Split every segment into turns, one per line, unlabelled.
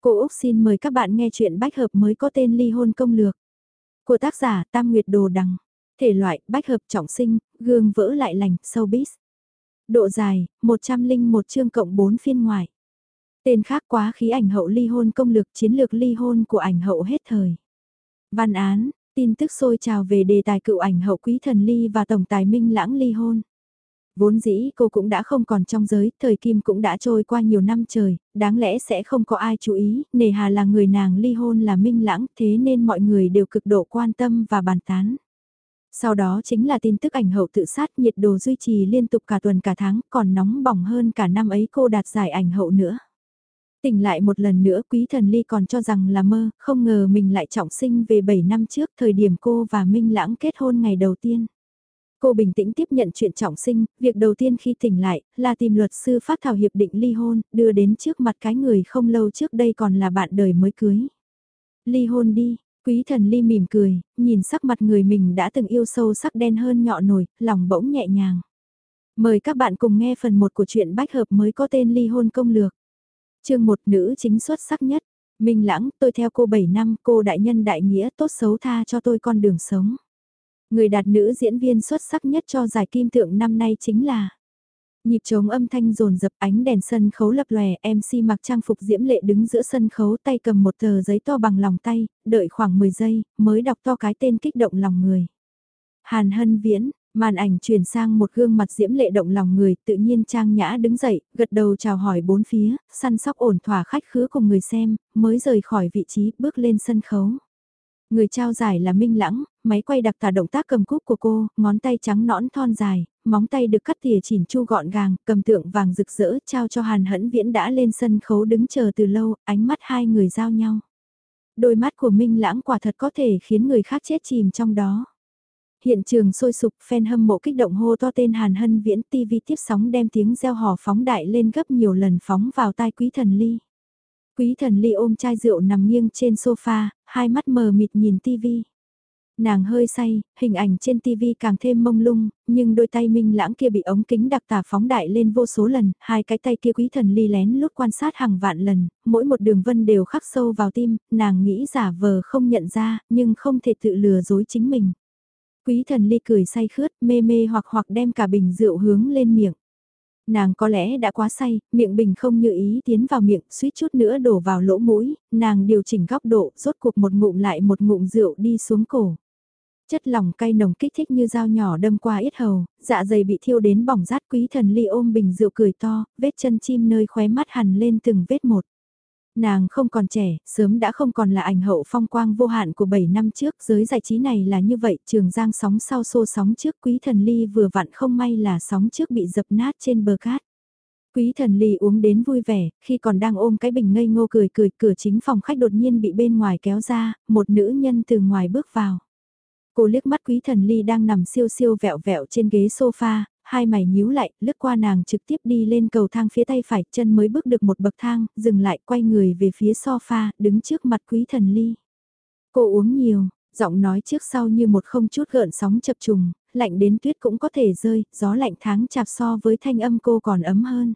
Cô Úc xin mời các bạn nghe chuyện bách hợp mới có tên ly hôn công lược. Của tác giả Tam Nguyệt Đồ Đằng. Thể loại bách hợp trọng sinh, gương vỡ lại lành, showbiz. Độ dài, 101 chương cộng 4 phiên ngoài. Tên khác quá khí ảnh hậu ly hôn công lược chiến lược ly hôn của ảnh hậu hết thời. Văn án, tin tức sôi trào về đề tài cựu ảnh hậu quý thần ly và tổng tài minh lãng ly hôn. Vốn dĩ cô cũng đã không còn trong giới, thời kim cũng đã trôi qua nhiều năm trời, đáng lẽ sẽ không có ai chú ý, nề hà là người nàng ly hôn là minh lãng, thế nên mọi người đều cực độ quan tâm và bàn tán. Sau đó chính là tin tức ảnh hậu tự sát nhiệt độ duy trì liên tục cả tuần cả tháng, còn nóng bỏng hơn cả năm ấy cô đạt giải ảnh hậu nữa. Tỉnh lại một lần nữa quý thần ly còn cho rằng là mơ, không ngờ mình lại trọng sinh về 7 năm trước thời điểm cô và Minh Lãng kết hôn ngày đầu tiên. Cô bình tĩnh tiếp nhận chuyện trọng sinh, việc đầu tiên khi tỉnh lại, là tìm luật sư phát thảo hiệp định ly hôn, đưa đến trước mặt cái người không lâu trước đây còn là bạn đời mới cưới. Ly hôn đi, quý thần ly mỉm cười, nhìn sắc mặt người mình đã từng yêu sâu sắc đen hơn nhọ nổi, lòng bỗng nhẹ nhàng. Mời các bạn cùng nghe phần 1 của chuyện bách hợp mới có tên ly hôn công lược. chương một nữ chính xuất sắc nhất. Minh lãng, tôi theo cô 7 năm, cô đại nhân đại nghĩa tốt xấu tha cho tôi con đường sống. Người đạt nữ diễn viên xuất sắc nhất cho giải kim thượng năm nay chính là Nhịp trống âm thanh rồn dập ánh đèn sân khấu lập lòe, MC mặc trang phục diễm lệ đứng giữa sân khấu tay cầm một tờ giấy to bằng lòng tay, đợi khoảng 10 giây, mới đọc to cái tên kích động lòng người. Hàn Hân Viễn, màn ảnh chuyển sang một gương mặt diễm lệ động lòng người, tự nhiên trang nhã đứng dậy, gật đầu chào hỏi bốn phía, săn sóc ổn thỏa khách khứa cùng người xem, mới rời khỏi vị trí, bước lên sân khấu. Người trao giải là Minh Lãng, máy quay đặc tả động tác cầm cúp của cô, ngón tay trắng nõn thon dài, móng tay được cắt tỉa chỉn chu gọn gàng, cầm tượng vàng rực rỡ trao cho Hàn Hẫn Viễn đã lên sân khấu đứng chờ từ lâu, ánh mắt hai người giao nhau. Đôi mắt của Minh Lãng quả thật có thể khiến người khác chết chìm trong đó. Hiện trường sôi sục, fan hâm mộ kích động hô to tên Hàn Hân Viễn TV tiếp sóng đem tiếng reo hò phóng đại lên gấp nhiều lần phóng vào tai quý thần ly. Quý thần ly ôm chai rượu nằm nghiêng trên sofa, hai mắt mờ mịt nhìn tivi. Nàng hơi say, hình ảnh trên tivi càng thêm mông lung, nhưng đôi tay minh lãng kia bị ống kính đặc tả phóng đại lên vô số lần, hai cái tay kia quý thần ly lén lút quan sát hàng vạn lần, mỗi một đường vân đều khắc sâu vào tim, nàng nghĩ giả vờ không nhận ra, nhưng không thể tự lừa dối chính mình. Quý thần ly cười say khướt, mê mê hoặc hoặc đem cả bình rượu hướng lên miệng. Nàng có lẽ đã quá say, miệng bình không như ý tiến vào miệng, suýt chút nữa đổ vào lỗ mũi, nàng điều chỉnh góc độ, rốt cuộc một ngụm lại một ngụm rượu đi xuống cổ. Chất lỏng cay nồng kích thích như dao nhỏ đâm qua yết hầu, dạ dày bị thiêu đến bỏng rát quý thần ly ôm bình rượu cười to, vết chân chim nơi khóe mắt hằn lên từng vết một. Nàng không còn trẻ, sớm đã không còn là ảnh hậu phong quang vô hạn của 7 năm trước, giới giải trí này là như vậy, trường giang sóng sau xô sóng trước quý thần ly vừa vặn không may là sóng trước bị dập nát trên bờ cát. Quý thần ly uống đến vui vẻ, khi còn đang ôm cái bình ngây ngô cười cười, cửa chính phòng khách đột nhiên bị bên ngoài kéo ra, một nữ nhân từ ngoài bước vào. Cô liếc mắt quý thần ly đang nằm siêu siêu vẹo vẹo trên ghế sofa, hai mày nhíu lại, lướt qua nàng trực tiếp đi lên cầu thang phía tay phải, chân mới bước được một bậc thang, dừng lại quay người về phía sofa, đứng trước mặt quý thần ly. Cô uống nhiều, giọng nói trước sau như một không chút gợn sóng chập trùng, lạnh đến tuyết cũng có thể rơi, gió lạnh tháng chạp so với thanh âm cô còn ấm hơn.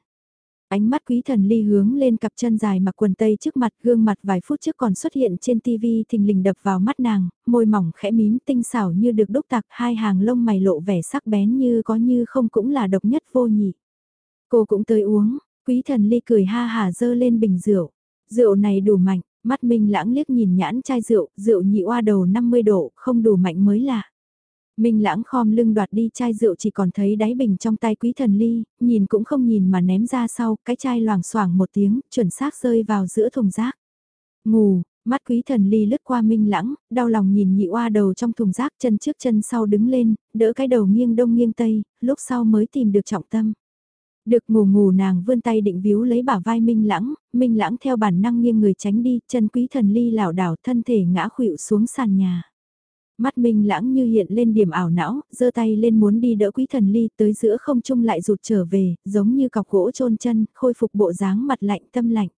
Ánh mắt quý thần ly hướng lên cặp chân dài mặc quần tây trước mặt gương mặt vài phút trước còn xuất hiện trên tivi thình lình đập vào mắt nàng, môi mỏng khẽ mím tinh xảo như được đúc tạc hai hàng lông mày lộ vẻ sắc bén như có như không cũng là độc nhất vô nhị. Cô cũng tới uống, quý thần ly cười ha hà dơ lên bình rượu. Rượu này đủ mạnh, mắt minh lãng liếc nhìn nhãn chai rượu, rượu nhị oa đầu 50 độ, không đủ mạnh mới lạ. Minh lãng khom lưng đoạt đi chai rượu chỉ còn thấy đáy bình trong tay quý thần ly, nhìn cũng không nhìn mà ném ra sau, cái chai loảng xoảng một tiếng, chuẩn xác rơi vào giữa thùng rác. Ngủ, mắt quý thần ly lướt qua minh lãng, đau lòng nhìn nhị oa đầu trong thùng rác chân trước chân sau đứng lên, đỡ cái đầu nghiêng đông nghiêng tây, lúc sau mới tìm được trọng tâm. Được ngủ ngủ nàng vươn tay định víu lấy bả vai minh lãng, minh lãng theo bản năng nghiêng người tránh đi, chân quý thần ly lảo đảo thân thể ngã khuỵu xuống sàn nhà. Mắt minh lãng như hiện lên điểm ảo não, giơ tay lên muốn đi đỡ quý thần ly tới giữa không trung lại rụt trở về, giống như cọc gỗ trôn chân, khôi phục bộ dáng mặt lạnh tâm lạnh.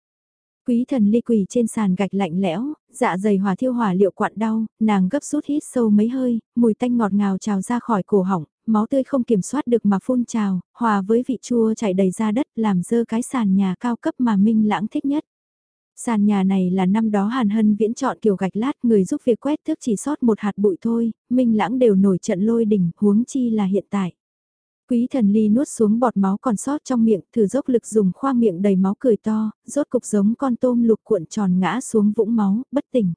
Quý thần ly quỳ trên sàn gạch lạnh lẽo, dạ dày hòa thiêu hỏa liệu quặn đau, nàng gấp rút hít sâu mấy hơi, mùi tanh ngọt ngào trào ra khỏi cổ họng, máu tươi không kiểm soát được mà phun trào, hòa với vị chua chảy đầy ra đất làm dơ cái sàn nhà cao cấp mà minh lãng thích nhất. Sàn nhà này là năm đó Hàn Hân Viễn chọn kiểu gạch lát, người giúp việc quét thước chỉ sót một hạt bụi thôi, Minh Lãng đều nổi trận lôi đỉnh, huống chi là hiện tại. Quý thần ly nuốt xuống bọt máu còn sót trong miệng, thử dốc lực dùng khoang miệng đầy máu cười to, rốt cục giống con tôm lục cuộn tròn ngã xuống vũng máu, bất tỉnh.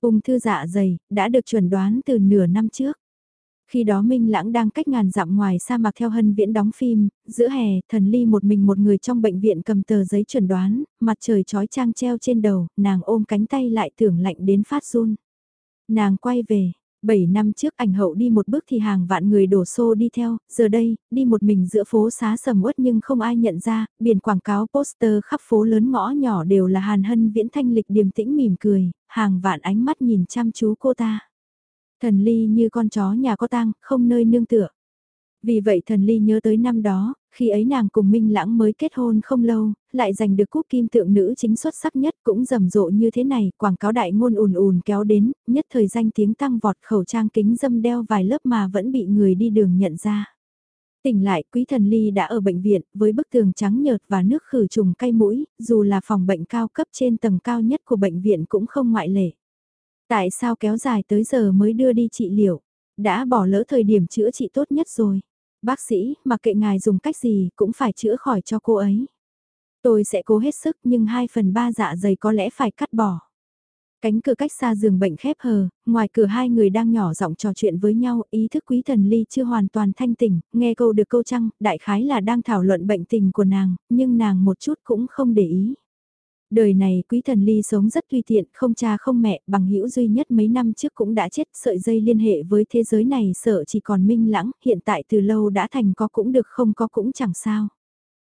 Ung thư dạ dày, đã được chuẩn đoán từ nửa năm trước. Khi đó Minh Lãng đang cách ngàn dặm ngoài sa mạc theo hân viễn đóng phim, giữa hè, thần ly một mình một người trong bệnh viện cầm tờ giấy chuẩn đoán, mặt trời trói trang treo trên đầu, nàng ôm cánh tay lại tưởng lạnh đến phát run. Nàng quay về, 7 năm trước ảnh hậu đi một bước thì hàng vạn người đổ xô đi theo, giờ đây, đi một mình giữa phố xá sầm uất nhưng không ai nhận ra, biển quảng cáo poster khắp phố lớn ngõ nhỏ đều là hàn hân viễn thanh lịch điềm tĩnh mỉm cười, hàng vạn ánh mắt nhìn chăm chú cô ta. Thần ly như con chó nhà có tang, không nơi nương tựa. Vì vậy thần ly nhớ tới năm đó, khi ấy nàng cùng Minh Lãng mới kết hôn không lâu, lại giành được cúp kim tượng nữ chính xuất sắc nhất cũng rầm rộ như thế này, quảng cáo đại ngôn ùn ùn kéo đến, nhất thời danh tiếng tăng vọt khẩu trang kính dâm đeo vài lớp mà vẫn bị người đi đường nhận ra. Tỉnh lại, quý thần ly đã ở bệnh viện, với bức tường trắng nhợt và nước khử trùng cay mũi, dù là phòng bệnh cao cấp trên tầng cao nhất của bệnh viện cũng không ngoại lệ. Tại sao kéo dài tới giờ mới đưa đi trị liệu? Đã bỏ lỡ thời điểm chữa trị tốt nhất rồi. Bác sĩ, mặc kệ ngài dùng cách gì, cũng phải chữa khỏi cho cô ấy. Tôi sẽ cố hết sức nhưng 2 phần 3 dạ dày có lẽ phải cắt bỏ. Cánh cửa cách xa giường bệnh khép hờ, ngoài cửa hai người đang nhỏ giọng trò chuyện với nhau, ý thức quý thần ly chưa hoàn toàn thanh tỉnh, nghe câu được câu trăng, đại khái là đang thảo luận bệnh tình của nàng, nhưng nàng một chút cũng không để ý. Đời này quý thần ly sống rất tùy tiện, không cha không mẹ, bằng hữu duy nhất mấy năm trước cũng đã chết, sợi dây liên hệ với thế giới này sợ chỉ còn minh lãng, hiện tại từ lâu đã thành có cũng được không có cũng chẳng sao.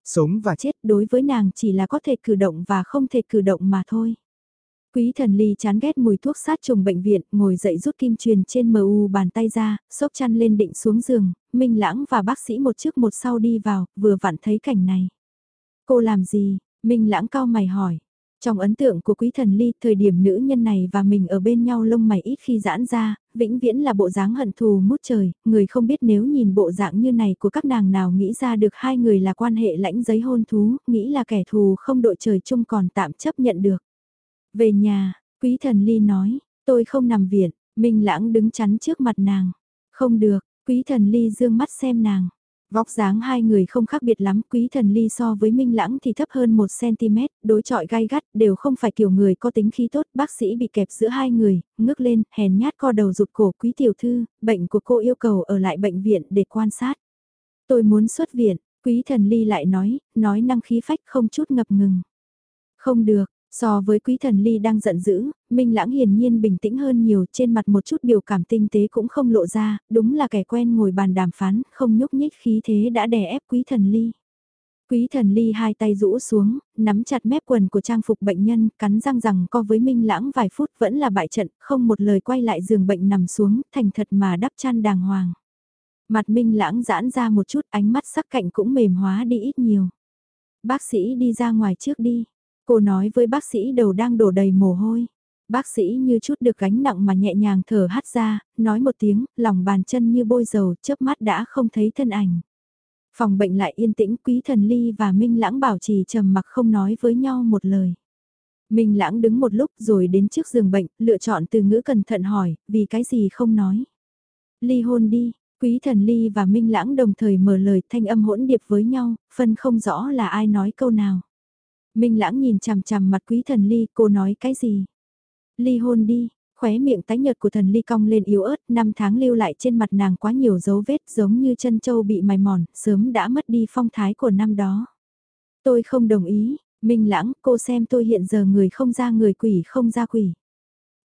Sống và
chết đối với nàng chỉ là có thể cử động và không thể cử động mà thôi. Quý thần ly chán ghét mùi thuốc sát trùng bệnh viện, ngồi dậy rút kim truyền trên MU bàn tay ra, sốc chăn lên định xuống giường, Minh Lãng và bác sĩ một trước một sau đi vào, vừa vặn thấy cảnh này. Cô làm gì? Minh Lãng cao mày hỏi. Trong ấn tượng của quý thần ly, thời điểm nữ nhân này và mình ở bên nhau lông mày ít khi giãn ra, vĩnh viễn là bộ dáng hận thù mút trời, người không biết nếu nhìn bộ dạng như này của các nàng nào nghĩ ra được hai người là quan hệ lãnh giấy hôn thú, nghĩ là kẻ thù không đội trời chung còn tạm chấp nhận được. Về nhà, quý thần ly nói, tôi không nằm viện, Minh Lãng đứng chắn trước mặt nàng. Không được, quý thần ly dương mắt xem nàng. Vóc dáng hai người không khác biệt lắm, quý thần ly so với minh lãng thì thấp hơn 1cm, đối trọi gai gắt, đều không phải kiểu người có tính khí tốt, bác sĩ bị kẹp giữa hai người, ngước lên, hèn nhát co đầu rụt cổ quý tiểu thư, bệnh của cô yêu cầu ở lại bệnh viện để quan sát. Tôi muốn xuất viện, quý thần ly lại nói, nói năng khí phách không chút ngập ngừng. Không được, So với quý thần ly đang giận dữ, Minh Lãng hiển nhiên bình tĩnh hơn nhiều trên mặt một chút biểu cảm tinh tế cũng không lộ ra, đúng là kẻ quen ngồi bàn đàm phán, không nhúc nhích khí thế đã đè ép quý thần ly. Quý thần ly hai tay rũ xuống, nắm chặt mép quần của trang phục bệnh nhân, cắn răng rằng co với Minh Lãng vài phút vẫn là bại trận, không một lời quay lại giường bệnh nằm xuống, thành thật mà đắp chăn đàng hoàng. Mặt Minh Lãng giãn ra một chút, ánh mắt sắc cạnh cũng mềm hóa đi ít nhiều. Bác sĩ đi ra ngoài trước đi, Cô nói với bác sĩ đầu đang đổ đầy mồ hôi. Bác sĩ như chút được gánh nặng mà nhẹ nhàng thở hắt ra, nói một tiếng, lòng bàn chân như bôi dầu, chớp mắt đã không thấy thân ảnh. Phòng bệnh lại yên tĩnh, quý thần ly và Minh Lãng bảo trì trầm mặc không nói với nhau một lời. Minh Lãng đứng một lúc rồi đến trước giường bệnh, lựa chọn từ ngữ cẩn thận hỏi, vì cái gì không nói. Ly hôn đi, quý thần ly và Minh Lãng đồng thời mở lời thanh âm hỗn điệp với nhau, phân không rõ là ai nói câu nào. Minh lãng nhìn chằm chằm mặt quý thần ly, cô nói cái gì? Ly hôn đi, khóe miệng tái nhợt của thần ly cong lên yếu ớt, năm tháng lưu lại trên mặt nàng quá nhiều dấu vết giống như chân châu bị mài mòn, sớm đã mất đi phong thái của năm đó. Tôi không đồng ý, Minh lãng, cô xem tôi hiện giờ người không ra người quỷ không ra quỷ.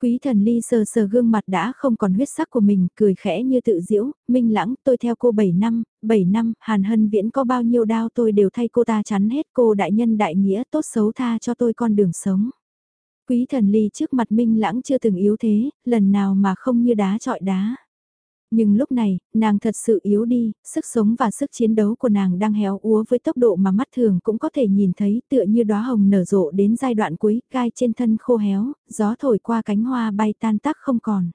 Quý thần ly sờ sờ gương mặt đã không còn huyết sắc của mình, cười khẽ như tự diễu, minh lãng, tôi theo cô 7 năm, 7 năm, hàn hân viễn có bao nhiêu đau tôi đều thay cô ta chắn hết cô đại nhân đại nghĩa tốt xấu tha cho tôi con đường sống. Quý thần ly trước mặt minh lãng chưa từng yếu thế, lần nào mà không như đá trọi đá. Nhưng lúc này, nàng thật sự yếu đi, sức sống và sức chiến đấu của nàng đang héo úa với tốc độ mà mắt thường cũng có thể nhìn thấy tựa như đóa hồng nở rộ đến giai đoạn cuối, gai trên thân khô héo, gió thổi qua cánh hoa bay tan tác không còn.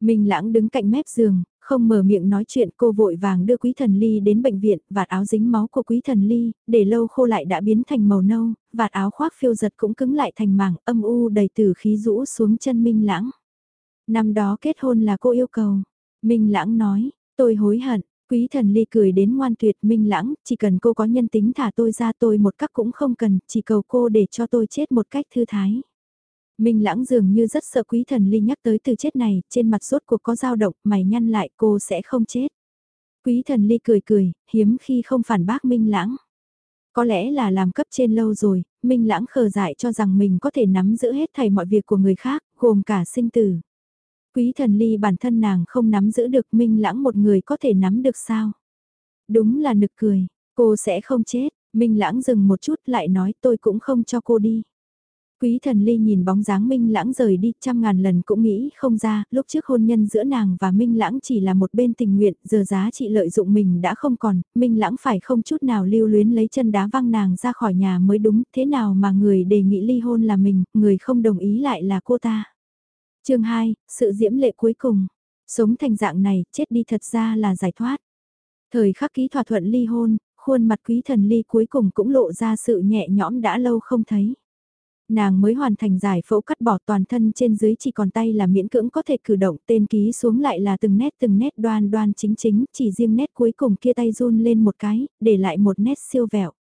Minh lãng đứng cạnh mép giường, Không mở miệng nói chuyện cô vội vàng đưa quý thần ly đến bệnh viện, vạt áo dính máu của quý thần ly, để lâu khô lại đã biến thành màu nâu, vạt áo khoác phiêu giật cũng cứng lại thành mảng âm u đầy tử khí rũ xuống chân Minh Lãng. Năm đó kết hôn là cô yêu cầu. Minh Lãng nói, tôi hối hận, quý thần ly cười đến ngoan tuyệt Minh Lãng, chỉ cần cô có nhân tính thả tôi ra tôi một cách cũng không cần, chỉ cầu cô để cho tôi chết một cách thư thái. Minh lãng dường như rất sợ quý thần ly nhắc tới từ chết này, trên mặt sốt cuộc có dao động, mày nhăn lại cô sẽ không chết. Quý thần ly cười cười, hiếm khi không phản bác Minh lãng. Có lẽ là làm cấp trên lâu rồi, Minh lãng khờ dại cho rằng mình có thể nắm giữ hết thảy mọi việc của người khác, gồm cả sinh tử. Quý thần ly bản thân nàng không nắm giữ được Minh lãng một người có thể nắm được sao? Đúng là nực cười, cô sẽ không chết, Minh lãng dừng một chút lại nói tôi cũng không cho cô đi. Quý thần ly nhìn bóng dáng Minh Lãng rời đi trăm ngàn lần cũng nghĩ không ra, lúc trước hôn nhân giữa nàng và Minh Lãng chỉ là một bên tình nguyện, giờ giá trị lợi dụng mình đã không còn, Minh Lãng phải không chút nào lưu luyến lấy chân đá văng nàng ra khỏi nhà mới đúng, thế nào mà người đề nghị ly hôn là mình, người không đồng ý lại là cô ta chương 2, sự diễm lệ cuối cùng, sống thành dạng này, chết đi thật ra là giải thoát. Thời khắc ký thỏa thuận ly hôn, khuôn mặt quý thần ly cuối cùng cũng lộ ra sự nhẹ nhõm đã lâu không thấy. Nàng mới hoàn thành giải phẫu cắt bỏ toàn thân trên dưới chỉ còn tay là miễn cưỡng có thể cử động tên ký xuống lại là từng nét từng nét đoan đoan chính chính, chỉ riêng nét cuối cùng kia tay run lên một cái, để lại một nét siêu vẹo.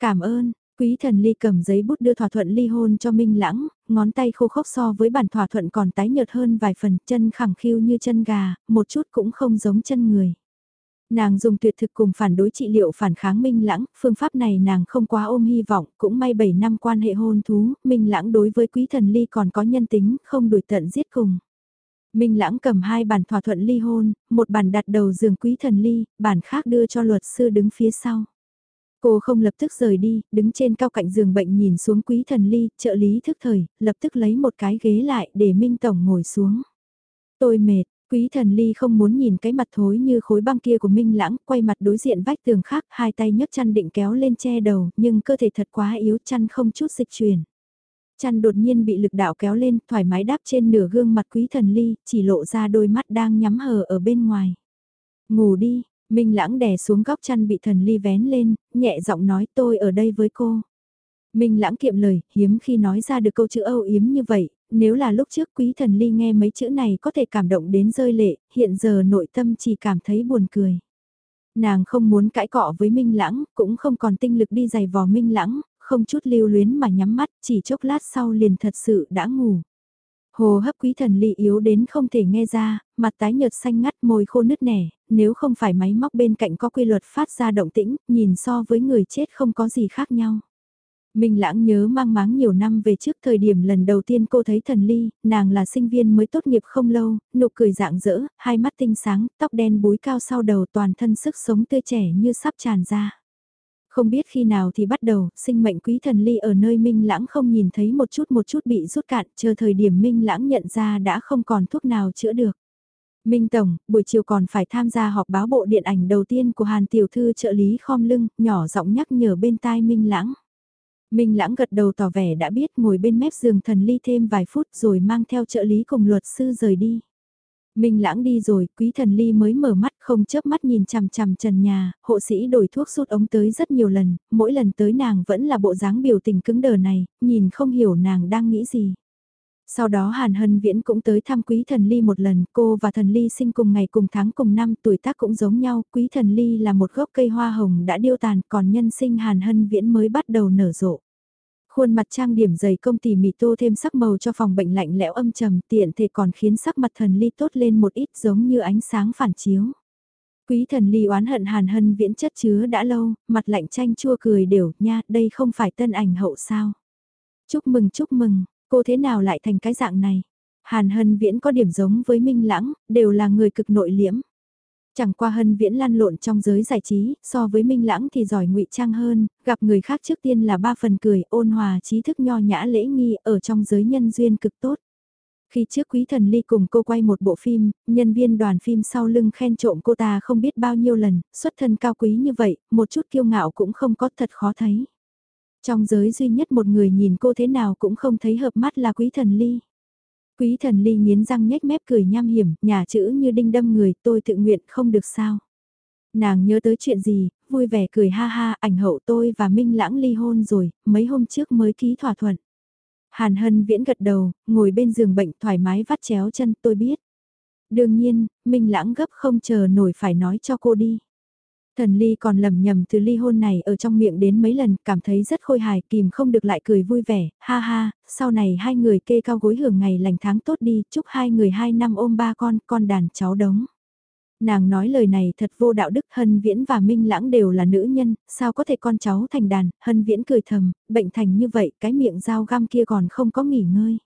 Cảm ơn, quý thần ly cầm giấy bút đưa thỏa thuận ly hôn cho Minh Lãng, ngón tay khô khốc so với bản thỏa thuận còn tái nhợt hơn vài phần, chân khẳng khiu như chân gà, một chút cũng không giống chân người. Nàng dùng tuyệt thực cùng phản đối trị liệu phản kháng Minh Lãng, phương pháp này nàng không quá ôm hy vọng, cũng may 7 năm quan hệ hôn thú, Minh Lãng đối với quý thần ly còn có nhân tính, không đuổi tận giết cùng. Minh Lãng cầm hai bản thỏa thuận ly hôn, một bản đặt đầu giường quý thần ly, bản khác đưa cho luật sư đứng phía sau. Cô không lập tức rời đi, đứng trên cao cạnh giường bệnh nhìn xuống quý thần ly, trợ lý thức thời, lập tức lấy một cái ghế lại để Minh Tổng ngồi xuống. Tôi mệt, Quý thần ly không muốn nhìn cái mặt thối như khối băng kia của Minh Lãng, quay mặt đối diện vách tường khác, hai tay nhấc chăn định kéo lên che đầu, nhưng cơ thể thật quá yếu chăn không chút dịch chuyển. Chăn đột nhiên bị lực đạo kéo lên, thoải mái đáp trên nửa gương mặt quý thần ly, chỉ lộ ra đôi mắt đang nhắm hờ ở bên ngoài. Ngủ đi, Minh Lãng đè xuống góc chăn bị thần ly vén lên, nhẹ giọng nói tôi ở đây với cô. Minh lãng kiệm lời, hiếm khi nói ra được câu chữ âu yếm như vậy, nếu là lúc trước quý thần ly nghe mấy chữ này có thể cảm động đến rơi lệ, hiện giờ nội tâm chỉ cảm thấy buồn cười. Nàng không muốn cãi cọ với Minh lãng, cũng không còn tinh lực đi giày vò Minh lãng, không chút lưu luyến mà nhắm mắt, chỉ chốc lát sau liền thật sự đã ngủ. Hồ hấp quý thần ly yếu đến không thể nghe ra, mặt tái nhợt xanh ngắt môi khô nứt nẻ, nếu không phải máy móc bên cạnh có quy luật phát ra động tĩnh, nhìn so với người chết không có gì khác nhau. Minh lãng nhớ mang máng nhiều năm về trước thời điểm lần đầu tiên cô thấy thần ly, nàng là sinh viên mới tốt nghiệp không lâu, nụ cười dạng dỡ, hai mắt tinh sáng, tóc đen búi cao sau đầu toàn thân sức sống tươi trẻ như sắp tràn ra. Không biết khi nào thì bắt đầu, sinh mệnh quý thần ly ở nơi Minh lãng không nhìn thấy một chút một chút bị rút cạn, chờ thời điểm Minh lãng nhận ra đã không còn thuốc nào chữa được. Minh Tổng, buổi chiều còn phải tham gia họp báo bộ điện ảnh đầu tiên của Hàn Tiểu Thư trợ lý khom lưng, nhỏ giọng nhắc nhở bên tai Minh Lãng. Minh Lãng gật đầu tỏ vẻ đã biết ngồi bên mép giường thần ly thêm vài phút rồi mang theo trợ lý cùng luật sư rời đi. Minh Lãng đi rồi, quý thần ly mới mở mắt không chớp mắt nhìn chằm chằm trần nhà, hộ sĩ đổi thuốc sút ống tới rất nhiều lần, mỗi lần tới nàng vẫn là bộ dáng biểu tình cứng đờ này, nhìn không hiểu nàng đang nghĩ gì. Sau đó Hàn Hân Viễn cũng tới thăm Quý Thần Ly một lần, cô và Thần Ly sinh cùng ngày cùng tháng cùng năm, tuổi tác cũng giống nhau, Quý Thần Ly là một gốc cây hoa hồng đã điêu tàn, còn nhân sinh Hàn Hân Viễn mới bắt đầu nở rộ. Khuôn mặt trang điểm dày công tỉ mỉ tô thêm sắc màu cho phòng bệnh lạnh lẽo âm trầm tiện thể còn khiến sắc mặt thần ly tốt lên một ít giống như ánh sáng phản chiếu. Quý thần ly oán hận hàn hân viễn chất chứa đã lâu, mặt lạnh chanh chua cười đều, nha, đây không phải tân ảnh hậu sao. Chúc mừng chúc mừng, Cô thế nào lại thành cái dạng này? Hàn Hân Viễn có điểm giống với Minh Lãng, đều là người cực nội liễm. Chẳng qua Hân Viễn lan lộn trong giới giải trí, so với Minh Lãng thì giỏi ngụy trang hơn, gặp người khác trước tiên là ba phần cười, ôn hòa trí thức nho nhã lễ nghi ở trong giới nhân duyên cực tốt. Khi trước Quý Thần Ly cùng cô quay một bộ phim, nhân viên đoàn phim sau lưng khen trộm cô ta không biết bao nhiêu lần, xuất thân cao quý như vậy, một chút kiêu ngạo cũng không có thật khó thấy. Trong giới duy nhất một người nhìn cô thế nào cũng không thấy hợp mắt là quý thần ly. Quý thần ly nghiến răng nhếch mép cười nham hiểm, nhà chữ như đinh đâm người, tôi tự nguyện không được sao. Nàng nhớ tới chuyện gì, vui vẻ cười ha ha, ảnh hậu tôi và Minh Lãng ly hôn rồi, mấy hôm trước mới ký thỏa thuận. Hàn Hân viễn gật đầu, ngồi bên giường bệnh thoải mái vắt chéo chân tôi biết. Đương nhiên, Minh Lãng gấp không chờ nổi phải nói cho cô đi. Thần Ly còn lầm nhầm từ ly hôn này ở trong miệng đến mấy lần, cảm thấy rất khôi hài, kìm không được lại cười vui vẻ, ha ha, sau này hai người kê cao gối hưởng ngày lành tháng tốt đi, chúc hai người hai năm ôm ba con, con đàn cháu đống. Nàng nói lời này thật vô đạo đức, Hân Viễn và Minh Lãng đều là nữ nhân, sao có thể con cháu thành đàn, Hân Viễn cười thầm, bệnh thành như vậy, cái miệng dao găm kia còn không có nghỉ ngơi.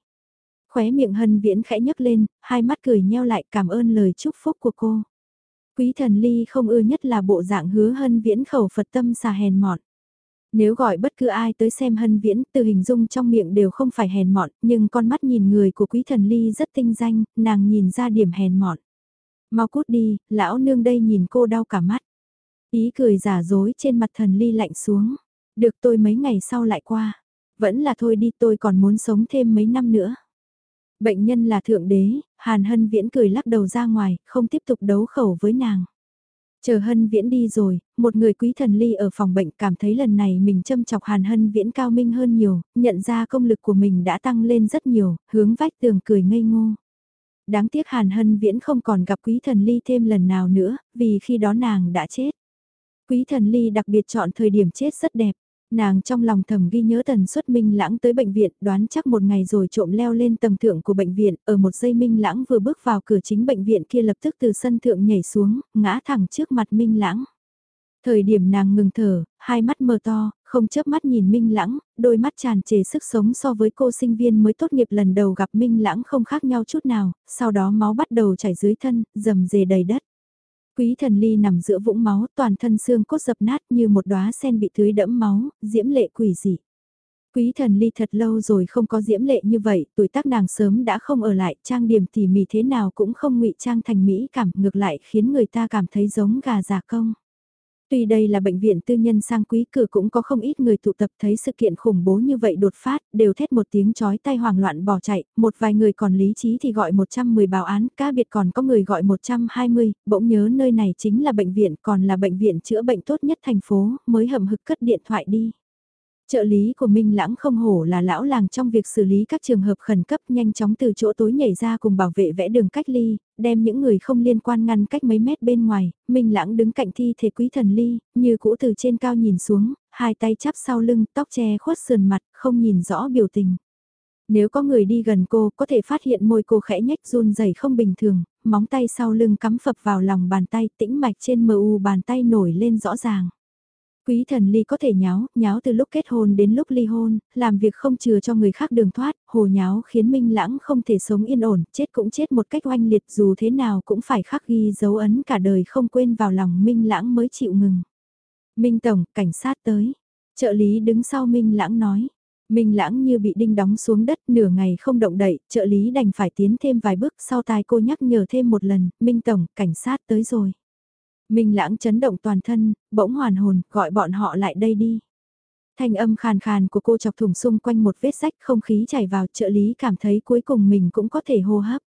Khóe miệng Hân Viễn khẽ nhấc lên, hai mắt cười nheo lại cảm ơn lời chúc phúc của cô. Quý thần ly không ưa nhất là bộ dạng hứa hân viễn khẩu Phật tâm xà hèn mọn. Nếu gọi bất cứ ai tới xem hân viễn, từ hình dung trong miệng đều không phải hèn mọn, nhưng con mắt nhìn người của quý thần ly rất tinh danh, nàng nhìn ra điểm hèn mọn. Mau cút đi, lão nương đây nhìn cô đau cả mắt. Ý cười giả dối trên mặt thần ly lạnh xuống. Được tôi mấy ngày sau lại qua. Vẫn là thôi đi tôi còn muốn sống thêm mấy năm nữa. Bệnh nhân là thượng đế, Hàn Hân Viễn cười lắc đầu ra ngoài, không tiếp tục đấu khẩu với nàng. Chờ Hân Viễn đi rồi, một người quý thần ly ở phòng bệnh cảm thấy lần này mình châm chọc Hàn Hân Viễn cao minh hơn nhiều, nhận ra công lực của mình đã tăng lên rất nhiều, hướng vách tường cười ngây ngô. Đáng tiếc Hàn Hân Viễn không còn gặp quý thần ly thêm lần nào nữa, vì khi đó nàng đã chết. Quý thần ly đặc biệt chọn thời điểm chết rất đẹp. Nàng trong lòng thầm ghi nhớ tần suất Minh Lãng tới bệnh viện, đoán chắc một ngày rồi trộm leo lên tầng thượng của bệnh viện, ở một giây Minh Lãng vừa bước vào cửa chính bệnh viện kia lập tức từ sân thượng nhảy xuống, ngã thẳng trước mặt Minh Lãng. Thời điểm nàng ngừng thở, hai mắt mờ to, không chớp mắt nhìn Minh Lãng, đôi mắt tràn trề sức sống so với cô sinh viên mới tốt nghiệp lần đầu gặp Minh Lãng không khác nhau chút nào, sau đó máu bắt đầu chảy dưới thân, dầm dề đầy đất. Quý thần ly nằm giữa vũng máu, toàn thân xương cốt dập nát như một đóa sen bị tưới đẫm máu, diễm lệ quỷ dị. Quý thần ly thật lâu rồi không có diễm lệ như vậy, tuổi tác nàng sớm đã không ở lại, trang điểm tỉ mỉ thế nào cũng không ngụy trang thành mỹ cảm, ngược lại khiến người ta cảm thấy giống gà già công. Tuy đây là bệnh viện tư nhân sang quý cửa cũng có không ít người tụ tập thấy sự kiện khủng bố như vậy đột phát, đều thét một tiếng chói tay hoảng loạn bỏ chạy, một vài người còn lý trí thì gọi 110 báo án, cá biệt còn có người gọi 120, bỗng nhớ nơi này chính là bệnh viện còn là bệnh viện chữa bệnh tốt nhất thành phố, mới hầm hực cất điện thoại đi. Trợ lý của Minh Lãng không hổ là lão làng trong việc xử lý các trường hợp khẩn cấp nhanh chóng từ chỗ tối nhảy ra cùng bảo vệ vẽ đường cách ly, đem những người không liên quan ngăn cách mấy mét bên ngoài, Minh Lãng đứng cạnh thi thể quý thần ly, như cũ từ trên cao nhìn xuống, hai tay chắp sau lưng, tóc che khuất sườn mặt, không nhìn rõ biểu tình. Nếu có người đi gần cô, có thể phát hiện môi cô khẽ nhách run rẩy không bình thường, móng tay sau lưng cắm phập vào lòng bàn tay, tĩnh mạch trên mu bàn tay nổi lên rõ ràng. Quý thần ly có thể nháo, nháo từ lúc kết hôn đến lúc ly hôn, làm việc không chừa cho người khác đường thoát, hồ nháo khiến Minh Lãng không thể sống yên ổn, chết cũng chết một cách oanh liệt dù thế nào cũng phải khắc ghi dấu ấn cả đời không quên vào lòng Minh Lãng mới chịu ngừng. Minh Tổng, cảnh sát tới. Trợ lý đứng sau Minh Lãng nói. Minh Lãng như bị đinh đóng xuống đất nửa ngày không động đậy, trợ lý đành phải tiến thêm vài bước sau tai cô nhắc nhở thêm một lần, Minh Tổng, cảnh sát tới rồi. Minh lãng chấn động toàn thân, bỗng hoàn hồn, gọi bọn họ lại đây đi. Thanh âm khàn khàn của cô chọc thủng xung quanh một vết rách không khí chảy vào trợ lý cảm thấy cuối cùng mình cũng có thể hô hấp.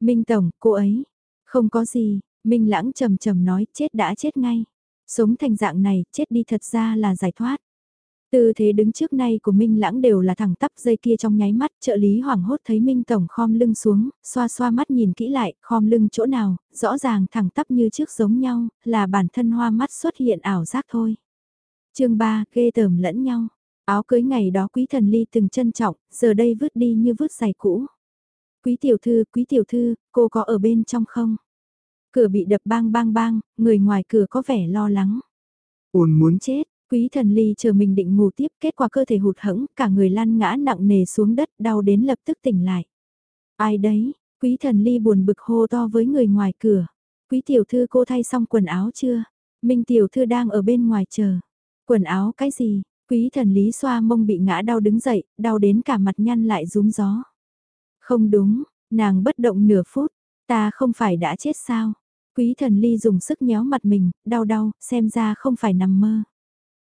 Minh Tổng, cô ấy, không có gì, Minh lãng trầm trầm nói chết đã chết ngay. Sống thành dạng này, chết đi thật ra là giải thoát. Tư thế đứng trước nay của Minh Lãng đều là thẳng tắp dây kia trong nháy mắt, trợ lý hoảng hốt thấy Minh Tổng khom lưng xuống, xoa xoa mắt nhìn kỹ lại, khom lưng chỗ nào, rõ ràng thẳng tắp như trước giống nhau, là bản thân hoa mắt xuất hiện ảo giác thôi. chương 3, ghê tởm lẫn nhau. Áo cưới ngày đó quý thần ly từng trân trọng, giờ đây vứt đi như vứt giày cũ. Quý tiểu thư, quý tiểu thư, cô có ở bên trong không? Cửa bị đập bang bang bang, người ngoài cửa có vẻ lo lắng. Ôn muốn chết, Quý thần ly chờ mình định ngủ tiếp, kết quả cơ thể hụt hẫng, cả người lăn ngã nặng nề xuống đất, đau đến lập tức tỉnh lại. Ai đấy? Quý thần ly buồn bực hô to với người ngoài cửa. Quý tiểu thư cô thay xong quần áo chưa? Minh tiểu thư đang ở bên ngoài chờ. Quần áo cái gì? Quý thần lý xoa mông bị ngã đau đứng dậy, đau đến cả mặt nhăn lại rúm gió. Không đúng, nàng bất động nửa phút, ta không phải đã chết sao? Quý thần ly dùng sức nhéo mặt mình, đau đau, xem ra không phải nằm mơ.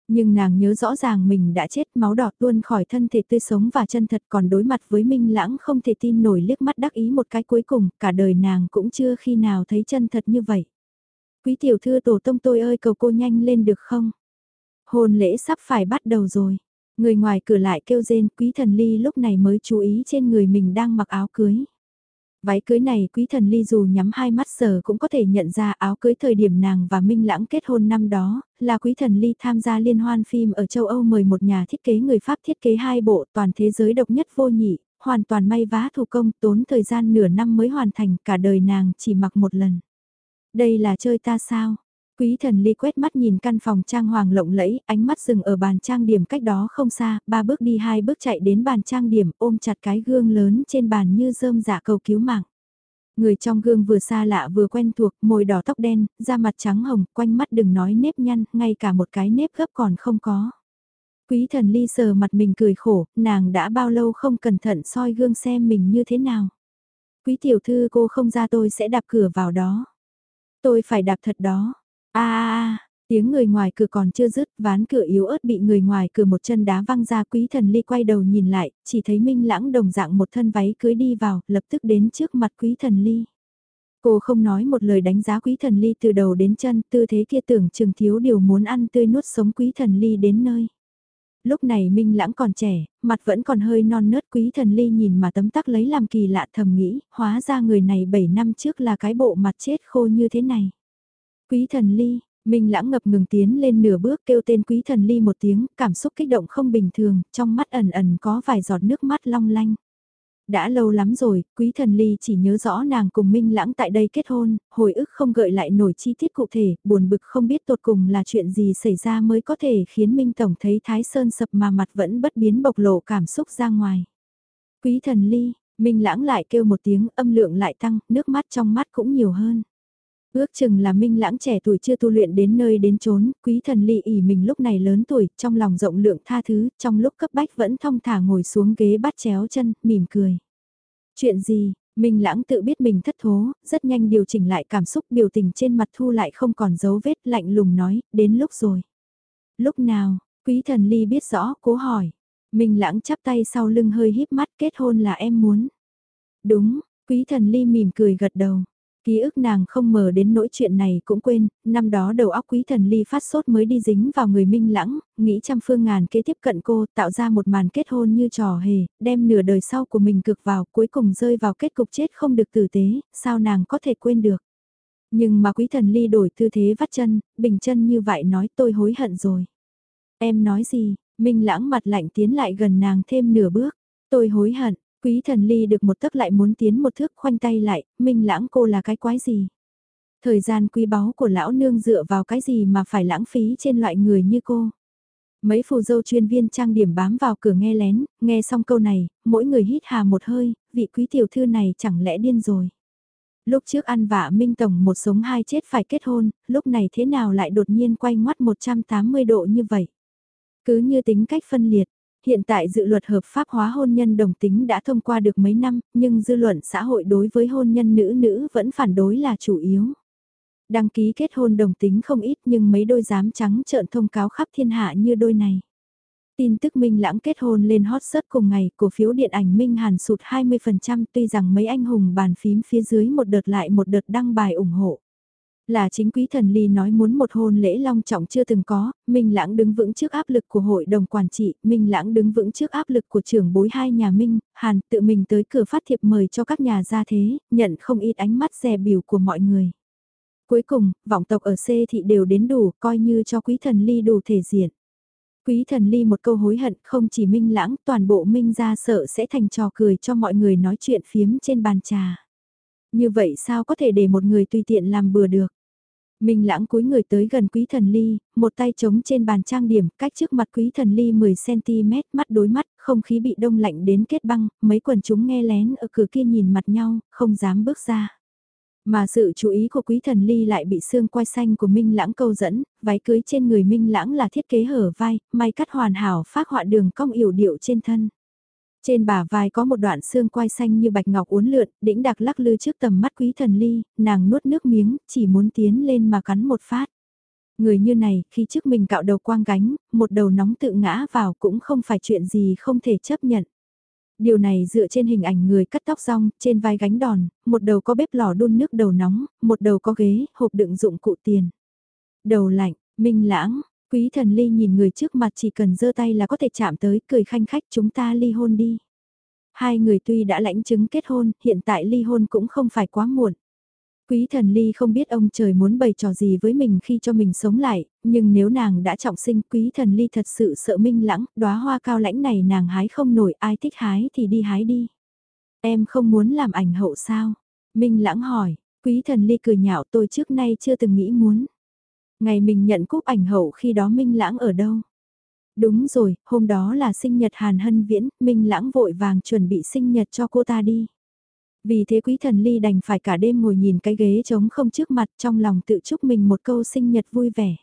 Nhưng nàng nhớ rõ ràng mình đã chết máu đỏ tuôn khỏi thân thể tươi sống và chân thật còn đối mặt với Minh Lãng không thể tin nổi liếc mắt đắc ý một cái cuối cùng, cả đời nàng cũng chưa khi nào thấy chân thật như vậy. Quý tiểu thư tổ tông tôi ơi cầu cô nhanh lên được không? Hôn lễ sắp phải bắt đầu rồi. Người ngoài cửa lại kêu rên quý thần ly lúc này mới chú ý trên người mình đang mặc áo cưới. Váy cưới này quý thần ly dù nhắm hai mắt sờ cũng có thể nhận ra áo cưới thời điểm nàng và Minh Lãng kết hôn năm đó, là quý thần ly tham gia liên hoan phim ở châu Âu mời một nhà thiết kế người Pháp thiết kế hai bộ toàn thế giới độc nhất vô nhị, hoàn toàn may vá thủ công tốn thời gian nửa năm mới hoàn thành cả đời nàng chỉ mặc một lần. Đây là chơi ta sao? Quý thần ly quét mắt nhìn căn phòng trang hoàng lộng lẫy, ánh mắt dừng ở bàn trang điểm cách đó không xa, ba bước đi hai bước chạy đến bàn trang điểm ôm chặt cái gương lớn trên bàn như rơm dạ cầu cứu mạng. Người trong gương vừa xa lạ vừa quen thuộc, môi đỏ tóc đen, da mặt trắng hồng, quanh mắt đừng nói nếp nhăn, ngay cả một cái nếp gấp còn không có. Quý thần ly sờ mặt mình cười khổ, nàng đã bao lâu không cẩn thận soi gương xem mình như thế nào. Quý tiểu thư cô không ra tôi sẽ đạp cửa vào đó. Tôi phải đạp thật đó a a tiếng người ngoài cửa còn chưa dứt, ván cửa yếu ớt bị người ngoài cửa một chân đá văng ra quý thần ly quay đầu nhìn lại, chỉ thấy Minh Lãng đồng dạng một thân váy cưới đi vào, lập tức đến trước mặt quý thần ly. Cô không nói một lời đánh giá quý thần ly từ đầu đến chân, tư thế kia tưởng chừng thiếu điều muốn ăn tươi nuốt sống quý thần ly đến nơi. Lúc này Minh Lãng còn trẻ, mặt vẫn còn hơi non nớt quý thần ly nhìn mà tấm tắc lấy làm kỳ lạ thầm nghĩ, hóa ra người này 7 năm trước là cái bộ mặt chết khô như thế này. Quý thần ly, Minh lãng ngập ngừng tiến lên nửa bước kêu tên quý thần ly một tiếng, cảm xúc kích động không bình thường, trong mắt ẩn ẩn có vài giọt nước mắt long lanh. Đã lâu lắm rồi, quý thần ly chỉ nhớ rõ nàng cùng Minh lãng tại đây kết hôn, hồi ức không gợi lại nổi chi tiết cụ thể, buồn bực không biết tột cùng là chuyện gì xảy ra mới có thể khiến Minh Tổng thấy Thái Sơn sập mà mặt vẫn bất biến bộc lộ cảm xúc ra ngoài. Quý thần ly, Minh lãng lại kêu một tiếng âm lượng lại tăng, nước mắt trong mắt cũng nhiều hơn. Ước chừng là minh lãng trẻ tuổi chưa tu luyện đến nơi đến chốn, quý thần ly ỉ mình lúc này lớn tuổi, trong lòng rộng lượng tha thứ, trong lúc cấp bách vẫn thong thả ngồi xuống ghế bắt chéo chân, mỉm cười. Chuyện gì, Minh lãng tự biết mình thất thố, rất nhanh điều chỉnh lại cảm xúc biểu tình trên mặt thu lại không còn dấu vết lạnh lùng nói, đến lúc rồi. Lúc nào, quý thần ly biết rõ, cố hỏi. Minh lãng chắp tay sau lưng hơi híp mắt kết hôn là em muốn. Đúng, quý thần ly mỉm cười gật đầu. Ký ức nàng không mờ đến nỗi chuyện này cũng quên, năm đó đầu óc quý thần ly phát sốt mới đi dính vào người minh lãng, nghĩ trăm phương ngàn kế tiếp cận cô, tạo ra một màn kết hôn như trò hề, đem nửa đời sau của mình cực vào, cuối cùng rơi vào kết cục chết không được tử tế, sao nàng có thể quên được. Nhưng mà quý thần ly đổi tư thế vắt chân, bình chân như vậy nói tôi hối hận rồi. Em nói gì, minh lãng mặt lạnh tiến lại gần nàng thêm nửa bước, tôi hối hận, Quý thần ly được một tấc lại muốn tiến một thước khoanh tay lại, minh lãng cô là cái quái gì? Thời gian quý báu của lão nương dựa vào cái gì mà phải lãng phí trên loại người như cô? Mấy phù dâu chuyên viên trang điểm bám vào cửa nghe lén, nghe xong câu này, mỗi người hít hà một hơi, vị quý tiểu thư này chẳng lẽ điên rồi. Lúc trước ăn vạ Minh Tổng một sống hai chết phải kết hôn, lúc này thế nào lại đột nhiên quay ngoắt 180 độ như vậy? Cứ như tính cách phân liệt, Hiện tại dự luật hợp pháp hóa hôn nhân đồng tính đã thông qua được mấy năm, nhưng dư luận xã hội đối với hôn nhân nữ nữ vẫn phản đối là chủ yếu. Đăng ký kết hôn đồng tính không ít nhưng mấy đôi dám trắng trợn thông cáo khắp thiên hạ như đôi này. Tin tức Minh Lãng kết hôn lên hot search cùng ngày, cổ phiếu điện ảnh Minh Hàn sụt 20% tuy rằng mấy anh hùng bàn phím phía dưới một đợt lại một đợt đăng bài ủng hộ. Là chính quý thần ly nói muốn một hôn lễ long trọng chưa từng có, Minh Lãng đứng vững trước áp lực của hội đồng quản trị, Minh Lãng đứng vững trước áp lực của trưởng bối hai nhà Minh, Hàn tự mình tới cửa phát thiệp mời cho các nhà gia thế, nhận không ít ánh mắt dè biểu của mọi người. Cuối cùng, vọng tộc ở C thị đều đến đủ, coi như cho quý thần ly đủ thể diện. Quý thần ly một câu hối hận không chỉ Minh Lãng, toàn bộ Minh gia sợ sẽ thành trò cười cho mọi người nói chuyện phiếm trên bàn trà. Như vậy sao có thể để một người tùy tiện làm bừa được? Minh lãng cúi người tới gần quý thần ly, một tay trống trên bàn trang điểm, cách trước mặt quý thần ly 10cm, mắt đối mắt, không khí bị đông lạnh đến kết băng, mấy quần chúng nghe lén ở cửa kia nhìn mặt nhau, không dám bước ra. Mà sự chú ý của quý thần ly lại bị xương quai xanh của Minh lãng câu dẫn, váy cưới trên người Minh lãng là thiết kế hở vai, may cắt hoàn hảo phát họa đường cong yểu điệu trên thân. Trên bả vai có một đoạn xương quai xanh như bạch ngọc uốn lượn, đĩnh đặc lắc lư trước tầm mắt quý thần ly, nàng nuốt nước miếng, chỉ muốn tiến lên mà cắn một phát. Người như này, khi trước mình cạo đầu quang gánh, một đầu nóng tự ngã vào cũng không phải chuyện gì không thể chấp nhận. Điều này dựa trên hình ảnh người cắt tóc rong, trên vai gánh đòn, một đầu có bếp lò đun nước đầu nóng, một đầu có ghế, hộp đựng dụng cụ tiền. Đầu lạnh, minh lãng, quý thần ly nhìn người trước mặt chỉ cần giơ tay là có thể chạm tới, cười khanh khách chúng ta ly hôn đi. Hai người tuy đã lãnh chứng kết hôn, hiện tại ly hôn cũng không phải quá muộn. Quý thần ly không biết ông trời muốn bày trò gì với mình khi cho mình sống lại, nhưng nếu nàng đã trọng sinh quý thần ly thật sự sợ minh lãng, đóa hoa cao lãnh này nàng hái không nổi ai thích hái thì đi hái đi. Em không muốn làm ảnh hậu sao? Minh lãng hỏi, quý thần ly cười nhạo tôi trước nay chưa từng nghĩ muốn. Ngày mình nhận cúp ảnh hậu khi đó minh lãng ở đâu? Đúng rồi, hôm đó là sinh nhật Hàn Hân Viễn, Minh Lãng vội vàng chuẩn bị sinh nhật cho cô ta đi. Vì thế quý thần ly đành phải cả đêm ngồi nhìn cái ghế trống không trước mặt trong lòng tự chúc mình một câu sinh nhật vui vẻ.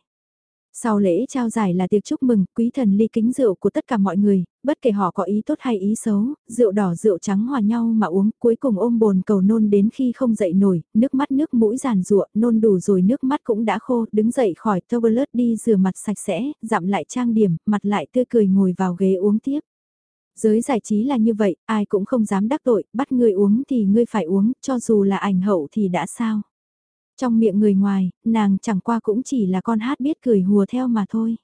Sau lễ trao giải là tiệc chúc mừng, quý thần ly kính rượu của tất cả mọi người, bất kể họ có ý tốt hay ý xấu, rượu đỏ rượu trắng hòa nhau mà uống, cuối cùng ôm bồn cầu nôn đến khi không dậy nổi, nước mắt nước mũi giàn rụa, nôn đủ rồi nước mắt cũng đã khô, đứng dậy khỏi toilet đi rửa mặt sạch sẽ, dặm lại trang điểm, mặt lại tươi cười ngồi vào ghế uống tiếp. Giới giải trí là như vậy, ai cũng không dám đắc tội, bắt người uống thì ngươi phải uống, cho dù là ảnh hậu thì đã sao. Trong miệng người ngoài, nàng chẳng qua cũng chỉ là con hát biết cười hùa theo mà thôi.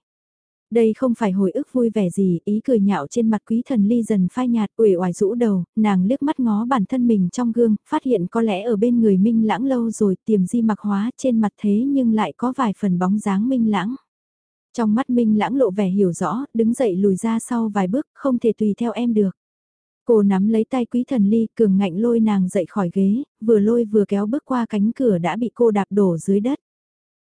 Đây không phải hồi ức vui vẻ gì, ý cười nhạo trên mặt quý thần ly dần phai nhạt, uể oải rũ đầu, nàng liếc mắt ngó bản thân mình trong gương, phát hiện có lẽ ở bên người minh lãng lâu rồi tiềm di mặc hóa trên mặt thế nhưng lại có vài phần bóng dáng minh lãng. Trong mắt Minh lãng lộ vẻ hiểu rõ, đứng dậy lùi ra sau vài bước, không thể tùy theo em được. Cô nắm lấy tay quý thần ly, cường ngạnh lôi nàng dậy khỏi ghế, vừa lôi vừa kéo bước qua cánh cửa đã bị cô đạp đổ dưới đất.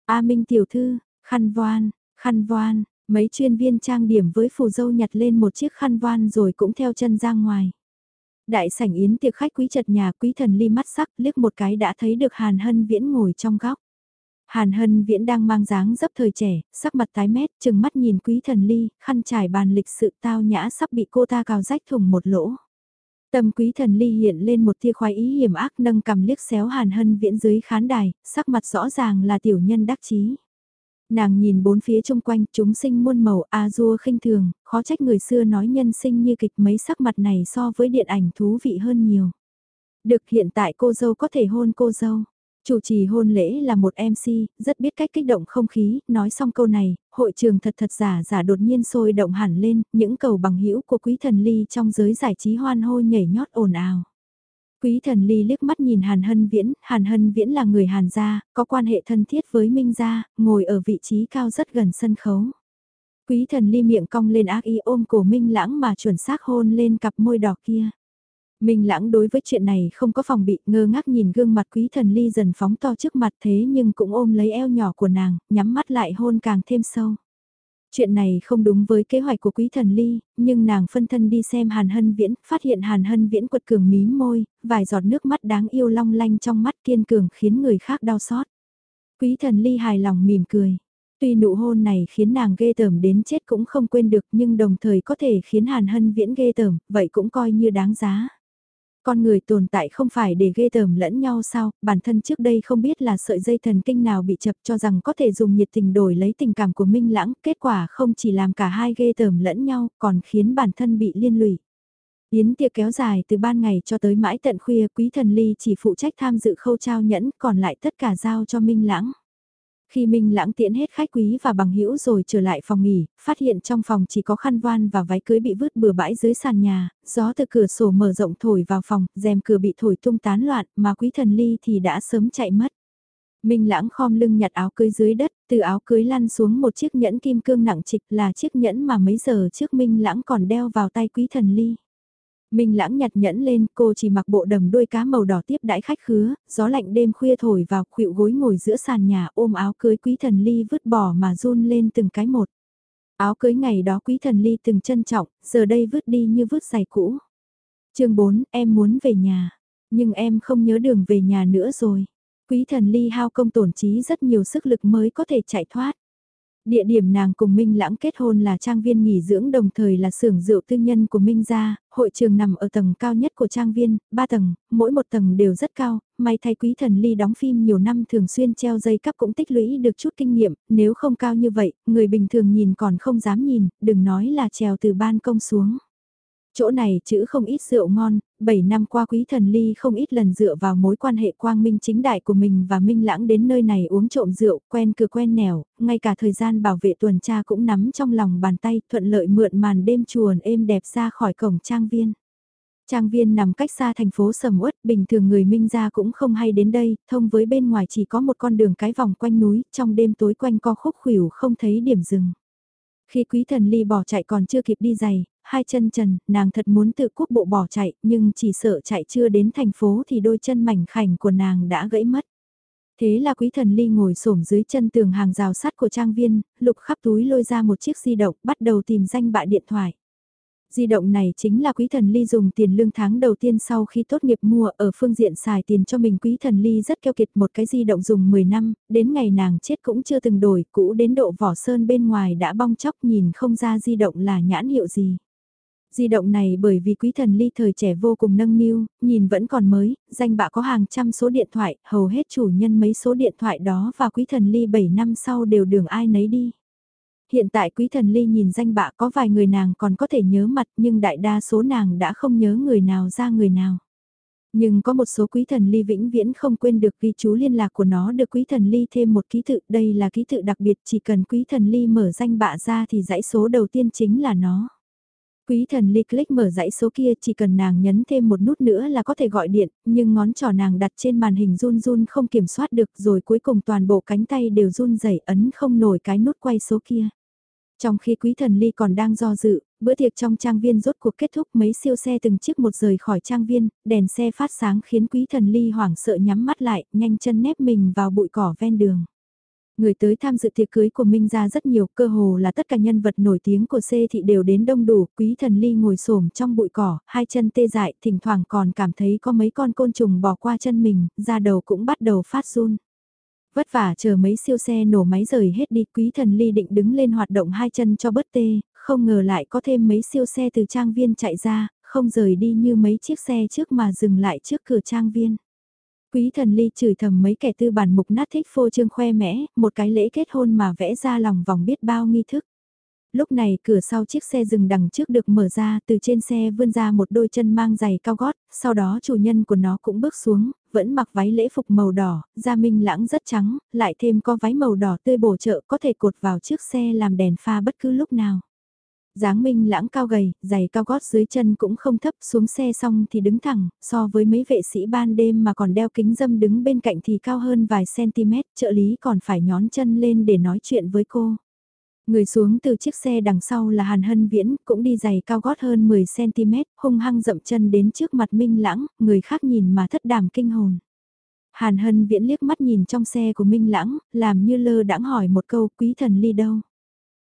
A Minh tiểu thư, khăn voan, khăn voan, mấy chuyên viên trang điểm với phù dâu nhặt lên một chiếc khăn voan rồi cũng theo chân ra ngoài. Đại sảnh yến tiệc khách quý chật nhà quý thần ly mắt sắc liếc một cái đã thấy được Hàn Hân Viễn ngồi trong góc. Hàn Hân Viễn đang mang dáng dấp thời trẻ, sắc mặt tái mét, chừng mắt nhìn quý thần ly, khăn trải bàn lịch sự tao nhã sắp bị cô ta cào rách thùng một lỗ. Tâm quý thần ly hiện lên một tia khoái ý hiểm ác nâng cầm liếc xéo Hàn Hân Viễn dưới khán đài, sắc mặt rõ ràng là tiểu nhân đắc chí. Nàng nhìn bốn phía chung quanh, chúng sinh muôn màu, a dua khinh thường, khó trách người xưa nói nhân sinh như kịch mấy sắc mặt này so với điện ảnh thú vị hơn nhiều. Được hiện tại cô dâu có thể hôn cô dâu. Chủ trì hôn lễ là một MC, rất biết cách kích động không khí, nói xong câu này, hội trường thật thật giả giả đột nhiên sôi động hẳn lên, những cầu bằng hữu của quý thần ly trong giới giải trí hoan hô nhảy nhót ồn ào. Quý thần ly liếc mắt nhìn Hàn Hân Viễn, Hàn Hân Viễn là người Hàn gia, có quan hệ thân thiết với Minh gia, ngồi ở vị trí cao rất gần sân khấu. Quý thần ly miệng cong lên ác ý ôm cổ Minh lãng mà chuẩn xác hôn lên cặp môi đỏ kia. Minh lãng đối với chuyện này không có phòng bị ngơ ngác nhìn gương mặt quý thần ly dần phóng to trước mặt thế nhưng cũng ôm lấy eo nhỏ của nàng, nhắm mắt lại hôn càng thêm sâu. Chuyện này không đúng với kế hoạch của quý thần ly, nhưng nàng phân thân đi xem Hàn Hân Viễn, phát hiện Hàn Hân Viễn quật cường mím môi, vài giọt nước mắt đáng yêu long lanh trong mắt kiên cường khiến người khác đau xót. Quý thần ly hài lòng mỉm cười. Tuy nụ hôn này khiến nàng ghê tởm đến chết cũng không quên được nhưng đồng thời có thể khiến Hàn Hân Viễn ghê tởm, vậy cũng coi như đáng giá. Con người tồn tại không phải để ghê tởm lẫn nhau sao, bản thân trước đây không biết là sợi dây thần kinh nào bị chập cho rằng có thể dùng nhiệt tình đổi lấy tình cảm của Minh Lãng, kết quả không chỉ làm cả hai ghê tởm lẫn nhau, còn khiến bản thân bị liên lụy. Yến tiệc kéo dài từ ban ngày cho tới mãi tận khuya quý thần ly chỉ phụ trách tham dự khâu trao nhẫn còn lại tất cả giao cho Minh Lãng. Khi Minh Lãng tiễn hết khách quý và bằng hữu rồi trở lại phòng nghỉ, phát hiện trong phòng chỉ có khăn voan và váy cưới bị vứt bừa bãi dưới sàn nhà, gió từ cửa sổ mở rộng thổi vào phòng, rèm cửa bị thổi tung tán loạn, mà quý thần ly thì đã sớm chạy mất. Minh Lãng khom lưng nhặt áo cưới dưới đất, từ áo cưới lăn xuống một chiếc nhẫn kim cương nặng trịch là chiếc nhẫn mà mấy giờ trước Minh Lãng còn đeo vào tay quý thần ly. Minh lãng nhặt nhẫn lên, cô chỉ mặc bộ đầm đuôi cá màu đỏ tiếp đãi khách khứa, gió lạnh đêm khuya thổi vào khuỵu gối ngồi giữa sàn nhà ôm áo cưới quý thần ly vứt bỏ mà run lên từng cái một. Áo cưới ngày đó quý thần ly từng trân trọng, giờ đây vứt đi như vứt giày cũ. chương 4, em muốn về nhà, nhưng em không nhớ đường về nhà nữa rồi. Quý thần ly hao công tổn trí rất nhiều sức lực mới có thể chạy thoát. Địa điểm nàng cùng Minh Lãng kết hôn là trang viên nghỉ dưỡng đồng thời là xưởng rượu tư nhân của Minh gia, hội trường nằm ở tầng cao nhất của trang viên, ba tầng, mỗi một tầng đều rất cao, may thay quý thần ly đóng phim nhiều năm thường xuyên treo dây cắp cũng tích lũy được chút kinh nghiệm, nếu không cao như vậy, người bình thường nhìn còn không dám nhìn, đừng nói là trèo từ ban công xuống. Chỗ này chữ không ít rượu ngon, 7 năm qua quý thần ly không ít lần dựa vào mối quan hệ quang minh chính đại của mình và minh lãng đến nơi này uống trộm rượu, quen cửa quen nẻo, ngay cả thời gian bảo vệ tuần tra cũng nắm trong lòng bàn tay, thuận lợi mượn màn đêm chuồn êm đẹp ra khỏi cổng trang viên. Trang viên nằm cách xa thành phố Sầm Uất, bình thường người Minh gia cũng không hay đến đây, thông với bên ngoài chỉ có một con đường cái vòng quanh núi, trong đêm tối quanh co khúc khuỷu không thấy điểm dừng. Khi quý thần ly bỏ chạy còn chưa kịp đi giày, hai chân trần, nàng thật muốn tự quốc bộ bỏ chạy, nhưng chỉ sợ chạy chưa đến thành phố thì đôi chân mảnh khảnh của nàng đã gãy mất. Thế là quý thần ly ngồi xổm dưới chân tường hàng rào sắt của trang viên, lục khắp túi lôi ra một chiếc di động, bắt đầu tìm danh bạ điện thoại. Di động này chính là quý thần ly dùng tiền lương tháng đầu tiên sau khi tốt nghiệp mua ở phương diện xài tiền cho mình quý thần ly rất keo kiệt một cái di động dùng 10 năm, đến ngày nàng chết cũng chưa từng đổi, cũ đến độ vỏ sơn bên ngoài đã bong chóc nhìn không ra di động là nhãn hiệu gì. Di động này bởi vì quý thần ly thời trẻ vô cùng nâng niu, nhìn vẫn còn mới, danh bạ có hàng trăm số điện thoại, hầu hết chủ nhân mấy số điện thoại đó và quý thần ly 7 năm sau đều đường ai nấy đi. Hiện tại quý thần ly nhìn danh bạ có vài người nàng còn có thể nhớ mặt nhưng đại đa số nàng đã không nhớ người nào ra người nào. Nhưng có một số quý thần ly vĩnh viễn không quên được ghi chú liên lạc của nó được quý thần ly thêm một ký tự. Đây là ký tự đặc biệt chỉ cần quý thần ly mở danh bạ ra thì dãy số đầu tiên chính là nó. Quý thần ly click mở dãy số kia chỉ cần nàng nhấn thêm một nút nữa là có thể gọi điện, nhưng ngón trỏ nàng đặt trên màn hình run run không kiểm soát được rồi cuối cùng toàn bộ cánh tay đều run rẩy ấn không nổi cái nút quay số kia. Trong khi quý thần ly còn đang do dự, bữa tiệc trong trang viên rốt cuộc kết thúc mấy siêu xe từng chiếc một rời khỏi trang viên, đèn xe phát sáng khiến quý thần ly hoảng sợ nhắm mắt lại, nhanh chân nép mình vào bụi cỏ ven đường. Người tới tham dự tiệc cưới của Minh ra rất nhiều, cơ hồ là tất cả nhân vật nổi tiếng của C thị đều đến đông đủ, quý thần ly ngồi xổm trong bụi cỏ, hai chân tê dại, thỉnh thoảng còn cảm thấy có mấy con côn trùng bỏ qua chân mình, da đầu cũng bắt đầu phát run. Vất vả chờ mấy siêu xe nổ máy rời hết đi, quý thần ly định đứng lên hoạt động hai chân cho bớt tê, không ngờ lại có thêm mấy siêu xe từ trang viên chạy ra, không rời đi như mấy chiếc xe trước mà dừng lại trước cửa trang viên. Quý thần ly chửi thầm mấy kẻ tư bản mục nát thích phô trương khoe mẽ, một cái lễ kết hôn mà vẽ ra lòng vòng biết bao nghi thức. Lúc này cửa sau chiếc xe dừng đằng trước được mở ra, từ trên xe vươn ra một đôi chân mang giày cao gót, sau đó chủ nhân của nó cũng bước xuống, vẫn mặc váy lễ phục màu đỏ, da minh lãng rất trắng, lại thêm có váy màu đỏ tươi bổ trợ có thể cột vào chiếc xe làm đèn pha bất cứ lúc nào dáng minh lãng cao gầy, giày cao gót dưới chân cũng không thấp xuống xe xong thì đứng thẳng, so với mấy vệ sĩ ban đêm mà còn đeo kính dâm đứng bên cạnh thì cao hơn vài cm, trợ lý còn phải nhón chân lên để nói chuyện với cô. Người xuống từ chiếc xe đằng sau là Hàn Hân Viễn, cũng đi giày cao gót hơn 10cm, hung hăng dậm chân đến trước mặt Minh Lãng, người khác nhìn mà thất đàm kinh hồn. Hàn Hân Viễn liếc mắt nhìn trong xe của Minh Lãng, làm như lơ đãng hỏi một câu quý thần ly đâu.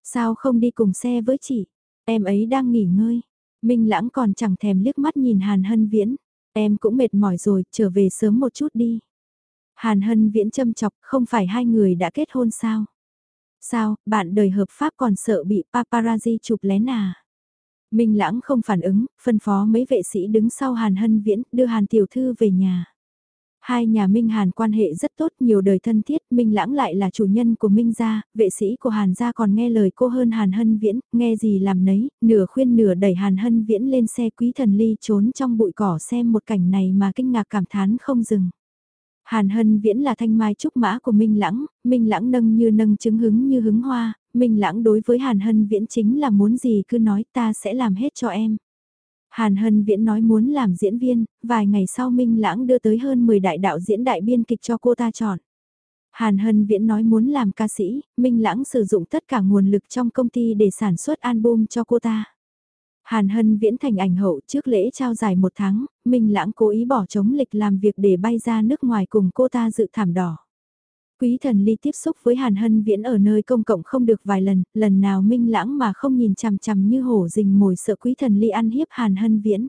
Sao không đi cùng xe với chị? Em ấy đang nghỉ ngơi. Minh Lãng còn chẳng thèm liếc mắt nhìn Hàn Hân Viễn. Em cũng mệt mỏi rồi, trở về sớm một chút đi. Hàn Hân Viễn châm chọc, không phải hai người đã kết hôn sao? Sao, bạn đời hợp pháp còn sợ bị paparazzi chụp lén à? Minh Lãng không phản ứng, phân phó mấy vệ sĩ đứng sau Hàn Hân Viễn, đưa Hàn Tiểu Thư về nhà. Hai nhà Minh Hàn quan hệ rất tốt, nhiều đời thân thiết, Minh Lãng lại là chủ nhân của Minh gia, vệ sĩ của Hàn gia còn nghe lời cô hơn Hàn Hân Viễn, nghe gì làm nấy, nửa khuyên nửa đẩy Hàn Hân Viễn lên xe quý thần ly trốn trong bụi cỏ xem một cảnh này mà kinh ngạc cảm thán không dừng. Hàn Hân Viễn là thanh mai trúc mã của Minh Lãng, Minh Lãng nâng như nâng chứng hứng như hứng hoa, Minh Lãng đối với Hàn Hân Viễn chính là muốn gì cứ nói ta sẽ làm hết cho em. Hàn Hân Viễn nói muốn làm diễn viên, vài ngày sau Minh Lãng đưa tới hơn 10 đại đạo diễn đại biên kịch cho cô ta chọn. Hàn Hân Viễn nói muốn làm ca sĩ, Minh Lãng sử dụng tất cả nguồn lực trong công ty để sản xuất album cho cô ta. Hàn Hân Viễn thành ảnh hậu trước lễ trao giải một tháng, Minh Lãng cố ý bỏ chống lịch làm việc để bay ra nước ngoài cùng cô ta dự thảm đỏ. Quý thần ly tiếp xúc với Hàn Hân Viễn ở nơi công cộng không được vài lần, lần nào minh lãng mà không nhìn chằm chằm như hổ rình mồi sợ quý thần ly ăn hiếp Hàn Hân Viễn.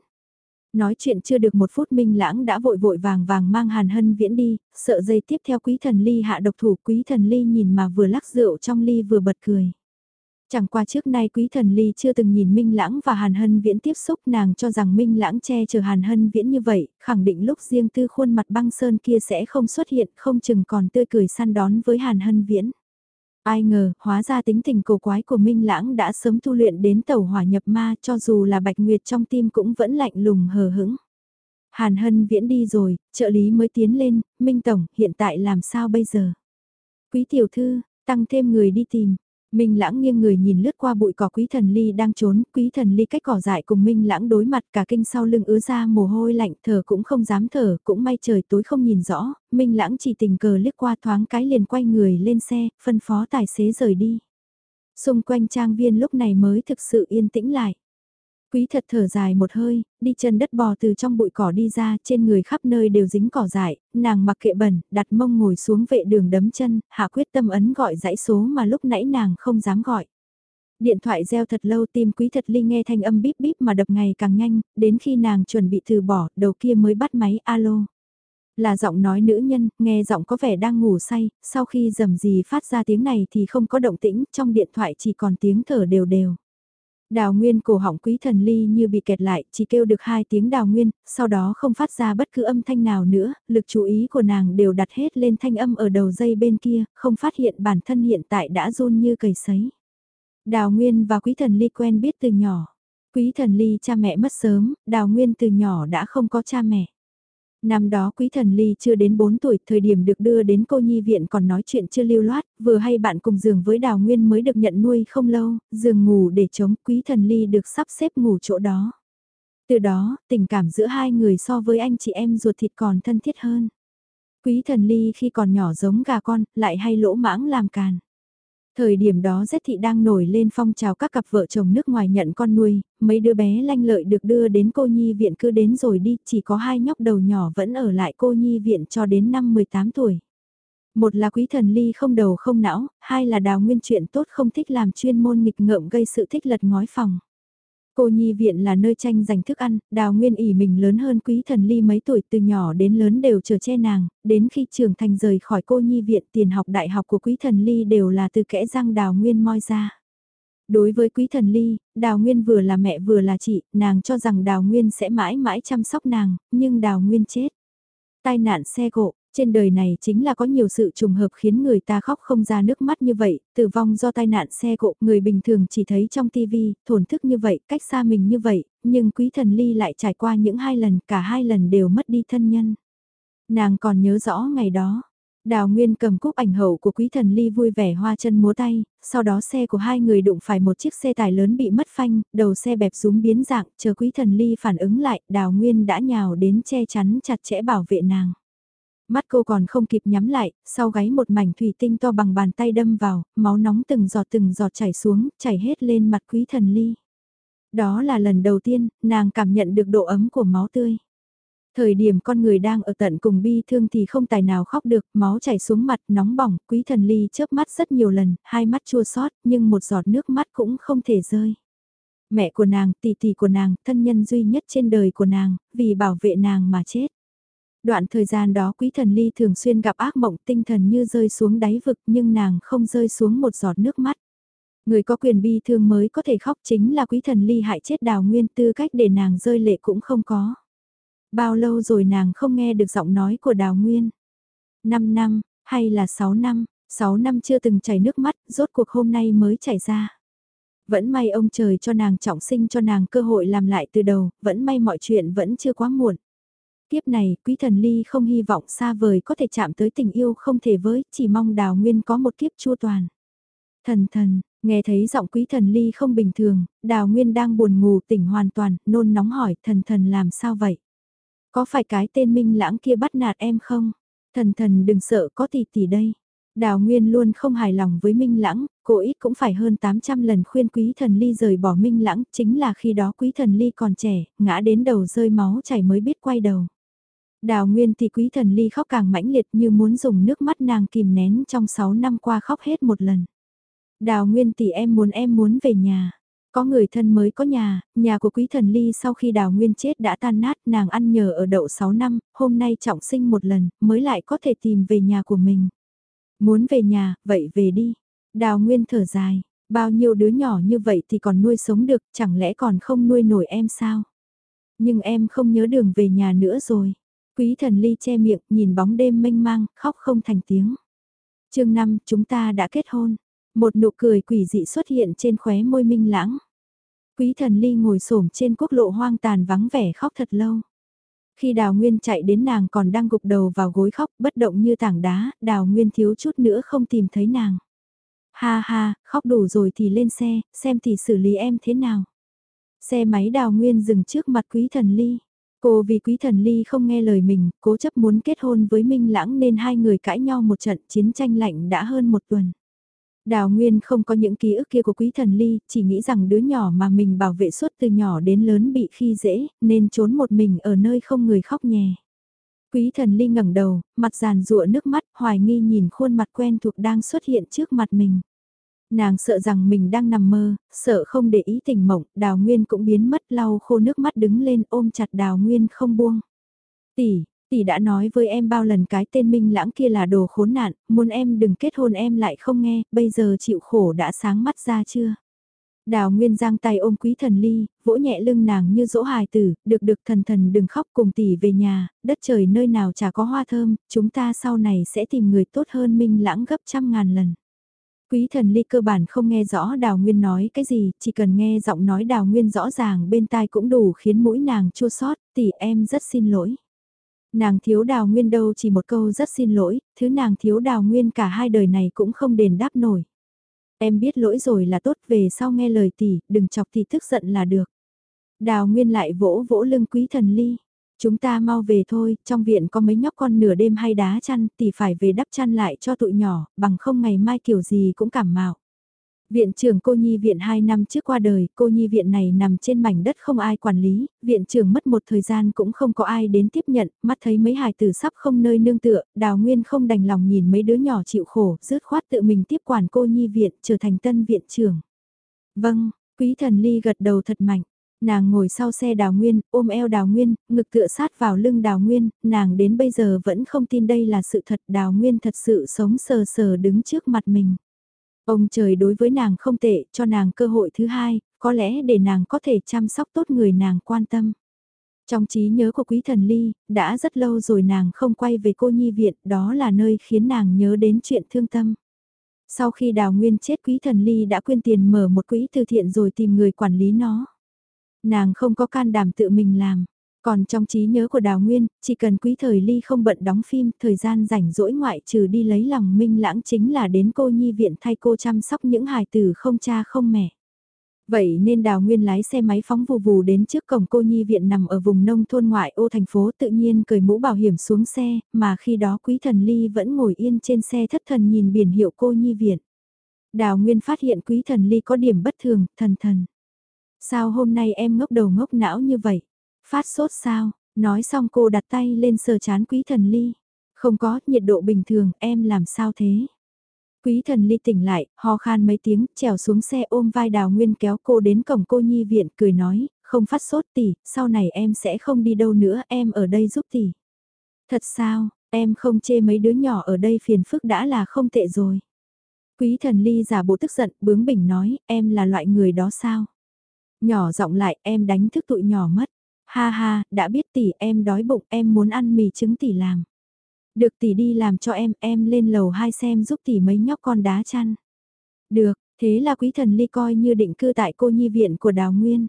Nói chuyện chưa được một phút Minh Lãng đã vội vội vàng vàng mang Hàn Hân Viễn đi, sợ dây tiếp theo quý thần ly hạ độc thủ quý thần ly nhìn mà vừa lắc rượu trong ly vừa bật cười. Chẳng qua trước nay quý thần ly chưa từng nhìn Minh Lãng và Hàn Hân Viễn tiếp xúc nàng cho rằng Minh Lãng che chở Hàn Hân Viễn như vậy, khẳng định lúc riêng tư khuôn mặt băng sơn kia sẽ không xuất hiện, không chừng còn tươi cười săn đón với Hàn Hân Viễn. Ai ngờ, hóa ra tính tình cổ quái của Minh Lãng đã sớm tu luyện đến tàu hỏa nhập ma cho dù là bạch nguyệt trong tim cũng vẫn lạnh lùng hờ hững. Hàn Hân Viễn đi rồi, trợ lý mới tiến lên, Minh Tổng, hiện tại làm sao bây giờ? Quý tiểu thư, tăng thêm người đi tìm, Minh lãng nghiêng người nhìn lướt qua bụi cỏ quý thần ly đang trốn, quý thần ly cách cỏ dại cùng Minh lãng đối mặt cả kinh sau lưng ứa ra mồ hôi lạnh thở cũng không dám thở, cũng may trời tối không nhìn rõ, Minh lãng chỉ tình cờ liếc qua thoáng cái liền quay người lên xe, phân phó tài xế rời đi. Xung quanh trang viên lúc này mới thực sự yên tĩnh lại. Quý thật thở dài một hơi, đi chân đất bò từ trong bụi cỏ đi ra, trên người khắp nơi đều dính cỏ dại, nàng mặc kệ bẩn, đặt mông ngồi xuống vệ đường đấm chân, hạ quyết tâm ấn gọi dãy số mà lúc nãy nàng không dám gọi. Điện thoại reo thật lâu tim quý thật ly nghe thanh âm bíp bíp mà đập ngày càng nhanh, đến khi nàng chuẩn bị từ bỏ, đầu kia mới bắt máy alo. Là giọng nói nữ nhân, nghe giọng có vẻ đang ngủ say, sau khi dầm gì phát ra tiếng này thì không có động tĩnh, trong điện thoại chỉ còn tiếng thở đều đều. Đào Nguyên cổ họng quý thần ly như bị kẹt lại, chỉ kêu được hai tiếng đào nguyên, sau đó không phát ra bất cứ âm thanh nào nữa, lực chú ý của nàng đều đặt hết lên thanh âm ở đầu dây bên kia, không phát hiện bản thân hiện tại đã run như cầy sấy. Đào Nguyên và quý thần ly quen biết từ nhỏ. Quý thần ly cha mẹ mất sớm, đào nguyên từ nhỏ đã không có cha mẹ. Năm đó quý thần ly chưa đến 4 tuổi, thời điểm được đưa đến cô nhi viện còn nói chuyện chưa lưu loát, vừa hay bạn cùng giường với đào nguyên mới được nhận nuôi không lâu, giường ngủ để chống quý thần ly được sắp xếp ngủ chỗ đó. Từ đó, tình cảm giữa hai người so với anh chị em ruột thịt còn thân thiết hơn. Quý thần ly khi còn nhỏ giống gà con, lại hay lỗ mãng làm càn. Thời điểm đó Z thị đang nổi lên phong trào các cặp vợ chồng nước ngoài nhận con nuôi, mấy đứa bé lanh lợi được đưa đến cô nhi viện cứ đến rồi đi, chỉ có hai nhóc đầu nhỏ vẫn ở lại cô nhi viện cho đến năm 18 tuổi. Một là quý thần ly không đầu không não, hai là đào nguyên chuyện tốt không thích làm chuyên môn nghịch ngợm gây sự thích lật ngói phòng. Cô nhi viện là nơi tranh giành thức ăn, đào nguyên ỉ mình lớn hơn quý thần ly mấy tuổi từ nhỏ đến lớn đều chờ che nàng, đến khi trưởng thành rời khỏi cô nhi viện tiền học đại học của quý thần ly đều là từ kẽ răng đào nguyên moi ra. Đối với quý thần ly, đào nguyên vừa là mẹ vừa là chị, nàng cho rằng đào nguyên sẽ mãi mãi chăm sóc nàng, nhưng đào nguyên chết. Tai nạn xe gộ, trên đời này chính là có nhiều sự trùng hợp khiến người ta khóc không ra nước mắt như vậy, tử vong do tai nạn xe cộ, người bình thường chỉ thấy trong tivi, thổn thức như vậy, cách xa mình như vậy, nhưng quý thần ly lại trải qua những hai lần, cả hai lần đều mất đi thân nhân. Nàng còn nhớ rõ ngày đó. Đào Nguyên cầm cúp ảnh hậu của quý thần ly vui vẻ hoa chân múa tay, sau đó xe của hai người đụng phải một chiếc xe tải lớn bị mất phanh, đầu xe bẹp xuống biến dạng, chờ quý thần ly phản ứng lại, Đào Nguyên đã nhào đến che chắn chặt chẽ bảo vệ nàng. Mắt cô còn không kịp nhắm lại, sau gáy một mảnh thủy tinh to bằng bàn tay đâm vào, máu nóng từng giọt từng giọt chảy xuống, chảy hết lên mặt quý thần ly. Đó là lần đầu tiên, nàng cảm nhận được độ ấm của máu tươi. Thời điểm con người đang ở tận cùng bi thương thì không tài nào khóc được, máu chảy xuống mặt, nóng bỏng, quý thần ly chớp mắt rất nhiều lần, hai mắt chua xót nhưng một giọt nước mắt cũng không thể rơi. Mẹ của nàng, tỷ tỷ của nàng, thân nhân duy nhất trên đời của nàng, vì bảo vệ nàng mà chết. Đoạn thời gian đó quý thần ly thường xuyên gặp ác mộng tinh thần như rơi xuống đáy vực nhưng nàng không rơi xuống một giọt nước mắt. Người có quyền bi thương mới có thể khóc chính là quý thần ly hại chết đào nguyên tư cách để nàng rơi lệ cũng không có. Bao lâu rồi nàng không nghe được giọng nói của đào nguyên? 5 năm, hay là 6 năm, 6 năm chưa từng chảy nước mắt, rốt cuộc hôm nay mới chảy ra. Vẫn may ông trời cho nàng trọng sinh cho nàng cơ hội làm lại từ đầu, vẫn may mọi chuyện vẫn chưa quá muộn tiếp này, quý thần ly không hy vọng xa vời có thể chạm tới tình yêu không thể với, chỉ mong đào nguyên có một kiếp chua toàn. Thần thần, nghe thấy giọng quý thần ly không bình thường, đào nguyên đang buồn ngủ tỉnh hoàn toàn, nôn nóng hỏi thần thần làm sao vậy? Có phải cái tên minh lãng kia bắt nạt em không? Thần thần đừng sợ có tỷ tỷ đây. Đào Nguyên luôn không hài lòng với Minh Lãng, cô ít cũng phải hơn 800 lần khuyên quý thần ly rời bỏ Minh Lãng, chính là khi đó quý thần ly còn trẻ, ngã đến đầu rơi máu chảy mới biết quay đầu. Đào Nguyên thì quý thần ly khóc càng mãnh liệt như muốn dùng nước mắt nàng kìm nén trong 6 năm qua khóc hết một lần. Đào Nguyên tỷ em muốn em muốn về nhà. Có người thân mới có nhà, nhà của quý thần ly sau khi đào nguyên chết đã tan nát nàng ăn nhờ ở đậu 6 năm, hôm nay trọng sinh một lần, mới lại có thể tìm về nhà của mình. Muốn về nhà, vậy về đi. Đào nguyên thở dài, bao nhiêu đứa nhỏ như vậy thì còn nuôi sống được, chẳng lẽ còn không nuôi nổi em sao? Nhưng em không nhớ đường về nhà nữa rồi. Quý thần ly che miệng, nhìn bóng đêm mênh mang, khóc không thành tiếng. chương 5, chúng ta đã kết hôn. Một nụ cười quỷ dị xuất hiện trên khóe môi minh lãng. Quý thần ly ngồi xổm trên quốc lộ hoang tàn vắng vẻ khóc thật lâu. Khi Đào Nguyên chạy đến nàng còn đang gục đầu vào gối khóc bất động như tảng đá, Đào Nguyên thiếu chút nữa không tìm thấy nàng. Ha ha, khóc đủ rồi thì lên xe, xem thì xử lý em thế nào. Xe máy Đào Nguyên dừng trước mặt Quý Thần Ly. Cô vì Quý Thần Ly không nghe lời mình, cố chấp muốn kết hôn với Minh Lãng nên hai người cãi nhau một trận chiến tranh lạnh đã hơn một tuần. Đào Nguyên không có những ký ức kia của quý thần ly, chỉ nghĩ rằng đứa nhỏ mà mình bảo vệ suốt từ nhỏ đến lớn bị khi dễ, nên trốn một mình ở nơi không người khóc nhè. Quý thần ly ngẩng đầu, mặt giàn rụa nước mắt, hoài nghi nhìn khuôn mặt quen thuộc đang xuất hiện trước mặt mình. Nàng sợ rằng mình đang nằm mơ, sợ không để ý tình mộng, đào nguyên cũng biến mất lau khô nước mắt đứng lên ôm chặt đào nguyên không buông. Tỷ, Tỷ đã nói với em bao lần cái tên Minh Lãng kia là đồ khốn nạn, muốn em đừng kết hôn em lại không nghe, bây giờ chịu khổ đã sáng mắt ra chưa? Đào Nguyên giang tay ôm quý thần ly, vỗ nhẹ lưng nàng như dỗ hài tử, được được thần thần đừng khóc cùng tỷ về nhà, đất trời nơi nào chả có hoa thơm, chúng ta sau này sẽ tìm người tốt hơn Minh Lãng gấp trăm ngàn lần. Quý thần ly cơ bản không nghe rõ Đào Nguyên nói cái gì, chỉ cần nghe giọng nói Đào Nguyên rõ ràng bên tai cũng đủ khiến mũi nàng chua xót tỷ em rất xin lỗi. Nàng thiếu đào nguyên đâu chỉ một câu rất xin lỗi, thứ nàng thiếu đào nguyên cả hai đời này cũng không đền đáp nổi. Em biết lỗi rồi là tốt về sau nghe lời tỷ, đừng chọc tỷ tức giận là được. Đào nguyên lại vỗ vỗ lưng quý thần ly. Chúng ta mau về thôi, trong viện có mấy nhóc con nửa đêm hay đá chăn, tỷ phải về đắp chăn lại cho tụi nhỏ, bằng không ngày mai kiểu gì cũng cảm mạo. Viện trưởng cô nhi viện 2 năm trước qua đời, cô nhi viện này nằm trên mảnh đất không ai quản lý, viện trưởng mất một thời gian cũng không có ai đến tiếp nhận, mắt thấy mấy hài tử sắp không nơi nương tựa, đào nguyên không đành lòng nhìn mấy đứa nhỏ chịu khổ, rứt khoát tự mình tiếp quản cô nhi viện, trở thành tân viện trưởng. Vâng, quý thần ly gật đầu thật mạnh. Nàng ngồi sau xe đào nguyên, ôm eo đào nguyên, ngực tựa sát vào lưng đào nguyên, nàng đến bây giờ vẫn không tin đây là sự thật đào nguyên thật sự sống sờ sờ đứng trước mặt mình. Ông trời đối với nàng không tệ, cho nàng cơ hội thứ hai, có lẽ để nàng có thể chăm sóc tốt người nàng quan tâm. Trong trí nhớ của quý thần ly, đã rất lâu rồi nàng không quay về cô nhi viện, đó là nơi khiến nàng nhớ đến chuyện thương tâm. Sau khi đào nguyên chết quý thần ly đã quyên tiền mở một quỹ từ thiện rồi tìm người quản lý nó. Nàng không có can đảm tự mình làm. Còn trong trí nhớ của Đào Nguyên, chỉ cần quý thời ly không bận đóng phim, thời gian rảnh rỗi ngoại trừ đi lấy lòng minh lãng chính là đến cô nhi viện thay cô chăm sóc những hài tử không cha không mẹ. Vậy nên Đào Nguyên lái xe máy phóng vù vù đến trước cổng cô nhi viện nằm ở vùng nông thôn ngoại ô thành phố tự nhiên cởi mũ bảo hiểm xuống xe, mà khi đó quý thần ly vẫn ngồi yên trên xe thất thần nhìn biển hiệu cô nhi viện. Đào Nguyên phát hiện quý thần ly có điểm bất thường, thần thần. Sao hôm nay em ngốc đầu ngốc não như vậy? Phát sốt sao? Nói xong cô đặt tay lên sờ chán quý thần ly. Không có, nhiệt độ bình thường, em làm sao thế? Quý thần ly tỉnh lại, ho khan mấy tiếng, trèo xuống xe ôm vai đào nguyên kéo cô đến cổng cô nhi viện, cười nói, không phát sốt tỷ, sau này em sẽ không đi đâu nữa, em ở đây giúp tỷ. Thật sao, em không chê mấy đứa nhỏ ở đây phiền phức đã là không tệ rồi. Quý thần ly giả bộ tức giận, bướng bỉnh nói, em là loại người đó sao? Nhỏ giọng lại, em đánh thức tụi nhỏ mất. Ha ha, đã biết tỷ em đói bụng em muốn ăn mì trứng tỷ làm. Được tỷ đi làm cho em, em lên lầu hai xem giúp tỷ mấy nhóc con đá chăn. Được, thế là quý thần ly coi như định cư tại cô nhi viện của Đào Nguyên.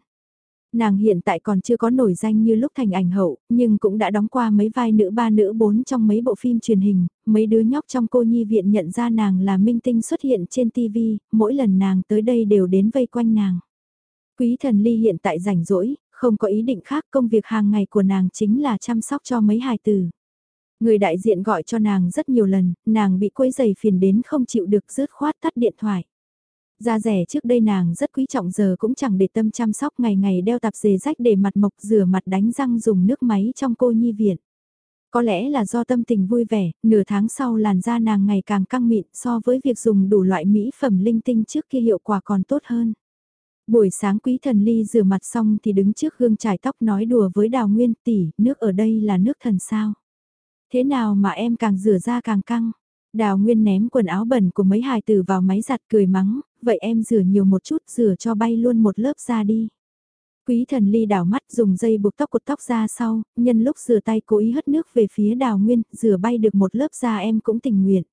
Nàng hiện tại còn chưa có nổi danh như lúc thành ảnh hậu, nhưng cũng đã đóng qua mấy vai nữ ba nữ bốn trong mấy bộ phim truyền hình, mấy đứa nhóc trong cô nhi viện nhận ra nàng là minh tinh xuất hiện trên TV, mỗi lần nàng tới đây đều đến vây quanh nàng. Quý thần ly hiện tại rảnh rỗi, không có ý định khác công việc hàng ngày của nàng chính là chăm sóc cho mấy hài tử. Người đại diện gọi cho nàng rất nhiều lần, nàng bị quấy giày phiền đến không chịu được rớt khoát tắt điện thoại. Da rẻ trước đây nàng rất quý trọng giờ cũng chẳng để tâm chăm sóc ngày ngày đeo tạp dề rách để mặt mộc rửa mặt đánh răng dùng nước máy trong cô nhi viện. Có lẽ là do tâm tình vui vẻ, nửa tháng sau làn da nàng ngày càng căng mịn so với việc dùng đủ loại mỹ phẩm linh tinh trước kia hiệu quả còn tốt hơn. Buổi sáng quý thần ly rửa mặt xong thì đứng trước gương trải tóc nói đùa với đào nguyên tỷ, nước ở đây là nước thần sao. Thế nào mà em càng rửa ra càng căng. Đào Nguyên ném quần áo bẩn của mấy hài tử vào máy giặt cười mắng, vậy em rửa nhiều một chút rửa cho bay luôn một lớp ra đi. Quý thần ly đảo mắt dùng dây buộc tóc cột tóc ra sau, nhân lúc rửa tay cố ý hất nước về phía đào nguyên, rửa bay được một lớp da em cũng tình nguyện.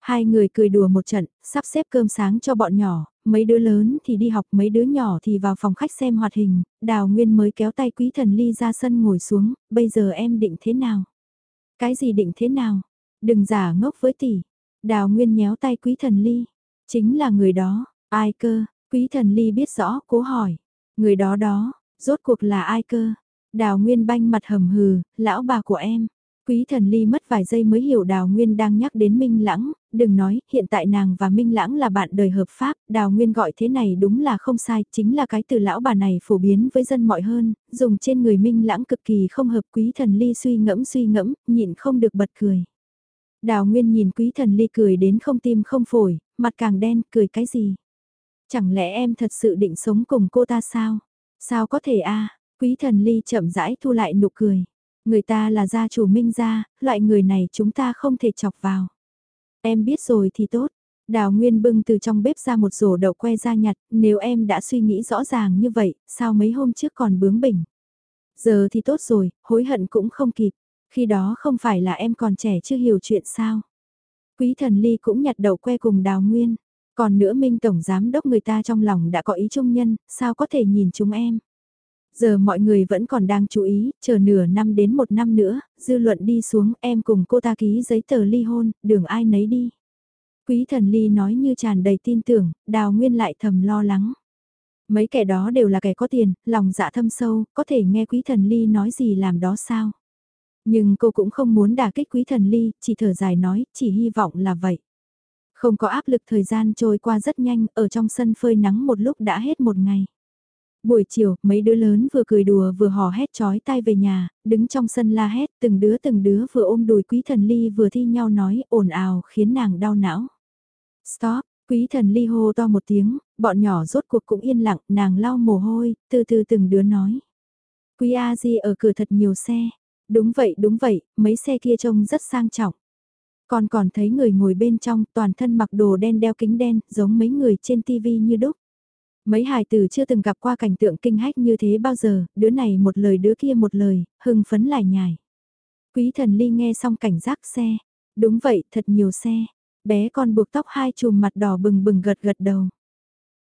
Hai người cười đùa một trận, sắp xếp cơm sáng cho bọn nhỏ, mấy đứa lớn thì đi học mấy đứa nhỏ thì vào phòng khách xem hoạt hình, đào nguyên mới kéo tay quý thần ly ra sân ngồi xuống, bây giờ em định thế nào? Cái gì định thế nào? Đừng giả ngốc với tỷ. Đào Nguyên nhéo tay quý thần ly. Chính là người đó, ai cơ? Quý thần ly biết rõ, cố hỏi. Người đó đó, rốt cuộc là ai cơ? Đào Nguyên banh mặt hầm hừ, lão bà của em. Quý thần ly mất vài giây mới hiểu Đào Nguyên đang nhắc đến Minh Lãng, đừng nói, hiện tại nàng và Minh Lãng là bạn đời hợp pháp, Đào Nguyên gọi thế này đúng là không sai, chính là cái từ lão bà này phổ biến với dân mọi hơn, dùng trên người Minh Lãng cực kỳ không hợp quý thần ly suy ngẫm suy ngẫm, nhịn không được bật cười. Đào Nguyên nhìn quý thần ly cười đến không tim không phổi, mặt càng đen, cười cái gì? Chẳng lẽ em thật sự định sống cùng cô ta sao? Sao có thể a? Quý thần ly chậm rãi thu lại nụ cười. Người ta là gia chủ minh gia, loại người này chúng ta không thể chọc vào. Em biết rồi thì tốt. Đào Nguyên bưng từ trong bếp ra một rổ đậu que ra nhặt, nếu em đã suy nghĩ rõ ràng như vậy, sao mấy hôm trước còn bướng bỉnh. Giờ thì tốt rồi, hối hận cũng không kịp. Khi đó không phải là em còn trẻ chưa hiểu chuyện sao. Quý thần ly cũng nhặt đậu que cùng đào nguyên. Còn nữa Minh Tổng Giám Đốc người ta trong lòng đã có ý trung nhân, sao có thể nhìn chúng em. Giờ mọi người vẫn còn đang chú ý, chờ nửa năm đến một năm nữa, dư luận đi xuống em cùng cô ta ký giấy tờ ly hôn, đường ai nấy đi. Quý thần ly nói như tràn đầy tin tưởng, đào nguyên lại thầm lo lắng. Mấy kẻ đó đều là kẻ có tiền, lòng dạ thâm sâu, có thể nghe quý thần ly nói gì làm đó sao. Nhưng cô cũng không muốn đả kích quý thần ly, chỉ thở dài nói, chỉ hy vọng là vậy. Không có áp lực thời gian trôi qua rất nhanh, ở trong sân phơi nắng một lúc đã hết một ngày. Buổi chiều, mấy đứa lớn vừa cười đùa vừa hò hét chói tai về nhà, đứng trong sân la hét, từng đứa từng đứa vừa ôm đùi quý thần ly vừa thi nhau nói ồn ào khiến nàng đau não. Stop, quý thần ly hô to một tiếng, bọn nhỏ rốt cuộc cũng yên lặng, nàng lau mồ hôi, từ từ từng đứa nói. Quý A Di ở cửa thật nhiều xe, Đúng vậy, đúng vậy, mấy xe kia trông rất sang trọng. Còn còn thấy người ngồi bên trong toàn thân mặc đồ đen đeo kính đen, giống mấy người trên tivi như đúc. Mấy hài tử chưa từng gặp qua cảnh tượng kinh hách như thế bao giờ, đứa này một lời đứa kia một lời, hưng phấn lại nhài. Quý thần ly nghe xong cảnh giác xe. Đúng vậy, thật nhiều xe. Bé con buộc tóc hai chùm mặt đỏ bừng bừng gật gật đầu.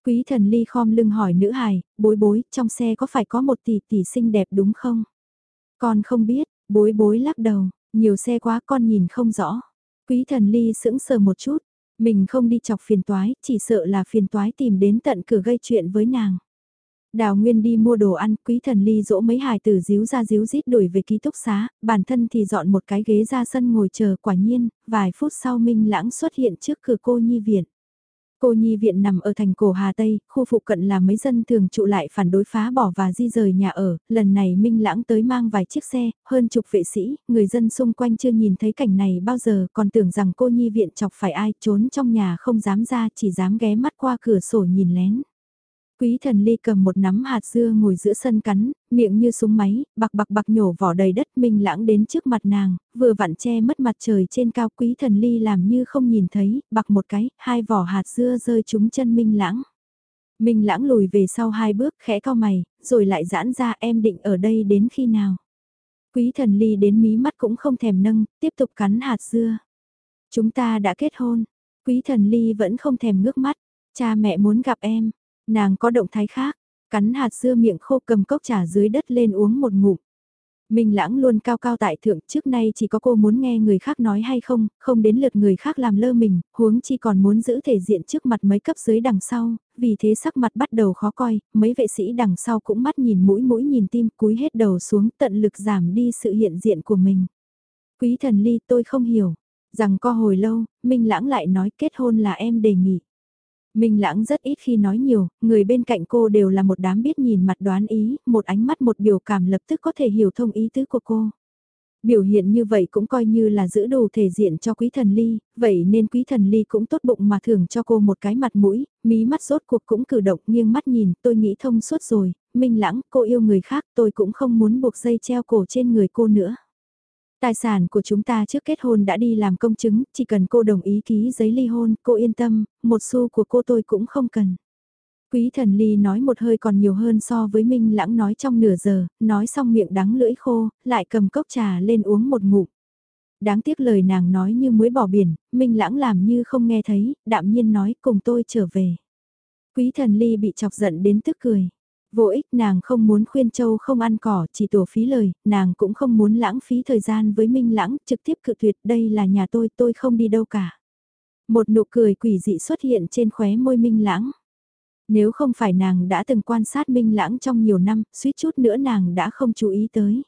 Quý thần ly khom lưng hỏi nữ hài, bối bối, trong xe có phải có một tỷ tỷ xinh đẹp đúng không? Con không biết, Bối bối lắc đầu, nhiều xe quá con nhìn không rõ. Quý thần ly sững sờ một chút, mình không đi chọc phiền toái, chỉ sợ là phiền toái tìm đến tận cửa gây chuyện với nàng. Đào Nguyên đi mua đồ ăn, quý thần ly dỗ mấy hài tử díu ra díu dít đuổi về ký túc xá, bản thân thì dọn một cái ghế ra sân ngồi chờ quả nhiên, vài phút sau Minh Lãng xuất hiện trước cửa cô nhi viện. Cô nhi viện nằm ở thành cổ Hà Tây, khu phụ cận là mấy dân thường trụ lại phản đối phá bỏ và di rời nhà ở, lần này Minh Lãng tới mang vài chiếc xe, hơn chục vệ sĩ, người dân xung quanh chưa nhìn thấy cảnh này bao giờ còn tưởng rằng cô nhi viện chọc phải ai trốn trong nhà không dám ra chỉ dám ghé mắt qua cửa sổ nhìn lén. Quý thần ly cầm một nắm hạt dưa ngồi giữa sân cắn, miệng như súng máy, bạc bạc bạc nhổ vỏ đầy đất minh lãng đến trước mặt nàng, vừa vặn che mất mặt trời trên cao quý thần ly làm như không nhìn thấy, bạc một cái, hai vỏ hạt dưa rơi trúng chân minh lãng. Minh lãng lùi về sau hai bước khẽ cao mày, rồi lại giãn ra em định ở đây đến khi nào. Quý thần ly đến mí mắt cũng không thèm nâng, tiếp tục cắn hạt dưa. Chúng ta đã kết hôn, quý thần ly vẫn không thèm ngước mắt, cha mẹ muốn gặp em, Nàng có động thái khác, cắn hạt dưa miệng khô cầm cốc trà dưới đất lên uống một ngụm. Minh lãng luôn cao cao tại thượng trước nay chỉ có cô muốn nghe người khác nói hay không, không đến lượt người khác làm lơ mình, huống chi còn muốn giữ thể diện trước mặt mấy cấp dưới đằng sau, vì thế sắc mặt bắt đầu khó coi, mấy vệ sĩ đằng sau cũng mắt nhìn mũi mũi nhìn tim cúi hết đầu xuống tận lực giảm đi sự hiện diện của mình. Quý thần ly tôi không hiểu, rằng co hồi lâu, Minh lãng lại nói kết hôn là em đề nghị. Minh Lãng rất ít khi nói nhiều, người bên cạnh cô đều là một đám biết nhìn mặt đoán ý, một ánh mắt một biểu cảm lập tức có thể hiểu thông ý tứ của cô. Biểu hiện như vậy cũng coi như là giữ đủ thể diện cho quý thần ly, vậy nên quý thần ly cũng tốt bụng mà thưởng cho cô một cái mặt mũi, mí mắt rốt cuộc cũng cử động nghiêng mắt nhìn, tôi nghĩ thông suốt rồi, minh lãng, cô yêu người khác, tôi cũng không muốn buộc dây treo cổ trên người cô nữa. Tài sản của chúng ta trước kết hôn đã đi làm công chứng, chỉ cần cô đồng ý ký giấy ly hôn, cô yên tâm, một xu của cô tôi cũng không cần. Quý thần ly nói một hơi còn nhiều hơn so với Minh Lãng nói trong nửa giờ, nói xong miệng đắng lưỡi khô, lại cầm cốc trà lên uống một ngụm. Đáng tiếc lời nàng nói như muối bỏ biển, Minh Lãng làm như không nghe thấy, đạm nhiên nói cùng tôi trở về. Quý thần ly bị chọc giận đến tức cười. Vô ích nàng không muốn khuyên châu không ăn cỏ, chỉ tổ phí lời, nàng cũng không muốn lãng phí thời gian với Minh Lãng, trực tiếp cự tuyệt đây là nhà tôi, tôi không đi đâu cả. Một nụ cười quỷ dị xuất hiện trên khóe môi Minh Lãng. Nếu không phải nàng đã từng quan sát Minh Lãng trong nhiều năm, suýt chút nữa nàng đã không chú ý tới.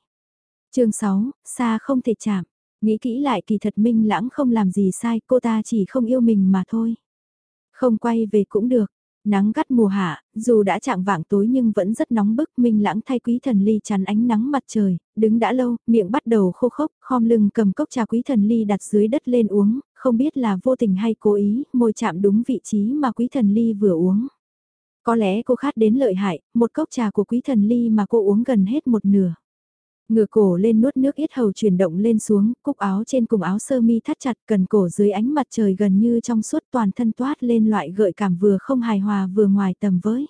chương 6, xa không thể chạm. Nghĩ kỹ lại kỳ thật Minh Lãng không làm gì sai, cô ta chỉ không yêu mình mà thôi. Không quay về cũng được. Nắng gắt mùa hạ, dù đã chạng vạng tối nhưng vẫn rất nóng bức, Minh Lãng thay quý thần ly chắn ánh nắng mặt trời, đứng đã lâu, miệng bắt đầu khô khốc, khom lưng cầm cốc trà quý thần ly đặt dưới đất lên uống, không biết là vô tình hay cố ý, môi chạm đúng vị trí mà quý thần ly vừa uống. Có lẽ cô khát đến lợi hại, một cốc trà của quý thần ly mà cô uống gần hết một nửa. Ngửa cổ lên nuốt nước ít hầu chuyển động lên xuống, cúc áo trên cùng áo sơ mi thắt chặt cần cổ dưới ánh mặt trời gần như trong suốt toàn thân toát lên loại gợi cảm vừa không hài hòa vừa ngoài tầm với.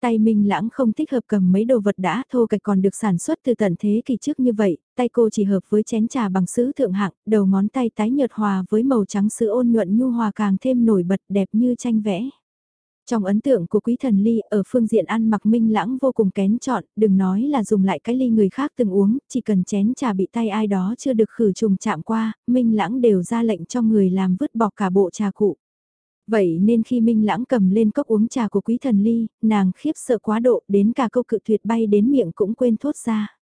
Tay Minh Lãng không thích hợp cầm mấy đồ vật đã thô kệch còn được sản xuất từ tận thế kỷ trước như vậy, tay cô chỉ hợp với chén trà bằng sứ thượng hạng, đầu ngón tay tái nhợt hòa với màu trắng sữa ôn nhuận nhu hòa càng thêm nổi bật đẹp như tranh vẽ. Trong ấn tượng của quý thần ly ở phương diện ăn mặc minh lãng vô cùng kén chọn, đừng nói là dùng lại cái ly người khác từng uống, chỉ cần chén trà bị tay ai đó chưa được khử trùng chạm qua, minh lãng đều ra lệnh cho người làm vứt bỏ cả bộ trà cụ. Vậy nên khi Minh Lãng cầm lên cốc uống trà của quý thần ly, nàng khiếp sợ quá độ đến cả câu cự tuyệt bay đến miệng cũng quên thốt ra.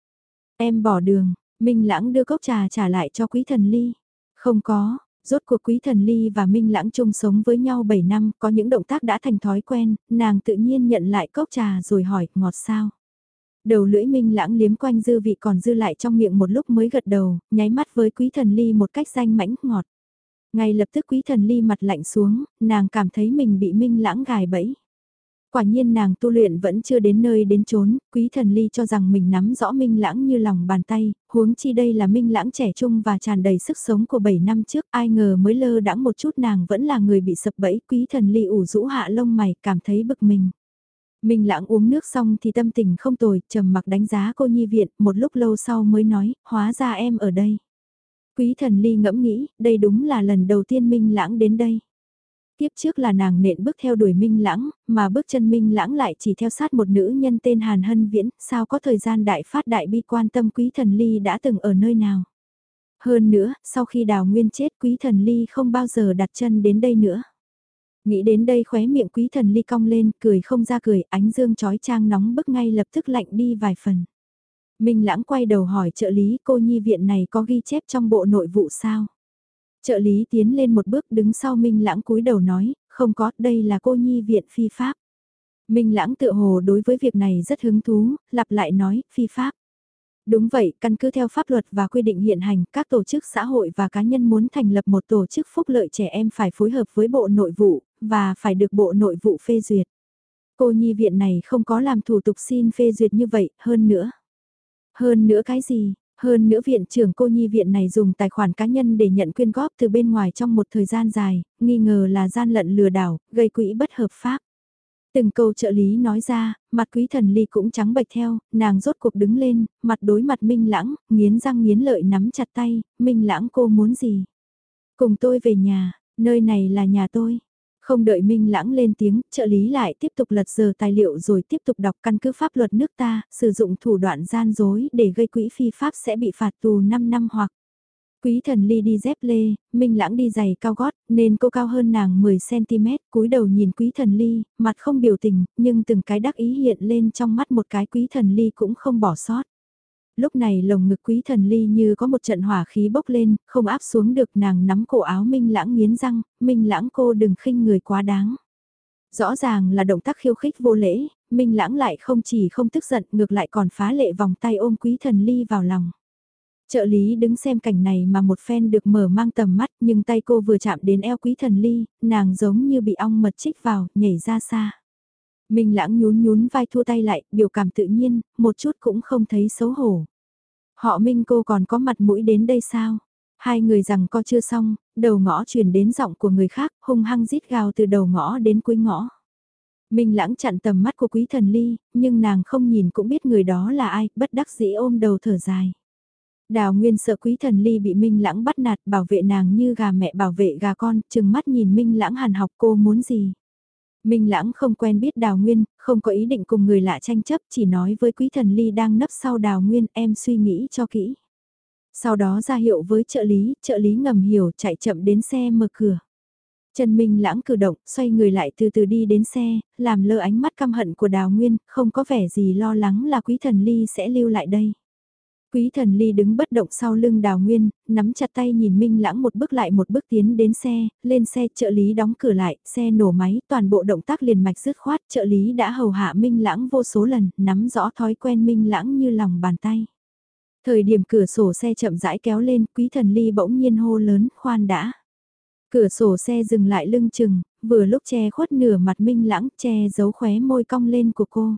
Em bỏ đường, Minh Lãng đưa cốc trà trả lại cho quý thần ly. Không có, Rốt cuộc quý thần ly và Minh Lãng chung sống với nhau 7 năm, có những động tác đã thành thói quen, nàng tự nhiên nhận lại cốc trà rồi hỏi, ngọt sao? Đầu lưỡi Minh Lãng liếm quanh dư vị còn dư lại trong miệng một lúc mới gật đầu, nháy mắt với quý thần ly một cách danh mãnh ngọt. Ngay lập tức quý thần ly mặt lạnh xuống, nàng cảm thấy mình bị Minh Lãng gài bẫy. Quả nhiên nàng tu luyện vẫn chưa đến nơi đến chốn, quý thần ly cho rằng mình nắm rõ minh lãng như lòng bàn tay, huống chi đây là minh lãng trẻ trung và tràn đầy sức sống của 7 năm trước, ai ngờ mới lơ đãng một chút nàng vẫn là người bị sập bẫy, quý thần ly ủ rũ hạ lông mày, cảm thấy bực mình. Minh lãng uống nước xong thì tâm tình không tồi, trầm mặc đánh giá cô nhi viện, một lúc lâu sau mới nói, hóa ra em ở đây. Quý thần ly ngẫm nghĩ, đây đúng là lần đầu tiên Minh lãng đến đây. Tiếp trước là nàng nện bước theo đuổi Minh Lãng, mà bước chân Minh Lãng lại chỉ theo sát một nữ nhân tên Hàn Hân Viễn, sao có thời gian đại phát đại bi quan tâm quý thần ly đã từng ở nơi nào. Hơn nữa, sau khi đào nguyên chết quý thần ly không bao giờ đặt chân đến đây nữa. Nghĩ đến đây khóe miệng quý thần ly cong lên, cười không ra cười, ánh dương trói trang nóng bức ngay lập tức lạnh đi vài phần. Minh Lãng quay đầu hỏi trợ lý cô nhi viện này có ghi chép trong bộ nội vụ sao? Trợ lý tiến lên một bước đứng sau Minh Lãng cúi đầu nói, không có, đây là cô nhi viện phi pháp. Minh Lãng tự hồ đối với việc này rất hứng thú, lặp lại nói, phi pháp. Đúng vậy, căn cứ theo pháp luật và quy định hiện hành, các tổ chức xã hội và cá nhân muốn thành lập một tổ chức phúc lợi trẻ em phải phối hợp với Bộ Nội vụ, và phải được Bộ Nội vụ phê duyệt. Cô nhi viện này không có làm thủ tục xin phê duyệt như vậy, hơn nữa. Hơn nữa cái gì? Hơn nữa viện trưởng cô nhi viện này dùng tài khoản cá nhân để nhận quyên góp từ bên ngoài trong một thời gian dài, nghi ngờ là gian lận lừa đảo, gây quỹ bất hợp pháp. Từng câu trợ lý nói ra, mặt quý thần ly cũng trắng bệch theo, nàng rốt cuộc đứng lên, mặt đối mặt Minh Lãng, nghiến răng nghiến lợi nắm chặt tay, Minh Lãng cô muốn gì? Cùng tôi về nhà, nơi này là nhà tôi. Không đợi Minh Lãng lên tiếng, trợ lý lại tiếp tục lật giờ tài liệu rồi tiếp tục đọc căn cứ pháp luật nước ta, sử dụng thủ đoạn gian dối để gây quỹ phi pháp sẽ bị phạt tù 5 năm hoặc. Quý thần ly đi dép lê, Minh Lãng đi giày cao gót, nên cô cao hơn nàng 10cm, cúi đầu nhìn quý thần ly, mặt không biểu tình, nhưng từng cái đắc ý hiện lên trong mắt một cái quý thần ly cũng không bỏ sót. Lúc này lồng ngực quý thần ly như có một trận hỏa khí bốc lên, không áp xuống được nàng nắm cổ áo Minh Lãng nghiến răng, Minh Lãng cô đừng khinh người quá đáng. Rõ ràng là động tác khiêu khích vô lễ, Minh Lãng lại không chỉ không tức giận ngược lại còn phá lệ vòng tay ôm quý thần ly vào lòng. Trợ lý đứng xem cảnh này mà một phen được mở mang tầm mắt nhưng tay cô vừa chạm đến eo quý thần ly, nàng giống như bị ong mật chích vào, nhảy ra xa. Minh lãng nhún nhún vai thua tay lại, biểu cảm tự nhiên, một chút cũng không thấy xấu hổ. Họ Minh cô còn có mặt mũi đến đây sao? Hai người rằng co chưa xong, đầu ngõ truyền đến giọng của người khác, hung hăng rít gào từ đầu ngõ đến cuối ngõ. Minh lãng chặn tầm mắt của quý thần ly, nhưng nàng không nhìn cũng biết người đó là ai, bất đắc dĩ ôm đầu thở dài. Đào Nguyên sợ quý thần ly bị Minh lãng bắt nạt bảo vệ nàng như gà mẹ bảo vệ gà con, chừng mắt nhìn Minh lãng hàn học cô muốn gì. Minh lãng không quen biết Đào Nguyên, không có ý định cùng người lạ tranh chấp, chỉ nói với quý thần ly đang nấp sau Đào Nguyên em suy nghĩ cho kỹ. Sau đó ra hiệu với trợ lý, trợ lý ngầm hiểu chạy chậm đến xe mở cửa. Trần Minh lãng cử động, xoay người lại từ từ đi đến xe, làm lơ ánh mắt căm hận của Đào Nguyên, không có vẻ gì lo lắng là quý thần ly sẽ lưu lại đây. Quý thần ly đứng bất động sau lưng đào nguyên, nắm chặt tay nhìn Minh Lãng một bước lại một bước tiến đến xe, lên xe trợ lý đóng cửa lại, xe nổ máy, toàn bộ động tác liền mạch dứt khoát, trợ lý đã hầu hạ Minh Lãng vô số lần, nắm rõ thói quen Minh Lãng như lòng bàn tay. Thời điểm cửa sổ xe chậm rãi kéo lên, quý thần ly bỗng nhiên hô lớn, khoan đã. Cửa sổ xe dừng lại lưng chừng, vừa lúc che khuất nửa mặt Minh Lãng, che giấu khóe môi cong lên của cô.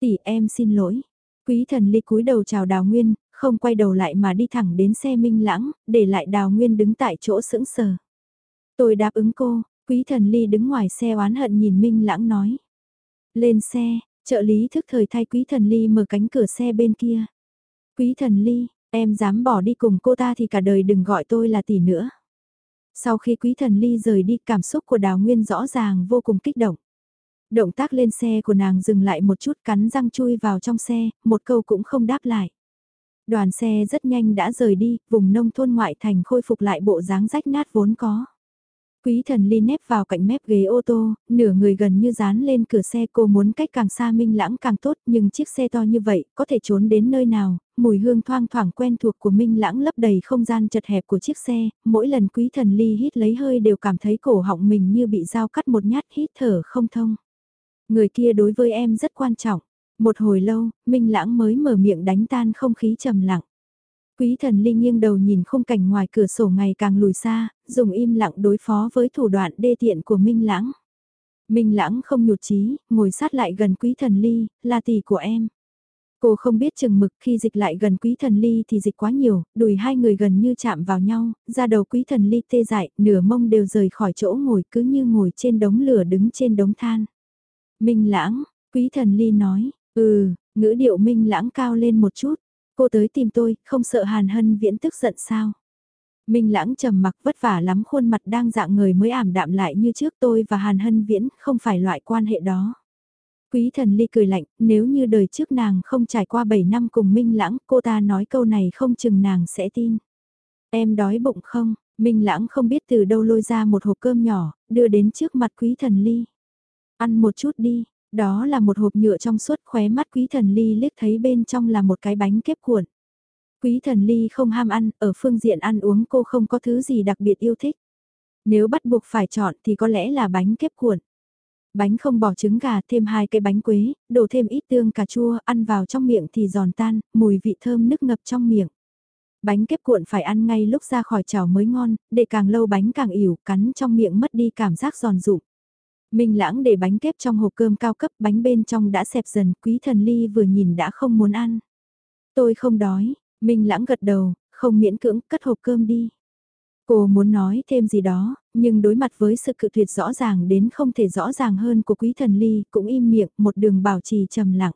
Tỷ em xin lỗi. Quý thần ly cúi đầu chào đào nguyên, không quay đầu lại mà đi thẳng đến xe minh lãng, để lại đào nguyên đứng tại chỗ sững sờ. Tôi đáp ứng cô, quý thần ly đứng ngoài xe oán hận nhìn minh lãng nói. Lên xe, trợ lý thức thời thay quý thần ly mở cánh cửa xe bên kia. Quý thần ly, em dám bỏ đi cùng cô ta thì cả đời đừng gọi tôi là tỷ nữa. Sau khi quý thần ly rời đi cảm xúc của đào nguyên rõ ràng vô cùng kích động. Động tác lên xe của nàng dừng lại một chút cắn răng chui vào trong xe, một câu cũng không đáp lại. Đoàn xe rất nhanh đã rời đi, vùng nông thôn ngoại thành khôi phục lại bộ dáng rách nát vốn có. Quý thần ly nép vào cạnh mép ghế ô tô, nửa người gần như dán lên cửa xe cô muốn cách càng xa minh lãng càng tốt nhưng chiếc xe to như vậy có thể trốn đến nơi nào, mùi hương thoang thoảng quen thuộc của minh lãng lấp đầy không gian chật hẹp của chiếc xe, mỗi lần quý thần ly hít lấy hơi đều cảm thấy cổ họng mình như bị dao cắt một nhát hít thở không thông. Người kia đối với em rất quan trọng. Một hồi lâu, Minh Lãng mới mở miệng đánh tan không khí trầm lặng. Quý thần Ly nghiêng đầu nhìn khung cảnh ngoài cửa sổ ngày càng lùi xa, dùng im lặng đối phó với thủ đoạn đê tiện của Minh Lãng. Minh Lãng không nhụt chí, ngồi sát lại gần quý thần ly, là tỷ của em. Cô không biết chừng mực khi dịch lại gần quý thần ly thì dịch quá nhiều, đùi hai người gần như chạm vào nhau, ra đầu quý thần ly tê dại, nửa mông đều rời khỏi chỗ ngồi cứ như ngồi trên đống lửa đứng trên đống than. Minh lãng, quý thần ly nói, ừ, ngữ điệu minh lãng cao lên một chút, cô tới tìm tôi, không sợ hàn hân viễn tức giận sao. Minh lãng trầm mặc vất vả lắm khuôn mặt đang dạng người mới ảm đạm lại như trước tôi và hàn hân viễn không phải loại quan hệ đó. Quý thần ly cười lạnh, nếu như đời trước nàng không trải qua 7 năm cùng Minh lãng, cô ta nói câu này không chừng nàng sẽ tin. Em đói bụng không? Minh lãng không biết từ đâu lôi ra một hộp cơm nhỏ, đưa đến trước mặt quý thần ly. Ăn một chút đi, đó là một hộp nhựa trong suốt khóe mắt quý thần ly liếc thấy bên trong là một cái bánh kép cuộn. Quý thần ly không ham ăn, ở phương diện ăn uống cô không có thứ gì đặc biệt yêu thích. Nếu bắt buộc phải chọn thì có lẽ là bánh kép cuộn. Bánh không bỏ trứng gà thêm hai cái bánh quế, đổ thêm ít tương cà chua, ăn vào trong miệng thì giòn tan, mùi vị thơm nức ngập trong miệng. Bánh kép cuộn phải ăn ngay lúc ra khỏi chảo mới ngon, để càng lâu bánh càng ỉu, cắn trong miệng mất đi cảm giác giòn rụng. Minh lãng để bánh kép trong hộp cơm cao cấp bánh bên trong đã xẹp dần quý thần ly vừa nhìn đã không muốn ăn. Tôi không đói, Minh lãng gật đầu, không miễn cưỡng cất hộp cơm đi. Cô muốn nói thêm gì đó, nhưng đối mặt với sự cự tuyệt rõ ràng đến không thể rõ ràng hơn của quý thần ly cũng im miệng một đường bảo trì trầm lặng.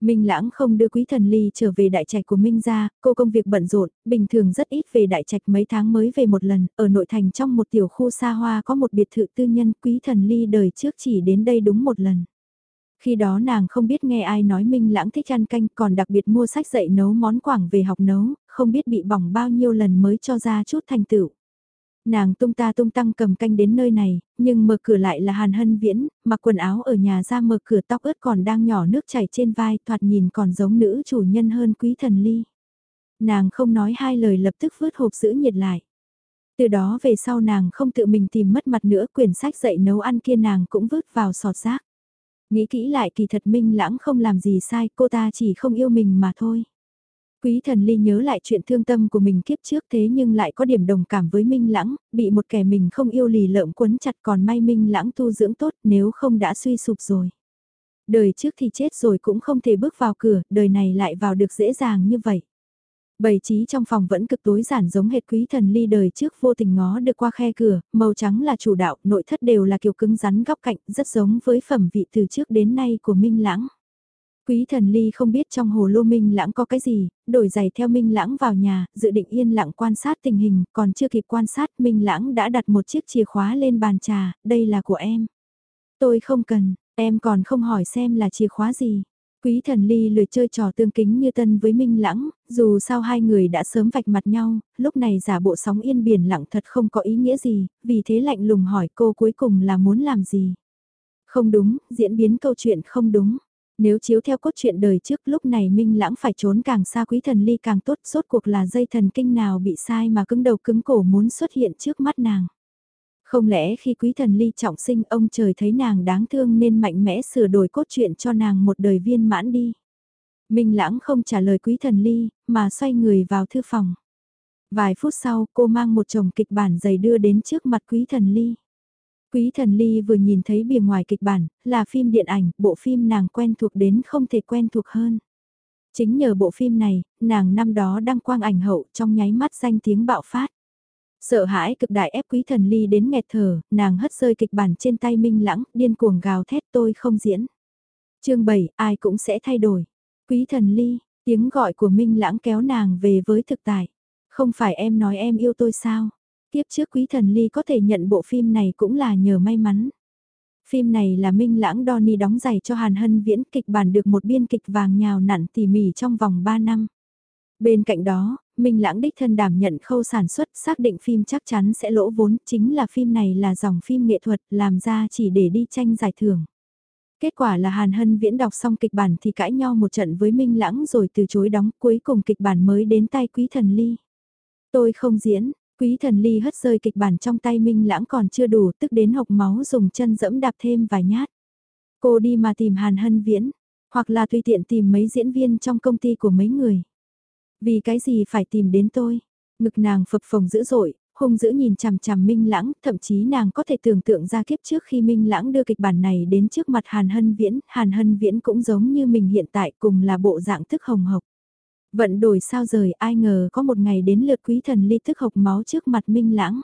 Minh Lãng không đưa Quý Thần Ly trở về đại trạch của Minh ra. cô công việc bận rộn, bình thường rất ít về đại trạch mấy tháng mới về một lần, ở nội thành trong một tiểu khu xa hoa có một biệt thự tư nhân, Quý Thần Ly đời trước chỉ đến đây đúng một lần. Khi đó nàng không biết nghe ai nói Minh Lãng thích ăn canh còn đặc biệt mua sách dạy nấu món quảng về học nấu, không biết bị bỏng bao nhiêu lần mới cho ra chút thành tựu. Nàng tung ta tung tăng cầm canh đến nơi này, nhưng mở cửa lại là Hàn Hân Viễn, mặc quần áo ở nhà ra mở cửa tóc ướt còn đang nhỏ nước chảy trên vai thoạt nhìn còn giống nữ chủ nhân hơn quý thần ly. Nàng không nói hai lời lập tức vứt hộp sữa nhiệt lại. Từ đó về sau nàng không tự mình tìm mất mặt nữa quyển sách dạy nấu ăn kia nàng cũng vứt vào sọt rác. Nghĩ kỹ lại kỳ thật minh lãng không làm gì sai cô ta chỉ không yêu mình mà thôi. Quý thần ly nhớ lại chuyện thương tâm của mình kiếp trước thế nhưng lại có điểm đồng cảm với Minh Lãng, bị một kẻ mình không yêu lì lợm quấn chặt còn may Minh Lãng tu dưỡng tốt nếu không đã suy sụp rồi. Đời trước thì chết rồi cũng không thể bước vào cửa, đời này lại vào được dễ dàng như vậy. Bày trí trong phòng vẫn cực tối giản giống hệt quý thần ly đời trước vô tình ngó được qua khe cửa, màu trắng là chủ đạo, nội thất đều là kiểu cứng rắn góc cạnh, rất giống với phẩm vị từ trước đến nay của Minh Lãng. Quý thần ly không biết trong hồ lô Minh Lãng có cái gì, đổi giày theo Minh Lãng vào nhà, dự định yên lặng quan sát tình hình, còn chưa kịp quan sát Minh Lãng đã đặt một chiếc chìa khóa lên bàn trà, đây là của em. Tôi không cần, em còn không hỏi xem là chìa khóa gì. Quý thần ly lười chơi trò tương kính như tân với Minh Lãng, dù sao hai người đã sớm vạch mặt nhau, lúc này giả bộ sóng yên biển lặng thật không có ý nghĩa gì, vì thế lạnh lùng hỏi cô cuối cùng là muốn làm gì. Không đúng, diễn biến câu chuyện không đúng. Nếu chiếu theo cốt truyện đời trước lúc này Minh Lãng phải trốn càng xa quý thần ly càng tốt, rốt cuộc là dây thần kinh nào bị sai mà cứng đầu cứng cổ muốn xuất hiện trước mắt nàng. Không lẽ khi quý thần ly trọng sinh ông trời thấy nàng đáng thương nên mạnh mẽ sửa đổi cốt truyện cho nàng một đời viên mãn đi. Minh Lãng không trả lời quý thần ly, mà xoay người vào thư phòng. Vài phút sau cô mang một chồng kịch bản dày đưa đến trước mặt quý thần ly. Quý thần ly vừa nhìn thấy bìa ngoài kịch bản, là phim điện ảnh, bộ phim nàng quen thuộc đến không thể quen thuộc hơn. Chính nhờ bộ phim này, nàng năm đó đăng quang ảnh hậu trong nháy mắt danh tiếng bạo phát. Sợ hãi cực đại ép quý thần ly đến nghẹt thở, nàng hất rơi kịch bản trên tay minh lãng, điên cuồng gào thét tôi không diễn. chương 7, ai cũng sẽ thay đổi. Quý thần ly, tiếng gọi của minh lãng kéo nàng về với thực tại. Không phải em nói em yêu tôi sao? Tiếp trước quý thần ly có thể nhận bộ phim này cũng là nhờ may mắn. Phim này là Minh Lãng Donny đóng giày cho Hàn Hân Viễn kịch bản được một biên kịch vàng nhào nặn tỉ mỉ trong vòng 3 năm. Bên cạnh đó, Minh Lãng đích thân đảm nhận khâu sản xuất xác định phim chắc chắn sẽ lỗ vốn, chính là phim này là dòng phim nghệ thuật làm ra chỉ để đi tranh giải thưởng. Kết quả là Hàn Hân Viễn đọc xong kịch bản thì cãi nhau một trận với Minh Lãng rồi từ chối đóng cuối cùng kịch bản mới đến tay Quý Thần Ly. Tôi không diễn, Quý Thần Ly hất rơi kịch bản trong tay Minh Lãng còn chưa đủ tức đến hộc máu dùng chân dẫm đạp thêm vài nhát. Cô đi mà tìm Hàn Hân Viễn, hoặc là tùy tiện tìm mấy diễn viên trong công ty của mấy người. Vì cái gì phải tìm đến tôi? Ngực nàng phập phồng dữ dội, hung dữ nhìn chằm chằm Minh Lãng, thậm chí nàng có thể tưởng tượng ra kiếp trước khi Minh Lãng đưa kịch bản này đến trước mặt Hàn Hân Viễn, Hàn Hân Viễn cũng giống như mình hiện tại cùng là bộ dạng thức hồng hộc. Vận đổi sao rời ai ngờ có một ngày đến lượt quý thần ly thức hộc máu trước mặt Minh Lãng.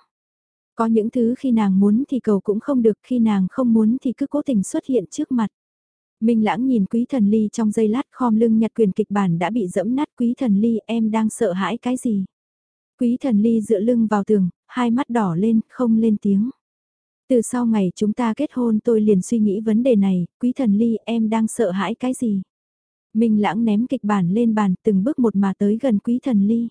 Có những thứ khi nàng muốn thì cầu cũng không được, khi nàng không muốn thì cứ cố tình xuất hiện trước mặt. Minh lãng nhìn quý thần ly trong giây lát khom lưng nhặt quyền kịch bản đã bị dẫm nát quý thần ly em đang sợ hãi cái gì. Quý thần ly dựa lưng vào tường, hai mắt đỏ lên, không lên tiếng. Từ sau ngày chúng ta kết hôn tôi liền suy nghĩ vấn đề này, quý thần ly em đang sợ hãi cái gì. Minh lãng ném kịch bản lên bàn từng bước một mà tới gần quý thần ly.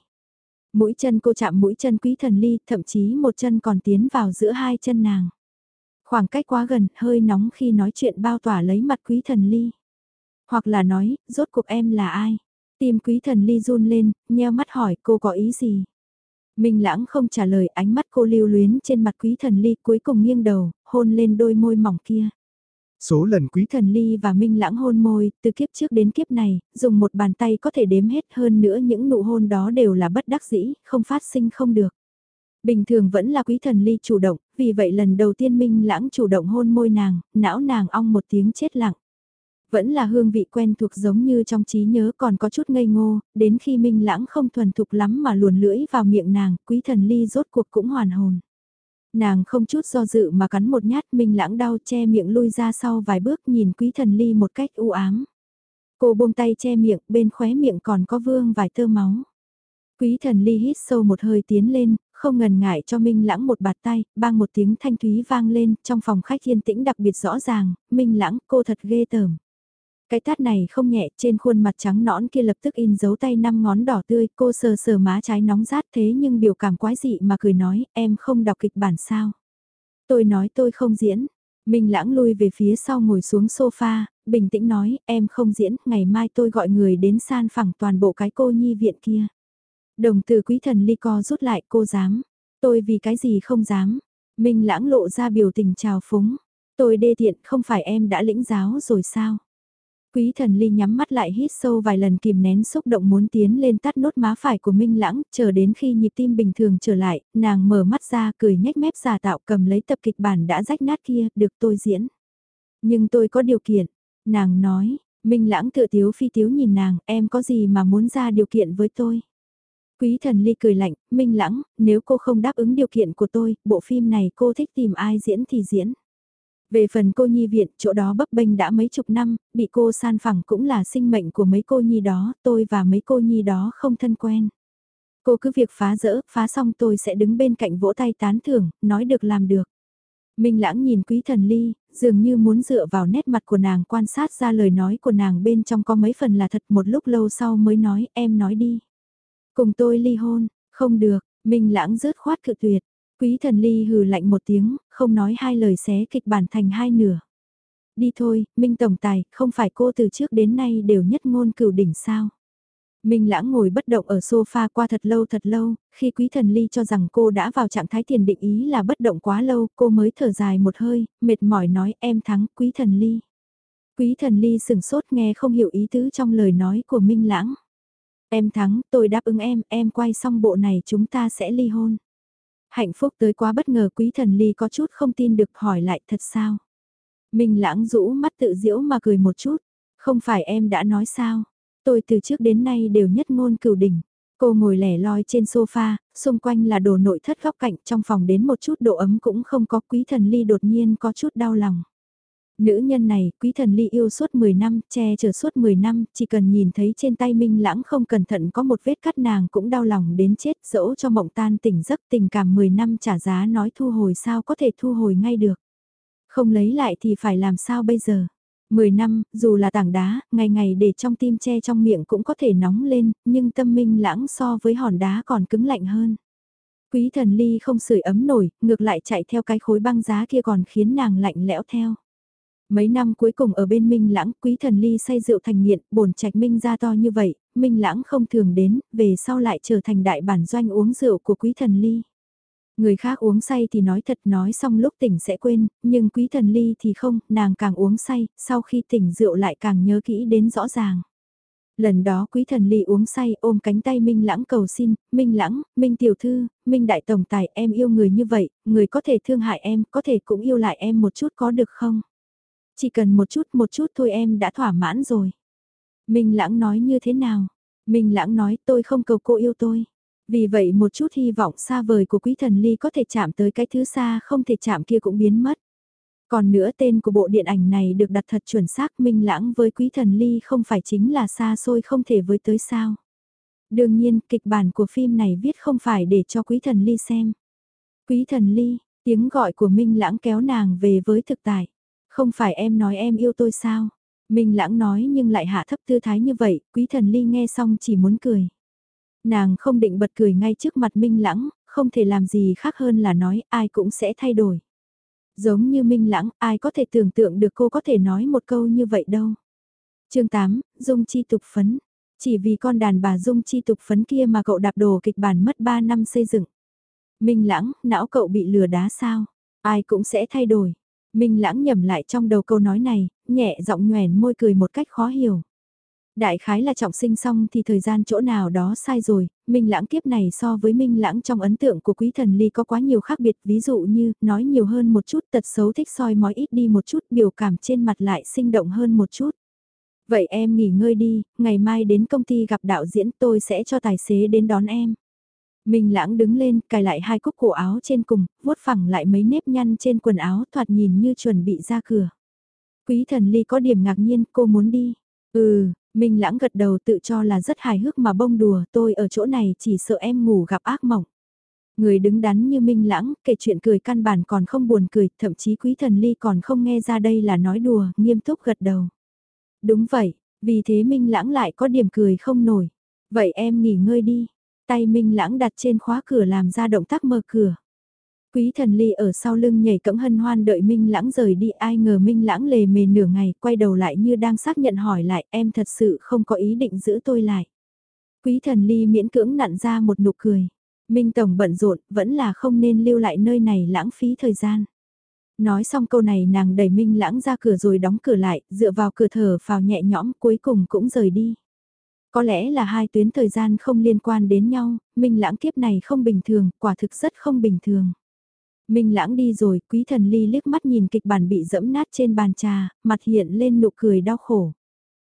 Mũi chân cô chạm mũi chân quý thần ly, thậm chí một chân còn tiến vào giữa hai chân nàng. Khoảng cách quá gần, hơi nóng khi nói chuyện bao tỏa lấy mặt quý thần ly. Hoặc là nói, rốt cuộc em là ai? Tim quý thần ly run lên, nheo mắt hỏi cô có ý gì? Minh lãng không trả lời ánh mắt cô lưu luyến trên mặt quý thần ly cuối cùng nghiêng đầu, hôn lên đôi môi mỏng kia. Số lần quý thần ly và minh lãng hôn môi, từ kiếp trước đến kiếp này, dùng một bàn tay có thể đếm hết hơn nữa những nụ hôn đó đều là bất đắc dĩ, không phát sinh không được. Bình thường vẫn là quý thần ly chủ động, vì vậy lần đầu tiên Minh Lãng chủ động hôn môi nàng, não nàng ong một tiếng chết lặng. Vẫn là hương vị quen thuộc giống như trong trí nhớ còn có chút ngây ngô, đến khi Minh Lãng không thuần thục lắm mà luồn lưỡi vào miệng nàng, quý thần ly rốt cuộc cũng hoàn hồn. Nàng không chút do dự mà cắn một nhát Minh Lãng đau che miệng lui ra sau vài bước nhìn quý thần ly một cách u ám. Cô buông tay che miệng, bên khóe miệng còn có vương vài tơ máu. Quý thần ly hít sâu một hơi tiến lên, không ngần ngại cho Minh Lãng một bạt tay, bang một tiếng thanh thúy vang lên, trong phòng khách yên tĩnh đặc biệt rõ ràng, Minh Lãng, cô thật ghê tởm. Cái tát này không nhẹ, trên khuôn mặt trắng nõn kia lập tức in dấu tay năm ngón đỏ tươi, cô sờ sờ má trái nóng rát thế nhưng biểu cảm quái dị mà cười nói, em không đọc kịch bản sao. Tôi nói tôi không diễn. mình lãng lui về phía sau ngồi xuống sofa, bình tĩnh nói, em không diễn, ngày mai tôi gọi người đến san phẳng toàn bộ cái cô nhi viện kia. Đồng từ quý thần ly co rút lại cô dám. Tôi vì cái gì không dám. mình lãng lộ ra biểu tình trào phúng. Tôi đê tiện không phải em đã lĩnh giáo rồi sao? Quý thần ly nhắm mắt lại hít sâu vài lần kìm nén xúc động muốn tiến lên tắt nốt má phải của Minh Lãng, chờ đến khi nhịp tim bình thường trở lại, nàng mở mắt ra cười nhếch mép giả tạo cầm lấy tập kịch bản đã rách nát kia, được tôi diễn. Nhưng tôi có điều kiện, nàng nói, Minh Lãng tự tiếu phi tiếu nhìn nàng, em có gì mà muốn ra điều kiện với tôi. Quý thần ly cười lạnh, Minh Lãng, nếu cô không đáp ứng điều kiện của tôi, bộ phim này cô thích tìm ai diễn thì diễn. Về phần cô nhi viện, chỗ đó bấp bênh đã mấy chục năm, bị cô san phẳng cũng là sinh mệnh của mấy cô nhi đó, tôi và mấy cô nhi đó không thân quen. Cô cứ việc phá rỡ, phá xong tôi sẽ đứng bên cạnh vỗ tay tán thưởng, nói được làm được. Minh lãng nhìn quý thần ly, dường như muốn dựa vào nét mặt của nàng quan sát ra lời nói của nàng bên trong có mấy phần là thật một lúc lâu sau mới nói em nói đi. Cùng tôi ly hôn, không được, Minh lãng rớt khoát cự tuyệt. Quý thần ly hừ lạnh một tiếng, không nói hai lời xé kịch bản thành hai nửa. Đi thôi, Minh Tổng Tài, không phải cô từ trước đến nay đều nhất ngôn cửu đỉnh sao. Minh lãng ngồi bất động ở sofa qua thật lâu thật lâu, khi quý thần ly cho rằng cô đã vào trạng thái tiền định ý là bất động quá lâu, cô mới thở dài một hơi, mệt mỏi nói em thắng quý thần ly. Quý thần ly sừng sốt nghe không hiểu ý tứ trong lời nói của Minh lãng. Em thắng, tôi đáp ứng em, em quay xong bộ này chúng ta sẽ ly hôn. Hạnh phúc tới quá bất ngờ quý thần ly có chút không tin được hỏi lại thật sao. Mình lãng rũ mắt tự diễu mà cười một chút. Không phải em đã nói sao. Tôi từ trước đến nay đều nhất ngôn cửu đỉnh. Cô ngồi lẻ loi trên sofa, xung quanh là đồ nội thất góc cạnh trong phòng đến một chút độ ấm cũng không có quý thần ly đột nhiên có chút đau lòng. Nữ nhân này, quý thần ly yêu suốt 10 năm, che chở suốt 10 năm, chỉ cần nhìn thấy trên tay Minh Lãng không cẩn thận có một vết cắt nàng cũng đau lòng đến chết, dẫu cho mộng tan tỉnh giấc tình cảm 10 năm trả giá nói thu hồi sao có thể thu hồi ngay được. Không lấy lại thì phải làm sao bây giờ? 10 năm, dù là tảng đá, ngày ngày để trong tim che trong miệng cũng có thể nóng lên, nhưng tâm Minh Lãng so với hòn đá còn cứng lạnh hơn. Quý thần ly không sưởi ấm nổi, ngược lại chạy theo cái khối băng giá kia còn khiến nàng lạnh lẽo theo. Mấy năm cuối cùng ở bên Minh Lãng, quý thần ly say rượu thành nghiện, bổn trạch Minh ra to như vậy, Minh Lãng không thường đến, về sau lại trở thành đại bản doanh uống rượu của quý thần ly. Người khác uống say thì nói thật nói xong lúc tỉnh sẽ quên, nhưng quý thần ly thì không, nàng càng uống say, sau khi tỉnh rượu lại càng nhớ kỹ đến rõ ràng. Lần đó quý thần ly uống say ôm cánh tay Minh Lãng cầu xin, Minh Lãng, Minh Tiểu Thư, Minh Đại Tổng Tài em yêu người như vậy, người có thể thương hại em, có thể cũng yêu lại em một chút có được không? Chỉ cần một chút một chút thôi em đã thỏa mãn rồi. Minh Lãng nói như thế nào? Minh Lãng nói tôi không cầu cô yêu tôi. Vì vậy một chút hy vọng xa vời của quý thần ly có thể chạm tới cái thứ xa không thể chạm kia cũng biến mất. Còn nữa tên của bộ điện ảnh này được đặt thật chuẩn xác minh lãng với quý thần ly không phải chính là xa xôi không thể với tới sao. Đương nhiên kịch bản của phim này viết không phải để cho quý thần ly xem. Quý thần ly, tiếng gọi của minh lãng kéo nàng về với thực tại. Không phải em nói em yêu tôi sao? Minh lãng nói nhưng lại hạ thấp tư thái như vậy, quý thần ly nghe xong chỉ muốn cười. Nàng không định bật cười ngay trước mặt Minh lãng, không thể làm gì khác hơn là nói ai cũng sẽ thay đổi. Giống như Minh lãng, ai có thể tưởng tượng được cô có thể nói một câu như vậy đâu. chương 8, Dung Chi tục phấn. Chỉ vì con đàn bà Dung Chi tục phấn kia mà cậu đạp đồ kịch bản mất 3 năm xây dựng. Minh lãng, não cậu bị lừa đá sao? Ai cũng sẽ thay đổi. Minh lãng nhầm lại trong đầu câu nói này, nhẹ giọng nhoèn môi cười một cách khó hiểu. Đại khái là trọng sinh xong thì thời gian chỗ nào đó sai rồi, Minh lãng kiếp này so với Minh lãng trong ấn tượng của quý thần ly có quá nhiều khác biệt, ví dụ như, nói nhiều hơn một chút, tật xấu thích soi mói ít đi một chút, biểu cảm trên mặt lại sinh động hơn một chút. Vậy em nghỉ ngơi đi, ngày mai đến công ty gặp đạo diễn tôi sẽ cho tài xế đến đón em. Minh lãng đứng lên, cài lại hai cúc cổ áo trên cùng, vuốt phẳng lại mấy nếp nhăn trên quần áo thoạt nhìn như chuẩn bị ra cửa. Quý thần ly có điểm ngạc nhiên, cô muốn đi. Ừ, Minh lãng gật đầu tự cho là rất hài hước mà bông đùa, tôi ở chỗ này chỉ sợ em ngủ gặp ác mộng. Người đứng đắn như Minh lãng, kể chuyện cười căn bản còn không buồn cười, thậm chí quý thần ly còn không nghe ra đây là nói đùa, nghiêm túc gật đầu. Đúng vậy, vì thế Minh lãng lại có điểm cười không nổi. Vậy em nghỉ ngơi đi. Tay Minh lãng đặt trên khóa cửa làm ra động tác mở cửa. Quý thần ly ở sau lưng nhảy cẫng hân hoan đợi Minh Lãng rời đi ai ngờ Minh Lãng lề mề nửa ngày quay đầu lại như đang xác nhận hỏi lại em thật sự không có ý định giữ tôi lại. Quý thần ly miễn cưỡng nặn ra một nụ cười. Minh Tổng bận rộn vẫn là không nên lưu lại nơi này lãng phí thời gian. Nói xong câu này nàng đẩy Minh Lãng ra cửa rồi đóng cửa lại, dựa vào cửa thở vào nhẹ nhõm cuối cùng cũng rời đi. Có lẽ là hai tuyến thời gian không liên quan đến nhau, Minh Lãng kiếp này không bình thường, quả thực rất không bình thường. Minh Lãng đi rồi, quý thần ly liếc mắt nhìn kịch bản bị dẫm nát trên bàn trà, mặt hiện lên nụ cười đau khổ.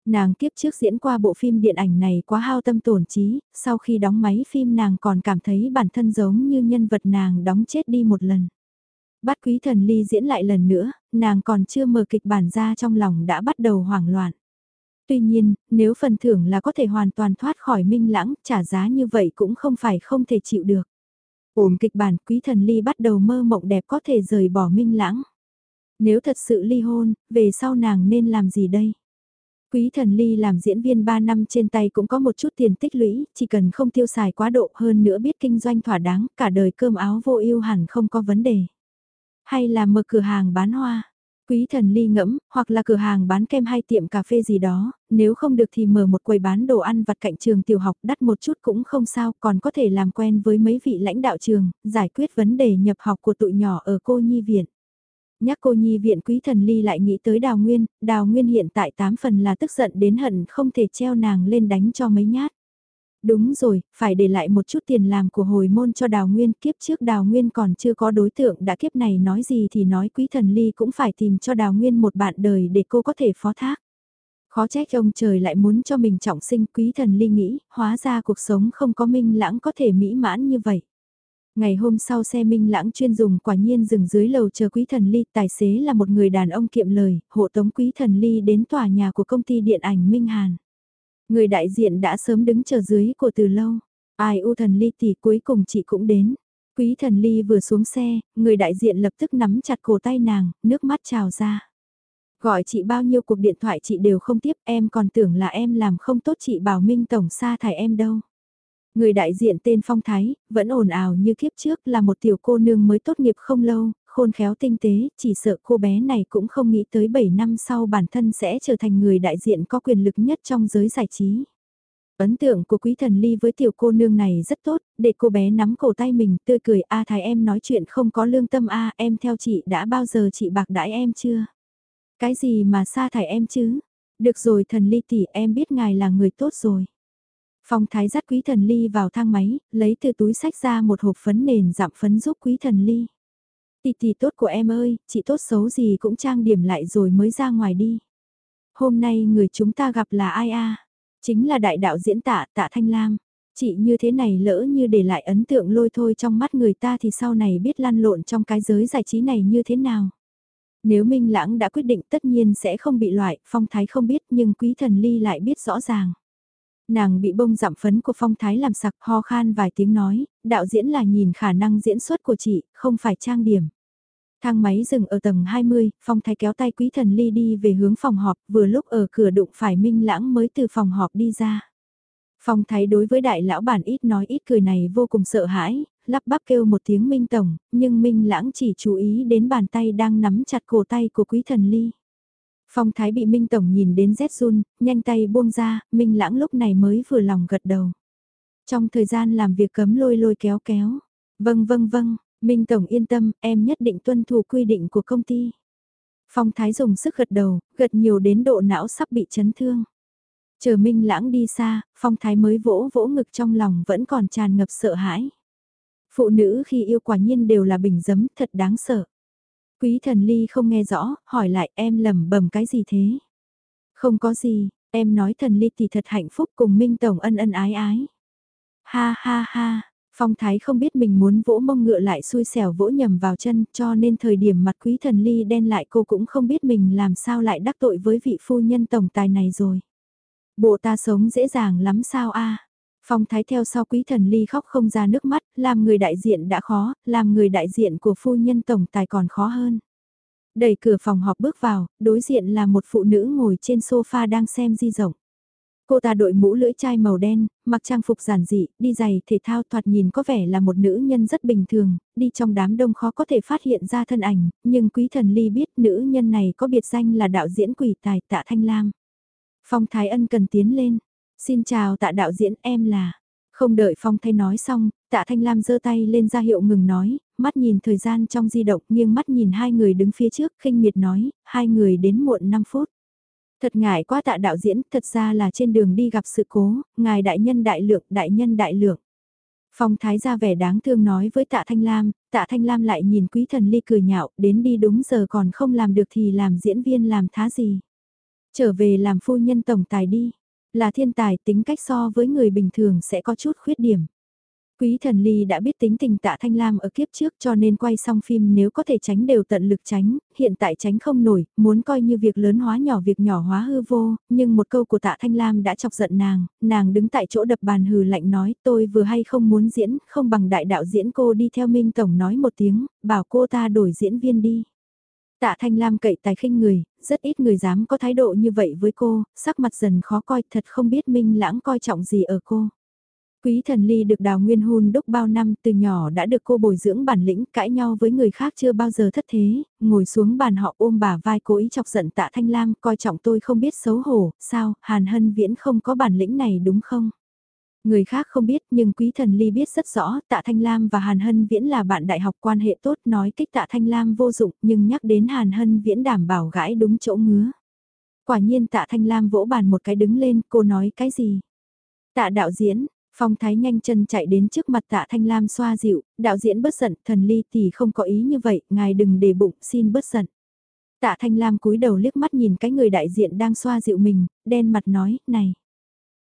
Nàng kiếp trước diễn qua bộ phim điện ảnh này quá hao tâm tổn trí, sau khi đóng máy phim nàng còn cảm thấy bản thân giống như nhân vật nàng đóng chết đi một lần. Bắt quý thần ly diễn lại lần nữa, nàng còn chưa mở kịch bản ra trong lòng đã bắt đầu hoảng loạn. Tuy nhiên, nếu phần thưởng là có thể hoàn toàn thoát khỏi minh lãng, trả giá như vậy cũng không phải không thể chịu được. Ổn kịch bản quý thần ly bắt đầu mơ mộng đẹp có thể rời bỏ minh lãng. Nếu thật sự ly hôn, về sau nàng nên làm gì đây? Quý thần ly làm diễn viên 3 năm trên tay cũng có một chút tiền tích lũy, chỉ cần không tiêu xài quá độ hơn nữa biết kinh doanh thỏa đáng, cả đời cơm áo vô ưu hẳn không có vấn đề. Hay là mở cửa hàng bán hoa, quý thần ly ngẫm, hoặc là cửa hàng bán kem hay tiệm cà phê gì đó, nếu không được thì mở một quầy bán đồ ăn vặt cạnh trường tiểu học đắt một chút cũng không sao, còn có thể làm quen với mấy vị lãnh đạo trường, giải quyết vấn đề nhập học của tụi nhỏ ở cô nhi viện. Nhắc cô nhi viện quý thần ly lại nghĩ tới đào nguyên, đào nguyên hiện tại tám phần là tức giận đến hận không thể treo nàng lên đánh cho mấy nhát. Đúng rồi, phải để lại một chút tiền làm của hồi môn cho đào nguyên, kiếp trước đào nguyên còn chưa có đối tượng đã kiếp này nói gì thì nói quý thần ly cũng phải tìm cho đào nguyên một bạn đời để cô có thể phó thác. Khó trách ông trời lại muốn cho mình trọng sinh quý thần ly nghĩ, hóa ra cuộc sống không có minh lãng có thể mỹ mãn như vậy. Ngày hôm sau xe minh lãng chuyên dùng quả nhiên dừng dưới lầu chờ quý thần ly, tài xế là một người đàn ông kiệm lời, hộ tống quý thần ly đến tòa nhà của công ty điện ảnh Minh Hàn. Người đại diện đã sớm đứng chờ dưới của từ lâu. Ai u thần ly thì cuối cùng chị cũng đến. Quý thần ly vừa xuống xe, người đại diện lập tức nắm chặt cổ tay nàng, nước mắt trào ra. Gọi chị bao nhiêu cuộc điện thoại chị đều không tiếp, em còn tưởng là em làm không tốt chị bảo Minh Tổng xa thải em đâu. Người đại diện tên Phong Thái, vẫn ồn ào như kiếp trước là một tiểu cô nương mới tốt nghiệp không lâu, khôn khéo tinh tế, chỉ sợ cô bé này cũng không nghĩ tới 7 năm sau bản thân sẽ trở thành người đại diện có quyền lực nhất trong giới giải trí. Ấn tượng của quý thần ly với tiểu cô nương này rất tốt, để cô bé nắm cổ tay mình tươi cười a thái em nói chuyện không có lương tâm a em theo chị đã bao giờ chị bạc đãi em chưa? Cái gì mà xa thải em chứ? Được rồi thần ly tỷ em biết ngài là người tốt rồi. Phong thái dắt quý thần ly vào thang máy, lấy từ túi sách ra một hộp phấn nền giảm phấn giúp quý thần ly. Tì tì tốt của em ơi, chị tốt xấu gì cũng trang điểm lại rồi mới ra ngoài đi. Hôm nay người chúng ta gặp là ai a? Chính là đại đạo diễn tạ tạ Thanh Lam. Chị như thế này lỡ như để lại ấn tượng lôi thôi trong mắt người ta thì sau này biết lăn lộn trong cái giới giải trí này như thế nào. Nếu Minh Lãng đã quyết định tất nhiên sẽ không bị loại, Phong Thái không biết nhưng Quý Thần Ly lại biết rõ ràng. Nàng bị bông giảm phấn của phong thái làm sặc ho khan vài tiếng nói, đạo diễn là nhìn khả năng diễn xuất của chị, không phải trang điểm. Thang máy dừng ở tầng 20, phong thái kéo tay quý thần ly đi về hướng phòng họp, vừa lúc ở cửa đụng phải Minh Lãng mới từ phòng họp đi ra. Phong thái đối với đại lão bản ít nói ít cười này vô cùng sợ hãi, lắp bắp kêu một tiếng Minh Tổng, nhưng Minh Lãng chỉ chú ý đến bàn tay đang nắm chặt cổ tay của quý thần ly. Phong Thái bị Minh Tổng nhìn đến rét run, nhanh tay buông ra, Minh Lãng lúc này mới vừa lòng gật đầu. Trong thời gian làm việc cấm lôi lôi kéo kéo. Vâng vâng vâng, Minh Tổng yên tâm, em nhất định tuân thủ quy định của công ty. Phong Thái dùng sức gật đầu, gật nhiều đến độ não sắp bị chấn thương. Chờ Minh Lãng đi xa, Phong Thái mới vỗ vỗ ngực trong lòng vẫn còn tràn ngập sợ hãi. Phụ nữ khi yêu quả nhiên đều là bình dấm thật đáng sợ. Quý thần ly không nghe rõ, hỏi lại em lầm bầm cái gì thế? Không có gì, em nói thần ly thì thật hạnh phúc cùng Minh Tổng ân ân ái ái. Ha ha ha, Phong Thái không biết mình muốn vỗ mông ngựa lại xui xẻo vỗ nhầm vào chân cho nên thời điểm mặt quý thần ly đen lại cô cũng không biết mình làm sao lại đắc tội với vị phu nhân tổng tài này rồi. Bộ ta sống dễ dàng lắm sao a Phong Thái theo sau quý thần ly khóc không ra nước mắt, làm người đại diện đã khó, làm người đại diện của phu nhân tổng tài còn khó hơn. Đẩy cửa phòng họp bước vào, đối diện là một phụ nữ ngồi trên sofa đang xem di rộng. Cô ta đội mũ lưỡi chai màu đen, mặc trang phục giản dị, đi giày thể thao thoạt nhìn có vẻ là một nữ nhân rất bình thường, đi trong đám đông khó có thể phát hiện ra thân ảnh, nhưng quý thần ly biết nữ nhân này có biệt danh là đạo diễn quỷ tài tạ Thanh Lam. Phong Thái Ân cần tiến lên, Xin chào tạ đạo diễn em là. Không đợi Phong thái nói xong, tạ Thanh Lam giơ tay lên ra hiệu ngừng nói, mắt nhìn thời gian trong di động nghiêng mắt nhìn hai người đứng phía trước khinh miệt nói, hai người đến muộn 5 phút. Thật ngại quá tạ đạo diễn, thật ra là trên đường đi gặp sự cố, ngài đại nhân đại lượng, đại nhân đại lượng. Phong Thái ra vẻ đáng thương nói với tạ Thanh Lam, tạ Thanh Lam lại nhìn quý thần ly cười nhạo, đến đi đúng giờ còn không làm được thì làm diễn viên làm thá gì. Trở về làm phu nhân tổng tài đi, là thiên tài tính cách so với người bình thường sẽ có chút khuyết điểm. Quý thần ly đã biết tính tình tạ Thanh Lam ở kiếp trước cho nên quay xong phim nếu có thể tránh đều tận lực tránh, hiện tại tránh không nổi, muốn coi như việc lớn hóa nhỏ việc nhỏ hóa hư vô, nhưng một câu của tạ Thanh Lam đã chọc giận nàng, nàng đứng tại chỗ đập bàn hừ lạnh nói tôi vừa hay không muốn diễn, không bằng đại đạo diễn cô đi theo Minh Tổng nói một tiếng, bảo cô ta đổi diễn viên đi. Tạ Thanh Lam cậy tài khinh người, rất ít người dám có thái độ như vậy với cô, sắc mặt dần khó coi thật không biết Minh Lãng coi trọng gì ở cô. Quý thần ly được đào nguyên hôn đúc bao năm từ nhỏ đã được cô bồi dưỡng bản lĩnh cãi nhau với người khác chưa bao giờ thất thế, ngồi xuống bàn họ ôm bà vai cố ý chọc giận tạ thanh lam coi trọng tôi không biết xấu hổ, sao, hàn hân viễn không có bản lĩnh này đúng không? Người khác không biết nhưng quý thần ly biết rất rõ tạ thanh lam và hàn hân viễn là bạn đại học quan hệ tốt nói kích tạ thanh lam vô dụng nhưng nhắc đến hàn hân viễn đảm bảo gãi đúng chỗ ngứa. Quả nhiên tạ thanh lam vỗ bàn một cái đứng lên cô nói cái gì? Tạ đạo diễn, Phong Thái nhanh chân chạy đến trước mặt tạ Thanh Lam xoa dịu, đạo diễn bất giận, thần ly thì không có ý như vậy, ngài đừng để bụng, xin bất giận. Tạ Thanh Lam cúi đầu liếc mắt nhìn cái người đại diện đang xoa dịu mình, đen mặt nói, này.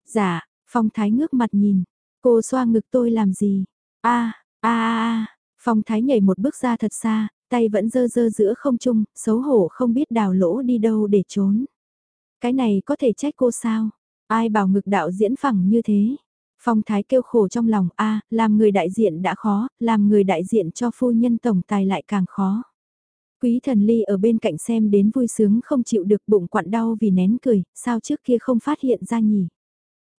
Dạ, Phong Thái ngước mặt nhìn, cô xoa ngực tôi làm gì? a a a Phong Thái nhảy một bước ra thật xa, tay vẫn dơ dơ giữa không trung, xấu hổ không biết đào lỗ đi đâu để trốn. Cái này có thể trách cô sao? Ai bảo ngực đạo diễn phẳng như thế? Phong Thái kêu khổ trong lòng, a làm người đại diện đã khó, làm người đại diện cho phu nhân tổng tài lại càng khó. Quý thần ly ở bên cạnh xem đến vui sướng không chịu được bụng quặn đau vì nén cười, sao trước kia không phát hiện ra nhỉ.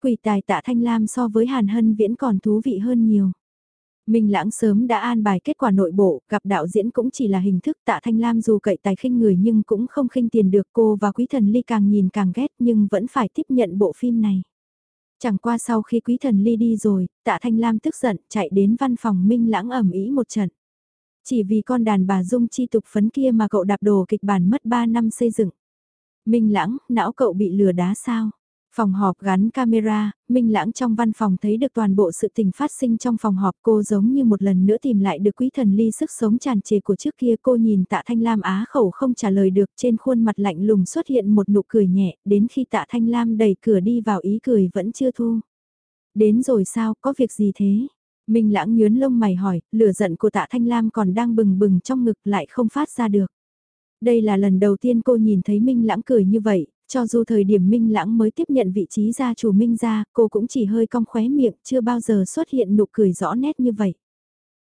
Quỷ tài tạ thanh lam so với hàn hân viễn còn thú vị hơn nhiều. Minh Lãng sớm đã an bài kết quả nội bộ, gặp đạo diễn cũng chỉ là hình thức tạ thanh lam dù cậy tài khinh người nhưng cũng không khinh tiền được cô và quý thần ly càng nhìn càng ghét nhưng vẫn phải tiếp nhận bộ phim này. Chẳng qua sau khi quý thần ly đi rồi, tạ Thanh Lam tức giận chạy đến văn phòng Minh Lãng ẩm ý một trận. Chỉ vì con đàn bà dung chi tục phấn kia mà cậu đạp đồ kịch bản mất 3 năm xây dựng. Minh Lãng, não cậu bị lừa đá sao? Phòng họp gắn camera, Minh Lãng trong văn phòng thấy được toàn bộ sự tình phát sinh trong phòng họp cô giống như một lần nữa tìm lại được quý thần ly sức sống tràn trề của trước kia cô nhìn tạ Thanh Lam á khẩu không trả lời được trên khuôn mặt lạnh lùng xuất hiện một nụ cười nhẹ, đến khi tạ Thanh Lam đẩy cửa đi vào ý cười vẫn chưa thu. Đến rồi sao, có việc gì thế? Minh Lãng nhướn lông mày hỏi, lửa giận của tạ Thanh Lam còn đang bừng bừng trong ngực lại không phát ra được. Đây là lần đầu tiên cô nhìn thấy Minh Lãng cười như vậy, cho dù thời điểm Minh Lãng mới tiếp nhận vị trí gia chủ Minh gia, cô cũng chỉ hơi cong khóe miệng, chưa bao giờ xuất hiện nụ cười rõ nét như vậy.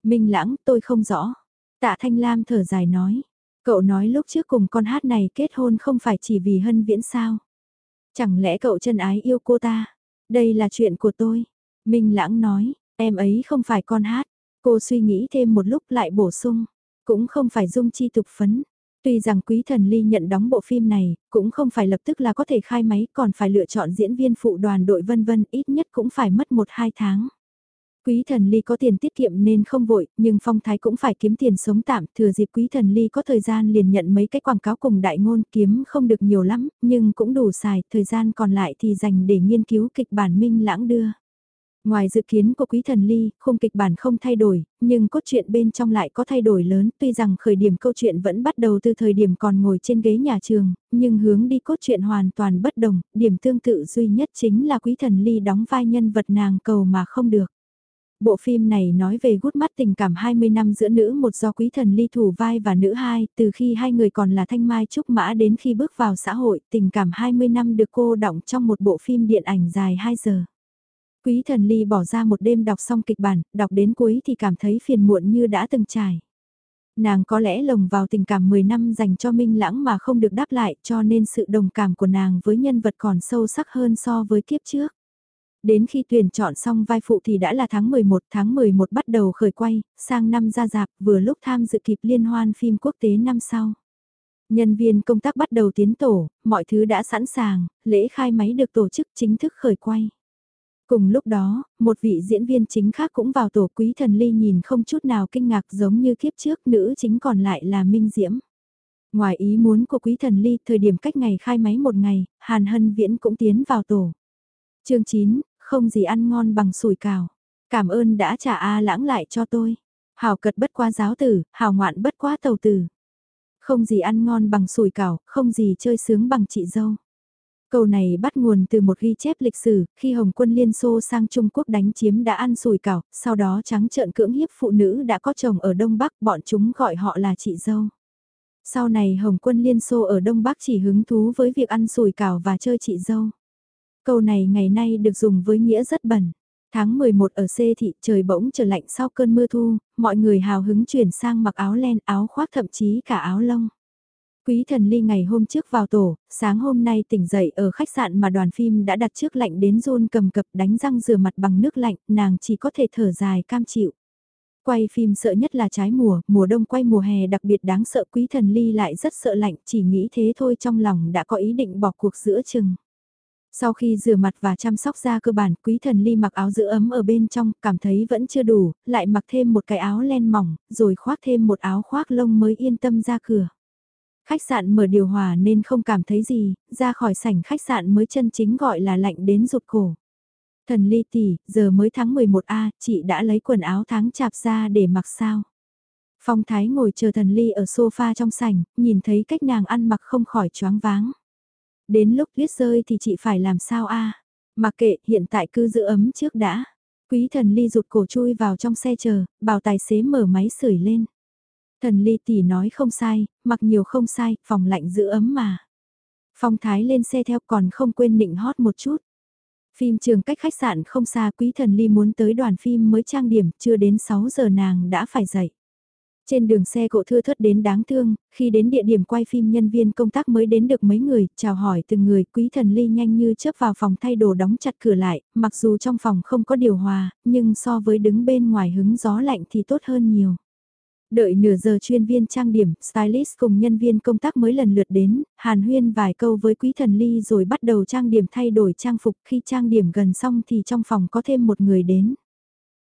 Minh Lãng, tôi không rõ. Tạ Thanh Lam thở dài nói. Cậu nói lúc trước cùng con hát này kết hôn không phải chỉ vì hân viễn sao. Chẳng lẽ cậu chân ái yêu cô ta? Đây là chuyện của tôi. Minh Lãng nói, em ấy không phải con hát. Cô suy nghĩ thêm một lúc lại bổ sung. Cũng không phải dung chi tục phấn. Tuy rằng Quý Thần Ly nhận đóng bộ phim này, cũng không phải lập tức là có thể khai máy, còn phải lựa chọn diễn viên phụ đoàn đội vân vân, ít nhất cũng phải mất 1-2 tháng. Quý Thần Ly có tiền tiết kiệm nên không vội, nhưng Phong Thái cũng phải kiếm tiền sống tạm, thừa dịp Quý Thần Ly có thời gian liền nhận mấy cái quảng cáo cùng đại ngôn kiếm không được nhiều lắm, nhưng cũng đủ xài, thời gian còn lại thì dành để nghiên cứu kịch bản minh lãng đưa. Ngoài dự kiến của Quý Thần Ly, khung kịch bản không thay đổi, nhưng cốt truyện bên trong lại có thay đổi lớn, tuy rằng khởi điểm câu chuyện vẫn bắt đầu từ thời điểm còn ngồi trên ghế nhà trường, nhưng hướng đi cốt truyện hoàn toàn bất đồng, điểm tương tự duy nhất chính là Quý Thần Ly đóng vai nhân vật nàng cầu mà không được. Bộ phim này nói về gút mắt tình cảm 20 năm giữa nữ một do quý thần ly thủ vai và nữ hai, từ khi hai người còn là thanh mai trúc mã đến khi bước vào xã hội, tình cảm 20 năm được cô đọng trong một bộ phim điện ảnh dài 2 giờ. Quý thần ly bỏ ra một đêm đọc xong kịch bản, đọc đến cuối thì cảm thấy phiền muộn như đã từng trải. Nàng có lẽ lồng vào tình cảm 10 năm dành cho Minh Lãng mà không được đáp lại cho nên sự đồng cảm của nàng với nhân vật còn sâu sắc hơn so với kiếp trước. Đến khi tuyển chọn xong vai phụ thì đã là tháng 11, tháng 11 bắt đầu khởi quay, sang năm ra dạp vừa lúc tham dự kịp liên hoan phim quốc tế năm sau. Nhân viên công tác bắt đầu tiến tổ, mọi thứ đã sẵn sàng, lễ khai máy được tổ chức chính thức khởi quay. Cùng lúc đó, một vị diễn viên chính khác cũng vào tổ quý thần ly nhìn không chút nào kinh ngạc giống như kiếp trước nữ chính còn lại là Minh Diễm. Ngoài ý muốn của quý thần ly, thời điểm cách ngày khai máy một ngày, Hàn Hân Viễn cũng tiến vào tổ. chương 9, không gì ăn ngon bằng sủi cào. Cảm ơn đã trả A lãng lại cho tôi. Hào cật bất qua giáo tử, hào ngoạn bất quá tàu tử. Không gì ăn ngon bằng sủi cảo, không gì chơi sướng bằng chị dâu. Câu này bắt nguồn từ một ghi chép lịch sử, khi Hồng quân Liên Xô sang Trung Quốc đánh chiếm đã ăn sùi cảo, sau đó trắng trợn cưỡng hiếp phụ nữ đã có chồng ở Đông Bắc, bọn chúng gọi họ là chị dâu. Sau này Hồng quân Liên Xô ở Đông Bắc chỉ hứng thú với việc ăn sùi cảo và chơi chị dâu. Câu này ngày nay được dùng với nghĩa rất bẩn. Tháng 11 ở C thị trời bỗng trở lạnh sau cơn mưa thu, mọi người hào hứng chuyển sang mặc áo len, áo khoác thậm chí cả áo lông. Quý thần ly ngày hôm trước vào tổ, sáng hôm nay tỉnh dậy ở khách sạn mà đoàn phim đã đặt trước lạnh đến run cầm cập đánh răng rửa mặt bằng nước lạnh, nàng chỉ có thể thở dài cam chịu. Quay phim sợ nhất là trái mùa, mùa đông quay mùa hè đặc biệt đáng sợ quý thần ly lại rất sợ lạnh, chỉ nghĩ thế thôi trong lòng đã có ý định bỏ cuộc giữa chừng. Sau khi rửa mặt và chăm sóc da cơ bản, quý thần ly mặc áo giữ ấm ở bên trong, cảm thấy vẫn chưa đủ, lại mặc thêm một cái áo len mỏng, rồi khoác thêm một áo khoác lông mới yên tâm ra cửa. Khách sạn mở điều hòa nên không cảm thấy gì, ra khỏi sảnh khách sạn mới chân chính gọi là lạnh đến rụt cổ. Thần ly tỷ, giờ mới tháng 11A, chị đã lấy quần áo tháng chạp ra để mặc sao. Phong Thái ngồi chờ thần ly ở sofa trong sảnh, nhìn thấy cách nàng ăn mặc không khỏi choáng váng. Đến lúc tuyết rơi thì chị phải làm sao a? Mặc kệ, hiện tại cứ giữ ấm trước đã. Quý thần ly rụt cổ chui vào trong xe chờ, bảo tài xế mở máy sưởi lên. Thần ly tỷ nói không sai, mặc nhiều không sai, phòng lạnh giữ ấm mà. Phong thái lên xe theo còn không quên nịnh hót một chút. Phim trường cách khách sạn không xa quý thần ly muốn tới đoàn phim mới trang điểm, chưa đến 6 giờ nàng đã phải dậy. Trên đường xe cộ thưa thớt đến đáng thương, khi đến địa điểm quay phim nhân viên công tác mới đến được mấy người, chào hỏi từng người, quý thần ly nhanh như chớp vào phòng thay đồ đóng chặt cửa lại, mặc dù trong phòng không có điều hòa, nhưng so với đứng bên ngoài hứng gió lạnh thì tốt hơn nhiều. Đợi nửa giờ chuyên viên trang điểm, stylist cùng nhân viên công tác mới lần lượt đến, hàn huyên vài câu với quý thần ly rồi bắt đầu trang điểm thay đổi trang phục khi trang điểm gần xong thì trong phòng có thêm một người đến.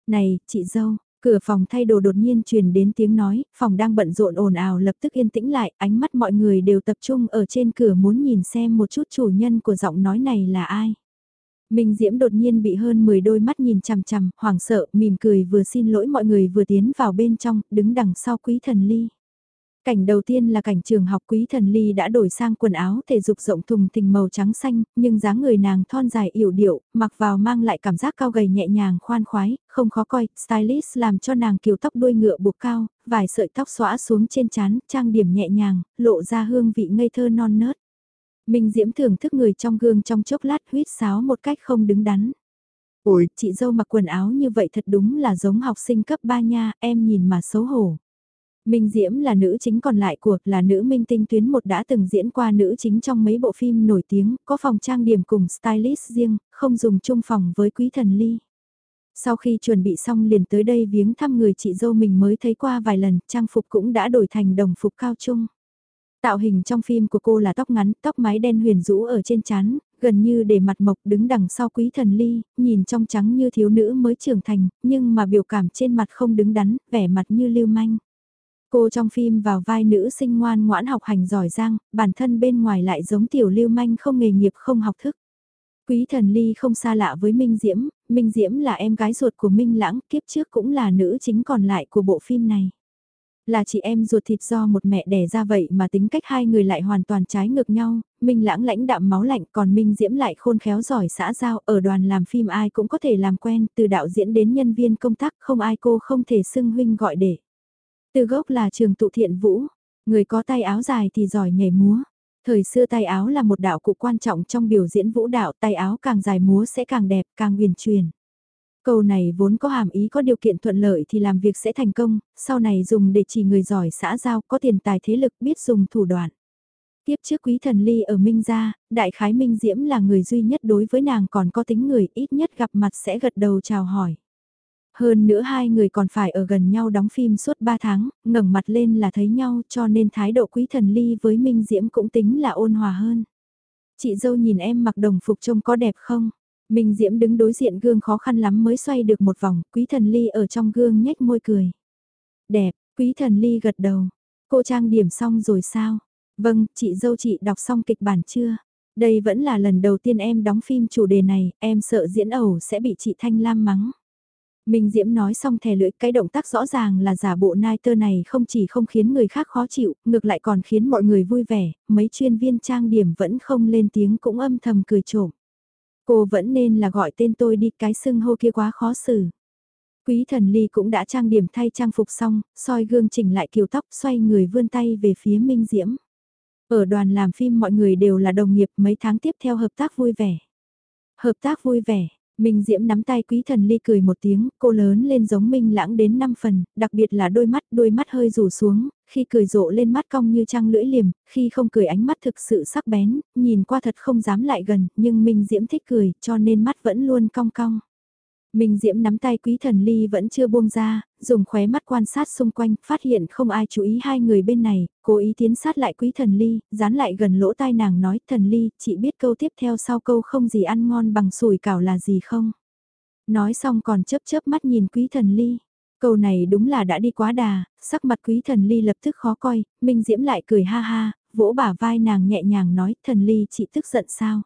Này, chị dâu, Cửa phòng thay đồ đột nhiên truyền đến tiếng nói, phòng đang bận rộn ồn ào lập tức yên tĩnh lại, ánh mắt mọi người đều tập trung ở trên cửa muốn nhìn xem một chút chủ nhân của giọng nói này là ai. Minh Diễm đột nhiên bị hơn 10 đôi mắt nhìn chằm chằm, hoảng sợ, mỉm cười vừa xin lỗi mọi người vừa tiến vào bên trong, đứng đằng sau quý thần ly. Cảnh đầu tiên là cảnh trường học quý thần ly đã đổi sang quần áo thể dục rộng thùng thình màu trắng xanh, nhưng dáng người nàng thon dài yểu điệu, mặc vào mang lại cảm giác cao gầy nhẹ nhàng khoan khoái, không khó coi, stylist làm cho nàng kiều tóc đuôi ngựa buộc cao, vài sợi tóc xõa xuống trên trán, trang điểm nhẹ nhàng, lộ ra hương vị ngây thơ non nớt. Minh Diễm thưởng thức người trong gương trong chốc lát huyết sáo một cách không đứng đắn. Ôi, chị dâu mặc quần áo như vậy thật đúng là giống học sinh cấp 3 nha, em nhìn mà xấu hổ. Minh Diễm là nữ chính còn lại của, là nữ minh tinh tuyến một đã từng diễn qua nữ chính trong mấy bộ phim nổi tiếng, có phòng trang điểm cùng stylist riêng, không dùng chung phòng với quý thần ly. Sau khi chuẩn bị xong liền tới đây viếng thăm người chị dâu mình mới thấy qua vài lần, trang phục cũng đã đổi thành đồng phục cao trung. Tạo hình trong phim của cô là tóc ngắn, tóc mái đen huyền rũ ở trên trán, gần như để mặt mộc đứng đằng sau quý thần ly, nhìn trong trắng như thiếu nữ mới trưởng thành, nhưng mà biểu cảm trên mặt không đứng đắn, vẻ mặt như lưu manh. Cô trong phim vào vai nữ sinh ngoan ngoãn học hành giỏi giang, bản thân bên ngoài lại giống tiểu lưu manh không nghề nghiệp không học thức. Quý thần ly không xa lạ với Minh Diễm, Minh Diễm là em gái ruột của Minh Lãng, kiếp trước cũng là nữ chính còn lại của bộ phim này. Là chị em ruột thịt do một mẹ đẻ ra vậy mà tính cách hai người lại hoàn toàn trái ngược nhau, Minh Lãng lãnh đạm máu lạnh còn Minh Diễm lại khôn khéo giỏi xã giao, ở đoàn làm phim ai cũng có thể làm quen, từ đạo diễn đến nhân viên công tác không ai cô không thể xưng huynh gọi để. Từ gốc là trường tụ thiện vũ, người có tay áo dài thì giỏi nhảy múa. Thời xưa tay áo là một đạo cụ quan trọng trong biểu diễn vũ đạo, tay áo càng dài múa sẽ càng đẹp, càng huyền truyền. Câu này vốn có hàm ý có điều kiện thuận lợi thì làm việc sẽ thành công, sau này dùng để chỉ người giỏi xã giao có tiền tài thế lực biết dùng thủ đoạn. Tiếp trước quý thần ly ở Minh Gia, đại khái Minh Diễm là người duy nhất đối với nàng còn có tính người ít nhất gặp mặt sẽ gật đầu chào hỏi. Hơn nữa hai người còn phải ở gần nhau đóng phim suốt 3 tháng, ngẩng mặt lên là thấy nhau cho nên thái độ quý thần ly với Minh Diễm cũng tính là ôn hòa hơn. Chị dâu nhìn em mặc đồng phục trông có đẹp không? Minh Diễm đứng đối diện gương khó khăn lắm mới xoay được một vòng, quý thần ly ở trong gương nhếch môi cười. Đẹp, quý thần ly gật đầu. Cô trang điểm xong rồi sao? Vâng, chị dâu chị đọc xong kịch bản chưa? Đây vẫn là lần đầu tiên em đóng phim chủ đề này, em sợ diễn ẩu sẽ bị chị Thanh Lam mắng. Minh Diễm nói xong thè lưỡi cái động tác rõ ràng là giả bộ nai tơ này không chỉ không khiến người khác khó chịu, ngược lại còn khiến mọi người vui vẻ, mấy chuyên viên trang điểm vẫn không lên tiếng cũng âm thầm cười trộm. Cô vẫn nên là gọi tên tôi đi cái xưng hô kia quá khó xử. Quý thần ly cũng đã trang điểm thay trang phục xong, soi gương chỉnh lại kiều tóc xoay người vươn tay về phía Minh Diễm. Ở đoàn làm phim mọi người đều là đồng nghiệp mấy tháng tiếp theo hợp tác vui vẻ. Hợp tác vui vẻ, Minh Diễm nắm tay quý thần ly cười một tiếng, cô lớn lên giống Minh lãng đến 5 phần, đặc biệt là đôi mắt, đôi mắt hơi rủ xuống, khi cười rộ lên mắt cong như trăng lưỡi liềm, khi không cười ánh mắt thực sự sắc bén, nhìn qua thật không dám lại gần, nhưng Minh Diễm thích cười, cho nên mắt vẫn luôn cong cong. Minh Diễm nắm tay quý thần ly vẫn chưa buông ra, dùng khóe mắt quan sát xung quanh, phát hiện không ai chú ý hai người bên này, cố ý tiến sát lại quý thần ly, dán lại gần lỗ tai nàng nói, thần ly, chị biết câu tiếp theo sau câu không gì ăn ngon bằng sủi cảo là gì không? Nói xong còn chớp chớp mắt nhìn quý thần ly. Câu này đúng là đã đi quá đà, sắc mặt quý thần ly lập tức khó coi, Minh Diễm lại cười ha ha, vỗ bả vai nàng nhẹ nhàng nói, thần ly chị tức giận sao?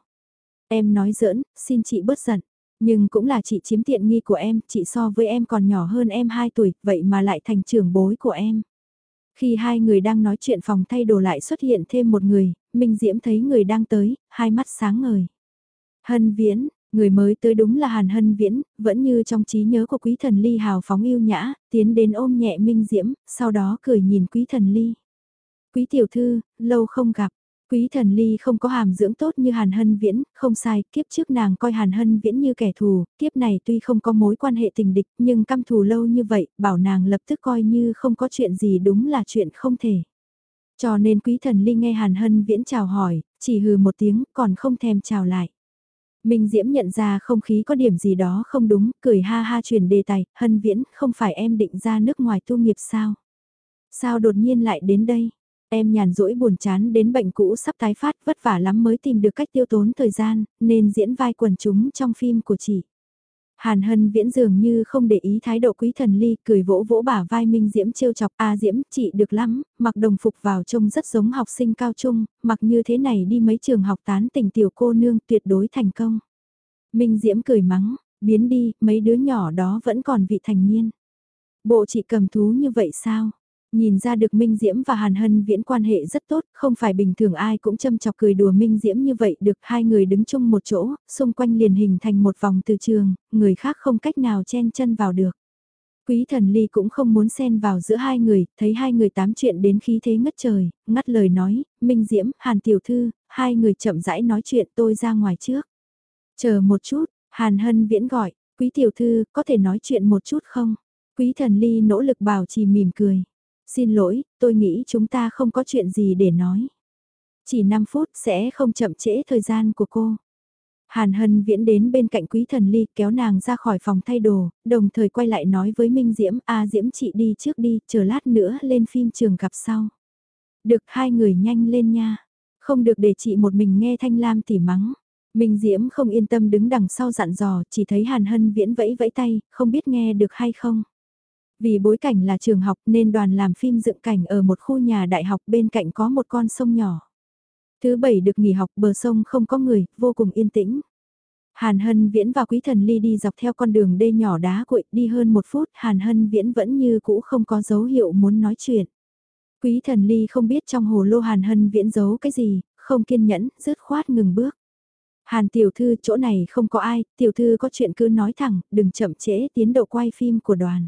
Em nói giỡn, xin chị bớt giận. Nhưng cũng là chị chiếm tiện nghi của em, chị so với em còn nhỏ hơn em 2 tuổi, vậy mà lại thành trưởng bối của em. Khi hai người đang nói chuyện phòng thay đồ lại xuất hiện thêm một người, Minh Diễm thấy người đang tới, hai mắt sáng ngời. Hân Viễn, người mới tới đúng là Hàn Hân Viễn, vẫn như trong trí nhớ của quý thần Ly hào phóng yêu nhã, tiến đến ôm nhẹ Minh Diễm, sau đó cười nhìn quý thần Ly. Quý tiểu thư, lâu không gặp, Quý thần ly không có hàm dưỡng tốt như Hàn Hân Viễn, không sai, kiếp trước nàng coi Hàn Hân Viễn như kẻ thù, kiếp này tuy không có mối quan hệ tình địch nhưng căm thù lâu như vậy, bảo nàng lập tức coi như không có chuyện gì đúng là chuyện không thể. Cho nên quý thần ly nghe Hàn Hân Viễn chào hỏi, chỉ hừ một tiếng còn không thèm chào lại. Minh Diễm nhận ra không khí có điểm gì đó không đúng, cười ha ha chuyển đề tài, Hân Viễn không phải em định ra nước ngoài tu nghiệp sao? Sao đột nhiên lại đến đây? Em nhàn rỗi buồn chán đến bệnh cũ sắp tái phát vất vả lắm mới tìm được cách tiêu tốn thời gian, nên diễn vai quần chúng trong phim của chị. Hàn Hân viễn dường như không để ý thái độ quý thần ly, cười vỗ vỗ bả vai Minh Diễm trêu chọc, a Diễm, chị được lắm, mặc đồng phục vào trông rất giống học sinh cao trung, mặc như thế này đi mấy trường học tán tỉnh tiểu cô nương tuyệt đối thành công. Minh Diễm cười mắng, biến đi, mấy đứa nhỏ đó vẫn còn vị thành niên. Bộ chị cầm thú như vậy sao? Nhìn ra được Minh Diễm và Hàn Hân Viễn quan hệ rất tốt, không phải bình thường ai cũng châm chọc cười đùa Minh Diễm như vậy được hai người đứng chung một chỗ, xung quanh liền hình thành một vòng từ trường, người khác không cách nào chen chân vào được. Quý thần ly cũng không muốn xen vào giữa hai người, thấy hai người tám chuyện đến khí thế ngất trời, ngắt lời nói, Minh Diễm, Hàn Tiểu Thư, hai người chậm rãi nói chuyện tôi ra ngoài trước. Chờ một chút, Hàn Hân Viễn gọi, Quý Tiểu Thư, có thể nói chuyện một chút không? Quý thần ly nỗ lực bảo trì mỉm cười. Xin lỗi, tôi nghĩ chúng ta không có chuyện gì để nói. Chỉ 5 phút sẽ không chậm trễ thời gian của cô. Hàn Hân viễn đến bên cạnh quý thần ly kéo nàng ra khỏi phòng thay đồ, đồng thời quay lại nói với Minh Diễm, a Diễm chị đi trước đi, chờ lát nữa lên phim trường gặp sau. Được hai người nhanh lên nha, không được để chị một mình nghe Thanh Lam tỉ mắng. Minh Diễm không yên tâm đứng đằng sau dặn dò, chỉ thấy Hàn Hân viễn vẫy vẫy tay, không biết nghe được hay không. Vì bối cảnh là trường học nên đoàn làm phim dựng cảnh ở một khu nhà đại học bên cạnh có một con sông nhỏ. Thứ bảy được nghỉ học bờ sông không có người, vô cùng yên tĩnh. Hàn Hân Viễn và Quý Thần Ly đi dọc theo con đường đê nhỏ đá cuội đi hơn một phút Hàn Hân Viễn vẫn như cũ không có dấu hiệu muốn nói chuyện. Quý Thần Ly không biết trong hồ lô Hàn Hân Viễn giấu cái gì, không kiên nhẫn, rớt khoát ngừng bước. Hàn tiểu thư chỗ này không có ai, tiểu thư có chuyện cứ nói thẳng, đừng chậm trễ tiến độ quay phim của đoàn.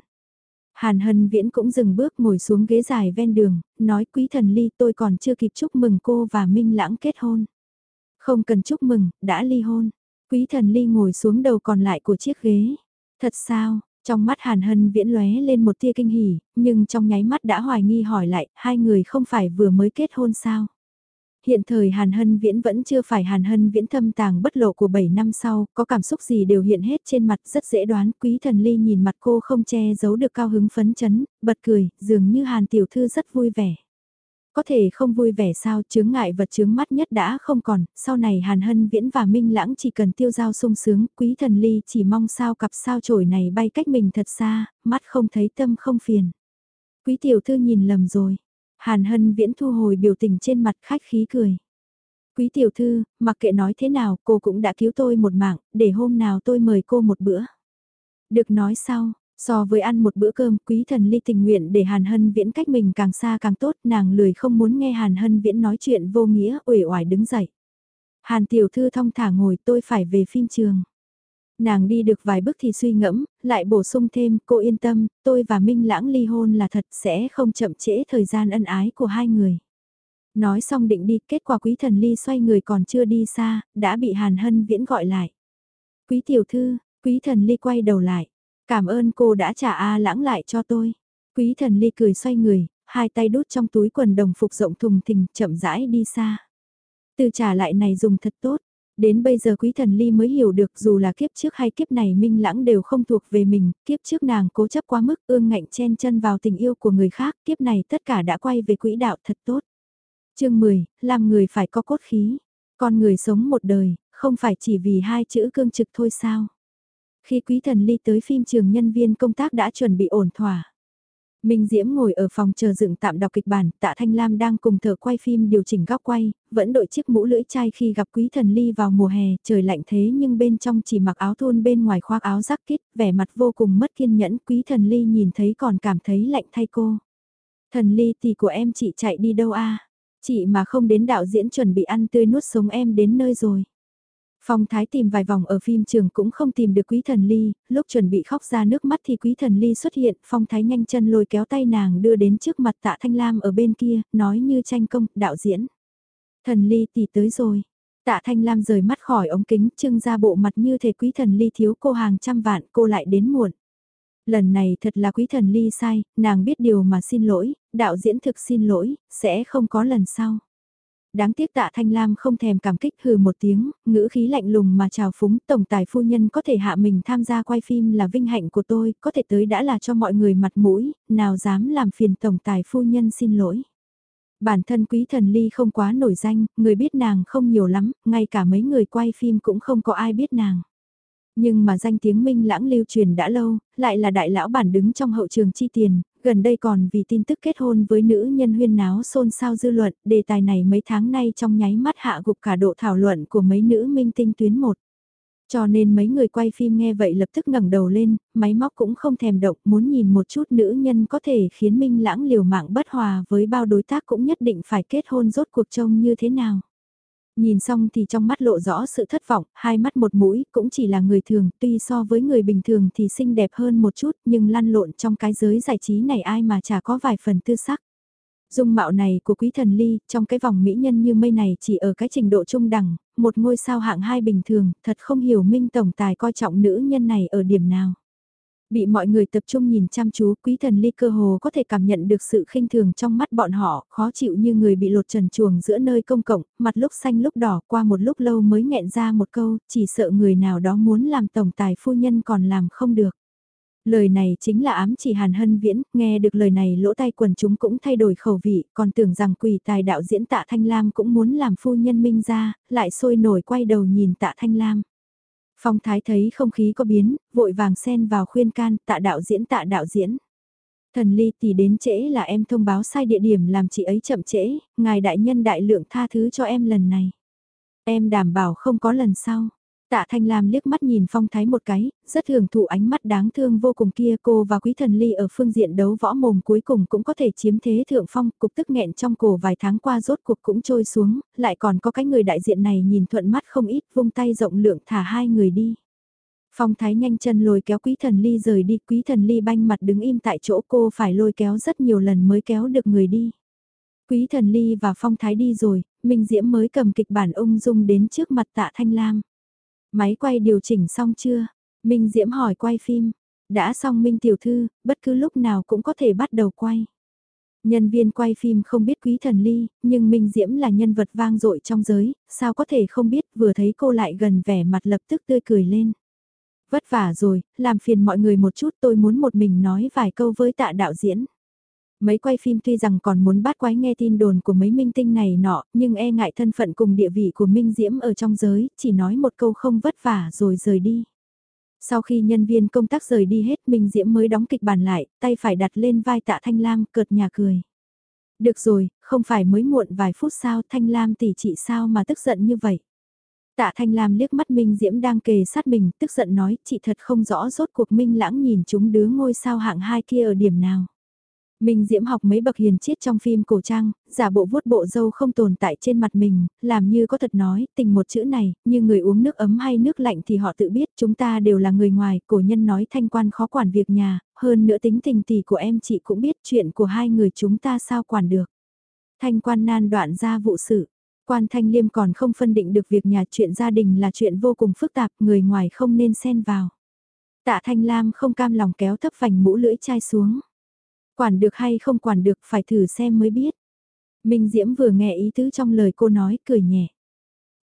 Hàn Hân Viễn cũng dừng bước ngồi xuống ghế dài ven đường, nói quý thần ly tôi còn chưa kịp chúc mừng cô và Minh Lãng kết hôn. Không cần chúc mừng, đã ly hôn. Quý thần ly ngồi xuống đầu còn lại của chiếc ghế. Thật sao, trong mắt Hàn Hân Viễn lóe lên một tia kinh hỉ, nhưng trong nháy mắt đã hoài nghi hỏi lại, hai người không phải vừa mới kết hôn sao? Hiện thời Hàn Hân Viễn vẫn chưa phải Hàn Hân Viễn thâm tàng bất lộ của 7 năm sau, có cảm xúc gì đều hiện hết trên mặt rất dễ đoán. Quý thần ly nhìn mặt cô không che giấu được cao hứng phấn chấn, bật cười, dường như Hàn Tiểu Thư rất vui vẻ. Có thể không vui vẻ sao chướng ngại vật chướng mắt nhất đã không còn, sau này Hàn Hân Viễn và Minh Lãng chỉ cần tiêu giao sung sướng, quý thần ly chỉ mong sao cặp sao chổi này bay cách mình thật xa, mắt không thấy tâm không phiền. Quý tiểu thư nhìn lầm rồi, Hàn Hân Viễn thu hồi biểu tình trên mặt khách khí cười. Quý tiểu thư, mặc kệ nói thế nào cô cũng đã cứu tôi một mạng, để hôm nào tôi mời cô một bữa. Được nói sau, So với ăn một bữa cơm, quý thần ly tình nguyện để Hàn Hân Viễn cách mình càng xa càng tốt, nàng lười không muốn nghe Hàn Hân Viễn nói chuyện vô nghĩa, uể oải đứng dậy. Hàn tiểu thư thong thả ngồi tôi phải về phim trường. Nàng đi được vài bước thì suy ngẫm, lại bổ sung thêm, cô yên tâm, tôi và Minh Lãng ly hôn là thật sẽ không chậm trễ thời gian ân ái của hai người. Nói xong định đi, kết quả quý thần ly xoay người còn chưa đi xa, đã bị Hàn Hân Viễn gọi lại. Quý tiểu thư, quý thần ly quay đầu lại, Cảm ơn cô đã trả A lãng lại cho tôi. Quý thần ly cười xoay người, hai tay đút trong túi quần đồng phục rộng thùng thình chậm rãi đi xa. Từ trả lại này dùng thật tốt. Đến bây giờ quý thần ly mới hiểu được dù là kiếp trước hay kiếp này minh lãng đều không thuộc về mình, kiếp trước nàng cố chấp quá mức ương ngạnh chen chân vào tình yêu của người khác, kiếp này tất cả đã quay về quỹ đạo thật tốt. chương 10, làm người phải có cốt khí, con người sống một đời, không phải chỉ vì hai chữ cương trực thôi sao. Khi quý thần ly tới phim trường nhân viên công tác đã chuẩn bị ổn thỏa. Minh Diễm ngồi ở phòng chờ dựng tạm đọc kịch bản, tạ Thanh Lam đang cùng thợ quay phim điều chỉnh góc quay, vẫn đội chiếc mũ lưỡi chai khi gặp quý thần ly vào mùa hè, trời lạnh thế nhưng bên trong chỉ mặc áo thun bên ngoài khoác áo giáp kít, vẻ mặt vô cùng mất kiên nhẫn, quý thần ly nhìn thấy còn cảm thấy lạnh thay cô. Thần ly thì của em chị chạy đi đâu a Chị mà không đến đạo diễn chuẩn bị ăn tươi nuốt sống em đến nơi rồi. Phong Thái tìm vài vòng ở phim trường cũng không tìm được Quý Thần Ly, lúc chuẩn bị khóc ra nước mắt thì Quý Thần Ly xuất hiện, Phong Thái nhanh chân lôi kéo tay nàng đưa đến trước mặt tạ Thanh Lam ở bên kia, nói như tranh công, đạo diễn. Thần Ly tỷ tới rồi. Tạ Thanh Lam rời mắt khỏi ống kính, trưng ra bộ mặt như thể Quý Thần Ly thiếu cô hàng trăm vạn, cô lại đến muộn. Lần này thật là Quý Thần Ly sai, nàng biết điều mà xin lỗi, đạo diễn thực xin lỗi, sẽ không có lần sau. Đáng tiếc tạ Thanh Lam không thèm cảm kích hừ một tiếng, ngữ khí lạnh lùng mà chào phúng tổng tài phu nhân có thể hạ mình tham gia quay phim là vinh hạnh của tôi, có thể tới đã là cho mọi người mặt mũi, nào dám làm phiền tổng tài phu nhân xin lỗi. Bản thân quý thần ly không quá nổi danh, người biết nàng không nhiều lắm, ngay cả mấy người quay phim cũng không có ai biết nàng. Nhưng mà danh tiếng minh lãng lưu truyền đã lâu, lại là đại lão bản đứng trong hậu trường chi tiền, gần đây còn vì tin tức kết hôn với nữ nhân huyên náo xôn xao dư luận, đề tài này mấy tháng nay trong nháy mắt hạ gục cả độ thảo luận của mấy nữ minh tinh tuyến một. Cho nên mấy người quay phim nghe vậy lập tức ngẩng đầu lên, máy móc cũng không thèm động, muốn nhìn một chút nữ nhân có thể khiến Minh Lãng liều mạng bất hòa với bao đối tác cũng nhất định phải kết hôn rốt cuộc trông như thế nào. Nhìn xong thì trong mắt lộ rõ sự thất vọng, hai mắt một mũi, cũng chỉ là người thường, tuy so với người bình thường thì xinh đẹp hơn một chút, nhưng lăn lộn trong cái giới giải trí này ai mà chả có vài phần tư sắc. Dung mạo này của quý thần ly, trong cái vòng mỹ nhân như mây này chỉ ở cái trình độ trung đẳng, một ngôi sao hạng hai bình thường, thật không hiểu minh tổng tài coi trọng nữ nhân này ở điểm nào. Bị mọi người tập trung nhìn chăm chú, quý thần ly cơ hồ có thể cảm nhận được sự khinh thường trong mắt bọn họ, khó chịu như người bị lột trần chuồng giữa nơi công cộng, mặt lúc xanh lúc đỏ qua một lúc lâu mới nghẹn ra một câu, chỉ sợ người nào đó muốn làm tổng tài phu nhân còn làm không được. Lời này chính là ám chỉ Hàn Hân Viễn, nghe được lời này lỗ tai quần chúng cũng thay đổi khẩu vị, còn tưởng rằng quỷ tài đạo diễn tạ Thanh Lam cũng muốn làm phu nhân minh ra, lại sôi nổi quay đầu nhìn tạ Thanh Lam. Phong Thái thấy không khí có biến, vội vàng xen vào khuyên can, tạ đạo diễn tạ đạo diễn. Thần ly tỷ đến trễ là em thông báo sai địa điểm làm chị ấy chậm trễ, ngài đại nhân đại lượng tha thứ cho em lần này. Em đảm bảo không có lần sau. Tạ Thanh Lam liếc mắt nhìn Phong Thái một cái, rất hưởng thụ ánh mắt đáng thương vô cùng kia cô và Quý Thần Ly ở phương diện đấu võ mồm cuối cùng cũng có thể chiếm thế thượng phong, cục tức nghẹn trong cổ vài tháng qua rốt cuộc cũng trôi xuống, lại còn có cái người đại diện này nhìn thuận mắt không ít vung tay rộng lượng thả hai người đi. Phong Thái nhanh chân lôi kéo Quý Thần Ly rời đi, Quý Thần Ly banh mặt đứng im tại chỗ cô phải lôi kéo rất nhiều lần mới kéo được người đi. Quý Thần Ly và Phong Thái đi rồi, Minh Diễm mới cầm kịch bản ung dung đến trước mặt tạ Thanh Lam. Máy quay điều chỉnh xong chưa? Minh Diễm hỏi quay phim. Đã xong Minh Tiểu Thư, bất cứ lúc nào cũng có thể bắt đầu quay. Nhân viên quay phim không biết quý thần ly, nhưng Minh Diễm là nhân vật vang dội trong giới, sao có thể không biết vừa thấy cô lại gần vẻ mặt lập tức tươi cười lên. Vất vả rồi, làm phiền mọi người một chút tôi muốn một mình nói vài câu với tạ đạo diễn. Mấy quay phim tuy rằng còn muốn bắt quái nghe tin đồn của mấy minh tinh này nọ, nhưng e ngại thân phận cùng địa vị của Minh Diễm ở trong giới, chỉ nói một câu không vất vả rồi rời đi. Sau khi nhân viên công tác rời đi hết Minh Diễm mới đóng kịch bản lại, tay phải đặt lên vai tạ Thanh Lam cợt nhà cười. Được rồi, không phải mới muộn vài phút sao Thanh Lam tỷ chị sao mà tức giận như vậy. Tạ Thanh Lam liếc mắt Minh Diễm đang kề sát mình, tức giận nói, chị thật không rõ rốt cuộc Minh lãng nhìn chúng đứa ngôi sao hạng hai kia ở điểm nào. Minh Diễm học mấy bậc hiền chiết trong phim cổ trang, giả bộ vuốt bộ dâu không tồn tại trên mặt mình, làm như có thật nói, tình một chữ này, như người uống nước ấm hay nước lạnh thì họ tự biết, chúng ta đều là người ngoài, cổ nhân nói thanh quan khó quản việc nhà, hơn nữa tính tình tỷ của em chị cũng biết chuyện của hai người chúng ta sao quản được. Thanh quan nan đoạn ra vụ sự, quan thanh liêm còn không phân định được việc nhà chuyện gia đình là chuyện vô cùng phức tạp, người ngoài không nên xen vào. Tạ thanh lam không cam lòng kéo thấp vành mũ lưỡi chai xuống. Quản được hay không quản được phải thử xem mới biết. Minh Diễm vừa nghe ý tứ trong lời cô nói cười nhẹ.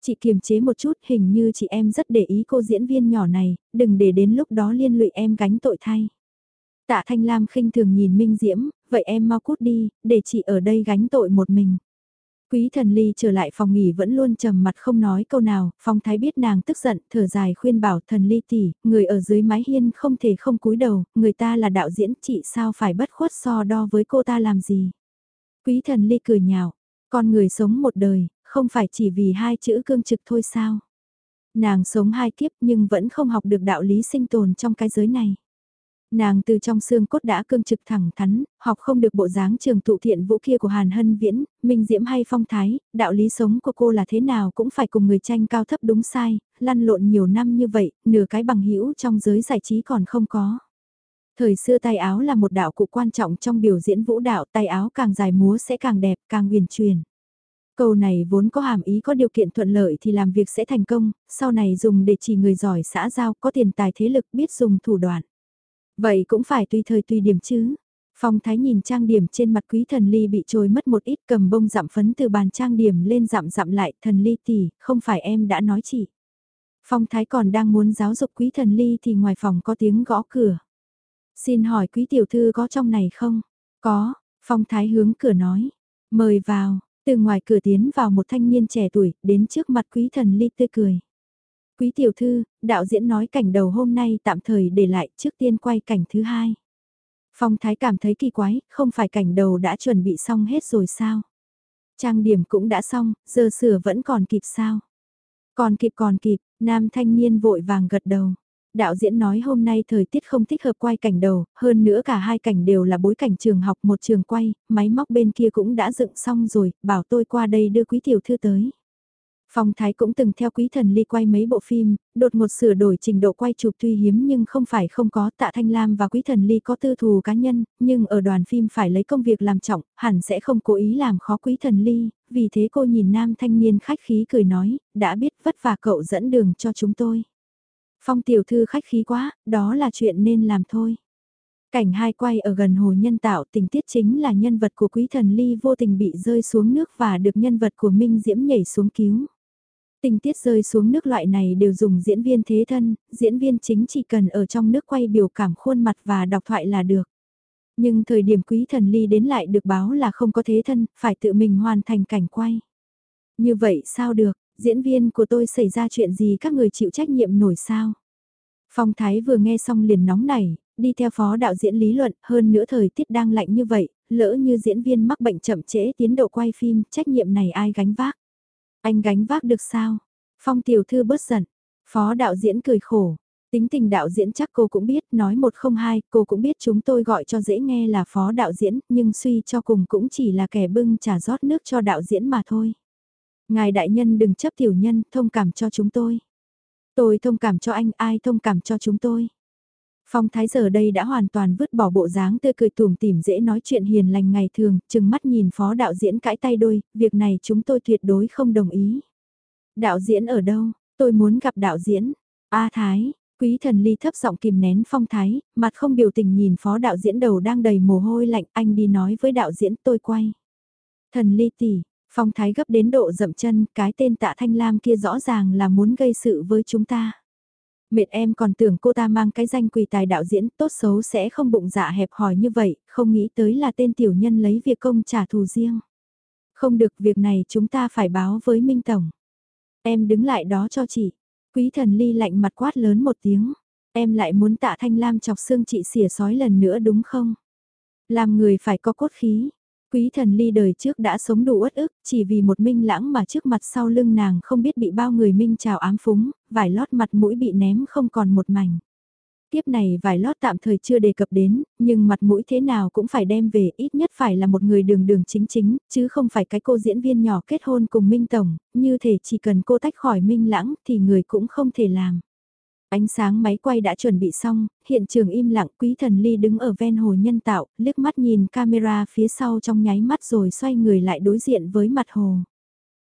Chị kiềm chế một chút hình như chị em rất để ý cô diễn viên nhỏ này, đừng để đến lúc đó liên lụy em gánh tội thay. Tạ Thanh Lam khinh thường nhìn Minh Diễm, vậy em mau cút đi, để chị ở đây gánh tội một mình. Quý thần ly trở lại phòng nghỉ vẫn luôn trầm mặt không nói câu nào, phong thái biết nàng tức giận, thở dài khuyên bảo thần ly tỷ, người ở dưới mái hiên không thể không cúi đầu, người ta là đạo diễn, chị sao phải bất khuất so đo với cô ta làm gì. Quý thần ly cười nhạo, con người sống một đời, không phải chỉ vì hai chữ cương trực thôi sao. Nàng sống hai kiếp nhưng vẫn không học được đạo lý sinh tồn trong cái giới này. Nàng từ trong xương cốt đã cương trực thẳng thắn, học không được bộ dáng trường tụ thiện vũ kia của Hàn Hân Viễn, Minh Diễm hay phong thái, đạo lý sống của cô là thế nào cũng phải cùng người tranh cao thấp đúng sai, lăn lộn nhiều năm như vậy, nửa cái bằng hữu trong giới giải trí còn không có. Thời xưa tay áo là một đạo cụ quan trọng trong biểu diễn vũ đạo, tay áo càng dài múa sẽ càng đẹp, càng huyền truyền. Câu này vốn có hàm ý có điều kiện thuận lợi thì làm việc sẽ thành công, sau này dùng để chỉ người giỏi xã giao có tiền tài thế lực biết dùng thủ đoạn. Vậy cũng phải tùy thời tùy điểm chứ. Phong Thái nhìn trang điểm trên mặt quý thần ly bị trôi mất một ít cầm bông dặm phấn từ bàn trang điểm lên dặm dặm lại thần ly tỷ, không phải em đã nói chị. Phong Thái còn đang muốn giáo dục quý thần ly thì ngoài phòng có tiếng gõ cửa. Xin hỏi quý tiểu thư có trong này không? Có, Phong Thái hướng cửa nói. Mời vào, từ ngoài cửa tiến vào một thanh niên trẻ tuổi, đến trước mặt quý thần ly tươi cười. Quý tiểu thư, đạo diễn nói cảnh đầu hôm nay tạm thời để lại trước tiên quay cảnh thứ hai. Phong Thái cảm thấy kỳ quái, không phải cảnh đầu đã chuẩn bị xong hết rồi sao? Trang điểm cũng đã xong, giờ sửa vẫn còn kịp sao? Còn kịp còn kịp, nam thanh niên vội vàng gật đầu. Đạo diễn nói hôm nay thời tiết không thích hợp quay cảnh đầu, hơn nữa cả hai cảnh đều là bối cảnh trường học một trường quay, máy móc bên kia cũng đã dựng xong rồi, bảo tôi qua đây đưa quý tiểu thư tới. Phong Thái cũng từng theo quý thần ly quay mấy bộ phim, đột ngột sửa đổi trình độ quay chụp tuy hiếm nhưng không phải không có tạ Thanh Lam và quý thần ly có tư thù cá nhân, nhưng ở đoàn phim phải lấy công việc làm trọng, hẳn sẽ không cố ý làm khó quý thần ly, vì thế cô nhìn nam thanh niên khách khí cười nói, đã biết vất vả cậu dẫn đường cho chúng tôi. Phong tiểu thư khách khí quá, đó là chuyện nên làm thôi. Cảnh hai quay ở gần hồ nhân tạo tình tiết chính là nhân vật của quý thần ly vô tình bị rơi xuống nước và được nhân vật của Minh Diễm nhảy xuống cứu. Tình tiết rơi xuống nước loại này đều dùng diễn viên thế thân, diễn viên chính chỉ cần ở trong nước quay biểu cảm khuôn mặt và đọc thoại là được. Nhưng thời điểm quý thần ly đến lại được báo là không có thế thân, phải tự mình hoàn thành cảnh quay. Như vậy sao được, diễn viên của tôi xảy ra chuyện gì các người chịu trách nhiệm nổi sao? Phong Thái vừa nghe xong liền nóng nảy, đi theo phó đạo diễn lý luận, hơn nữa thời tiết đang lạnh như vậy, lỡ như diễn viên mắc bệnh chậm trễ tiến độ quay phim, trách nhiệm này ai gánh vác? Anh gánh vác được sao? Phong tiểu thư bớt giận. Phó đạo diễn cười khổ. Tính tình đạo diễn chắc cô cũng biết, nói một không hai, cô cũng biết chúng tôi gọi cho dễ nghe là phó đạo diễn, nhưng suy cho cùng cũng chỉ là kẻ bưng trà rót nước cho đạo diễn mà thôi. Ngài đại nhân đừng chấp tiểu nhân, thông cảm cho chúng tôi. Tôi thông cảm cho anh, ai thông cảm cho chúng tôi. Phong Thái giờ đây đã hoàn toàn vứt bỏ bộ dáng tươi cười tùm tỉm dễ nói chuyện hiền lành ngày thường, chừng mắt nhìn phó đạo diễn cãi tay đôi, việc này chúng tôi tuyệt đối không đồng ý. Đạo diễn ở đâu? Tôi muốn gặp đạo diễn. A Thái, quý thần ly thấp giọng kìm nén Phong Thái, mặt không biểu tình nhìn phó đạo diễn đầu đang đầy mồ hôi lạnh, anh đi nói với đạo diễn tôi quay. Thần ly tỷ, Phong Thái gấp đến độ dậm chân, cái tên tạ Thanh Lam kia rõ ràng là muốn gây sự với chúng ta. Mệt em còn tưởng cô ta mang cái danh quỳ tài đạo diễn tốt xấu sẽ không bụng dạ hẹp hòi như vậy, không nghĩ tới là tên tiểu nhân lấy việc công trả thù riêng. Không được việc này chúng ta phải báo với Minh Tổng. Em đứng lại đó cho chị. Quý thần ly lạnh mặt quát lớn một tiếng. Em lại muốn tạ thanh lam chọc xương chị xỉa sói lần nữa đúng không? Làm người phải có cốt khí. Quý thần ly đời trước đã sống đủ uất ức, chỉ vì một minh lãng mà trước mặt sau lưng nàng không biết bị bao người minh chào ám phúng, vải lót mặt mũi bị ném không còn một mảnh. Tiếp này vải lót tạm thời chưa đề cập đến, nhưng mặt mũi thế nào cũng phải đem về ít nhất phải là một người đường đường chính chính, chứ không phải cái cô diễn viên nhỏ kết hôn cùng Minh Tổng, như thể chỉ cần cô tách khỏi Minh Lãng thì người cũng không thể làm. Ánh sáng máy quay đã chuẩn bị xong, hiện trường im lặng quý thần ly đứng ở ven hồ nhân tạo, liếc mắt nhìn camera phía sau trong nháy mắt rồi xoay người lại đối diện với mặt hồ.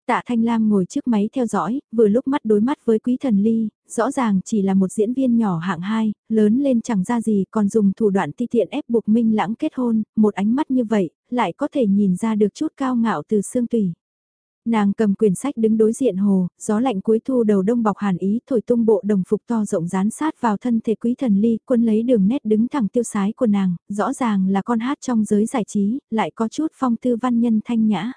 Tạ Thanh Lam ngồi trước máy theo dõi, vừa lúc mắt đối mắt với quý thần ly, rõ ràng chỉ là một diễn viên nhỏ hạng 2, lớn lên chẳng ra gì còn dùng thủ đoạn ti tiện ép buộc Minh Lãng kết hôn, một ánh mắt như vậy, lại có thể nhìn ra được chút cao ngạo từ xương tùy. Nàng cầm quyển sách đứng đối diện hồ, gió lạnh cuối thu đầu đông bọc hàn ý thổi tung bộ đồng phục to rộng rán sát vào thân thể quý thần ly, quân lấy đường nét đứng thẳng tiêu sái của nàng, rõ ràng là con hát trong giới giải trí, lại có chút phong tư văn nhân thanh nhã.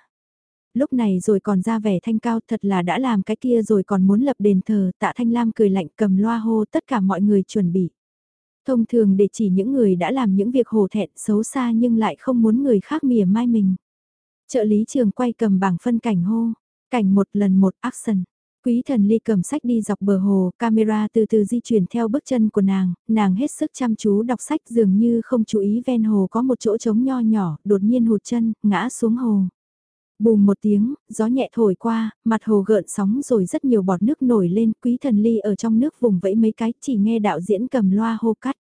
Lúc này rồi còn ra vẻ thanh cao thật là đã làm cái kia rồi còn muốn lập đền thờ, tạ thanh lam cười lạnh cầm loa hô tất cả mọi người chuẩn bị. Thông thường để chỉ những người đã làm những việc hồ thẹn xấu xa nhưng lại không muốn người khác mỉa mai mình. Trợ lý trường quay cầm bảng phân cảnh hô, cảnh một lần một action. Quý thần ly cầm sách đi dọc bờ hồ, camera từ từ di chuyển theo bước chân của nàng, nàng hết sức chăm chú đọc sách dường như không chú ý ven hồ có một chỗ trống nho nhỏ, đột nhiên hụt chân, ngã xuống hồ. Bùm một tiếng, gió nhẹ thổi qua, mặt hồ gợn sóng rồi rất nhiều bọt nước nổi lên, quý thần ly ở trong nước vùng vẫy mấy cái, chỉ nghe đạo diễn cầm loa hô cắt.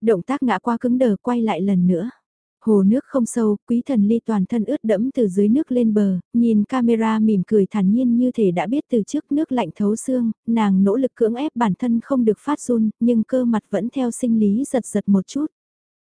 Động tác ngã qua cứng đờ quay lại lần nữa. Hồ nước không sâu, quý thần ly toàn thân ướt đẫm từ dưới nước lên bờ, nhìn camera mỉm cười thản nhiên như thể đã biết từ trước nước lạnh thấu xương, nàng nỗ lực cưỡng ép bản thân không được phát run, nhưng cơ mặt vẫn theo sinh lý giật giật một chút.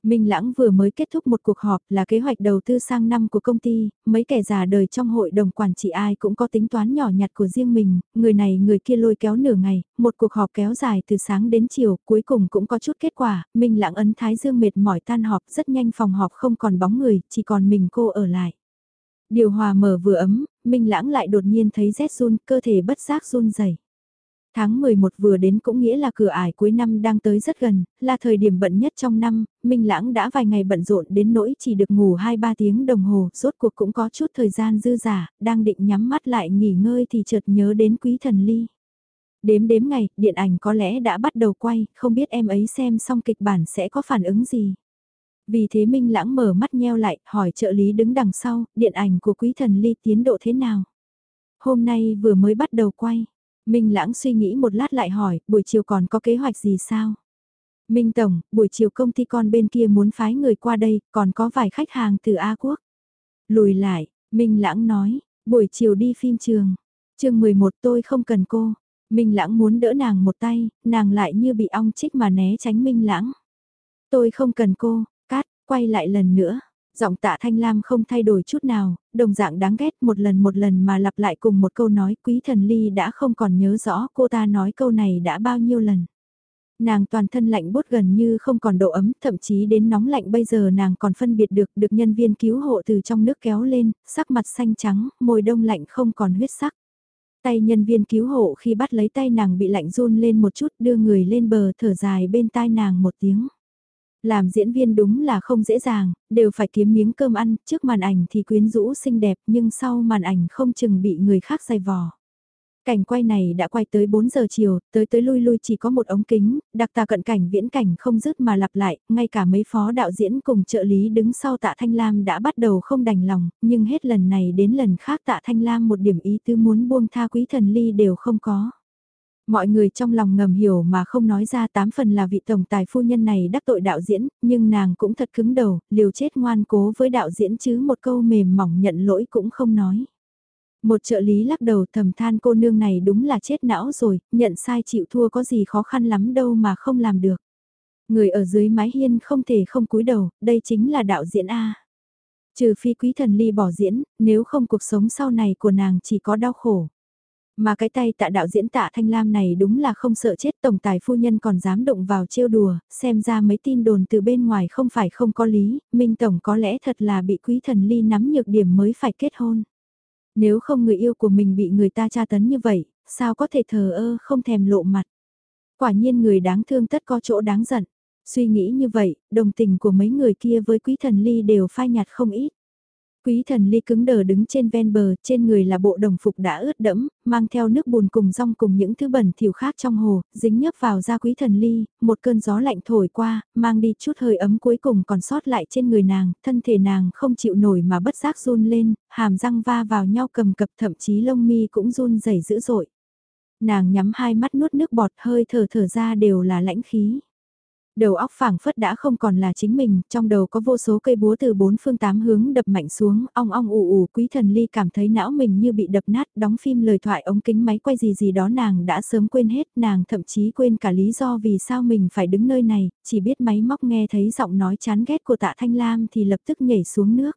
Minh Lãng vừa mới kết thúc một cuộc họp là kế hoạch đầu tư sang năm của công ty, mấy kẻ già đời trong hội đồng quản trị ai cũng có tính toán nhỏ nhặt của riêng mình, người này người kia lôi kéo nửa ngày, một cuộc họp kéo dài từ sáng đến chiều, cuối cùng cũng có chút kết quả, Minh Lãng ấn thái dương mệt mỏi tan họp rất nhanh phòng họp không còn bóng người, chỉ còn mình cô ở lại. Điều hòa mở vừa ấm, Minh Lãng lại đột nhiên thấy rét run, cơ thể bất giác run rẩy. Tháng 11 vừa đến cũng nghĩa là cửa ải cuối năm đang tới rất gần, là thời điểm bận nhất trong năm, Minh Lãng đã vài ngày bận rộn đến nỗi chỉ được ngủ 2-3 tiếng đồng hồ, rốt cuộc cũng có chút thời gian dư giả, đang định nhắm mắt lại nghỉ ngơi thì chợt nhớ đến quý thần ly. Đếm đếm ngày, điện ảnh có lẽ đã bắt đầu quay, không biết em ấy xem xong kịch bản sẽ có phản ứng gì. Vì thế Minh Lãng mở mắt nheo lại, hỏi trợ lý đứng đằng sau, điện ảnh của quý thần ly tiến độ thế nào? Hôm nay vừa mới bắt đầu quay. Minh Lãng suy nghĩ một lát lại hỏi, buổi chiều còn có kế hoạch gì sao? Minh Tổng, buổi chiều công ty con bên kia muốn phái người qua đây, còn có vài khách hàng từ A Quốc. Lùi lại, Minh Lãng nói, buổi chiều đi phim trường. chương 11 tôi không cần cô. Minh Lãng muốn đỡ nàng một tay, nàng lại như bị ong chích mà né tránh Minh Lãng. Tôi không cần cô, cát, quay lại lần nữa. Giọng tạ thanh lam không thay đổi chút nào, đồng dạng đáng ghét một lần một lần mà lặp lại cùng một câu nói quý thần ly đã không còn nhớ rõ cô ta nói câu này đã bao nhiêu lần. Nàng toàn thân lạnh bốt gần như không còn độ ấm, thậm chí đến nóng lạnh bây giờ nàng còn phân biệt được được nhân viên cứu hộ từ trong nước kéo lên, sắc mặt xanh trắng, môi đông lạnh không còn huyết sắc. Tay nhân viên cứu hộ khi bắt lấy tay nàng bị lạnh run lên một chút đưa người lên bờ thở dài bên tai nàng một tiếng. Làm diễn viên đúng là không dễ dàng, đều phải kiếm miếng cơm ăn, trước màn ảnh thì quyến rũ xinh đẹp nhưng sau màn ảnh không chừng bị người khác giày vò. Cảnh quay này đã quay tới 4 giờ chiều, tới tới lui lui chỉ có một ống kính, đặc tà cận cảnh viễn cảnh không dứt mà lặp lại, ngay cả mấy phó đạo diễn cùng trợ lý đứng sau tạ Thanh Lam đã bắt đầu không đành lòng, nhưng hết lần này đến lần khác tạ Thanh Lam một điểm ý tư muốn buông tha quý thần ly đều không có. Mọi người trong lòng ngầm hiểu mà không nói ra tám phần là vị tổng tài phu nhân này đắc tội đạo diễn, nhưng nàng cũng thật cứng đầu, liều chết ngoan cố với đạo diễn chứ một câu mềm mỏng nhận lỗi cũng không nói. Một trợ lý lắc đầu thầm than cô nương này đúng là chết não rồi, nhận sai chịu thua có gì khó khăn lắm đâu mà không làm được. Người ở dưới mái hiên không thể không cúi đầu, đây chính là đạo diễn A. Trừ phi quý thần ly bỏ diễn, nếu không cuộc sống sau này của nàng chỉ có đau khổ. Mà cái tay tạ đạo diễn tạ Thanh Lam này đúng là không sợ chết tổng tài phu nhân còn dám động vào trêu đùa, xem ra mấy tin đồn từ bên ngoài không phải không có lý, Minh Tổng có lẽ thật là bị quý thần ly nắm nhược điểm mới phải kết hôn. Nếu không người yêu của mình bị người ta tra tấn như vậy, sao có thể thờ ơ không thèm lộ mặt. Quả nhiên người đáng thương tất có chỗ đáng giận. Suy nghĩ như vậy, đồng tình của mấy người kia với quý thần ly đều phai nhạt không ít. Quý thần ly cứng đờ đứng trên ven bờ, trên người là bộ đồng phục đã ướt đẫm, mang theo nước bùn cùng rong cùng những thứ bẩn thỉu khác trong hồ, dính nhấp vào da quý thần ly, một cơn gió lạnh thổi qua, mang đi chút hơi ấm cuối cùng còn sót lại trên người nàng, thân thể nàng không chịu nổi mà bất giác run lên, hàm răng va vào nhau cầm cập thậm chí lông mi cũng run rẩy dữ dội. Nàng nhắm hai mắt nuốt nước bọt hơi thở thở ra đều là lãnh khí. Đầu óc phảng phất đã không còn là chính mình, trong đầu có vô số cây búa từ bốn phương tám hướng đập mạnh xuống, ong ong ù ù, quý thần ly cảm thấy não mình như bị đập nát, đóng phim lời thoại ống kính máy quay gì gì đó nàng đã sớm quên hết, nàng thậm chí quên cả lý do vì sao mình phải đứng nơi này, chỉ biết máy móc nghe thấy giọng nói chán ghét của tạ Thanh Lam thì lập tức nhảy xuống nước.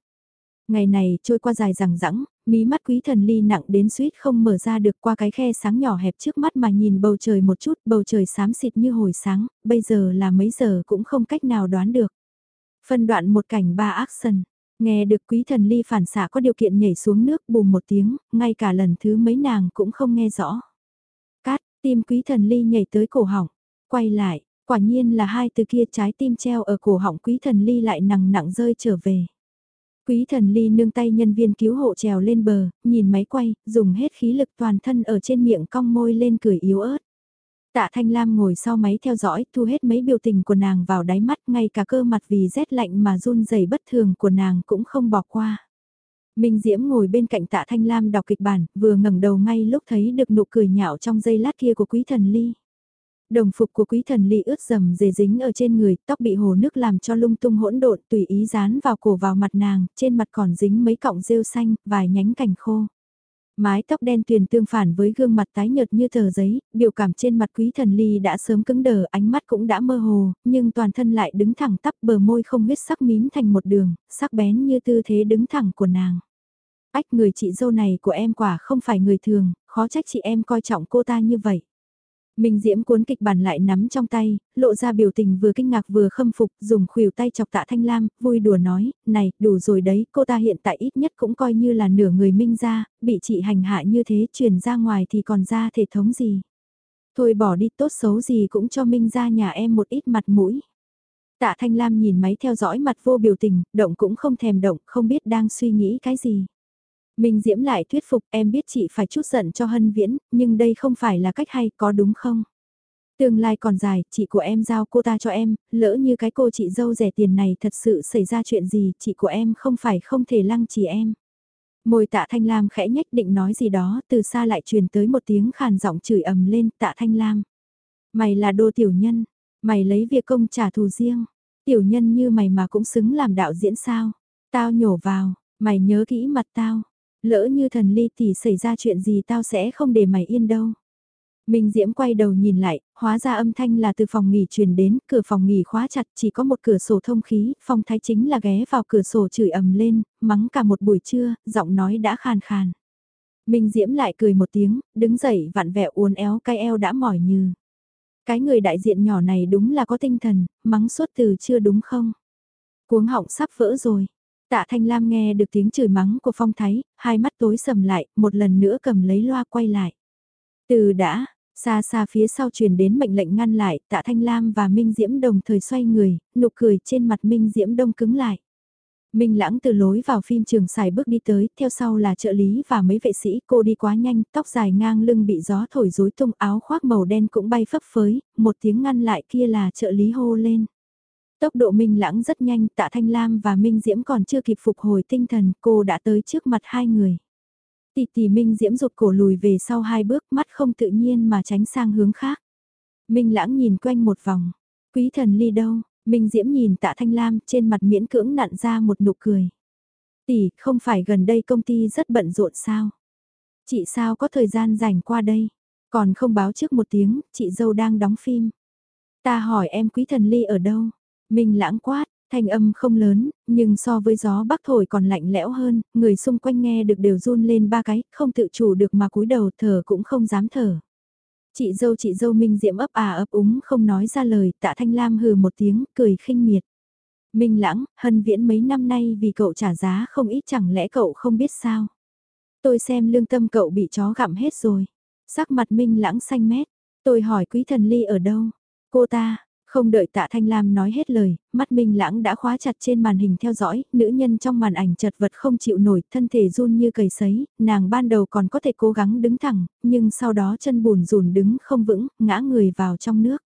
Ngày này trôi qua dài rằng rẵng, mí mắt quý thần ly nặng đến suýt không mở ra được qua cái khe sáng nhỏ hẹp trước mắt mà nhìn bầu trời một chút, bầu trời xám xịt như hồi sáng, bây giờ là mấy giờ cũng không cách nào đoán được. Phân đoạn một cảnh ba action, nghe được quý thần ly phản xạ có điều kiện nhảy xuống nước bùm một tiếng, ngay cả lần thứ mấy nàng cũng không nghe rõ. Cát, tim quý thần ly nhảy tới cổ họng, quay lại, quả nhiên là hai từ kia trái tim treo ở cổ họng quý thần ly lại nặng nặng rơi trở về. Quý thần ly nương tay nhân viên cứu hộ trèo lên bờ, nhìn máy quay, dùng hết khí lực toàn thân ở trên miệng cong môi lên cười yếu ớt. Tạ Thanh Lam ngồi sau máy theo dõi, thu hết mấy biểu tình của nàng vào đáy mắt, ngay cả cơ mặt vì rét lạnh mà run rẩy bất thường của nàng cũng không bỏ qua. Minh Diễm ngồi bên cạnh Tạ Thanh Lam đọc kịch bản, vừa ngẩng đầu ngay lúc thấy được nụ cười nhạo trong giây lát kia của Quý Thần Ly. Đồng phục của quý thần ly ướt dầm dề dính ở trên người, tóc bị hồ nước làm cho lung tung hỗn độn tùy ý dán vào cổ vào mặt nàng, trên mặt còn dính mấy cọng rêu xanh, vài nhánh cành khô. Mái tóc đen tuyền tương phản với gương mặt tái nhợt như tờ giấy, biểu cảm trên mặt quý thần ly đã sớm cứng đờ, ánh mắt cũng đã mơ hồ, nhưng toàn thân lại đứng thẳng tắp bờ môi không huyết sắc mím thành một đường, sắc bén như tư thế đứng thẳng của nàng. Ách người chị dâu này của em quả không phải người thường, khó trách chị em coi trọng cô ta như vậy. Minh Diễm cuốn kịch bản lại nắm trong tay, lộ ra biểu tình vừa kinh ngạc vừa khâm phục, dùng khuỷu tay chọc tạ Thanh Lam, vui đùa nói, này, đủ rồi đấy, cô ta hiện tại ít nhất cũng coi như là nửa người Minh ra, bị chị hành hạ như thế, truyền ra ngoài thì còn ra thể thống gì. Thôi bỏ đi tốt xấu gì cũng cho Minh ra nhà em một ít mặt mũi. Tạ Thanh Lam nhìn máy theo dõi mặt vô biểu tình, động cũng không thèm động, không biết đang suy nghĩ cái gì. Minh Diễm lại thuyết phục em biết chị phải chút giận cho Hân Viễn, nhưng đây không phải là cách hay có đúng không? Tương lai còn dài, chị của em giao cô ta cho em, lỡ như cái cô chị dâu rẻ tiền này thật sự xảy ra chuyện gì, chị của em không phải không thể lăng trì em. Môi tạ Thanh Lam khẽ nhách định nói gì đó, từ xa lại truyền tới một tiếng khàn giọng chửi ầm lên tạ Thanh Lam. Mày là đô tiểu nhân, mày lấy việc công trả thù riêng, tiểu nhân như mày mà cũng xứng làm đạo diễn sao? Tao nhổ vào, mày nhớ kỹ mặt tao. Lỡ như thần ly thì xảy ra chuyện gì tao sẽ không để mày yên đâu. Minh Diễm quay đầu nhìn lại, hóa ra âm thanh là từ phòng nghỉ truyền đến, cửa phòng nghỉ khóa chặt chỉ có một cửa sổ thông khí, phong thái chính là ghé vào cửa sổ chửi ầm lên, mắng cả một buổi trưa, giọng nói đã khàn khàn. Minh Diễm lại cười một tiếng, đứng dậy vặn vẹo uốn éo cái eo đã mỏi như. Cái người đại diện nhỏ này đúng là có tinh thần, mắng suốt từ chưa đúng không? Cuống họng sắp vỡ rồi, Tạ Thanh Lam nghe được tiếng chửi mắng của Phong Thái, hai mắt tối sầm lại, một lần nữa cầm lấy loa quay lại. Từ đã, xa xa phía sau truyền đến mệnh lệnh ngăn lại, Tạ Thanh Lam và Minh Diễm đồng thời xoay người, nụ cười trên mặt Minh Diễm đông cứng lại. Minh lãng từ lối vào phim trường xài bước đi tới, theo sau là trợ lý và mấy vệ sĩ, cô đi quá nhanh, tóc dài ngang lưng bị gió thổi rối tung áo khoác màu đen cũng bay phấp phới, một tiếng ngăn lại kia là trợ lý hô lên. Tốc độ Minh Lãng rất nhanh, Tạ Thanh Lam và Minh Diễm còn chưa kịp phục hồi tinh thần, cô đã tới trước mặt hai người. Tỷ tỷ Minh Diễm rụt cổ lùi về sau hai bước, mắt không tự nhiên mà tránh sang hướng khác. Minh Lãng nhìn quanh một vòng. Quý thần ly đâu? Minh Diễm nhìn Tạ Thanh Lam, trên mặt miễn cưỡng nặn ra một nụ cười. Tỷ, không phải gần đây công ty rất bận rộn sao? Chị sao có thời gian rảnh qua đây? Còn không báo trước một tiếng, chị dâu đang đóng phim. Ta hỏi em quý thần ly ở đâu? Minh lãng quát, Thanh âm không lớn, nhưng so với gió bắc thổi còn lạnh lẽo hơn, người xung quanh nghe được đều run lên ba cái, không tự chủ được mà cúi đầu thở cũng không dám thở. Chị dâu chị dâu Minh Diễm ấp à ấp úng không nói ra lời, tạ Thanh Lam hừ một tiếng, cười khinh miệt. Minh Lãng, hân viễn mấy năm nay vì cậu trả giá không ít chẳng lẽ cậu không biết sao. Tôi xem lương tâm cậu bị chó gặm hết rồi. Sắc mặt Minh Lãng xanh mét, tôi hỏi quý thần ly ở đâu. Cô ta, không đợi tạ Thanh Lam nói hết lời, mắt Minh Lãng đã khóa chặt trên màn hình theo dõi, nữ nhân trong màn ảnh chật vật không chịu nổi, thân thể run như cầy sấy, nàng ban đầu còn có thể cố gắng đứng thẳng, nhưng sau đó chân bùn rùn đứng không vững, ngã người vào trong nước.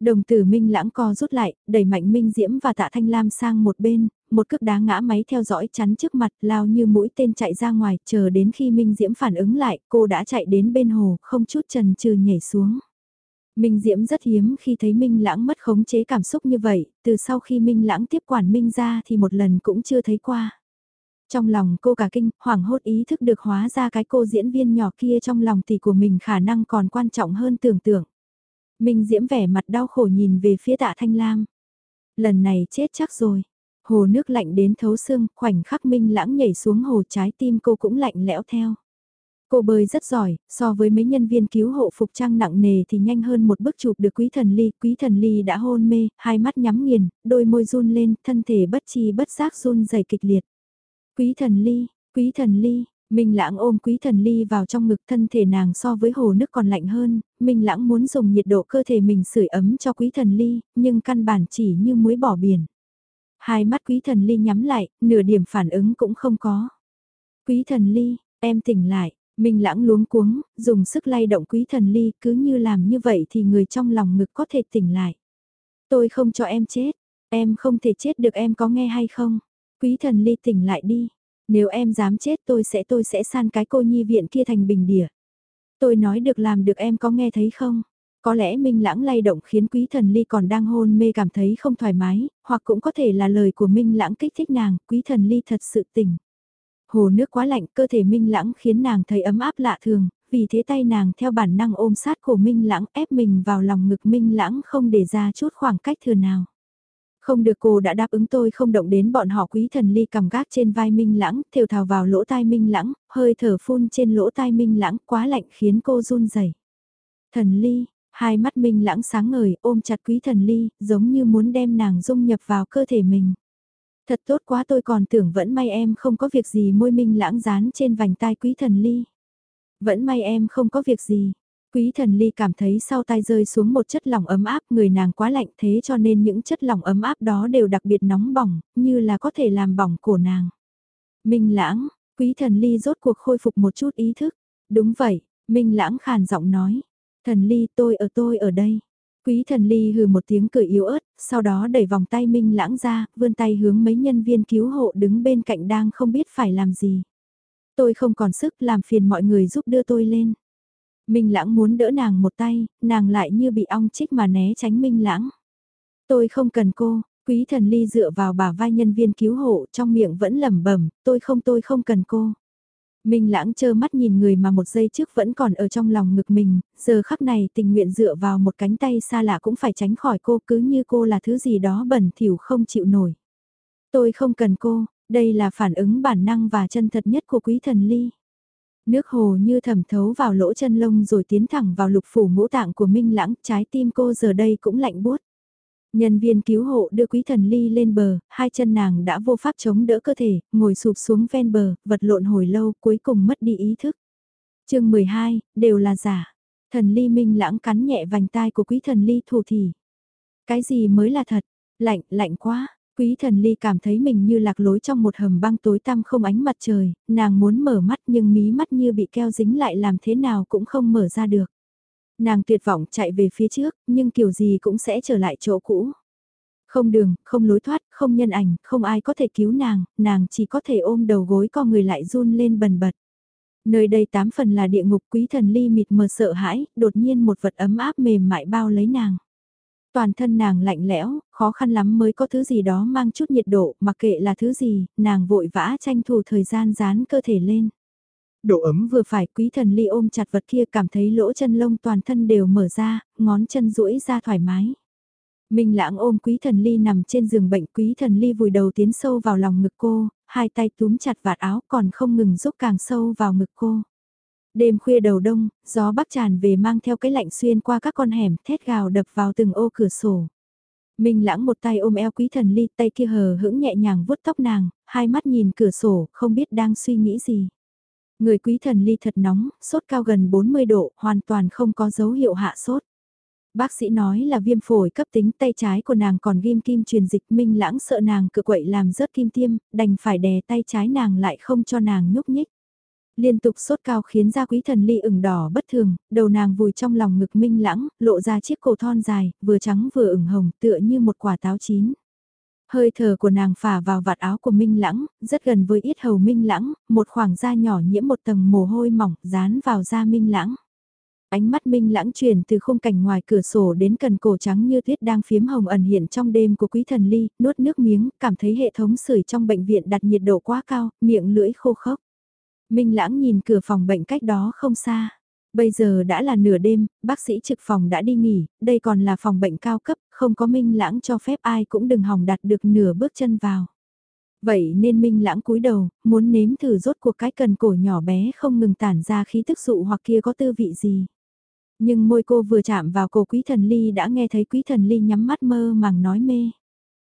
Đồng tử Minh Lãng co rút lại, đẩy mạnh Minh Diễm và tạ Thanh Lam sang một bên, một cước đá ngã máy theo dõi chắn trước mặt, lao như mũi tên chạy ra ngoài, chờ đến khi Minh Diễm phản ứng lại, cô đã chạy đến bên hồ, không chút trần trừ nhảy xuống. Minh Diễm rất hiếm khi thấy Minh Lãng mất khống chế cảm xúc như vậy, từ sau khi Minh Lãng tiếp quản Minh ra thì một lần cũng chưa thấy qua. Trong lòng cô cả kinh, hoảng hốt ý thức được hóa ra cái cô diễn viên nhỏ kia trong lòng tỷ của mình khả năng còn quan trọng hơn tưởng tượng. Minh Diễm vẻ mặt đau khổ nhìn về phía tạ Thanh Lam. Lần này chết chắc rồi. Hồ nước lạnh đến thấu xương, khoảnh khắc Minh Lãng nhảy xuống hồ trái tim cô cũng lạnh lẽo theo. Cô bơi rất giỏi, so với mấy nhân viên cứu hộ phục trang nặng nề thì nhanh hơn một bức chụp được quý thần ly. Quý thần ly đã hôn mê, hai mắt nhắm nghiền, đôi môi run lên, thân thể bất chi bất giác run dày kịch liệt. Quý thần ly, quý thần ly, Minh Lãng ôm quý thần ly vào trong ngực thân thể nàng so với hồ nước còn lạnh hơn, Minh Lãng muốn dùng nhiệt độ cơ thể mình sưởi ấm cho quý thần ly, nhưng căn bản chỉ như muối bỏ biển. Hai mắt quý thần ly nhắm lại, nửa điểm phản ứng cũng không có. Quý thần ly, em tỉnh lại, Minh lãng luống cuống, dùng sức lay động quý thần ly, cứ như làm như vậy thì người trong lòng ngực có thể tỉnh lại. Tôi không cho em chết, em không thể chết được em có nghe hay không? Quý thần ly tỉnh lại đi, nếu em dám chết tôi sẽ tôi sẽ san cái cô nhi viện kia thành bình đỉa. Tôi nói được làm được em có nghe thấy không? Có lẽ Minh Lãng lay động khiến Quý Thần Ly còn đang hôn mê cảm thấy không thoải mái, hoặc cũng có thể là lời của Minh Lãng kích thích nàng, Quý Thần Ly thật sự tỉnh. Hồ nước quá lạnh, cơ thể Minh Lãng khiến nàng thấy ấm áp lạ thường, vì thế tay nàng theo bản năng ôm sát cổ Minh Lãng ép mình vào lòng ngực Minh Lãng không để ra chút khoảng cách thừa nào. Không được cô đã đáp ứng tôi không động đến bọn họ quý thần ly cầm gác trên vai Minh Lãng, thều thào vào lỗ tai Minh Lãng, hơi thở phun trên lỗ tai Minh Lãng quá lạnh khiến cô run rẩy. Thần ly, hai mắt Minh Lãng sáng ngời ôm chặt quý thần ly, giống như muốn đem nàng dung nhập vào cơ thể mình. Thật tốt quá tôi còn tưởng vẫn may em không có việc gì môi minh lãng dán trên vành tai quý thần ly. Vẫn may em không có việc gì. Quý thần ly cảm thấy sau tai rơi xuống một chất lỏng ấm áp người nàng quá lạnh thế cho nên những chất lỏng ấm áp đó đều đặc biệt nóng bỏng, như là có thể làm bỏng cổ nàng. Minh lãng, quý thần ly rốt cuộc khôi phục một chút ý thức. Đúng vậy, Minh lãng khàn giọng nói. Thần ly tôi ở tôi ở đây. Quý thần ly hừ một tiếng cười yếu ớt, sau đó đẩy vòng tay Minh lãng ra, vươn tay hướng mấy nhân viên cứu hộ đứng bên cạnh đang không biết phải làm gì. Tôi không còn sức làm phiền mọi người giúp đưa tôi lên. Minh lãng muốn đỡ nàng một tay, nàng lại như bị ong chích mà né tránh Minh lãng. Tôi không cần cô, quý thần ly dựa vào bả vai nhân viên cứu hộ trong miệng vẫn lẩm bẩm tôi không tôi không cần cô. Minh lãng chơ mắt nhìn người mà một giây trước vẫn còn ở trong lòng ngực mình, giờ khắc này tình nguyện dựa vào một cánh tay xa lạ cũng phải tránh khỏi cô cứ như cô là thứ gì đó bẩn thỉu không chịu nổi. Tôi không cần cô, đây là phản ứng bản năng và chân thật nhất của quý thần ly. Nước hồ như thẩm thấu vào lỗ chân lông rồi tiến thẳng vào lục phủ ngũ tạng của Minh lãng, trái tim cô giờ đây cũng lạnh buốt. Nhân viên cứu hộ đưa quý thần ly lên bờ, hai chân nàng đã vô pháp chống đỡ cơ thể, ngồi sụp xuống ven bờ, vật lộn hồi lâu cuối cùng mất đi ý thức. chương 12, đều là giả. Thần ly minh lãng cắn nhẹ vành tai của quý thần ly thủ thì. Cái gì mới là thật? Lạnh, lạnh quá. Quý thần ly cảm thấy mình như lạc lối trong một hầm băng tối tăm không ánh mặt trời, nàng muốn mở mắt nhưng mí mắt như bị keo dính lại làm thế nào cũng không mở ra được. Nàng tuyệt vọng chạy về phía trước, nhưng kiểu gì cũng sẽ trở lại chỗ cũ. Không đường, không lối thoát, không nhân ảnh, không ai có thể cứu nàng, nàng chỉ có thể ôm đầu gối co người lại run lên bần bật. Nơi đây tám phần là địa ngục quý thần ly mịt mờ sợ hãi, đột nhiên một vật ấm áp mềm mại bao lấy nàng. Toàn thân nàng lạnh lẽo, khó khăn lắm mới có thứ gì đó mang chút nhiệt độ, mặc kệ là thứ gì, nàng vội vã tranh thủ thời gian dán cơ thể lên. Độ ấm vừa phải quý thần ly ôm chặt vật kia cảm thấy lỗ chân lông toàn thân đều mở ra, ngón chân duỗi ra thoải mái. Minh lãng ôm quý thần ly nằm trên giường bệnh quý thần ly vùi đầu tiến sâu vào lòng ngực cô, hai tay túm chặt vạt áo còn không ngừng rút càng sâu vào ngực cô. Đêm khuya đầu đông, gió bắc tràn về mang theo cái lạnh xuyên qua các con hẻm thét gào đập vào từng ô cửa sổ. Minh lãng một tay ôm eo quý thần ly tay kia hờ hững nhẹ nhàng vuốt tóc nàng, hai mắt nhìn cửa sổ, không biết đang suy nghĩ gì. Người quý thần ly thật nóng, sốt cao gần 40 độ, hoàn toàn không có dấu hiệu hạ sốt. Bác sĩ nói là viêm phổi cấp tính tay trái của nàng còn ghim kim truyền dịch minh lãng sợ nàng cự quậy làm rớt kim tiêm, đành phải đè tay trái nàng lại không cho nàng nhúc nhích. Liên tục sốt cao khiến da quý thần ly ửng đỏ bất thường, đầu nàng vùi trong lòng ngực minh lãng, lộ ra chiếc cổ thon dài, vừa trắng vừa ửng hồng tựa như một quả táo chín. Hơi thở của nàng phả vào vạt áo của Minh Lãng, rất gần với yết hầu Minh Lãng, một khoảng da nhỏ nhiễm một tầng mồ hôi mỏng dán vào da Minh Lãng. Ánh mắt Minh Lãng chuyển từ khung cảnh ngoài cửa sổ đến cần cổ trắng như tuyết đang phiếm hồng ẩn hiện trong đêm của quý thần ly, nuốt nước miếng, cảm thấy hệ thống sưởi trong bệnh viện đặt nhiệt độ quá cao, miệng lưỡi khô khốc. Minh Lãng nhìn cửa phòng bệnh cách đó không xa. Bây giờ đã là nửa đêm, bác sĩ trực phòng đã đi nghỉ, đây còn là phòng bệnh cao cấp, không có Minh Lãng cho phép ai cũng đừng hỏng đặt được nửa bước chân vào. Vậy nên Minh Lãng cúi đầu, muốn nếm thử rốt cuộc cái cần cổ nhỏ bé không ngừng tản ra khí tức dụ hoặc kia có tư vị gì. Nhưng môi cô vừa chạm vào cổ quý thần ly đã nghe thấy quý thần ly nhắm mắt mơ màng nói mê.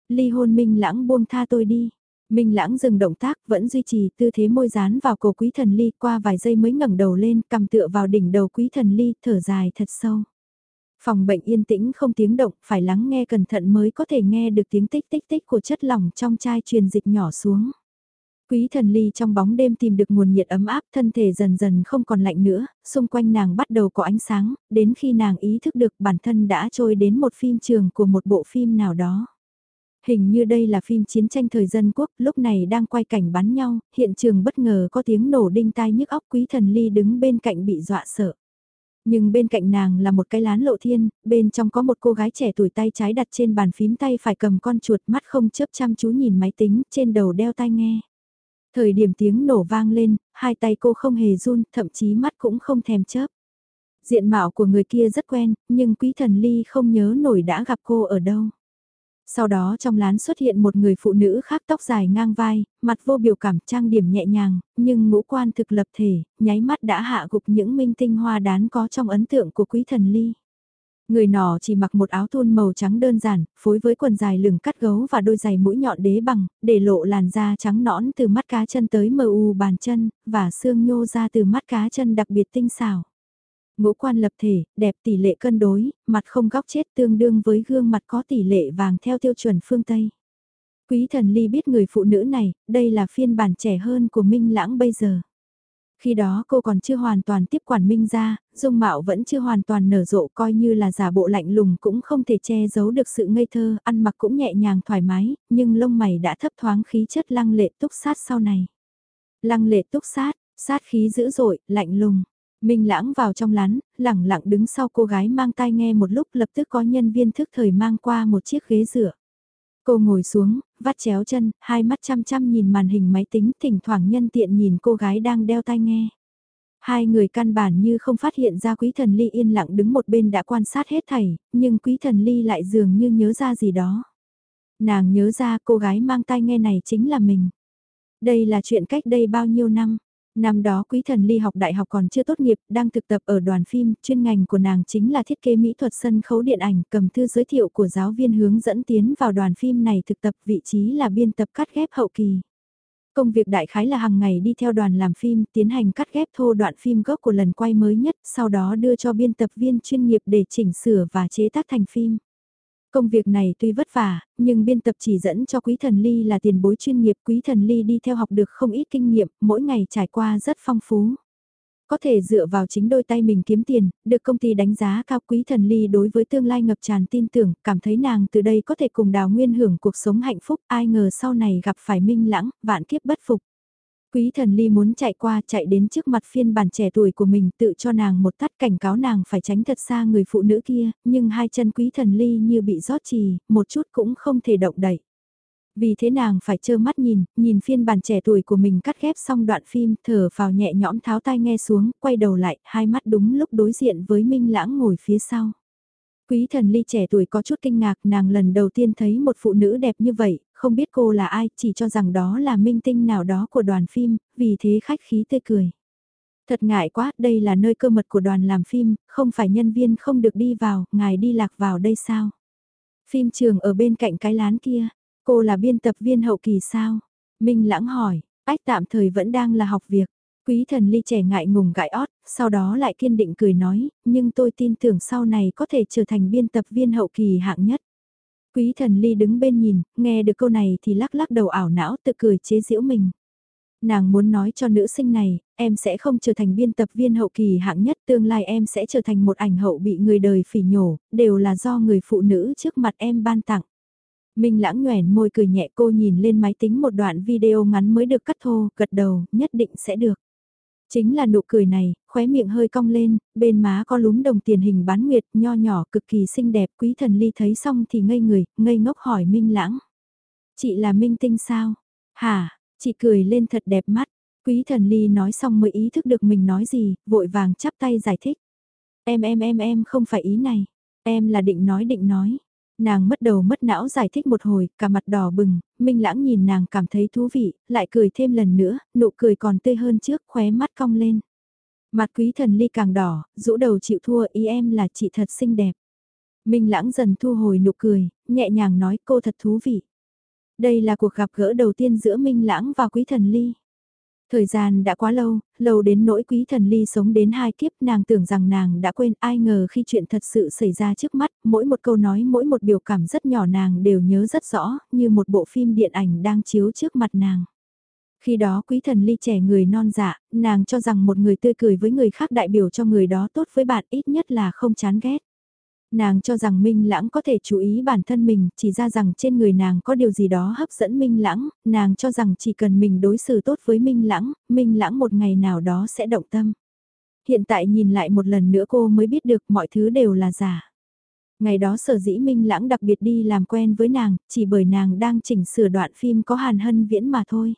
Ly hôn Minh Lãng buông tha tôi đi. Minh lãng dừng động tác vẫn duy trì tư thế môi dán vào cổ quý thần ly qua vài giây mới ngẩng đầu lên cầm tựa vào đỉnh đầu quý thần ly thở dài thật sâu. Phòng bệnh yên tĩnh không tiếng động phải lắng nghe cẩn thận mới có thể nghe được tiếng tích tích tích của chất lỏng trong chai truyền dịch nhỏ xuống. Quý thần ly trong bóng đêm tìm được nguồn nhiệt ấm áp thân thể dần dần không còn lạnh nữa, xung quanh nàng bắt đầu có ánh sáng, đến khi nàng ý thức được bản thân đã trôi đến một phim trường của một bộ phim nào đó. Hình như đây là phim chiến tranh thời dân quốc, lúc này đang quay cảnh bắn nhau, hiện trường bất ngờ có tiếng nổ đinh tai nhức óc quý thần ly đứng bên cạnh bị dọa sợ. Nhưng bên cạnh nàng là một cái lán lộ thiên, bên trong có một cô gái trẻ tuổi tay trái đặt trên bàn phím tay phải cầm con chuột mắt không chớp chăm chú nhìn máy tính, trên đầu đeo tai nghe. Thời điểm tiếng nổ vang lên, hai tay cô không hề run, thậm chí mắt cũng không thèm chớp. Diện mạo của người kia rất quen, nhưng quý thần ly không nhớ nổi đã gặp cô ở đâu. Sau đó trong lán xuất hiện một người phụ nữ khác tóc dài ngang vai, mặt vô biểu cảm trang điểm nhẹ nhàng, nhưng ngũ quan thực lập thể, nháy mắt đã hạ gục những minh tinh hoa đán có trong ấn tượng của quý thần ly. Người nọ chỉ mặc một áo thun màu trắng đơn giản, phối với quần dài lửng cắt gấu và đôi giày mũi nhọn đế bằng, để lộ làn da trắng nõn từ mắt cá chân tới mờ u bàn chân, và xương nhô ra từ mắt cá chân đặc biệt tinh xảo. Ngũ quan lập thể, đẹp tỷ lệ cân đối, mặt không góc chết tương đương với gương mặt có tỷ lệ vàng theo tiêu chuẩn phương Tây. Quý thần ly biết người phụ nữ này, đây là phiên bản trẻ hơn của Minh Lãng bây giờ. Khi đó cô còn chưa hoàn toàn tiếp quản Minh ra, dung mạo vẫn chưa hoàn toàn nở rộ coi như là giả bộ lạnh lùng cũng không thể che giấu được sự ngây thơ, ăn mặc cũng nhẹ nhàng thoải mái, nhưng lông mày đã thấp thoáng khí chất lăng lệ túc sát sau này. Lăng lệ túc sát, sát khí dữ dội, lạnh lùng. Minh lãng vào trong lán, lẳng lặng đứng sau cô gái mang tai nghe một lúc lập tức có nhân viên thức thời mang qua một chiếc ghế dựa. Cô ngồi xuống, vắt chéo chân, hai mắt chăm chăm nhìn màn hình máy tính thỉnh thoảng nhân tiện nhìn cô gái đang đeo tai nghe. Hai người căn bản như không phát hiện ra quý thần ly yên lặng đứng một bên đã quan sát hết thảy, nhưng quý thần ly lại dường như nhớ ra gì đó. Nàng nhớ ra cô gái mang tai nghe này chính là mình. Đây là chuyện cách đây bao nhiêu năm, Năm đó Quý Thần Ly học đại học còn chưa tốt nghiệp, đang thực tập ở đoàn phim, chuyên ngành của nàng chính là thiết kế mỹ thuật sân khấu điện ảnh, cầm thư giới thiệu của giáo viên hướng dẫn tiến vào đoàn phim này thực tập vị trí là biên tập cắt ghép hậu kỳ. Công việc đại khái là hàng ngày đi theo đoàn làm phim, tiến hành cắt ghép thô đoạn phim gốc của lần quay mới nhất, sau đó đưa cho biên tập viên chuyên nghiệp để chỉnh sửa và chế tác thành phim. Công việc này tuy vất vả, nhưng biên tập chỉ dẫn cho Quý Thần Ly là tiền bối chuyên nghiệp. Quý Thần Ly đi theo học được không ít kinh nghiệm, mỗi ngày trải qua rất phong phú. Có thể dựa vào chính đôi tay mình kiếm tiền, được công ty đánh giá cao Quý Thần Ly đối với tương lai ngập tràn tin tưởng, cảm thấy nàng từ đây có thể cùng đào nguyên hưởng cuộc sống hạnh phúc. Ai ngờ sau này gặp phải minh lãng, vạn kiếp bất phục. Quý thần ly muốn chạy qua chạy đến trước mặt phiên bản trẻ tuổi của mình tự cho nàng một tắt cảnh cáo nàng phải tránh thật xa người phụ nữ kia, nhưng hai chân quý thần ly như bị rót trì, một chút cũng không thể động đậy. Vì thế nàng phải trơ mắt nhìn, nhìn phiên bản trẻ tuổi của mình cắt ghép xong đoạn phim, thở vào nhẹ nhõm tháo tai nghe xuống, quay đầu lại, hai mắt đúng lúc đối diện với Minh Lãng ngồi phía sau. Quý thần ly trẻ tuổi có chút kinh ngạc nàng lần đầu tiên thấy một phụ nữ đẹp như vậy, không biết cô là ai, chỉ cho rằng đó là minh tinh nào đó của đoàn phim, vì thế khách khí tươi cười. Thật ngại quá, đây là nơi cơ mật của đoàn làm phim, không phải nhân viên không được đi vào, ngài đi lạc vào đây sao? Phim trường ở bên cạnh cái lán kia, cô là biên tập viên hậu kỳ sao? Minh lãng hỏi, ách tạm thời vẫn đang là học việc. Quý thần ly trẻ ngại ngùng gãi ót, sau đó lại kiên định cười nói, nhưng tôi tin tưởng sau này có thể trở thành biên tập viên hậu kỳ hạng nhất. Quý thần ly đứng bên nhìn, nghe được câu này thì lắc lắc đầu ảo não tự cười chế giễu mình. Nàng muốn nói cho nữ sinh này, em sẽ không trở thành biên tập viên hậu kỳ hạng nhất, tương lai em sẽ trở thành một ảnh hậu bị người đời phỉ nhổ, đều là do người phụ nữ trước mặt em ban tặng. Minh lãng nhoẻn môi cười nhẹ cô nhìn lên máy tính một đoạn video ngắn mới được cắt thô, gật đầu, nhất định sẽ được. Chính là nụ cười này, khóe miệng hơi cong lên, bên má có lúm đồng tiền hình bán nguyệt, nho nhỏ cực kỳ xinh đẹp, quý thần ly thấy xong thì ngây người, ngây ngốc hỏi Minh lãng. Chị là Minh tinh sao? Hả, chị cười lên thật đẹp mắt, quý thần ly nói xong mới ý thức được mình nói gì, vội vàng chắp tay giải thích. Em em em em không phải ý này, em là định nói định nói. Nàng mất đầu mất não giải thích một hồi, cả mặt đỏ bừng, Minh Lãng nhìn nàng cảm thấy thú vị, lại cười thêm lần nữa, nụ cười còn tươi hơn trước, khóe mắt cong lên. Mặt quý thần ly càng đỏ, rũ đầu chịu thua ý em là chị thật xinh đẹp. Minh Lãng dần thu hồi nụ cười, nhẹ nhàng nói cô thật thú vị. Đây là cuộc gặp gỡ đầu tiên giữa Minh Lãng và quý thần ly. Thời gian đã quá lâu, lâu đến nỗi quý thần ly sống đến hai kiếp nàng tưởng rằng nàng đã quên ai ngờ khi chuyện thật sự xảy ra trước mắt, mỗi một câu nói mỗi một biểu cảm rất nhỏ nàng đều nhớ rất rõ, như một bộ phim điện ảnh đang chiếu trước mặt nàng. Khi đó quý thần ly trẻ người non dạ, nàng cho rằng một người tươi cười với người khác đại biểu cho người đó tốt với bạn ít nhất là không chán ghét. Nàng cho rằng Minh Lãng có thể chú ý bản thân mình, chỉ ra rằng trên người nàng có điều gì đó hấp dẫn Minh Lãng, nàng cho rằng chỉ cần mình đối xử tốt với Minh Lãng, Minh Lãng một ngày nào đó sẽ động tâm. Hiện tại nhìn lại một lần nữa cô mới biết được mọi thứ đều là giả. Ngày đó sở dĩ Minh Lãng đặc biệt đi làm quen với nàng, chỉ bởi nàng đang chỉnh sửa đoạn phim có Hàn Hân Viễn mà thôi.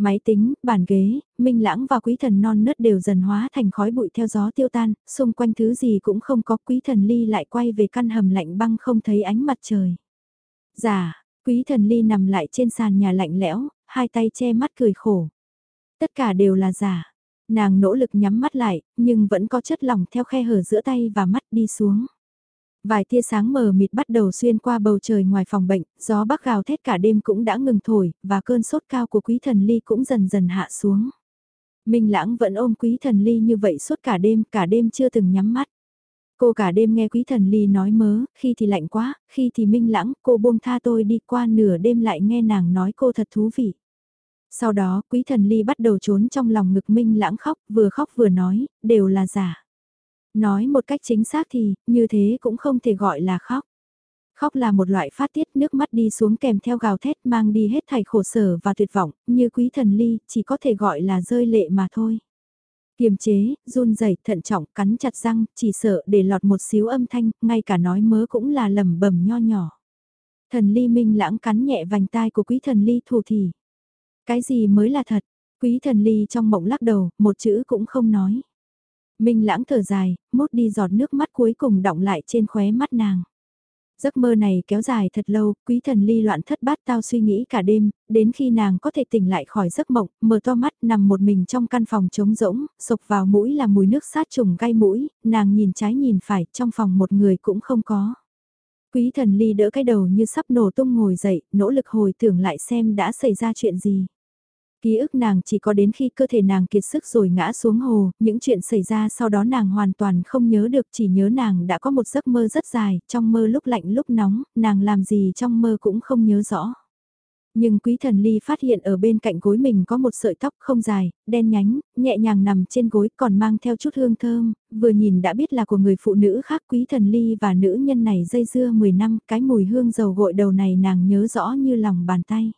Máy tính, bàn ghế, minh lãng và quý thần non nớt đều dần hóa thành khói bụi theo gió tiêu tan, xung quanh thứ gì cũng không có quý thần ly lại quay về căn hầm lạnh băng không thấy ánh mặt trời. Giả, dạ, quý thần ly nằm lại trên sàn nhà lạnh lẽo, hai tay che mắt cười khổ. Tất cả đều là giả. Nàng nỗ lực nhắm mắt lại, nhưng vẫn có chất lỏng theo khe hở giữa tay và mắt đi xuống. Vài tia sáng mờ mịt bắt đầu xuyên qua bầu trời ngoài phòng bệnh, gió bắc gào thét cả đêm cũng đã ngừng thổi, và cơn sốt cao của quý thần ly cũng dần dần hạ xuống. Minh lãng vẫn ôm quý thần ly như vậy suốt cả đêm, cả đêm chưa từng nhắm mắt. Cô cả đêm nghe quý thần ly nói mớ, khi thì lạnh quá, khi thì minh lãng, cô buông tha tôi đi qua nửa đêm lại nghe nàng nói cô thật thú vị. Sau đó, quý thần ly bắt đầu trốn trong lòng ngực minh lãng khóc, vừa khóc vừa nói, đều là giả. Nói một cách chính xác thì, như thế cũng không thể gọi là khóc. Khóc là một loại phát tiết nước mắt đi xuống kèm theo gào thét mang đi hết thảy khổ sở và tuyệt vọng, như quý thần ly, chỉ có thể gọi là rơi lệ mà thôi. Kiềm chế, run rẩy thận trọng, cắn chặt răng, chỉ sợ để lọt một xíu âm thanh, ngay cả nói mớ cũng là lầm bầm nho nhỏ. Thần ly minh lãng cắn nhẹ vành tai của quý thần ly thù thì. Cái gì mới là thật? Quý thần ly trong mộng lắc đầu, một chữ cũng không nói. Minh lãng thở dài, mốt đi giọt nước mắt cuối cùng đọng lại trên khóe mắt nàng. Giấc mơ này kéo dài thật lâu, quý thần ly loạn thất bát tao suy nghĩ cả đêm, đến khi nàng có thể tỉnh lại khỏi giấc mộng, mở to mắt nằm một mình trong căn phòng trống rỗng, sộc vào mũi là mùi nước sát trùng gai mũi, nàng nhìn trái nhìn phải, trong phòng một người cũng không có. Quý thần ly đỡ cái đầu như sắp nổ tung ngồi dậy, nỗ lực hồi tưởng lại xem đã xảy ra chuyện gì. Ký ức nàng chỉ có đến khi cơ thể nàng kiệt sức rồi ngã xuống hồ, những chuyện xảy ra sau đó nàng hoàn toàn không nhớ được chỉ nhớ nàng đã có một giấc mơ rất dài, trong mơ lúc lạnh lúc nóng, nàng làm gì trong mơ cũng không nhớ rõ. Nhưng quý thần ly phát hiện ở bên cạnh gối mình có một sợi tóc không dài, đen nhánh, nhẹ nhàng nằm trên gối còn mang theo chút hương thơm, vừa nhìn đã biết là của người phụ nữ khác quý thần ly và nữ nhân này dây dưa 10 năm, cái mùi hương dầu gội đầu này nàng nhớ rõ như lòng bàn tay.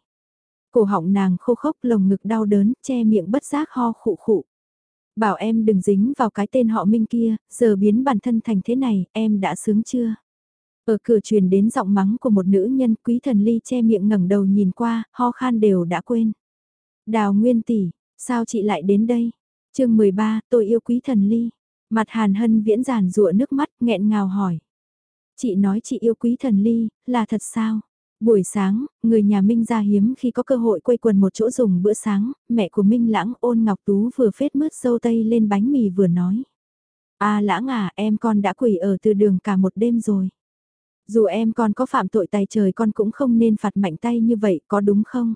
Cổ họng nàng khô khốc lồng ngực đau đớn, che miệng bất giác ho khụ khụ. Bảo em đừng dính vào cái tên họ Minh kia, giờ biến bản thân thành thế này, em đã sướng chưa? Ở cửa truyền đến giọng mắng của một nữ nhân quý thần ly che miệng ngẩng đầu nhìn qua, ho khan đều đã quên. Đào Nguyên tỷ, sao chị lại đến đây? chương 13, tôi yêu quý thần ly. Mặt hàn hân viễn giàn rụa nước mắt, nghẹn ngào hỏi. Chị nói chị yêu quý thần ly, là thật sao? Buổi sáng, người nhà Minh ra hiếm khi có cơ hội quây quần một chỗ dùng bữa sáng, mẹ của Minh lãng ôn ngọc tú vừa phết mứt dâu tây lên bánh mì vừa nói. À lãng à, em con đã quỷ ở từ đường cả một đêm rồi. Dù em con có phạm tội tài trời con cũng không nên phạt mạnh tay như vậy, có đúng không?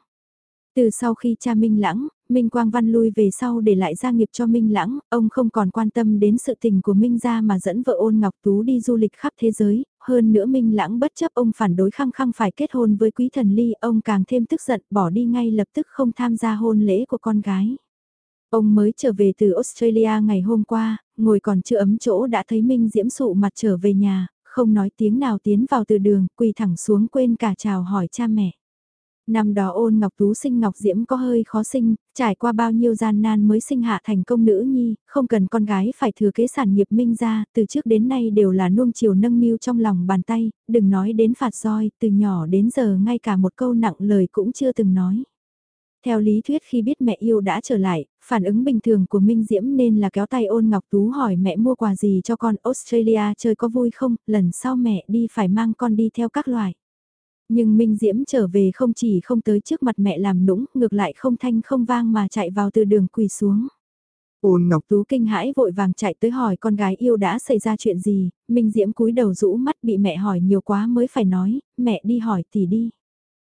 Từ sau khi cha Minh lãng, Minh Quang Văn lui về sau để lại gia nghiệp cho Minh Lãng, ông không còn quan tâm đến sự tình của Minh gia mà dẫn vợ ôn Ngọc Tú đi du lịch khắp thế giới, hơn nữa Minh Lãng bất chấp ông phản đối khăng khăng phải kết hôn với Quý Thần Ly, ông càng thêm tức giận bỏ đi ngay lập tức không tham gia hôn lễ của con gái. Ông mới trở về từ Australia ngày hôm qua, ngồi còn chưa ấm chỗ đã thấy Minh Diễm sụ mặt trở về nhà, không nói tiếng nào tiến vào từ đường, quỳ thẳng xuống quên cả chào hỏi cha mẹ. Năm đó ôn Ngọc Tú sinh Ngọc Diễm có hơi khó sinh, trải qua bao nhiêu gian nan mới sinh hạ thành công nữ nhi, không cần con gái phải thừa kế sản nghiệp minh ra, từ trước đến nay đều là nuông chiều nâng niu trong lòng bàn tay, đừng nói đến phạt roi, từ nhỏ đến giờ ngay cả một câu nặng lời cũng chưa từng nói. Theo lý thuyết khi biết mẹ yêu đã trở lại, phản ứng bình thường của Minh Diễm nên là kéo tay ôn Ngọc Tú hỏi mẹ mua quà gì cho con Australia chơi có vui không, lần sau mẹ đi phải mang con đi theo các loại. Nhưng Minh Diễm trở về không chỉ không tới trước mặt mẹ làm nũng, ngược lại không thanh không vang mà chạy vào từ đường quỳ xuống. Ôn Ngọc Tú kinh hãi vội vàng chạy tới hỏi con gái yêu đã xảy ra chuyện gì, Minh Diễm cúi đầu rũ mắt bị mẹ hỏi nhiều quá mới phải nói, mẹ đi hỏi thì đi.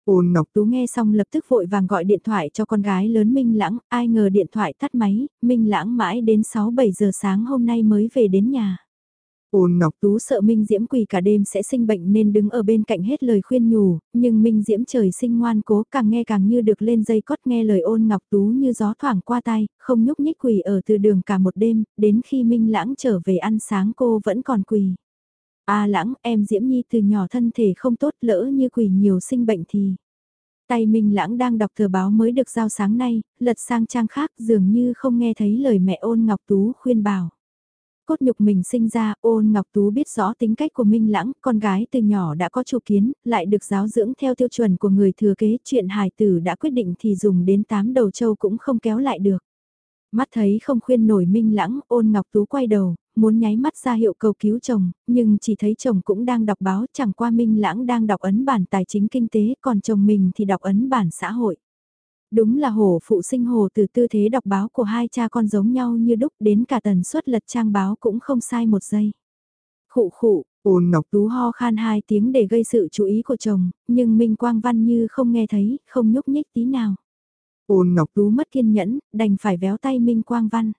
Ôn Ngọc Tú nghe xong lập tức vội vàng gọi điện thoại cho con gái lớn Minh Lãng, ai ngờ điện thoại tắt máy, Minh Lãng mãi đến 6-7 giờ sáng hôm nay mới về đến nhà. Ôn Ngọc Tú sợ Minh Diễm quỳ cả đêm sẽ sinh bệnh nên đứng ở bên cạnh hết lời khuyên nhủ, nhưng Minh Diễm trời sinh ngoan cố càng nghe càng như được lên dây cót nghe lời ôn Ngọc Tú như gió thoảng qua tay, không nhúc nhích quỳ ở từ đường cả một đêm, đến khi Minh Lãng trở về ăn sáng cô vẫn còn quỳ. A Lãng, em Diễm Nhi từ nhỏ thân thể không tốt lỡ như quỳ nhiều sinh bệnh thì... Tay Minh Lãng đang đọc tờ báo mới được giao sáng nay, lật sang trang khác dường như không nghe thấy lời mẹ ôn Ngọc Tú khuyên bảo cốt nhục mình sinh ra, ôn Ngọc Tú biết rõ tính cách của Minh Lãng, con gái từ nhỏ đã có chủ kiến, lại được giáo dưỡng theo tiêu chuẩn của người thừa kế, chuyện hài tử đã quyết định thì dùng đến tám đầu châu cũng không kéo lại được. Mắt thấy không khuyên nổi Minh Lãng, ôn Ngọc Tú quay đầu, muốn nháy mắt ra hiệu cầu cứu chồng, nhưng chỉ thấy chồng cũng đang đọc báo, chẳng qua Minh Lãng đang đọc ấn bản tài chính kinh tế, còn chồng mình thì đọc ấn bản xã hội. Đúng là hồ phụ sinh hồ từ tư thế đọc báo của hai cha con giống nhau như đúc đến cả tần suất lật trang báo cũng không sai một giây. Khụ khụ, ôn ngọc tú ho khan hai tiếng để gây sự chú ý của chồng, nhưng Minh Quang Văn như không nghe thấy, không nhúc nhích tí nào. Ôn ngọc tú mất kiên nhẫn, đành phải véo tay Minh Quang Văn.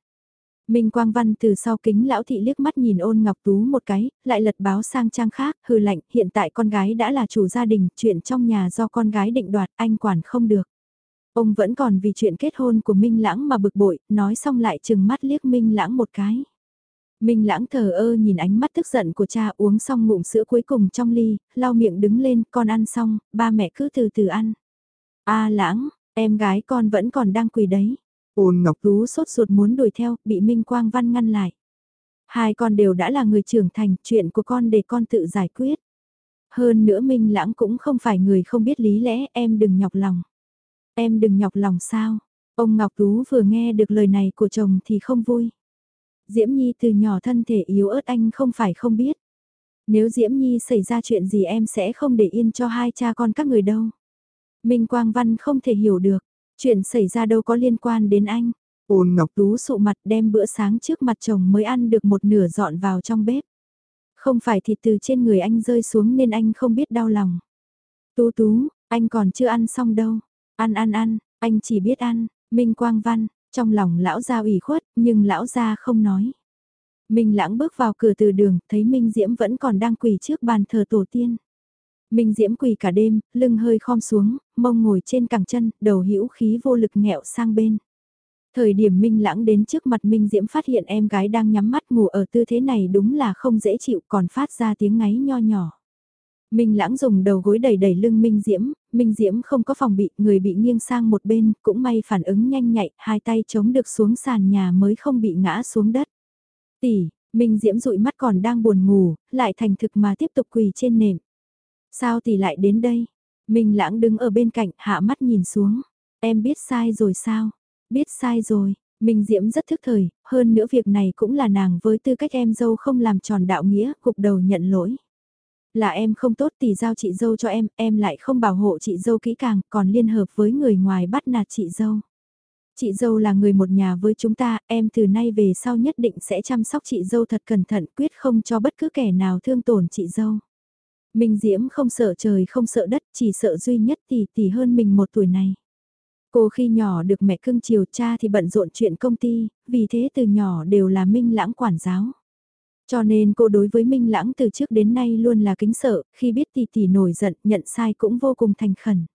Minh Quang Văn từ sau kính lão thị liếc mắt nhìn ôn ngọc tú một cái, lại lật báo sang trang khác, hừ lạnh, hiện tại con gái đã là chủ gia đình, chuyện trong nhà do con gái định đoạt, anh quản không được. Ông vẫn còn vì chuyện kết hôn của Minh Lãng mà bực bội, nói xong lại chừng mắt liếc Minh Lãng một cái. Minh Lãng thờ ơ nhìn ánh mắt tức giận của cha uống xong ngụm sữa cuối cùng trong ly, lau miệng đứng lên, con ăn xong, ba mẹ cứ từ từ ăn. A Lãng, em gái con vẫn còn đang quỳ đấy. Ôn Ngọc Tú sốt ruột muốn đuổi theo, bị Minh Quang Văn ngăn lại. Hai con đều đã là người trưởng thành, chuyện của con để con tự giải quyết. Hơn nữa Minh Lãng cũng không phải người không biết lý lẽ, em đừng nhọc lòng. Em đừng nhọc lòng sao. Ông Ngọc Tú vừa nghe được lời này của chồng thì không vui. Diễm Nhi từ nhỏ thân thể yếu ớt anh không phải không biết. Nếu Diễm Nhi xảy ra chuyện gì em sẽ không để yên cho hai cha con các người đâu. Minh Quang Văn không thể hiểu được, chuyện xảy ra đâu có liên quan đến anh. Ôn Ngọc Tú sụ mặt đem bữa sáng trước mặt chồng mới ăn được một nửa dọn vào trong bếp. Không phải thịt từ trên người anh rơi xuống nên anh không biết đau lòng. Tú tú, anh còn chưa ăn xong đâu. Ăn ăn ăn, anh chỉ biết ăn, Minh Quang Văn, trong lòng lão gia ủy khuất, nhưng lão gia không nói. Minh lãng bước vào cửa từ đường, thấy Minh Diễm vẫn còn đang quỳ trước bàn thờ tổ tiên. Minh Diễm quỳ cả đêm, lưng hơi khom xuống, mông ngồi trên cẳng chân, đầu hữu khí vô lực nghẹo sang bên. Thời điểm Minh lãng đến trước mặt Minh Diễm phát hiện em gái đang nhắm mắt ngủ ở tư thế này đúng là không dễ chịu còn phát ra tiếng ngáy nho nhỏ. Minh lãng dùng đầu gối đẩy đẩy lưng Minh Diễm, Minh Diễm không có phòng bị, người bị nghiêng sang một bên, cũng may phản ứng nhanh nhạy, hai tay chống được xuống sàn nhà mới không bị ngã xuống đất. Tỷ, Minh Diễm dụi mắt còn đang buồn ngủ, lại thành thực mà tiếp tục quỳ trên nệm. Sao tỷ lại đến đây? Minh lãng đứng ở bên cạnh, hạ mắt nhìn xuống. Em biết sai rồi sao? Biết sai rồi, Minh Diễm rất thức thời, hơn nữa việc này cũng là nàng với tư cách em dâu không làm tròn đạo nghĩa, cục đầu nhận lỗi. Là em không tốt thì giao chị dâu cho em, em lại không bảo hộ chị dâu kỹ càng, còn liên hợp với người ngoài bắt nạt chị dâu. Chị dâu là người một nhà với chúng ta, em từ nay về sau nhất định sẽ chăm sóc chị dâu thật cẩn thận quyết không cho bất cứ kẻ nào thương tổn chị dâu. Minh Diễm không sợ trời không sợ đất, chỉ sợ duy nhất tỷ tỷ hơn mình một tuổi này. Cô khi nhỏ được mẹ cưng chiều cha thì bận rộn chuyện công ty, vì thế từ nhỏ đều là Minh Lãng quản giáo. Cho nên cô đối với Minh Lãng từ trước đến nay luôn là kính sợ, khi biết tỷ tỷ nổi giận nhận sai cũng vô cùng thành khẩn.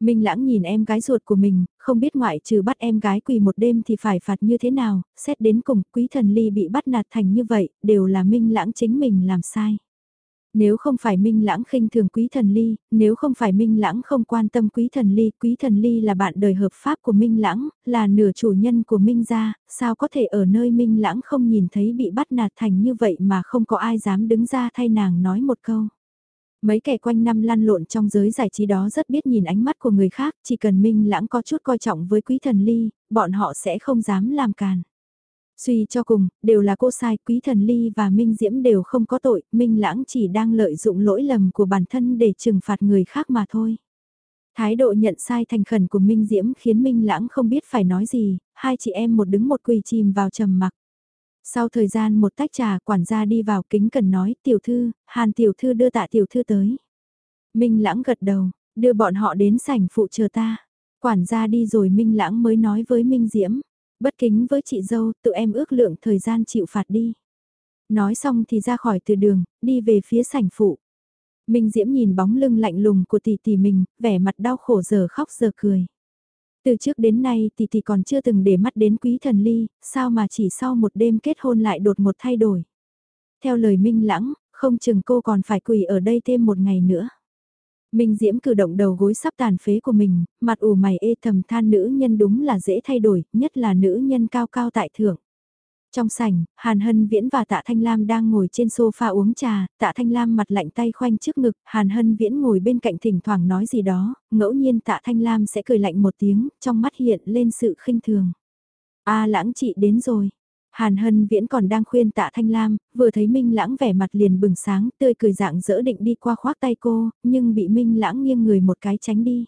Minh Lãng nhìn em gái ruột của mình, không biết ngoại trừ bắt em gái quỳ một đêm thì phải phạt như thế nào, xét đến cùng quý thần ly bị bắt nạt thành như vậy, đều là Minh Lãng chính mình làm sai. Nếu không phải Minh Lãng khinh thường Quý Thần Ly, nếu không phải Minh Lãng không quan tâm Quý Thần Ly, Quý Thần Ly là bạn đời hợp pháp của Minh Lãng, là nửa chủ nhân của Minh gia, sao có thể ở nơi Minh Lãng không nhìn thấy bị bắt nạt thành như vậy mà không có ai dám đứng ra thay nàng nói một câu. Mấy kẻ quanh năm lăn lộn trong giới giải trí đó rất biết nhìn ánh mắt của người khác, chỉ cần Minh Lãng có chút coi trọng với Quý Thần Ly, bọn họ sẽ không dám làm càn. Suy cho cùng, đều là cô sai, Quý Thần Ly và Minh Diễm đều không có tội, Minh Lãng chỉ đang lợi dụng lỗi lầm của bản thân để trừng phạt người khác mà thôi. Thái độ nhận sai thành khẩn của Minh Diễm khiến Minh Lãng không biết phải nói gì, hai chị em một đứng một quỳ chìm vào trầm mặc. Sau thời gian một tách trà quản gia đi vào kính cần nói tiểu thư, hàn tiểu thư đưa tạ tiểu thư tới. Minh Lãng gật đầu, đưa bọn họ đến sảnh phụ chờ ta. Quản gia đi rồi Minh Lãng mới nói với Minh Diễm. Bất kính với chị dâu, tự em ước lượng thời gian chịu phạt đi. Nói xong thì ra khỏi từ đường, đi về phía sảnh phụ. Minh Diễm nhìn bóng lưng lạnh lùng của tỷ tỷ mình, vẻ mặt đau khổ giờ khóc giờ cười. Từ trước đến nay tỷ tỷ còn chưa từng để mắt đến quý thần ly, sao mà chỉ sau một đêm kết hôn lại đột một thay đổi. Theo lời Minh Lãng, không chừng cô còn phải quỳ ở đây thêm một ngày nữa. Minh Diễm cử động đầu gối sắp tàn phế của mình, mặt ủ mày ê thầm than nữ nhân đúng là dễ thay đổi, nhất là nữ nhân cao cao tại thượng. Trong sảnh, Hàn Hân Viễn và Tạ Thanh Lam đang ngồi trên sofa uống trà, Tạ Thanh Lam mặt lạnh tay khoanh trước ngực, Hàn Hân Viễn ngồi bên cạnh thỉnh thoảng nói gì đó, ngẫu nhiên Tạ Thanh Lam sẽ cười lạnh một tiếng, trong mắt hiện lên sự khinh thường. A lãng chị đến rồi. Hàn Hân Viễn còn đang khuyên tạ Thanh Lam, vừa thấy Minh Lãng vẻ mặt liền bừng sáng, tươi cười dạng dỡ định đi qua khoác tay cô, nhưng bị Minh Lãng nghiêng người một cái tránh đi.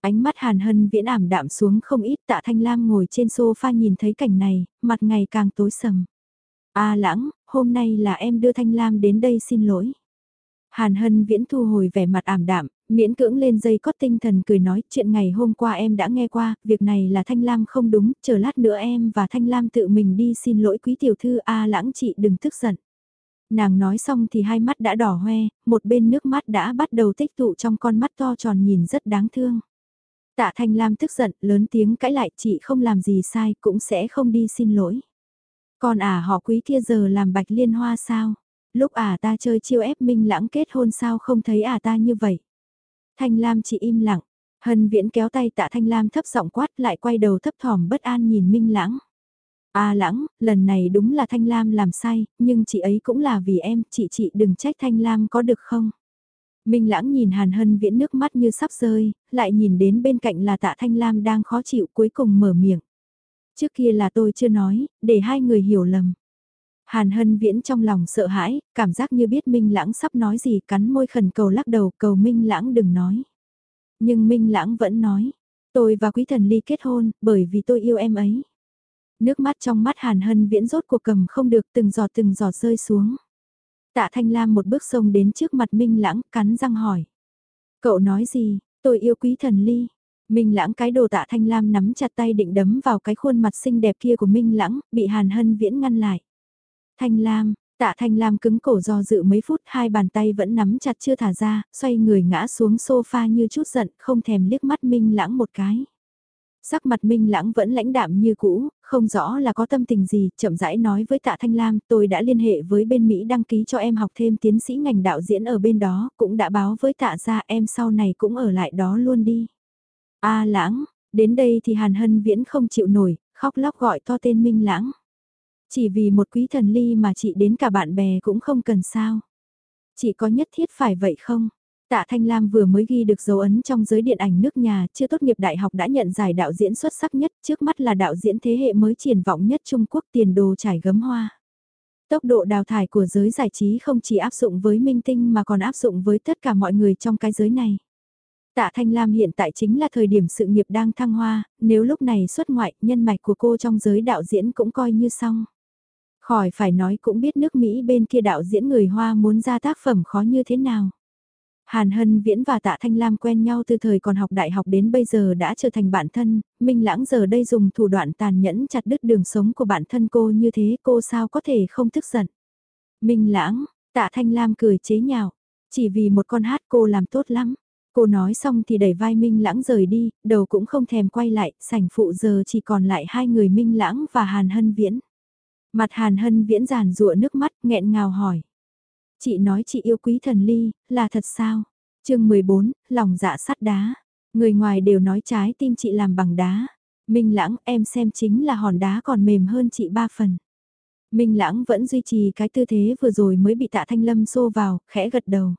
Ánh mắt Hàn Hân Viễn ảm đạm xuống không ít tạ Thanh Lam ngồi trên sofa nhìn thấy cảnh này, mặt ngày càng tối sầm. A Lãng, hôm nay là em đưa Thanh Lam đến đây xin lỗi. Hàn Hân Viễn thu hồi vẻ mặt ảm đạm, miễn cưỡng lên dây cót tinh thần cười nói chuyện ngày hôm qua em đã nghe qua, việc này là Thanh Lam không đúng, chờ lát nữa em và Thanh Lam tự mình đi xin lỗi quý tiểu thư A lãng chị đừng tức giận. Nàng nói xong thì hai mắt đã đỏ hoe, một bên nước mắt đã bắt đầu tích tụ trong con mắt to tròn nhìn rất đáng thương. Tạ Thanh Lam tức giận, lớn tiếng cãi lại chị không làm gì sai cũng sẽ không đi xin lỗi. Còn à họ quý kia giờ làm bạch liên hoa sao? lúc à ta chơi chiêu ép minh lãng kết hôn sao không thấy à ta như vậy. Thanh Lam chỉ im lặng, hân viễn kéo tay tạ Thanh Lam thấp giọng quát lại quay đầu thấp thỏm bất an nhìn minh lãng. À lãng, lần này đúng là Thanh Lam làm sai, nhưng chị ấy cũng là vì em, chị chị đừng trách Thanh Lam có được không? Minh lãng nhìn Hàn Hân viễn nước mắt như sắp rơi, lại nhìn đến bên cạnh là tạ Thanh Lam đang khó chịu cuối cùng mở miệng. Trước kia là tôi chưa nói, để hai người hiểu lầm. Hàn Hân Viễn trong lòng sợ hãi, cảm giác như biết Minh Lãng sắp nói gì cắn môi khẩn cầu lắc đầu cầu Minh Lãng đừng nói. Nhưng Minh Lãng vẫn nói, tôi và Quý Thần Ly kết hôn bởi vì tôi yêu em ấy. Nước mắt trong mắt Hàn Hân Viễn rốt cuộc cầm không được từng giọt từng giọt rơi xuống. Tạ Thanh Lam một bước xông đến trước mặt Minh Lãng cắn răng hỏi. Cậu nói gì, tôi yêu Quý Thần Ly. Minh Lãng cái đồ tạ Thanh Lam nắm chặt tay định đấm vào cái khuôn mặt xinh đẹp kia của Minh Lãng, bị Hàn Hân Viễn ngăn lại. Thanh Lam, tạ Thanh Lam cứng cổ do dự mấy phút hai bàn tay vẫn nắm chặt chưa thả ra, xoay người ngã xuống sofa như chút giận, không thèm liếc mắt Minh Lãng một cái. Sắc mặt Minh Lãng vẫn lãnh đạm như cũ, không rõ là có tâm tình gì, chậm rãi nói với Tạ Thanh Lam, tôi đã liên hệ với bên Mỹ đăng ký cho em học thêm tiến sĩ ngành đạo diễn ở bên đó, cũng đã báo với Tạ ra em sau này cũng ở lại đó luôn đi. A Lãng, đến đây thì Hàn Hân Viễn không chịu nổi, khóc lóc gọi to tên Minh Lãng. Chỉ vì một quý thần ly mà chị đến cả bạn bè cũng không cần sao. Chị có nhất thiết phải vậy không? Tạ Thanh Lam vừa mới ghi được dấu ấn trong giới điện ảnh nước nhà, chưa tốt nghiệp đại học đã nhận giải đạo diễn xuất sắc nhất, trước mắt là đạo diễn thế hệ mới triển vọng nhất Trung Quốc tiền đồ trải gấm hoa. Tốc độ đào thải của giới giải trí không chỉ áp dụng với minh tinh mà còn áp dụng với tất cả mọi người trong cái giới này. Tạ Thanh Lam hiện tại chính là thời điểm sự nghiệp đang thăng hoa, nếu lúc này xuất ngoại, nhân mạch của cô trong giới đạo diễn cũng coi như xong. Khỏi phải nói cũng biết nước Mỹ bên kia đạo diễn người Hoa muốn ra tác phẩm khó như thế nào. Hàn Hân Viễn và Tạ Thanh Lam quen nhau từ thời còn học đại học đến bây giờ đã trở thành bạn thân, Minh Lãng giờ đây dùng thủ đoạn tàn nhẫn chặt đứt đường sống của bản thân cô như thế cô sao có thể không tức giận. Minh Lãng, Tạ Thanh Lam cười chế nhạo, chỉ vì một con hát cô làm tốt lắm. Cô nói xong thì đẩy vai Minh Lãng rời đi, đầu cũng không thèm quay lại, sảnh phụ giờ chỉ còn lại hai người Minh Lãng và Hàn Hân Viễn. Mặt Hàn Hân Viễn giàn rụa nước mắt nghẹn ngào hỏi. Chị nói chị yêu quý thần ly, là thật sao? chương 14, lòng dạ sắt đá. Người ngoài đều nói trái tim chị làm bằng đá. Minh Lãng em xem chính là hòn đá còn mềm hơn chị ba phần. Minh Lãng vẫn duy trì cái tư thế vừa rồi mới bị tạ thanh lâm xô vào, khẽ gật đầu.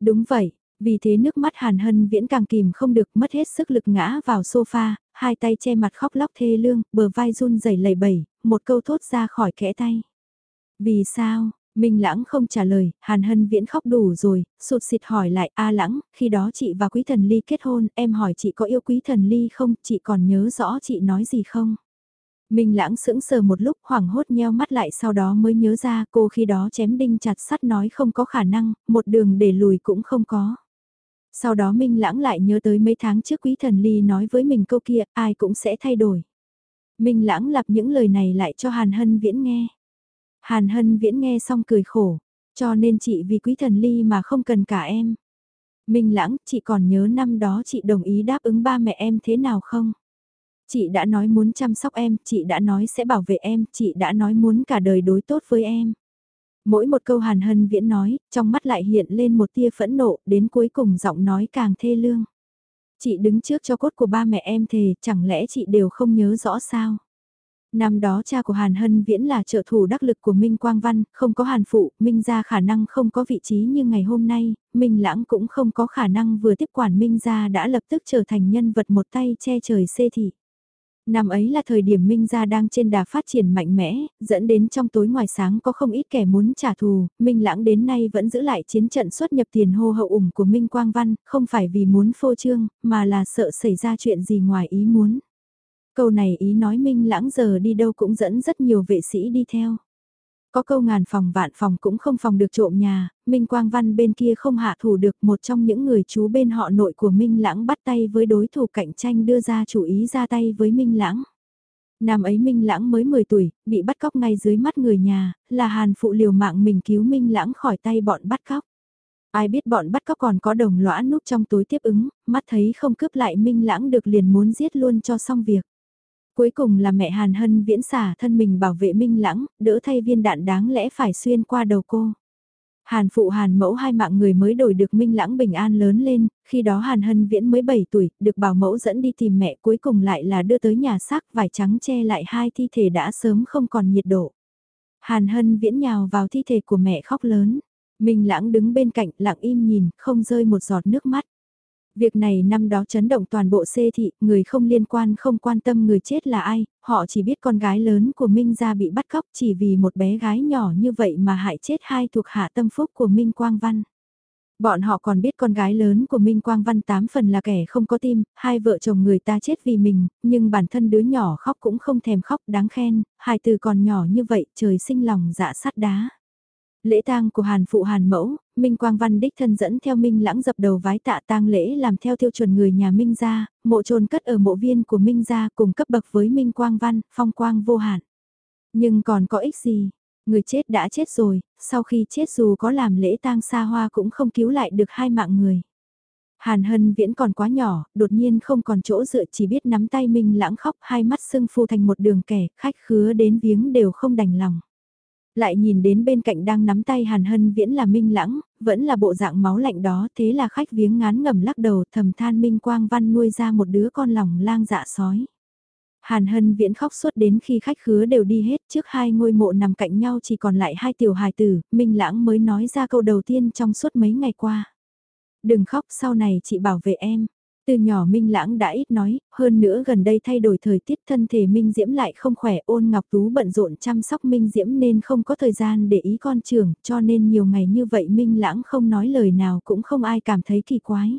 Đúng vậy, vì thế nước mắt Hàn Hân Viễn càng kìm không được mất hết sức lực ngã vào sofa, hai tay che mặt khóc lóc thê lương, bờ vai run rẩy lẩy bẩy, một câu thốt ra khỏi kẽ tay. Vì sao, Minh Lãng không trả lời, Hàn Hân Viễn khóc đủ rồi, sụt xịt hỏi lại, A Lãng, khi đó chị và Quý Thần Ly kết hôn, em hỏi chị có yêu Quý Thần Ly không, chị còn nhớ rõ chị nói gì không? Minh Lãng sững sờ một lúc hoảng hốt nheo mắt lại sau đó mới nhớ ra cô khi đó chém đinh chặt sắt nói không có khả năng, một đường để lùi cũng không có. Sau đó Minh Lãng lại nhớ tới mấy tháng trước Quý Thần Ly nói với mình câu kia, ai cũng sẽ thay đổi. Minh Lãng lặp những lời này lại cho Hàn Hân Viễn nghe. Hàn Hân Viễn nghe xong cười khổ, cho nên chị vì quý thần ly mà không cần cả em. Minh Lãng, chị còn nhớ năm đó chị đồng ý đáp ứng ba mẹ em thế nào không? Chị đã nói muốn chăm sóc em, chị đã nói sẽ bảo vệ em, chị đã nói muốn cả đời đối tốt với em. Mỗi một câu Hàn Hân Viễn nói, trong mắt lại hiện lên một tia phẫn nộ, đến cuối cùng giọng nói càng thê lương. Chị đứng trước cho cốt của ba mẹ em thề, chẳng lẽ chị đều không nhớ rõ sao? Năm đó cha của Hàn Hân Viễn là trợ thủ đắc lực của Minh Quang Văn, không có Hàn Phụ, Minh gia khả năng không có vị trí như ngày hôm nay, Minh Lãng cũng không có khả năng vừa tiếp quản Minh gia đã lập tức trở thành nhân vật một tay che trời xê thị. Năm ấy là thời điểm Minh gia đang trên đà phát triển mạnh mẽ, dẫn đến trong tối ngoài sáng có không ít kẻ muốn trả thù, Minh Lãng đến nay vẫn giữ lại chiến trận xuất nhập tiền hô hậu ủng của Minh Quang Văn, không phải vì muốn phô trương, mà là sợ xảy ra chuyện gì ngoài ý muốn. Câu này ý nói Minh Lãng giờ đi đâu cũng dẫn rất nhiều vệ sĩ đi theo. Có câu ngàn phòng vạn phòng cũng không phòng được trộm nhà, Minh Quang Văn bên kia không hạ thủ được một trong những người chú bên họ nội của Minh Lãng bắt tay với đối thủ cạnh tranh đưa ra chủ ý ra tay với Minh Lãng. Năm ấy Minh Lãng mới 10 tuổi, bị bắt cóc ngay dưới mắt người nhà, là Hàn phụ liều mạng mình cứu Minh Lãng khỏi tay bọn bắt cóc. Ai biết bọn bắt cóc còn có đồng lõa núp trong túi tiếp ứng, mắt thấy không cướp lại Minh Lãng được liền muốn giết luôn cho xong việc. Cuối cùng là mẹ Hàn Hân viễn xả thân mình bảo vệ Minh Lãng, đỡ thay viên đạn đáng lẽ phải xuyên qua đầu cô. Hàn phụ Hàn mẫu hai mạng người mới đổi được Minh Lãng bình an lớn lên, khi đó Hàn Hân Viễn mới 7 tuổi, được bảo mẫu dẫn đi tìm mẹ cuối cùng lại là đưa tới nhà xác vải trắng che lại hai thi thể đã sớm không còn nhiệt độ. Hàn Hân Viễn nhào vào thi thể của mẹ khóc lớn, Minh Lãng đứng bên cạnh lặng im nhìn, không rơi một giọt nước mắt. Việc này năm đó chấn động toàn bộ xê thị, người không liên quan không quan tâm người chết là ai, họ chỉ biết con gái lớn của Minh gia bị bắt cóc chỉ vì một bé gái nhỏ như vậy mà hại chết hai thuộc hạ tâm phúc của Minh Quang Văn. Bọn họ còn biết con gái lớn của Minh Quang Văn tám phần là kẻ không có tim, hai vợ chồng người ta chết vì mình, nhưng bản thân đứa nhỏ khóc cũng không thèm khóc đáng khen, hai từ còn nhỏ như vậy trời sinh lòng dạ sắt đá. Lễ tang của Hàn phụ Hàn mẫu, Minh Quang Văn đích thân dẫn theo Minh lãng dập đầu vái tạ tang lễ làm theo tiêu chuẩn người nhà Minh gia, mộ trôn cất ở mộ viên của Minh gia cùng cấp bậc với Minh Quang Văn, phong quang vô hạn. Nhưng còn có ích gì? Người chết đã chết rồi, sau khi chết dù có làm lễ tang xa hoa cũng không cứu lại được hai mạng người. Hàn Hân Viễn còn quá nhỏ, đột nhiên không còn chỗ dựa chỉ biết nắm tay Minh lãng khóc hai mắt sưng phu thành một đường kẻ, khách khứa đến viếng đều không đành lòng. Lại nhìn đến bên cạnh đang nắm tay Hàn Hân Viễn là Minh Lãng, vẫn là bộ dạng máu lạnh đó, thế là khách viếng ngán ngầm lắc đầu thầm than Minh Quang Văn nuôi ra một đứa con lòng lang dạ sói. Hàn Hân Viễn khóc suốt đến khi khách khứa đều đi hết trước hai ngôi mộ nằm cạnh nhau chỉ còn lại hai tiểu hài tử, Minh Lãng mới nói ra câu đầu tiên trong suốt mấy ngày qua. Đừng khóc sau này chị bảo vệ em. Từ nhỏ Minh Lãng đã ít nói, hơn nữa gần đây thay đổi thời tiết thân thể Minh Diễm lại không khỏe ôn Ngọc Tú bận rộn chăm sóc Minh Diễm nên không có thời gian để ý con trưởng, cho nên nhiều ngày như vậy Minh Lãng không nói lời nào cũng không ai cảm thấy kỳ quái.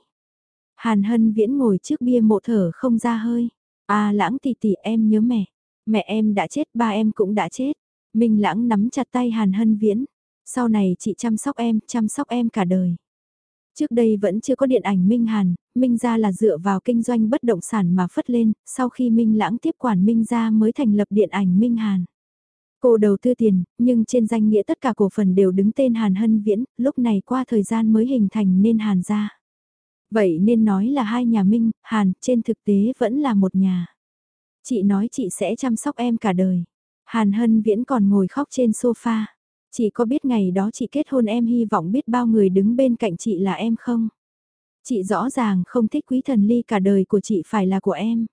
Hàn Hân Viễn ngồi trước bia mộ thở không ra hơi. À Lãng tỷ tỷ em nhớ mẹ, mẹ em đã chết ba em cũng đã chết. Minh Lãng nắm chặt tay Hàn Hân Viễn. Sau này chị chăm sóc em, chăm sóc em cả đời. Trước đây vẫn chưa có điện ảnh Minh Hàn, Minh Gia là dựa vào kinh doanh bất động sản mà phất lên, sau khi Minh Lãng tiếp quản Minh Gia mới thành lập điện ảnh Minh Hàn. Cô đầu tư tiền, nhưng trên danh nghĩa tất cả cổ phần đều đứng tên Hàn Hân Viễn, lúc này qua thời gian mới hình thành nên Hàn Gia. Vậy nên nói là hai nhà Minh, Hàn, trên thực tế vẫn là một nhà. Chị nói chị sẽ chăm sóc em cả đời. Hàn Hân Viễn còn ngồi khóc trên sofa. Chị có biết ngày đó chị kết hôn em hy vọng biết bao người đứng bên cạnh chị là em không? Chị rõ ràng không thích quý thần ly cả đời của chị phải là của em.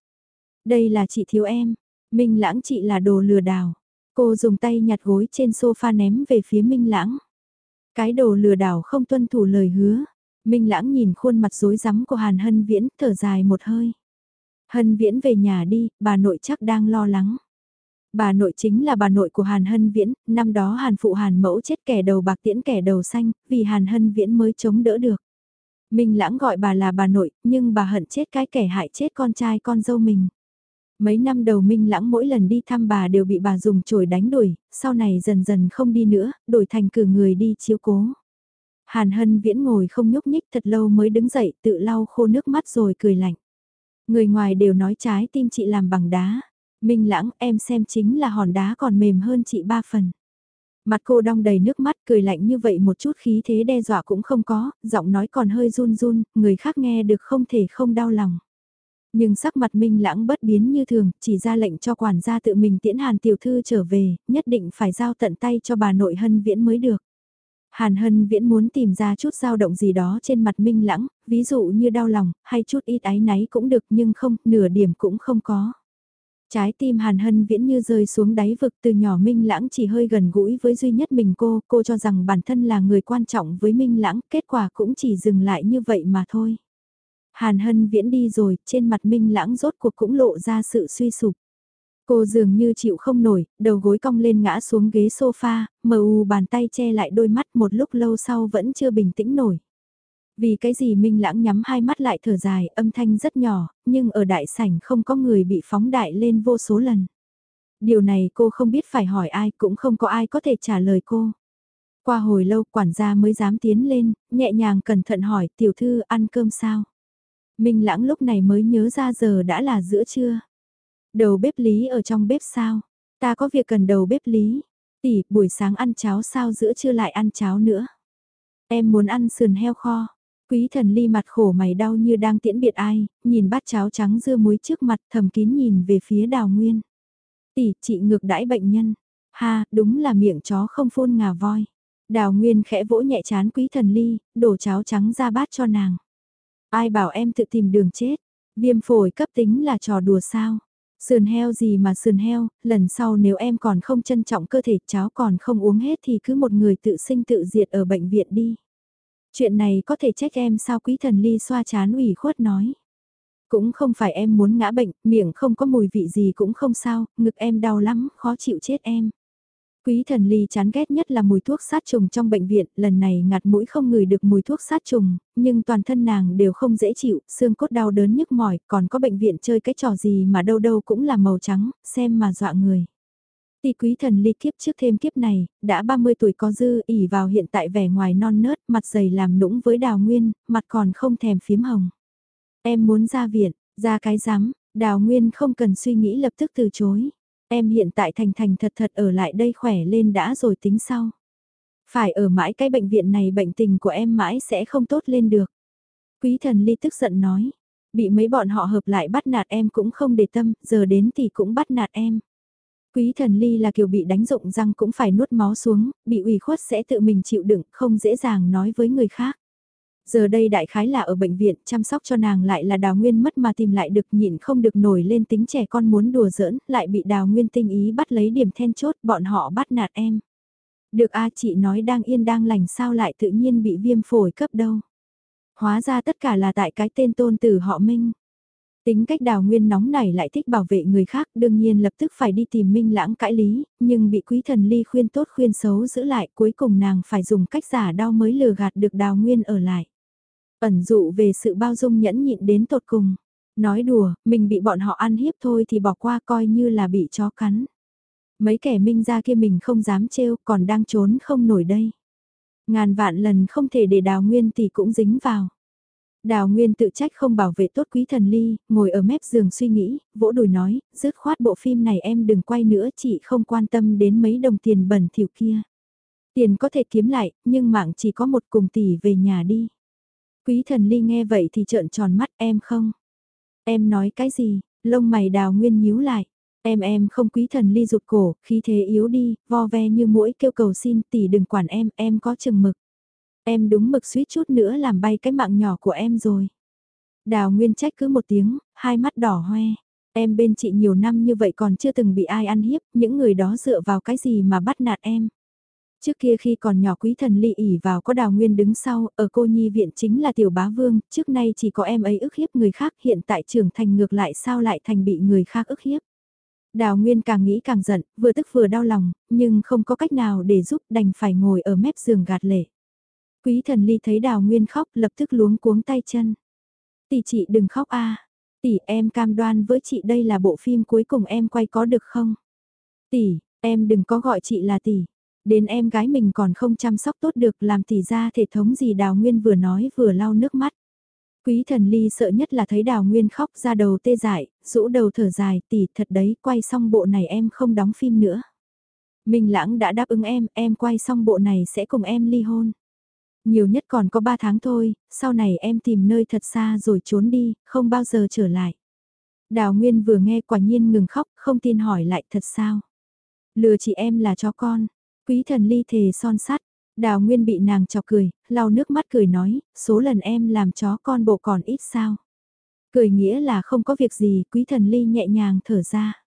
Đây là chị thiếu em. Minh lãng chị là đồ lừa đảo. Cô dùng tay nhặt gối trên sofa ném về phía Minh lãng. Cái đồ lừa đảo không tuân thủ lời hứa. Minh lãng nhìn khuôn mặt rối rắm của Hàn Hân Viễn thở dài một hơi. Hân Viễn về nhà đi, bà nội chắc đang lo lắng. Bà nội chính là bà nội của Hàn Hân Viễn, năm đó Hàn phụ Hàn mẫu chết kẻ đầu bạc tiễn kẻ đầu xanh, vì Hàn Hân Viễn mới chống đỡ được. Minh lãng gọi bà là bà nội, nhưng bà hận chết cái kẻ hại chết con trai con dâu mình. Mấy năm đầu Minh lãng mỗi lần đi thăm bà đều bị bà dùng chổi đánh đuổi, sau này dần dần không đi nữa, đổi thành cử người đi chiếu cố. Hàn Hân Viễn ngồi không nhúc nhích thật lâu mới đứng dậy tự lau khô nước mắt rồi cười lạnh. Người ngoài đều nói trái tim chị làm bằng đá. Minh lãng em xem chính là hòn đá còn mềm hơn chị ba phần. Mặt cô đong đầy nước mắt cười lạnh như vậy một chút khí thế đe dọa cũng không có, giọng nói còn hơi run run, người khác nghe được không thể không đau lòng. Nhưng sắc mặt Minh lãng bất biến như thường, chỉ ra lệnh cho quản gia tự mình tiễn Hàn tiểu thư trở về, nhất định phải giao tận tay cho bà nội hân viễn mới được. Hàn hân viễn muốn tìm ra chút dao động gì đó trên mặt Minh lãng, ví dụ như đau lòng, hay chút ít áy náy cũng được nhưng không, nửa điểm cũng không có. Trái tim Hàn Hân viễn như rơi xuống đáy vực từ nhỏ Minh Lãng chỉ hơi gần gũi với duy nhất mình cô, cô cho rằng bản thân là người quan trọng với Minh Lãng, kết quả cũng chỉ dừng lại như vậy mà thôi. Hàn Hân viễn đi rồi, trên mặt Minh Lãng rốt cuộc cũng lộ ra sự suy sụp. Cô dường như chịu không nổi, đầu gối cong lên ngã xuống ghế sofa, mờ u bàn tay che lại đôi mắt một lúc lâu sau vẫn chưa bình tĩnh nổi. Vì cái gì Minh Lãng nhắm hai mắt lại thở dài, âm thanh rất nhỏ, nhưng ở đại sảnh không có người bị phóng đại lên vô số lần. Điều này cô không biết phải hỏi ai, cũng không có ai có thể trả lời cô. Qua hồi lâu quản gia mới dám tiến lên, nhẹ nhàng cẩn thận hỏi tiểu thư ăn cơm sao. Minh Lãng lúc này mới nhớ ra giờ đã là giữa trưa. Đầu bếp lý ở trong bếp sao? Ta có việc cần đầu bếp lý. Tỷ, buổi sáng ăn cháo sao giữa trưa lại ăn cháo nữa. Em muốn ăn sườn heo kho. Quý thần ly mặt khổ mày đau như đang tiễn biệt ai, nhìn bát cháo trắng dưa muối trước mặt thầm kín nhìn về phía đào nguyên. Tỷ, chị ngược đãi bệnh nhân. Ha, đúng là miệng chó không phun ngà voi. Đào nguyên khẽ vỗ nhẹ chán quý thần ly, đổ cháo trắng ra bát cho nàng. Ai bảo em tự tìm đường chết, viêm phổi cấp tính là trò đùa sao. Sườn heo gì mà sườn heo, lần sau nếu em còn không trân trọng cơ thể cháu còn không uống hết thì cứ một người tự sinh tự diệt ở bệnh viện đi. Chuyện này có thể trách em sao quý thần ly xoa chán ủy khuất nói. Cũng không phải em muốn ngã bệnh, miệng không có mùi vị gì cũng không sao, ngực em đau lắm, khó chịu chết em. Quý thần ly chán ghét nhất là mùi thuốc sát trùng trong bệnh viện, lần này ngạt mũi không ngửi được mùi thuốc sát trùng, nhưng toàn thân nàng đều không dễ chịu, xương cốt đau đớn nhức mỏi, còn có bệnh viện chơi cái trò gì mà đâu đâu cũng là màu trắng, xem mà dọa người. Tỷ quý thần ly kiếp trước thêm kiếp này, đã 30 tuổi có dư, ỉ vào hiện tại vẻ ngoài non nớt, mặt dày làm nũng với đào nguyên, mặt còn không thèm phím hồng. Em muốn ra viện, ra cái rắm đào nguyên không cần suy nghĩ lập tức từ chối. Em hiện tại thành thành thật thật ở lại đây khỏe lên đã rồi tính sau. Phải ở mãi cái bệnh viện này bệnh tình của em mãi sẽ không tốt lên được. Quý thần ly tức giận nói, bị mấy bọn họ hợp lại bắt nạt em cũng không để tâm, giờ đến thì cũng bắt nạt em. Quý thần ly là kiểu bị đánh rụng răng cũng phải nuốt máu xuống, bị ủy khuất sẽ tự mình chịu đựng, không dễ dàng nói với người khác. Giờ đây đại khái là ở bệnh viện, chăm sóc cho nàng lại là đào nguyên mất mà tìm lại được nhịn không được nổi lên tính trẻ con muốn đùa giỡn, lại bị đào nguyên tinh ý bắt lấy điểm then chốt, bọn họ bắt nạt em. Được a chị nói đang yên đang lành sao lại tự nhiên bị viêm phổi cấp đâu. Hóa ra tất cả là tại cái tên tôn tử họ Minh. Tính cách đào nguyên nóng này lại thích bảo vệ người khác đương nhiên lập tức phải đi tìm Minh lãng cãi lý, nhưng bị quý thần ly khuyên tốt khuyên xấu giữ lại cuối cùng nàng phải dùng cách giả đau mới lừa gạt được đào nguyên ở lại. Ẩn dụ về sự bao dung nhẫn nhịn đến tột cùng. Nói đùa, mình bị bọn họ ăn hiếp thôi thì bỏ qua coi như là bị chó cắn. Mấy kẻ minh ra kia mình không dám trêu còn đang trốn không nổi đây. Ngàn vạn lần không thể để đào nguyên thì cũng dính vào. Đào Nguyên tự trách không bảo vệ tốt quý thần ly, ngồi ở mép giường suy nghĩ, vỗ đùi nói, dứt khoát bộ phim này em đừng quay nữa chị không quan tâm đến mấy đồng tiền bẩn thỉu kia. Tiền có thể kiếm lại, nhưng mạng chỉ có một cùng tỷ về nhà đi. Quý thần ly nghe vậy thì trợn tròn mắt em không. Em nói cái gì, lông mày đào nguyên nhíu lại. Em em không quý thần ly rụt cổ, khí thế yếu đi, vo ve như mũi kêu cầu xin tỷ đừng quản em, em có chừng mực. Em đúng mực suýt chút nữa làm bay cái mạng nhỏ của em rồi. Đào Nguyên trách cứ một tiếng, hai mắt đỏ hoe. Em bên chị nhiều năm như vậy còn chưa từng bị ai ăn hiếp, những người đó dựa vào cái gì mà bắt nạt em. Trước kia khi còn nhỏ quý thần ly ỉ vào có đào nguyên đứng sau, ở cô nhi viện chính là tiểu bá vương, trước nay chỉ có em ấy ức hiếp người khác, hiện tại trưởng thành ngược lại sao lại thành bị người khác ức hiếp. Đào nguyên càng nghĩ càng giận, vừa tức vừa đau lòng, nhưng không có cách nào để giúp đành phải ngồi ở mép giường gạt lệ. Quý thần ly thấy đào nguyên khóc lập tức luống cuống tay chân. Tỷ chị đừng khóc a Tỷ em cam đoan với chị đây là bộ phim cuối cùng em quay có được không? Tỷ, em đừng có gọi chị là tỷ. Đến em gái mình còn không chăm sóc tốt được làm tỷ ra thể thống gì đào nguyên vừa nói vừa lau nước mắt. Quý thần ly sợ nhất là thấy đào nguyên khóc ra đầu tê dại, rũ đầu thở dài tỷ thật đấy quay xong bộ này em không đóng phim nữa. Minh lãng đã đáp ứng em, em quay xong bộ này sẽ cùng em ly hôn. Nhiều nhất còn có 3 tháng thôi, sau này em tìm nơi thật xa rồi trốn đi, không bao giờ trở lại. Đào Nguyên vừa nghe quả nhiên ngừng khóc, không tin hỏi lại thật sao. Lừa chị em là chó con, quý thần ly thề son sắt, Đào Nguyên bị nàng chọc cười, lau nước mắt cười nói, số lần em làm chó con bộ còn ít sao. Cười nghĩa là không có việc gì, quý thần ly nhẹ nhàng thở ra.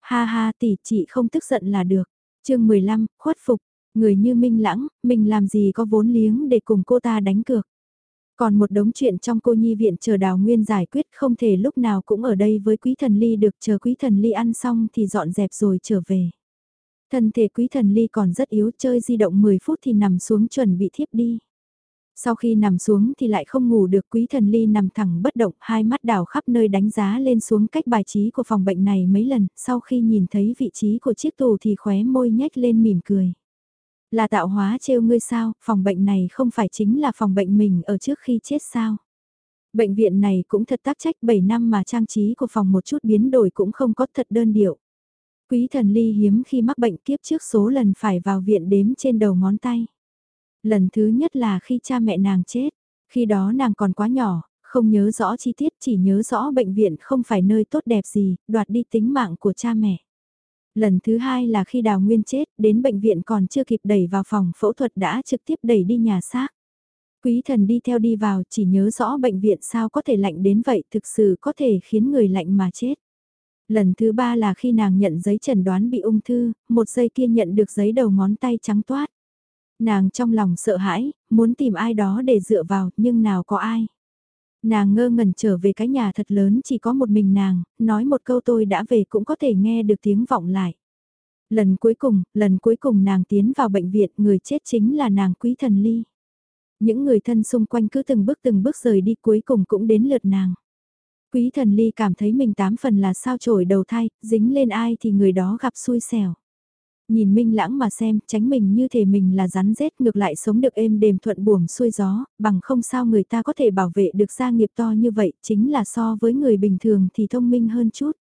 Ha ha tỷ chị không tức giận là được. chương 15, khuất phục, Người như Minh Lãng, mình làm gì có vốn liếng để cùng cô ta đánh cược. Còn một đống chuyện trong cô nhi viện chờ đào nguyên giải quyết không thể lúc nào cũng ở đây với quý thần ly được chờ quý thần ly ăn xong thì dọn dẹp rồi trở về. Thân thể quý thần ly còn rất yếu chơi di động 10 phút thì nằm xuống chuẩn bị thiếp đi. Sau khi nằm xuống thì lại không ngủ được quý thần ly nằm thẳng bất động hai mắt đảo khắp nơi đánh giá lên xuống cách bài trí của phòng bệnh này mấy lần sau khi nhìn thấy vị trí của chiếc tù thì khóe môi nhếch lên mỉm cười. Là tạo hóa trêu ngươi sao, phòng bệnh này không phải chính là phòng bệnh mình ở trước khi chết sao. Bệnh viện này cũng thật tác trách 7 năm mà trang trí của phòng một chút biến đổi cũng không có thật đơn điệu. Quý thần ly hiếm khi mắc bệnh kiếp trước số lần phải vào viện đếm trên đầu ngón tay. Lần thứ nhất là khi cha mẹ nàng chết, khi đó nàng còn quá nhỏ, không nhớ rõ chi tiết chỉ nhớ rõ bệnh viện không phải nơi tốt đẹp gì, đoạt đi tính mạng của cha mẹ. Lần thứ hai là khi Đào Nguyên chết, đến bệnh viện còn chưa kịp đẩy vào phòng phẫu thuật đã trực tiếp đẩy đi nhà xác. Quý thần đi theo đi vào chỉ nhớ rõ bệnh viện sao có thể lạnh đến vậy thực sự có thể khiến người lạnh mà chết. Lần thứ ba là khi nàng nhận giấy trần đoán bị ung thư, một giây kia nhận được giấy đầu ngón tay trắng toát. Nàng trong lòng sợ hãi, muốn tìm ai đó để dựa vào nhưng nào có ai. Nàng ngơ ngẩn trở về cái nhà thật lớn chỉ có một mình nàng, nói một câu tôi đã về cũng có thể nghe được tiếng vọng lại. Lần cuối cùng, lần cuối cùng nàng tiến vào bệnh viện người chết chính là nàng quý thần ly. Những người thân xung quanh cứ từng bước từng bước rời đi cuối cùng cũng đến lượt nàng. Quý thần ly cảm thấy mình tám phần là sao trổi đầu thai, dính lên ai thì người đó gặp xui xẻo. Nhìn Minh Lãng mà xem, tránh mình như thể mình là rắn rết ngược lại sống được êm đềm thuận buồm xuôi gió, bằng không sao người ta có thể bảo vệ được gia nghiệp to như vậy, chính là so với người bình thường thì thông minh hơn chút.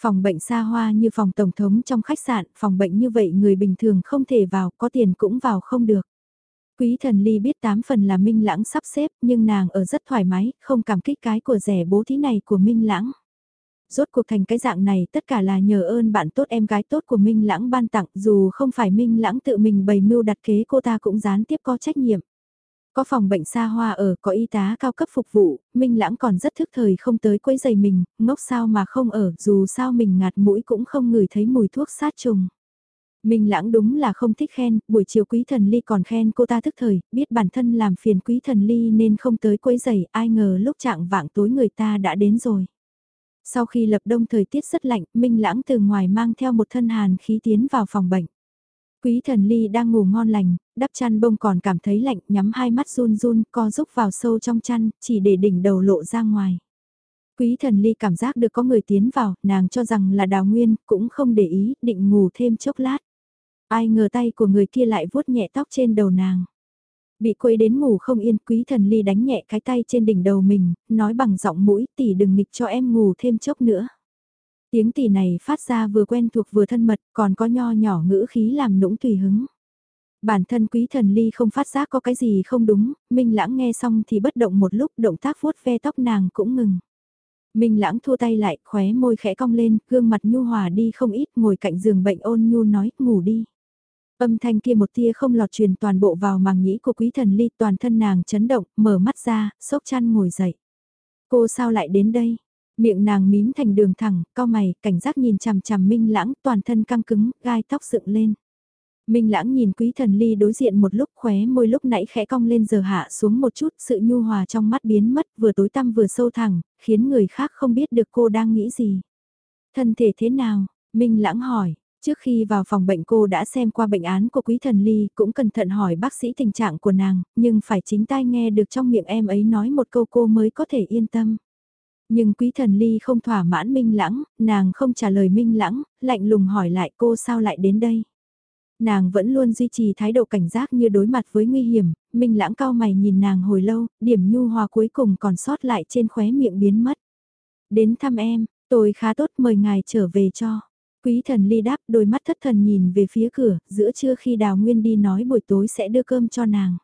Phòng bệnh xa hoa như phòng tổng thống trong khách sạn, phòng bệnh như vậy người bình thường không thể vào, có tiền cũng vào không được. Quý thần ly biết tám phần là Minh Lãng sắp xếp, nhưng nàng ở rất thoải mái, không cảm kích cái của rẻ bố thí này của Minh Lãng rốt cuộc thành cái dạng này tất cả là nhờ ơn bạn tốt em gái tốt của Minh Lãng ban tặng dù không phải Minh Lãng tự mình bày mưu đặt kế cô ta cũng gián tiếp có trách nhiệm. Có phòng bệnh xa hoa ở, có y tá cao cấp phục vụ, Minh Lãng còn rất thức thời không tới quấy giày mình, ngốc sao mà không ở, dù sao mình ngạt mũi cũng không ngửi thấy mùi thuốc sát trùng. Minh lãng đúng là không thích khen, buổi chiều quý thần ly còn khen cô ta thức thời, biết bản thân làm phiền quý thần ly nên không tới quấy giày, ai ngờ lúc trạng vạng tối người ta đã đến rồi. Sau khi lập đông thời tiết rất lạnh, Minh lãng từ ngoài mang theo một thân hàn khí tiến vào phòng bệnh. Quý thần ly đang ngủ ngon lành, đắp chăn bông còn cảm thấy lạnh, nhắm hai mắt run run, co rúc vào sâu trong chăn, chỉ để đỉnh đầu lộ ra ngoài. Quý thần ly cảm giác được có người tiến vào, nàng cho rằng là đào nguyên, cũng không để ý, định ngủ thêm chốc lát. Ai ngờ tay của người kia lại vuốt nhẹ tóc trên đầu nàng. Bị quấy đến ngủ không yên, quý thần ly đánh nhẹ cái tay trên đỉnh đầu mình, nói bằng giọng mũi tỷ đừng nghịch cho em ngủ thêm chốc nữa. Tiếng tỷ này phát ra vừa quen thuộc vừa thân mật, còn có nho nhỏ ngữ khí làm nũng tùy hứng. Bản thân quý thần ly không phát giác có cái gì không đúng, Minh Lãng nghe xong thì bất động một lúc động tác vuốt ve tóc nàng cũng ngừng. Minh Lãng thua tay lại, khóe môi khẽ cong lên, gương mặt nhu hòa đi không ít, ngồi cạnh giường bệnh ôn nhu nói, ngủ đi. Âm thanh kia một tia không lọt truyền toàn bộ vào màng nhĩ của quý thần ly toàn thân nàng chấn động, mở mắt ra, sốc chăn ngồi dậy. Cô sao lại đến đây? Miệng nàng mím thành đường thẳng, cao mày, cảnh giác nhìn chằm chằm Minh Lãng, toàn thân căng cứng, gai tóc dựng lên. Minh Lãng nhìn quý thần ly đối diện một lúc khóe môi lúc nãy khẽ cong lên giờ hạ xuống một chút, sự nhu hòa trong mắt biến mất, vừa tối tăm vừa sâu thẳng, khiến người khác không biết được cô đang nghĩ gì. Thân thể thế nào? Minh Lãng hỏi, Trước khi vào phòng bệnh cô đã xem qua bệnh án của quý thần ly, cũng cẩn thận hỏi bác sĩ tình trạng của nàng, nhưng phải chính tai nghe được trong miệng em ấy nói một câu cô mới có thể yên tâm. Nhưng quý thần ly không thỏa mãn minh lãng, nàng không trả lời minh lãng, lạnh lùng hỏi lại cô sao lại đến đây. Nàng vẫn luôn duy trì thái độ cảnh giác như đối mặt với nguy hiểm, minh lãng cao mày nhìn nàng hồi lâu, điểm nhu hòa cuối cùng còn sót lại trên khóe miệng biến mất. Đến thăm em, tôi khá tốt mời ngài trở về cho. Quý thần ly đáp đôi mắt thất thần nhìn về phía cửa, giữa trưa khi Đào Nguyên đi nói buổi tối sẽ đưa cơm cho nàng.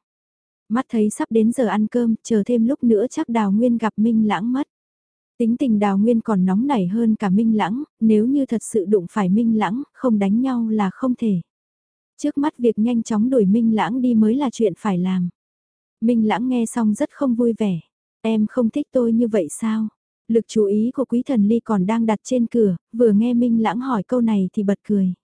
Mắt thấy sắp đến giờ ăn cơm, chờ thêm lúc nữa chắc Đào Nguyên gặp Minh Lãng mất. Tính tình Đào Nguyên còn nóng nảy hơn cả Minh Lãng, nếu như thật sự đụng phải Minh Lãng, không đánh nhau là không thể. Trước mắt việc nhanh chóng đuổi Minh Lãng đi mới là chuyện phải làm. Minh Lãng nghe xong rất không vui vẻ. Em không thích tôi như vậy sao? Lực chú ý của quý thần ly còn đang đặt trên cửa, vừa nghe Minh Lãng hỏi câu này thì bật cười.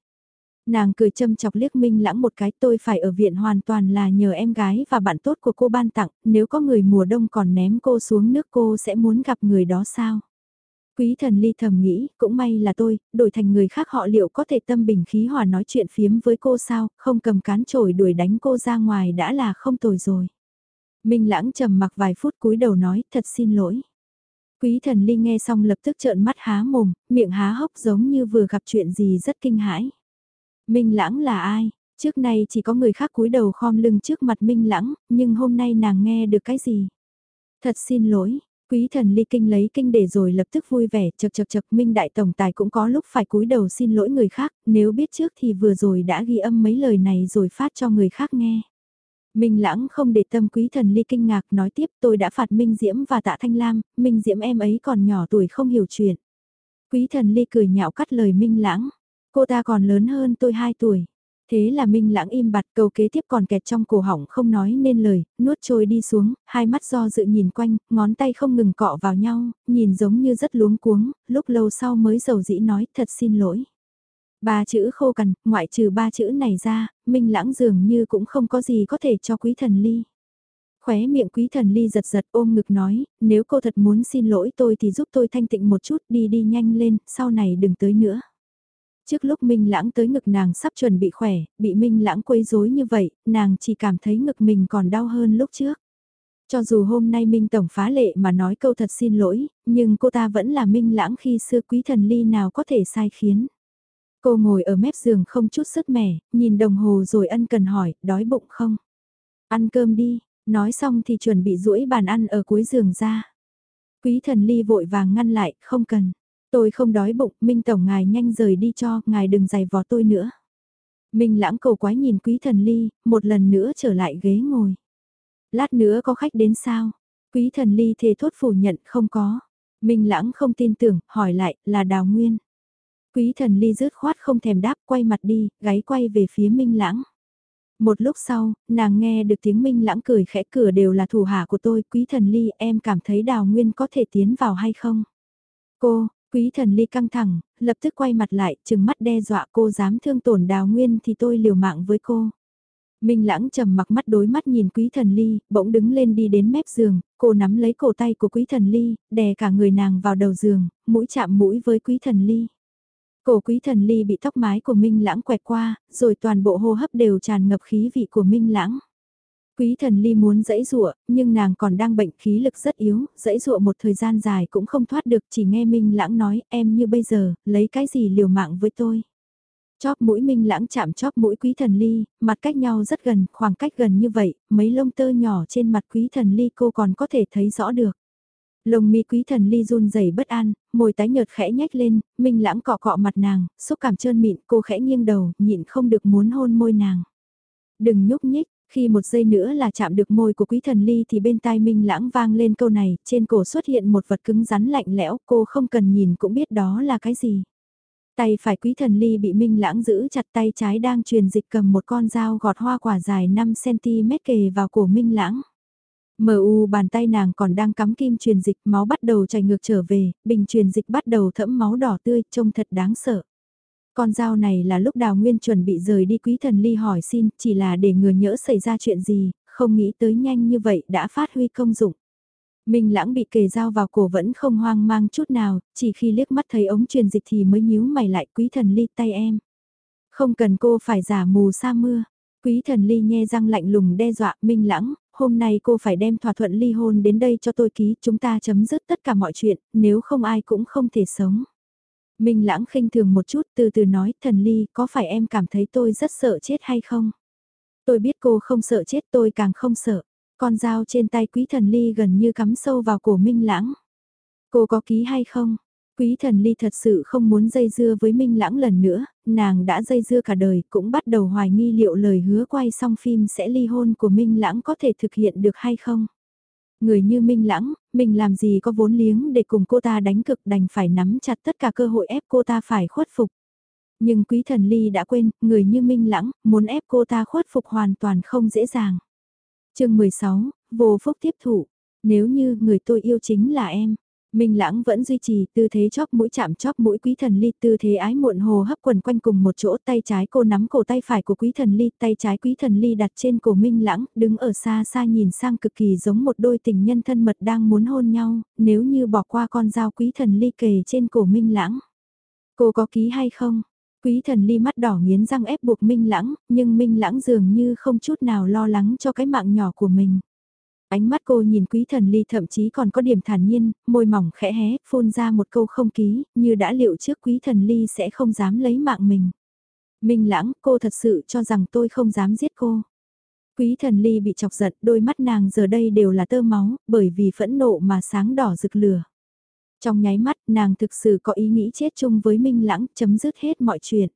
Nàng cười châm chọc liếc Minh Lãng một cái tôi phải ở viện hoàn toàn là nhờ em gái và bạn tốt của cô ban tặng, nếu có người mùa đông còn ném cô xuống nước cô sẽ muốn gặp người đó sao? Quý thần ly thầm nghĩ, cũng may là tôi, đổi thành người khác họ liệu có thể tâm bình khí hòa nói chuyện phiếm với cô sao, không cầm cán chổi đuổi đánh cô ra ngoài đã là không tồi rồi. Minh lãng trầm mặc vài phút cúi đầu nói, thật xin lỗi. Quý thần ly nghe xong lập tức trợn mắt há mồm, miệng há hốc giống như vừa gặp chuyện gì rất kinh hãi. Minh lãng là ai? Trước nay chỉ có người khác cúi đầu khom lưng trước mặt Minh lãng, nhưng hôm nay nàng nghe được cái gì? Thật xin lỗi, quý thần ly kinh lấy kinh để rồi lập tức vui vẻ chật chật chật Minh đại tổng tài cũng có lúc phải cúi đầu xin lỗi người khác, nếu biết trước thì vừa rồi đã ghi âm mấy lời này rồi phát cho người khác nghe. Minh Lãng không để tâm quý thần ly kinh ngạc nói tiếp tôi đã phạt Minh Diễm và tạ Thanh Lam, Minh Diễm em ấy còn nhỏ tuổi không hiểu chuyện. Quý thần ly cười nhạo cắt lời Minh Lãng, cô ta còn lớn hơn tôi 2 tuổi. Thế là Minh Lãng im bặt câu kế tiếp còn kẹt trong cổ họng không nói nên lời, nuốt trôi đi xuống, hai mắt do dự nhìn quanh, ngón tay không ngừng cọ vào nhau, nhìn giống như rất luống cuống, lúc lâu sau mới dầu dĩ nói thật xin lỗi. Ba chữ khô cằn, ngoại trừ ba chữ này ra, Minh Lãng dường như cũng không có gì có thể cho quý thần ly. Khóe miệng quý thần ly giật giật ôm ngực nói, nếu cô thật muốn xin lỗi tôi thì giúp tôi thanh tịnh một chút đi đi nhanh lên, sau này đừng tới nữa. Trước lúc Minh Lãng tới ngực nàng sắp chuẩn bị khỏe, bị Minh Lãng quấy rối như vậy, nàng chỉ cảm thấy ngực mình còn đau hơn lúc trước. Cho dù hôm nay Minh Tổng phá lệ mà nói câu thật xin lỗi, nhưng cô ta vẫn là Minh Lãng khi xưa quý thần ly nào có thể sai khiến. Cô ngồi ở mép giường không chút sức mẻ, nhìn đồng hồ rồi ân cần hỏi, đói bụng không? Ăn cơm đi, nói xong thì chuẩn bị duỗi bàn ăn ở cuối giường ra. Quý thần ly vội vàng ngăn lại, không cần. Tôi không đói bụng, Minh Tổng ngài nhanh rời đi cho, ngài đừng giày vò tôi nữa. Minh lãng cầu quái nhìn quý thần ly, một lần nữa trở lại ghế ngồi. Lát nữa có khách đến sao? Quý thần ly thề thốt phủ nhận không có. Minh lãng không tin tưởng, hỏi lại, là đào nguyên. Quý thần ly rớt khoát không thèm đáp quay mặt đi, gáy quay về phía Minh Lãng. Một lúc sau, nàng nghe được tiếng Minh Lãng cười khẽ cửa đều là thủ hạ của tôi, quý thần ly em cảm thấy đào nguyên có thể tiến vào hay không? Cô, Quý thần ly căng thẳng, lập tức quay mặt lại, chừng mắt đe dọa cô dám thương tổn đào nguyên thì tôi liều mạng với cô. Minh lãng trầm mặc mắt đối mắt nhìn quý thần ly, bỗng đứng lên đi đến mép giường, cô nắm lấy cổ tay của quý thần ly, đè cả người nàng vào đầu giường, mũi chạm mũi với quý thần ly. Cổ quý thần ly bị tóc mái của Minh lãng quẹt qua, rồi toàn bộ hô hấp đều tràn ngập khí vị của Minh lãng. Quý thần ly muốn dẫy rụa, nhưng nàng còn đang bệnh khí lực rất yếu, dẫy rụa một thời gian dài cũng không thoát được, chỉ nghe Minh lãng nói, em như bây giờ, lấy cái gì liều mạng với tôi. Chóp mũi Minh lãng chạm chóp mũi quý thần ly, mặt cách nhau rất gần, khoảng cách gần như vậy, mấy lông tơ nhỏ trên mặt quý thần ly cô còn có thể thấy rõ được. Lồng mi quý thần ly run rẩy bất an, môi tái nhợt khẽ nhếch lên, Minh lãng cọ cọ mặt nàng, xúc cảm trơn mịn, cô khẽ nghiêng đầu, nhịn không được muốn hôn môi nàng. Đừng nhúc nhích, khi một giây nữa là chạm được môi của quý thần ly thì bên tai Minh lãng vang lên câu này, trên cổ xuất hiện một vật cứng rắn lạnh lẽo, cô không cần nhìn cũng biết đó là cái gì. Tay phải quý thần ly bị Minh lãng giữ chặt tay trái đang truyền dịch cầm một con dao gọt hoa quả dài 5cm kề vào cổ Minh lãng. MU bàn tay nàng còn đang cắm kim truyền dịch máu bắt đầu chảy ngược trở về, bình truyền dịch bắt đầu thẫm máu đỏ tươi trông thật đáng sợ. Con dao này là lúc Đào Nguyên chuẩn bị rời đi quý thần ly hỏi xin, chỉ là để ngừa nhỡ xảy ra chuyện gì, không nghĩ tới nhanh như vậy đã phát huy công dụng. Minh lãng bị kề dao vào cổ vẫn không hoang mang chút nào, chỉ khi liếc mắt thấy ống truyền dịch thì mới nhíu mày lại quý thần ly tay em. Không cần cô phải giả mù sa mưa. Quý thần ly nhe răng lạnh lùng đe dọa Minh lãng, hôm nay cô phải đem thỏa thuận ly hôn đến đây cho tôi ký, chúng ta chấm dứt tất cả mọi chuyện, nếu không ai cũng không thể sống. Minh lãng khinh thường một chút từ từ nói, thần ly, có phải em cảm thấy tôi rất sợ chết hay không? Tôi biết cô không sợ chết tôi càng không sợ. Con dao trên tay quý thần ly gần như cắm sâu vào cổ Minh lãng. Cô có ký hay không? Quý thần ly thật sự không muốn dây dưa với Minh lãng lần nữa, nàng đã dây dưa cả đời cũng bắt đầu hoài nghi liệu lời hứa quay xong phim sẽ ly hôn của Minh lãng có thể thực hiện được hay không. Người như Minh lãng, mình làm gì có vốn liếng để cùng cô ta đánh cực đành phải nắm chặt tất cả cơ hội ép cô ta phải khuất phục. Nhưng quý thần ly đã quên, người như Minh lãng, muốn ép cô ta khuất phục hoàn toàn không dễ dàng. chương 16, vô phúc tiếp thủ. Nếu như người tôi yêu chính là em, Minh Lãng vẫn duy trì, tư thế chóp mũi chạm chóp mũi quý thần ly, tư thế ái muộn hồ hấp quần quanh cùng một chỗ, tay trái cô nắm cổ tay phải của quý thần ly, tay trái quý thần ly đặt trên cổ Minh Lãng, đứng ở xa xa nhìn sang cực kỳ giống một đôi tình nhân thân mật đang muốn hôn nhau, nếu như bỏ qua con dao quý thần ly kề trên cổ Minh Lãng. Cô có ký hay không? Quý thần ly mắt đỏ nghiến răng ép buộc Minh Lãng, nhưng Minh Lãng dường như không chút nào lo lắng cho cái mạng nhỏ của mình. Ánh mắt cô nhìn quý thần ly thậm chí còn có điểm thản nhiên, môi mỏng khẽ hé, phun ra một câu không ký, như đã liệu trước quý thần ly sẽ không dám lấy mạng mình. Minh lãng, cô thật sự cho rằng tôi không dám giết cô. Quý thần ly bị chọc giận, đôi mắt nàng giờ đây đều là tơ máu, bởi vì phẫn nộ mà sáng đỏ rực lửa. Trong nháy mắt, nàng thực sự có ý nghĩ chết chung với Minh lãng, chấm dứt hết mọi chuyện.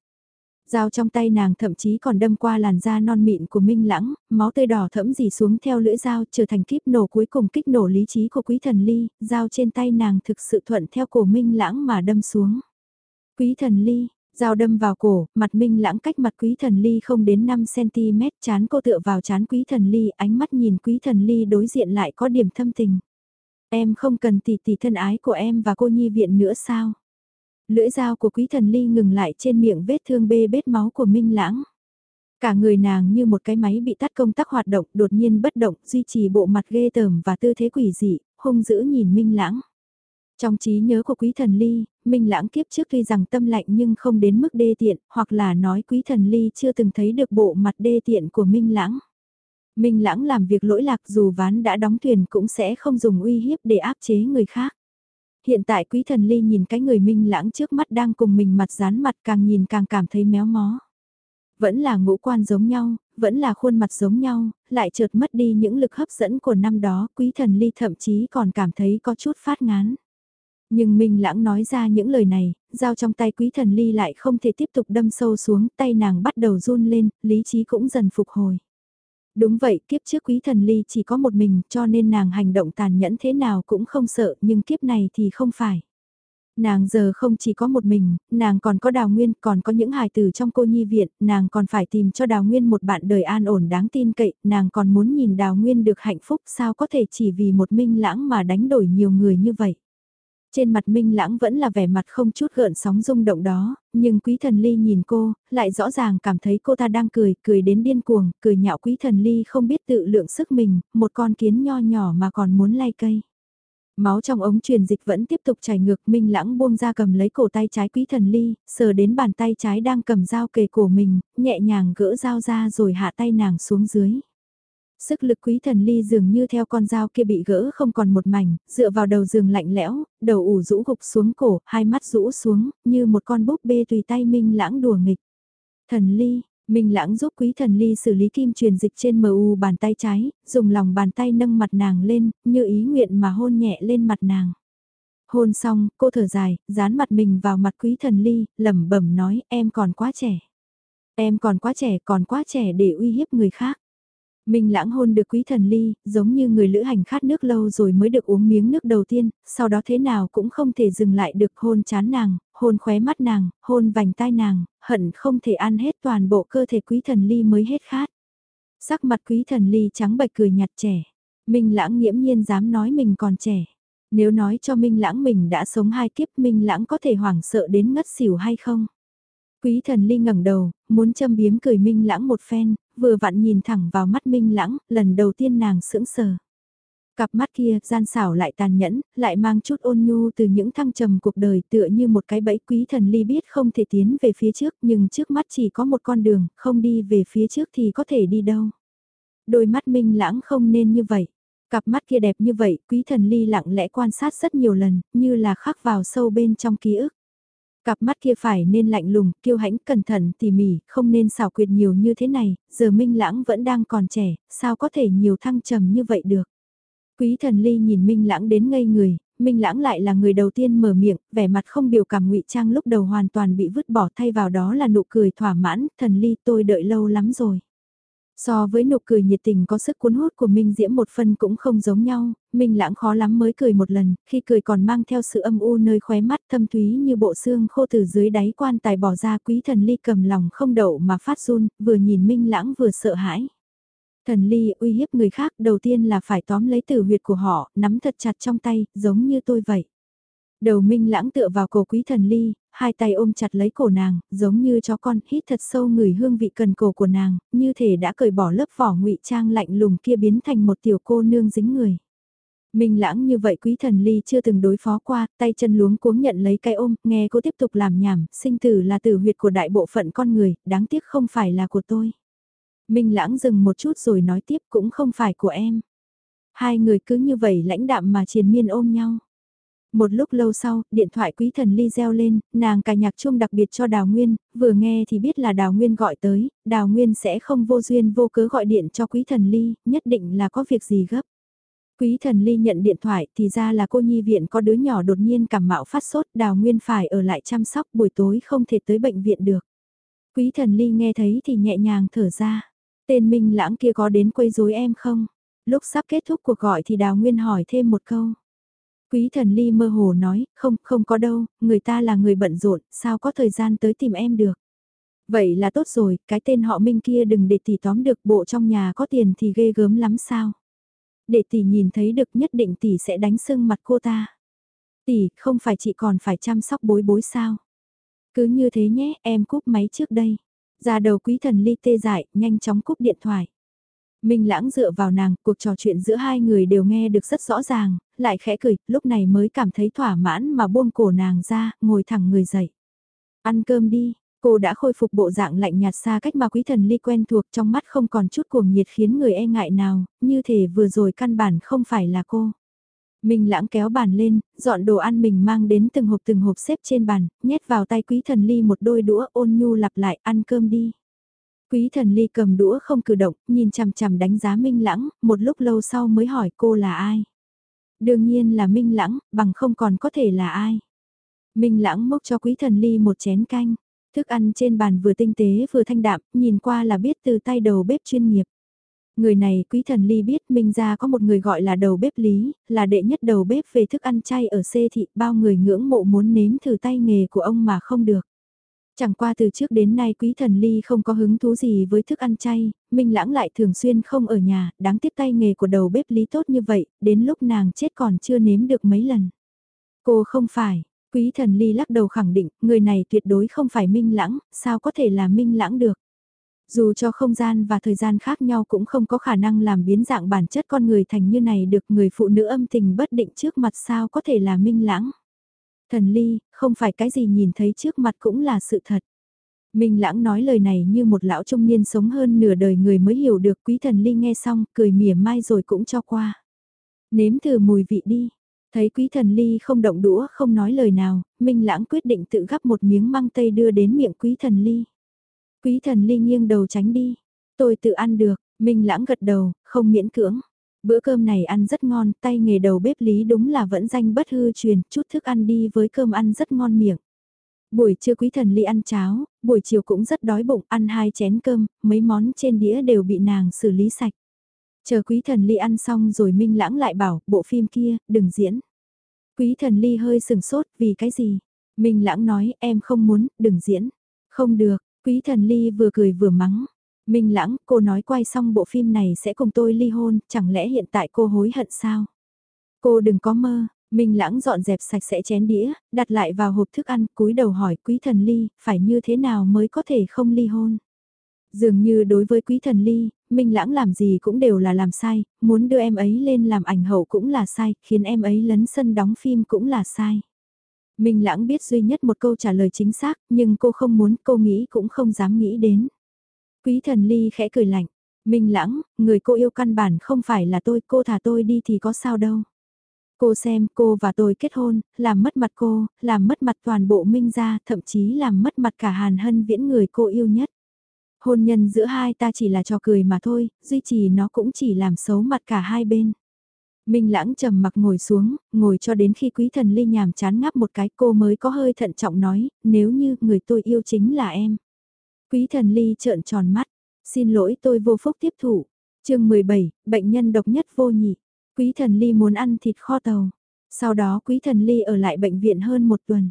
Dao trong tay nàng thậm chí còn đâm qua làn da non mịn của Minh Lãng, máu tươi đỏ thẫm dì xuống theo lưỡi dao trở thành kíp nổ cuối cùng kích nổ lý trí của quý thần ly, dao trên tay nàng thực sự thuận theo cổ Minh Lãng mà đâm xuống. Quý thần ly, dao đâm vào cổ, mặt Minh Lãng cách mặt quý thần ly không đến 5cm, chán cô tựa vào chán quý thần ly, ánh mắt nhìn quý thần ly đối diện lại có điểm thâm tình. Em không cần tỷ tỷ thân ái của em và cô nhi viện nữa sao? Lưỡi dao của quý thần ly ngừng lại trên miệng vết thương bê bết máu của Minh Lãng. Cả người nàng như một cái máy bị tắt công tắc hoạt động, đột nhiên bất động, duy trì bộ mặt ghê tởm và tư thế quỷ dị, hung dữ nhìn Minh Lãng. Trong trí nhớ của quý thần ly, Minh Lãng kiếp trước tuy rằng tâm lạnh nhưng không đến mức đê tiện, hoặc là nói quý thần ly chưa từng thấy được bộ mặt đê tiện của Minh Lãng. Minh Lãng làm việc lỗi lạc dù ván đã đóng thuyền cũng sẽ không dùng uy hiếp để áp chế người khác. Hiện tại quý thần ly nhìn cái người minh lãng trước mắt đang cùng mình mặt dán mặt càng nhìn càng cảm thấy méo mó. Vẫn là ngũ quan giống nhau, vẫn là khuôn mặt giống nhau, lại chợt mất đi những lực hấp dẫn của năm đó, quý thần ly thậm chí còn cảm thấy có chút phát ngán. Nhưng Minh Lãng nói ra những lời này, dao trong tay quý thần ly lại không thể tiếp tục đâm sâu xuống, tay nàng bắt đầu run lên, lý trí cũng dần phục hồi. Đúng vậy, kiếp trước quý thần ly chỉ có một mình cho nên nàng hành động tàn nhẫn thế nào cũng không sợ nhưng kiếp này thì không phải. Nàng giờ không chỉ có một mình, nàng còn có đào nguyên, còn có những hài tử trong cô nhi viện, nàng còn phải tìm cho đào nguyên một bạn đời an ổn đáng tin cậy, nàng còn muốn nhìn đào nguyên được hạnh phúc sao có thể chỉ vì một minh lãng mà đánh đổi nhiều người như vậy. Trên mặt Minh Lãng vẫn là vẻ mặt không chút gợn sóng rung động đó, nhưng Quý Thần Ly nhìn cô, lại rõ ràng cảm thấy cô ta đang cười, cười đến điên cuồng, cười nhạo Quý Thần Ly không biết tự lượng sức mình, một con kiến nho nhỏ mà còn muốn lay cây. Máu trong ống truyền dịch vẫn tiếp tục chảy ngược Minh Lãng buông ra cầm lấy cổ tay trái Quý Thần Ly, sờ đến bàn tay trái đang cầm dao kề cổ mình, nhẹ nhàng gỡ dao ra rồi hạ tay nàng xuống dưới. Sức lực quý thần ly dường như theo con dao kia bị gỡ không còn một mảnh, dựa vào đầu giường lạnh lẽo, đầu ủ rũ gục xuống cổ, hai mắt rũ xuống, như một con búp bê tùy tay Minh Lãng đùa nghịch. Thần ly, Minh Lãng giúp quý thần ly xử lý kim truyền dịch trên mờ bàn tay trái, dùng lòng bàn tay nâng mặt nàng lên, như ý nguyện mà hôn nhẹ lên mặt nàng. Hôn xong, cô thở dài, dán mặt mình vào mặt quý thần ly, lẩm bẩm nói em còn quá trẻ. Em còn quá trẻ, còn quá trẻ để uy hiếp người khác. Minh lãng hôn được quý thần ly, giống như người lữ hành khát nước lâu rồi mới được uống miếng nước đầu tiên, sau đó thế nào cũng không thể dừng lại được hôn chán nàng, hôn khóe mắt nàng, hôn vành tai nàng, hận không thể ăn hết toàn bộ cơ thể quý thần ly mới hết khát. Sắc mặt quý thần ly trắng bạch cười nhạt trẻ. Minh lãng nghiễm nhiên dám nói mình còn trẻ. Nếu nói cho Minh lãng mình đã sống hai kiếp Minh lãng có thể hoảng sợ đến ngất xỉu hay không? Quý thần ly ngẩng đầu, muốn châm biếm cười Minh lãng một phen, vừa vặn nhìn thẳng vào mắt Minh lãng, lần đầu tiên nàng sững sờ. Cặp mắt kia, gian xảo lại tàn nhẫn, lại mang chút ôn nhu từ những thăng trầm cuộc đời tựa như một cái bẫy quý thần ly biết không thể tiến về phía trước nhưng trước mắt chỉ có một con đường, không đi về phía trước thì có thể đi đâu. Đôi mắt minh lãng không nên như vậy. Cặp mắt kia đẹp như vậy, quý thần ly lặng lẽ quan sát rất nhiều lần, như là khắc vào sâu bên trong ký ức. Cặp mắt kia phải nên lạnh lùng, kiêu hãnh, cẩn thận, tỉ mỉ, không nên xảo quyệt nhiều như thế này, giờ Minh Lãng vẫn đang còn trẻ, sao có thể nhiều thăng trầm như vậy được. Quý thần ly nhìn Minh Lãng đến ngây người, Minh Lãng lại là người đầu tiên mở miệng, vẻ mặt không biểu cảm ngụy trang lúc đầu hoàn toàn bị vứt bỏ thay vào đó là nụ cười thỏa mãn, thần ly tôi đợi lâu lắm rồi. So với nụ cười nhiệt tình có sức cuốn hút của Minh Diễm một phân cũng không giống nhau, Minh lãng khó lắm mới cười một lần, khi cười còn mang theo sự âm u nơi khóe mắt thâm thúy như bộ xương khô từ dưới đáy quan tài bỏ ra quý thần ly cầm lòng không đậu mà phát run, vừa nhìn Minh lãng vừa sợ hãi. Thần ly uy hiếp người khác đầu tiên là phải tóm lấy tử huyệt của họ, nắm thật chặt trong tay, giống như tôi vậy. Đầu minh lãng tựa vào cổ quý thần ly, hai tay ôm chặt lấy cổ nàng, giống như chó con hít thật sâu người hương vị cần cổ của nàng, như thể đã cởi bỏ lớp vỏ ngụy trang lạnh lùng kia biến thành một tiểu cô nương dính người. Minh lãng như vậy quý thần ly chưa từng đối phó qua, tay chân luống cuống nhận lấy cái ôm, nghe cô tiếp tục làm nhảm, sinh tử là tử huyệt của đại bộ phận con người, đáng tiếc không phải là của tôi. Minh lãng dừng một chút rồi nói tiếp cũng không phải của em. Hai người cứ như vậy lãnh đạm mà triền miên ôm nhau. Một lúc lâu sau, điện thoại quý thần ly reo lên, nàng cài nhạc chung đặc biệt cho Đào Nguyên, vừa nghe thì biết là Đào Nguyên gọi tới, Đào Nguyên sẽ không vô duyên vô cớ gọi điện cho quý thần ly, nhất định là có việc gì gấp. Quý thần ly nhận điện thoại thì ra là cô nhi viện có đứa nhỏ đột nhiên cảm mạo phát sốt, Đào Nguyên phải ở lại chăm sóc buổi tối không thể tới bệnh viện được. Quý thần ly nghe thấy thì nhẹ nhàng thở ra, tên Minh lãng kia có đến quấy rối em không? Lúc sắp kết thúc cuộc gọi thì Đào Nguyên hỏi thêm một câu. Quý thần ly mơ hồ nói, không, không có đâu, người ta là người bận rộn, sao có thời gian tới tìm em được. Vậy là tốt rồi, cái tên họ Minh kia đừng để tỷ tóm được bộ trong nhà có tiền thì ghê gớm lắm sao. Để tỷ nhìn thấy được nhất định tỷ sẽ đánh sưng mặt cô ta. Tỷ, không phải chị còn phải chăm sóc bối bối sao. Cứ như thế nhé, em cúp máy trước đây. Ra đầu quý thần ly tê dại, nhanh chóng cúp điện thoại. Minh lãng dựa vào nàng, cuộc trò chuyện giữa hai người đều nghe được rất rõ ràng, lại khẽ cười, lúc này mới cảm thấy thỏa mãn mà buông cổ nàng ra, ngồi thẳng người dậy. Ăn cơm đi, cô đã khôi phục bộ dạng lạnh nhạt xa cách mà quý thần ly quen thuộc trong mắt không còn chút cuồng nhiệt khiến người e ngại nào, như thể vừa rồi căn bản không phải là cô. Minh lãng kéo bàn lên, dọn đồ ăn mình mang đến từng hộp từng hộp xếp trên bàn, nhét vào tay quý thần ly một đôi đũa ôn nhu lặp lại ăn cơm đi. Quý thần ly cầm đũa không cử động, nhìn chằm chằm đánh giá Minh Lãng, một lúc lâu sau mới hỏi cô là ai. Đương nhiên là Minh Lãng, bằng không còn có thể là ai. Minh Lãng mốc cho quý thần ly một chén canh, thức ăn trên bàn vừa tinh tế vừa thanh đạm, nhìn qua là biết từ tay đầu bếp chuyên nghiệp. Người này quý thần ly biết Minh ra có một người gọi là đầu bếp lý, là đệ nhất đầu bếp về thức ăn chay ở xê thị, bao người ngưỡng mộ muốn nếm thử tay nghề của ông mà không được. Chẳng qua từ trước đến nay quý thần ly không có hứng thú gì với thức ăn chay, Minh Lãng lại thường xuyên không ở nhà, đáng tiếc tay nghề của đầu bếp lý tốt như vậy, đến lúc nàng chết còn chưa nếm được mấy lần. Cô không phải, quý thần ly lắc đầu khẳng định, người này tuyệt đối không phải minh lãng, sao có thể là minh lãng được. Dù cho không gian và thời gian khác nhau cũng không có khả năng làm biến dạng bản chất con người thành như này được người phụ nữ âm tình bất định trước mặt sao có thể là minh lãng. Thần ly, không phải cái gì nhìn thấy trước mặt cũng là sự thật. Minh lãng nói lời này như một lão trung niên sống hơn nửa đời người mới hiểu được quý thần ly nghe xong cười mỉa mai rồi cũng cho qua. Nếm thử mùi vị đi. Thấy quý thần ly không động đũa không nói lời nào, Minh lãng quyết định tự gắp một miếng măng tây đưa đến miệng quý thần ly. Quý thần ly nghiêng đầu tránh đi. Tôi tự ăn được, Minh lãng gật đầu, không miễn cưỡng. Bữa cơm này ăn rất ngon, tay nghề đầu bếp lý đúng là vẫn danh bất hư truyền, chút thức ăn đi với cơm ăn rất ngon miệng. Buổi trưa quý thần ly ăn cháo, buổi chiều cũng rất đói bụng, ăn hai chén cơm, mấy món trên đĩa đều bị nàng xử lý sạch. Chờ quý thần ly ăn xong rồi Minh Lãng lại bảo, bộ phim kia, đừng diễn. Quý thần ly hơi sừng sốt, vì cái gì? Minh Lãng nói, em không muốn, đừng diễn. Không được, quý thần ly vừa cười vừa mắng. Minh Lãng, cô nói quay xong bộ phim này sẽ cùng tôi ly hôn, chẳng lẽ hiện tại cô hối hận sao? Cô đừng có mơ, Minh Lãng dọn dẹp sạch sẽ chén đĩa, đặt lại vào hộp thức ăn, cúi đầu hỏi quý thần ly, phải như thế nào mới có thể không ly hôn? Dường như đối với quý thần ly, Minh Lãng làm gì cũng đều là làm sai, muốn đưa em ấy lên làm ảnh hậu cũng là sai, khiến em ấy lấn sân đóng phim cũng là sai. Minh Lãng biết duy nhất một câu trả lời chính xác, nhưng cô không muốn, cô nghĩ cũng không dám nghĩ đến. Quý thần ly khẽ cười lạnh, Minh Lãng, người cô yêu căn bản không phải là tôi, cô thả tôi đi thì có sao đâu. Cô xem cô và tôi kết hôn, làm mất mặt cô, làm mất mặt toàn bộ Minh gia, thậm chí làm mất mặt cả Hàn Hân Viễn người cô yêu nhất. Hôn nhân giữa hai ta chỉ là trò cười mà thôi, duy trì nó cũng chỉ làm xấu mặt cả hai bên. Minh lãng trầm mặc ngồi xuống, ngồi cho đến khi quý thần ly nhàm chán ngáp một cái cô mới có hơi thận trọng nói, nếu như người tôi yêu chính là em. Quý thần ly trợn tròn mắt, xin lỗi tôi vô phúc tiếp thủ. chương 17, bệnh nhân độc nhất vô nhị. Quý thần ly muốn ăn thịt kho tàu. Sau đó quý thần ly ở lại bệnh viện hơn một tuần.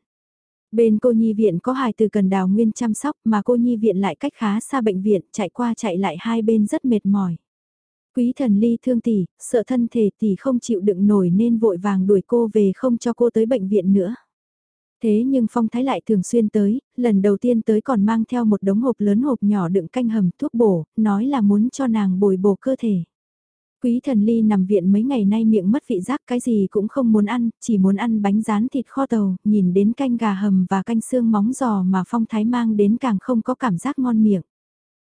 Bên cô nhi viện có hài từ cần đào nguyên chăm sóc mà cô nhi viện lại cách khá xa bệnh viện, chạy qua chạy lại hai bên rất mệt mỏi. Quý thần ly thương tỷ, sợ thân thể tỷ không chịu đựng nổi nên vội vàng đuổi cô về không cho cô tới bệnh viện nữa. Thế nhưng Phong Thái lại thường xuyên tới, lần đầu tiên tới còn mang theo một đống hộp lớn hộp nhỏ đựng canh hầm thuốc bổ, nói là muốn cho nàng bồi bổ cơ thể. Quý thần ly nằm viện mấy ngày nay miệng mất vị giác cái gì cũng không muốn ăn, chỉ muốn ăn bánh rán thịt kho tàu, nhìn đến canh gà hầm và canh xương móng giò mà Phong Thái mang đến càng không có cảm giác ngon miệng.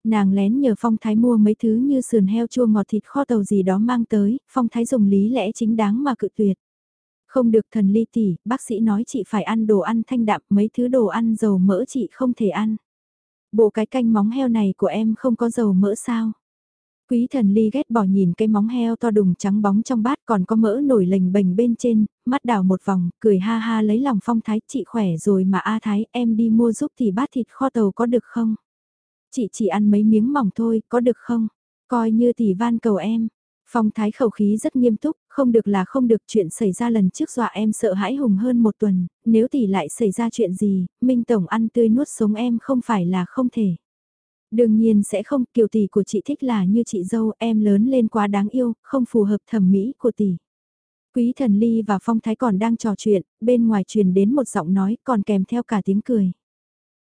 Nàng lén nhờ Phong Thái mua mấy thứ như sườn heo chua ngọt thịt kho tàu gì đó mang tới, Phong Thái dùng lý lẽ chính đáng mà cự tuyệt. Không được thần ly tỷ, bác sĩ nói chị phải ăn đồ ăn thanh đạm, mấy thứ đồ ăn dầu mỡ chị không thể ăn. Bộ cái canh móng heo này của em không có dầu mỡ sao? Quý thần ly ghét bỏ nhìn cái móng heo to đùng trắng bóng trong bát còn có mỡ nổi lềnh bềnh bên trên, mắt đảo một vòng, cười ha ha lấy lòng phong thái chị khỏe rồi mà A Thái em đi mua giúp thì bát thịt kho tàu có được không? Chị chỉ ăn mấy miếng mỏng thôi, có được không? Coi như tỷ van cầu em. Phong thái khẩu khí rất nghiêm túc, không được là không được chuyện xảy ra lần trước dọa em sợ hãi hùng hơn một tuần, nếu tỷ lại xảy ra chuyện gì, Minh Tổng ăn tươi nuốt sống em không phải là không thể. Đương nhiên sẽ không, kiểu tỷ của chị thích là như chị dâu, em lớn lên quá đáng yêu, không phù hợp thẩm mỹ của tỷ. Quý thần ly và phong thái còn đang trò chuyện, bên ngoài truyền đến một giọng nói còn kèm theo cả tiếng cười.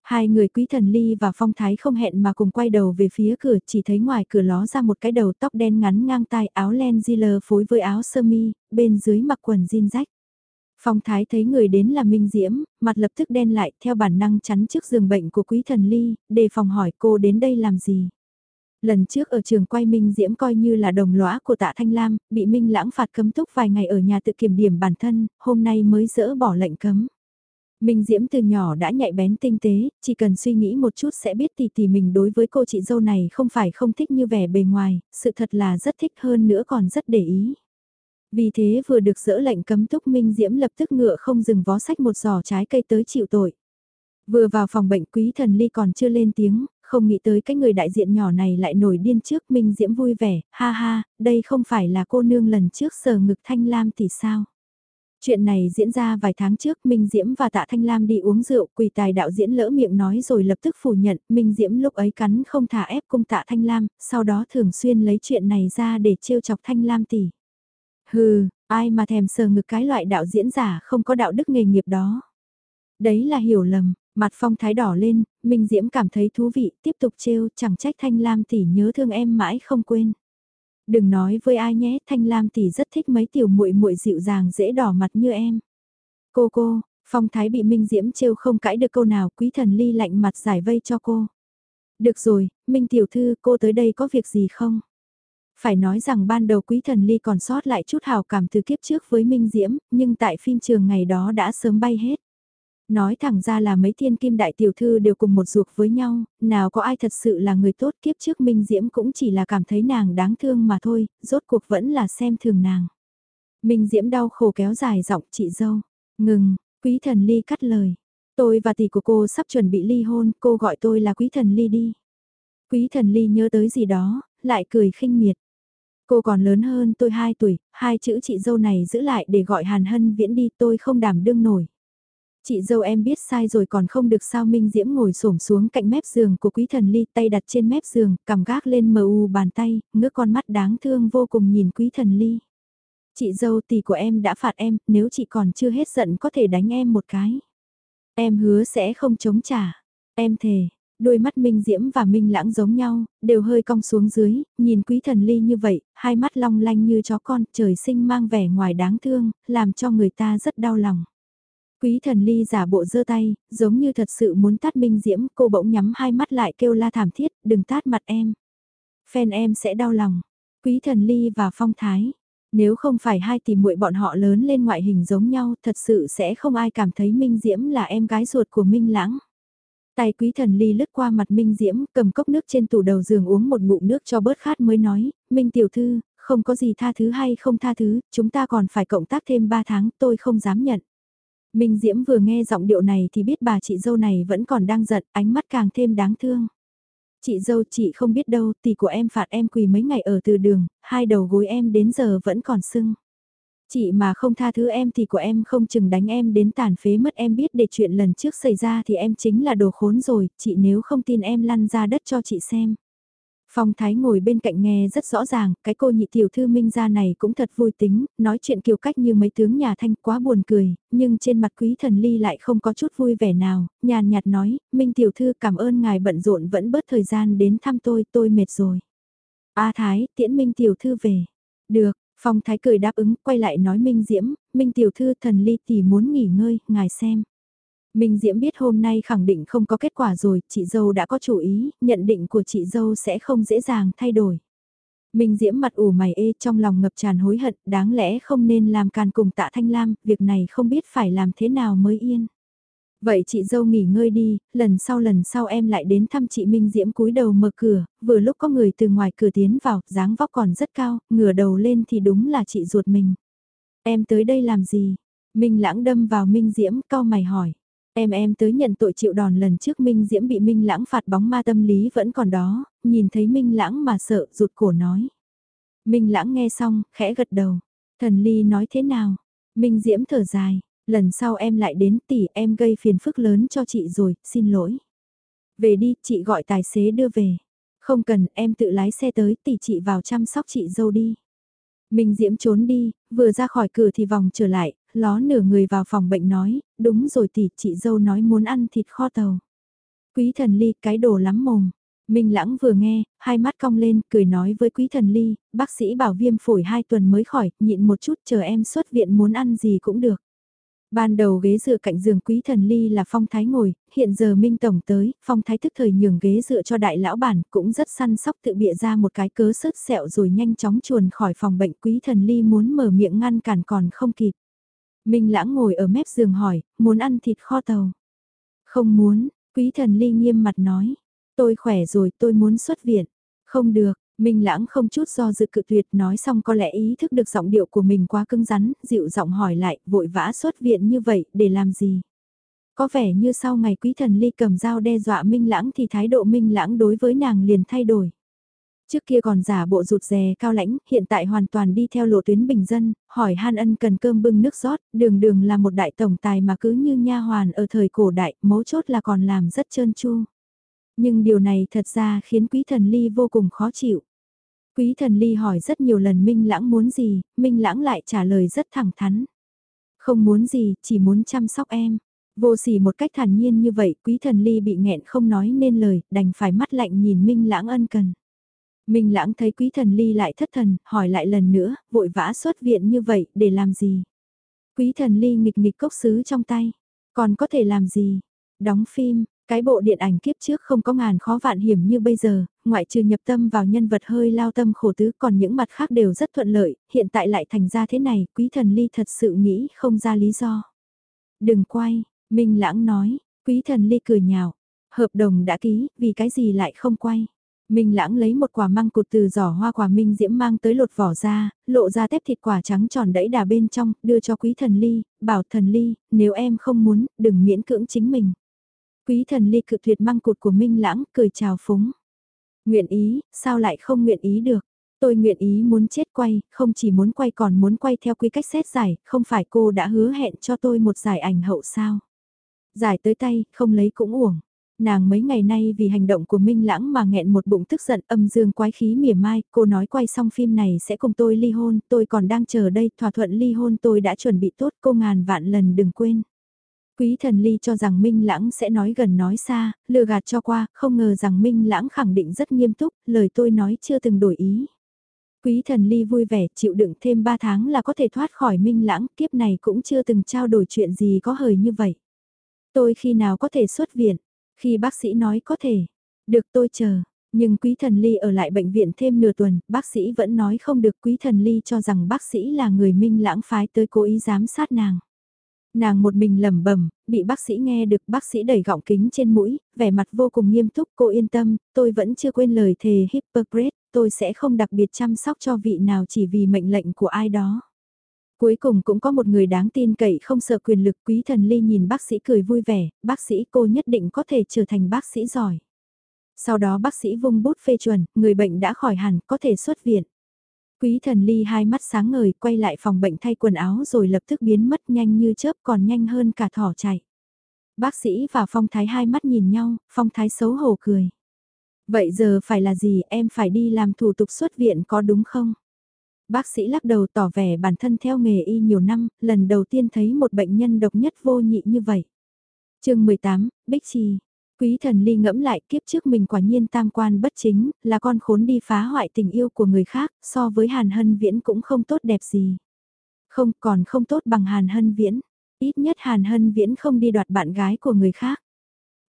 Hai người quý thần ly và phong thái không hẹn mà cùng quay đầu về phía cửa chỉ thấy ngoài cửa ló ra một cái đầu tóc đen ngắn ngang tai áo len di lờ phối với áo sơ mi, bên dưới mặc quần jean rách. Phong Thái thấy người đến là Minh Diễm, mặt lập tức đen lại theo bản năng chắn trước giường bệnh của quý thần ly, đề phòng hỏi cô đến đây làm gì. Lần trước ở trường quay Minh Diễm coi như là đồng lõa của tạ Thanh Lam, bị Minh lãng phạt cấm túc vài ngày ở nhà tự kiểm điểm bản thân, hôm nay mới dỡ bỏ lệnh cấm. Minh Diễm từ nhỏ đã nhạy bén tinh tế, chỉ cần suy nghĩ một chút sẽ biết tỷ tỷ mình đối với cô chị dâu này không phải không thích như vẻ bề ngoài, sự thật là rất thích hơn nữa còn rất để ý. Vì thế vừa được dỡ lệnh cấm túc Minh Diễm lập tức ngựa không dừng vó sách một giỏ trái cây tới chịu tội. Vừa vào phòng bệnh quý thần ly còn chưa lên tiếng, không nghĩ tới cái người đại diện nhỏ này lại nổi điên trước Minh Diễm vui vẻ, ha ha, đây không phải là cô nương lần trước sờ ngực Thanh Lam thì sao? Chuyện này diễn ra vài tháng trước Minh Diễm và Tạ Thanh Lam đi uống rượu quỳ tài đạo diễn lỡ miệng nói rồi lập tức phủ nhận Minh Diễm lúc ấy cắn không thả ép cung Tạ Thanh Lam, sau đó thường xuyên lấy chuyện này ra để trêu chọc Thanh Lam tỷ. Hừ, ai mà thèm sờ ngực cái loại đạo diễn giả không có đạo đức nghề nghiệp đó. Đấy là hiểu lầm, mặt phong thái đỏ lên, Minh Diễm cảm thấy thú vị, tiếp tục trêu, chẳng trách Thanh Lam tỷ nhớ thương em mãi không quên. Đừng nói với ai nhé, Thanh Lam tỷ rất thích mấy tiểu muội muội dịu dàng dễ đỏ mặt như em. Cô cô, phong thái bị Minh Diễm trêu không cãi được câu nào, quý thần ly lạnh mặt giải vây cho cô. Được rồi, Minh tiểu thư, cô tới đây có việc gì không? Phải nói rằng ban đầu quý thần ly còn sót lại chút hào cảm từ kiếp trước với Minh Diễm, nhưng tại phim trường ngày đó đã sớm bay hết. Nói thẳng ra là mấy thiên kim đại tiểu thư đều cùng một ruột với nhau, nào có ai thật sự là người tốt kiếp trước Minh Diễm cũng chỉ là cảm thấy nàng đáng thương mà thôi, rốt cuộc vẫn là xem thường nàng. Minh Diễm đau khổ kéo dài giọng chị dâu, ngừng, quý thần ly cắt lời. Tôi và tỷ của cô sắp chuẩn bị ly hôn, cô gọi tôi là quý thần ly đi. Quý thần ly nhớ tới gì đó, lại cười khinh miệt. Cô còn lớn hơn tôi 2 tuổi, hai chữ chị dâu này giữ lại để gọi Hàn Hân Viễn đi tôi không đảm đương nổi. Chị dâu em biết sai rồi còn không được sao Minh Diễm ngồi xổm xuống cạnh mép giường của quý thần ly tay đặt trên mép giường, cầm gác lên mờ u bàn tay, ngước con mắt đáng thương vô cùng nhìn quý thần ly. Chị dâu tỷ của em đã phạt em, nếu chị còn chưa hết giận có thể đánh em một cái. Em hứa sẽ không chống trả. Em thề, đôi mắt Minh Diễm và Minh Lãng giống nhau, đều hơi cong xuống dưới, nhìn quý thần ly như vậy, hai mắt long lanh như chó con, trời sinh mang vẻ ngoài đáng thương, làm cho người ta rất đau lòng. Quý thần ly giả bộ giơ tay, giống như thật sự muốn tát Minh Diễm, cô bỗng nhắm hai mắt lại kêu la thảm thiết, đừng tát mặt em. Phen em sẽ đau lòng. Quý thần ly và phong thái. Nếu không phải hai tỷ muội bọn họ lớn lên ngoại hình giống nhau, thật sự sẽ không ai cảm thấy Minh Diễm là em gái ruột của Minh Lãng. Tay quý thần ly lướt qua mặt Minh Diễm, cầm cốc nước trên tủ đầu giường uống một ngụm nước cho bớt khát mới nói, Minh tiểu thư, không có gì tha thứ hay không tha thứ, chúng ta còn phải cộng tác thêm 3 tháng, tôi không dám nhận. Minh Diễm vừa nghe giọng điệu này thì biết bà chị dâu này vẫn còn đang giận, ánh mắt càng thêm đáng thương. Chị dâu chị không biết đâu, tỷ của em phạt em quỳ mấy ngày ở từ đường, hai đầu gối em đến giờ vẫn còn sưng. Chị mà không tha thứ em thì của em không chừng đánh em đến tàn phế mất em biết để chuyện lần trước xảy ra thì em chính là đồ khốn rồi, chị nếu không tin em lăn ra đất cho chị xem. Phong Thái ngồi bên cạnh nghe rất rõ ràng, cái cô nhị tiểu thư minh gia này cũng thật vui tính, nói chuyện kiều cách như mấy tướng nhà thanh quá buồn cười, nhưng trên mặt quý thần ly lại không có chút vui vẻ nào, nhàn nhạt nói, minh tiểu thư cảm ơn ngài bận rộn vẫn bớt thời gian đến thăm tôi, tôi mệt rồi. A Thái, tiễn minh tiểu thư về. Được, Phong Thái cười đáp ứng, quay lại nói minh diễm, minh tiểu thư thần ly tỷ muốn nghỉ ngơi, ngài xem. Minh Diễm biết hôm nay khẳng định không có kết quả rồi, chị dâu đã có chủ ý, nhận định của chị dâu sẽ không dễ dàng thay đổi. Minh Diễm mặt ủ mày ê trong lòng ngập tràn hối hận, đáng lẽ không nên làm càn cùng tạ Thanh Lam, việc này không biết phải làm thế nào mới yên. Vậy chị dâu nghỉ ngơi đi, lần sau lần sau em lại đến thăm chị Minh Diễm cúi đầu mở cửa, vừa lúc có người từ ngoài cửa tiến vào, dáng vóc còn rất cao, ngửa đầu lên thì đúng là chị ruột mình. Em tới đây làm gì? Minh lãng đâm vào Minh Diễm, cao mày hỏi. Em em tới nhận tội chịu đòn lần trước Minh Diễm bị Minh Lãng phạt bóng ma tâm lý vẫn còn đó, nhìn thấy Minh Lãng mà sợ rụt cổ nói. Minh Lãng nghe xong, khẽ gật đầu. Thần Ly nói thế nào? Minh Diễm thở dài, lần sau em lại đến tỷ em gây phiền phức lớn cho chị rồi, xin lỗi. Về đi, chị gọi tài xế đưa về. Không cần, em tự lái xe tới, tỷ chị vào chăm sóc chị dâu đi. Minh Diễm trốn đi, vừa ra khỏi cửa thì vòng trở lại, ló nửa người vào phòng bệnh nói, đúng rồi tỷ, chị dâu nói muốn ăn thịt kho tàu. Quý thần ly, cái đồ lắm mồm. Minh Lãng vừa nghe, hai mắt cong lên, cười nói với Quý Thần Ly, bác sĩ bảo viêm phổi hai tuần mới khỏi, nhịn một chút chờ em xuất viện muốn ăn gì cũng được. Ban đầu ghế dựa cạnh giường quý thần ly là phong thái ngồi, hiện giờ Minh Tổng tới, phong thái thức thời nhường ghế dựa cho đại lão bản, cũng rất săn sóc tự bịa ra một cái cớ sứt sẹo rồi nhanh chóng chuồn khỏi phòng bệnh quý thần ly muốn mở miệng ngăn cản còn không kịp. Minh lãng ngồi ở mép giường hỏi, muốn ăn thịt kho tàu. Không muốn, quý thần ly nghiêm mặt nói, tôi khỏe rồi tôi muốn xuất viện. Không được, Minh Lãng không chút do dự cự tuyệt nói xong có lẽ ý thức được giọng điệu của mình quá cứng rắn, dịu giọng hỏi lại, vội vã xuất viện như vậy, để làm gì? Có vẻ như sau ngày quý thần ly cầm dao đe dọa Minh Lãng thì thái độ Minh Lãng đối với nàng liền thay đổi. Trước kia còn giả bộ rụt rè cao lãnh, hiện tại hoàn toàn đi theo lộ tuyến bình dân, hỏi Han Ân cần cơm bưng nước rót, đường đường là một đại tổng tài mà cứ như nha hoàn ở thời cổ đại, mấu chốt là còn làm rất trơn chu. Nhưng điều này thật ra khiến quý thần ly vô cùng khó chịu. Quý thần ly hỏi rất nhiều lần Minh Lãng muốn gì, Minh Lãng lại trả lời rất thẳng thắn. Không muốn gì, chỉ muốn chăm sóc em. Vô sỉ một cách thản nhiên như vậy, quý thần ly bị nghẹn không nói nên lời, đành phải mắt lạnh nhìn Minh Lãng ân cần. Minh Lãng thấy quý thần ly lại thất thần, hỏi lại lần nữa, vội vã xuất viện như vậy, để làm gì? Quý thần ly nghịch nghịch cốc sứ trong tay, còn có thể làm gì? Đóng phim, cái bộ điện ảnh kiếp trước không có ngàn khó vạn hiểm như bây giờ, ngoại trừ nhập tâm vào nhân vật hơi lao tâm khổ tứ còn những mặt khác đều rất thuận lợi, hiện tại lại thành ra thế này, quý thần ly thật sự nghĩ không ra lý do. Đừng quay, Minh Lãng nói, quý thần ly cười nhào hợp đồng đã ký, vì cái gì lại không quay. Minh Lãng lấy một quả măng cụt từ giỏ hoa quả Minh Diễm mang tới lột vỏ ra, lộ ra tép thịt quả trắng tròn đẫy đà bên trong, đưa cho quý thần ly, bảo thần ly, nếu em không muốn, đừng miễn cưỡng chính mình. Quý thần ly cự tuyệt măng cụt của Minh Lãng, cười chào phúng. Nguyện ý, sao lại không nguyện ý được? Tôi nguyện ý muốn chết quay, không chỉ muốn quay còn muốn quay theo quy cách xét giải, không phải cô đã hứa hẹn cho tôi một giải ảnh hậu sao? Giải tới tay, không lấy cũng uổng. Nàng mấy ngày nay vì hành động của Minh Lãng mà nghẹn một bụng tức giận âm dương quái khí mỉa mai, cô nói quay xong phim này sẽ cùng tôi ly hôn, tôi còn đang chờ đây, thỏa thuận ly hôn tôi đã chuẩn bị tốt, cô ngàn vạn lần đừng quên. Quý thần ly cho rằng Minh Lãng sẽ nói gần nói xa, lừa gạt cho qua, không ngờ rằng Minh Lãng khẳng định rất nghiêm túc, lời tôi nói chưa từng đổi ý. Quý thần ly vui vẻ chịu đựng thêm 3 tháng là có thể thoát khỏi Minh Lãng, kiếp này cũng chưa từng trao đổi chuyện gì có hời như vậy. Tôi khi nào có thể xuất viện, khi bác sĩ nói có thể, được tôi chờ. Nhưng quý thần ly ở lại bệnh viện thêm nửa tuần, bác sĩ vẫn nói không được quý thần ly cho rằng bác sĩ là người minh lãng phái tới cố ý giám sát nàng. Nàng một mình lẩm bẩm, bị bác sĩ nghe được bác sĩ đẩy gọng kính trên mũi, vẻ mặt vô cùng nghiêm túc, cô yên tâm, tôi vẫn chưa quên lời thề Hippocrates, tôi sẽ không đặc biệt chăm sóc cho vị nào chỉ vì mệnh lệnh của ai đó. Cuối cùng cũng có một người đáng tin cậy không sợ quyền lực quý thần ly nhìn bác sĩ cười vui vẻ, bác sĩ cô nhất định có thể trở thành bác sĩ giỏi. Sau đó bác sĩ vung bút phê chuẩn, người bệnh đã khỏi hẳn, có thể xuất viện. Quý thần ly hai mắt sáng ngời quay lại phòng bệnh thay quần áo rồi lập tức biến mất nhanh như chớp còn nhanh hơn cả thỏ chạy. Bác sĩ và phong thái hai mắt nhìn nhau, phong thái xấu hổ cười. Vậy giờ phải là gì em phải đi làm thủ tục xuất viện có đúng không? Bác sĩ lắc đầu tỏ vẻ bản thân theo nghề y nhiều năm, lần đầu tiên thấy một bệnh nhân độc nhất vô nhị như vậy. chương 18, Bích Trì. Quý thần ly ngẫm lại kiếp trước mình quả nhiên tam quan bất chính, là con khốn đi phá hoại tình yêu của người khác, so với Hàn Hân Viễn cũng không tốt đẹp gì. Không còn không tốt bằng Hàn Hân Viễn, ít nhất Hàn Hân Viễn không đi đoạt bạn gái của người khác.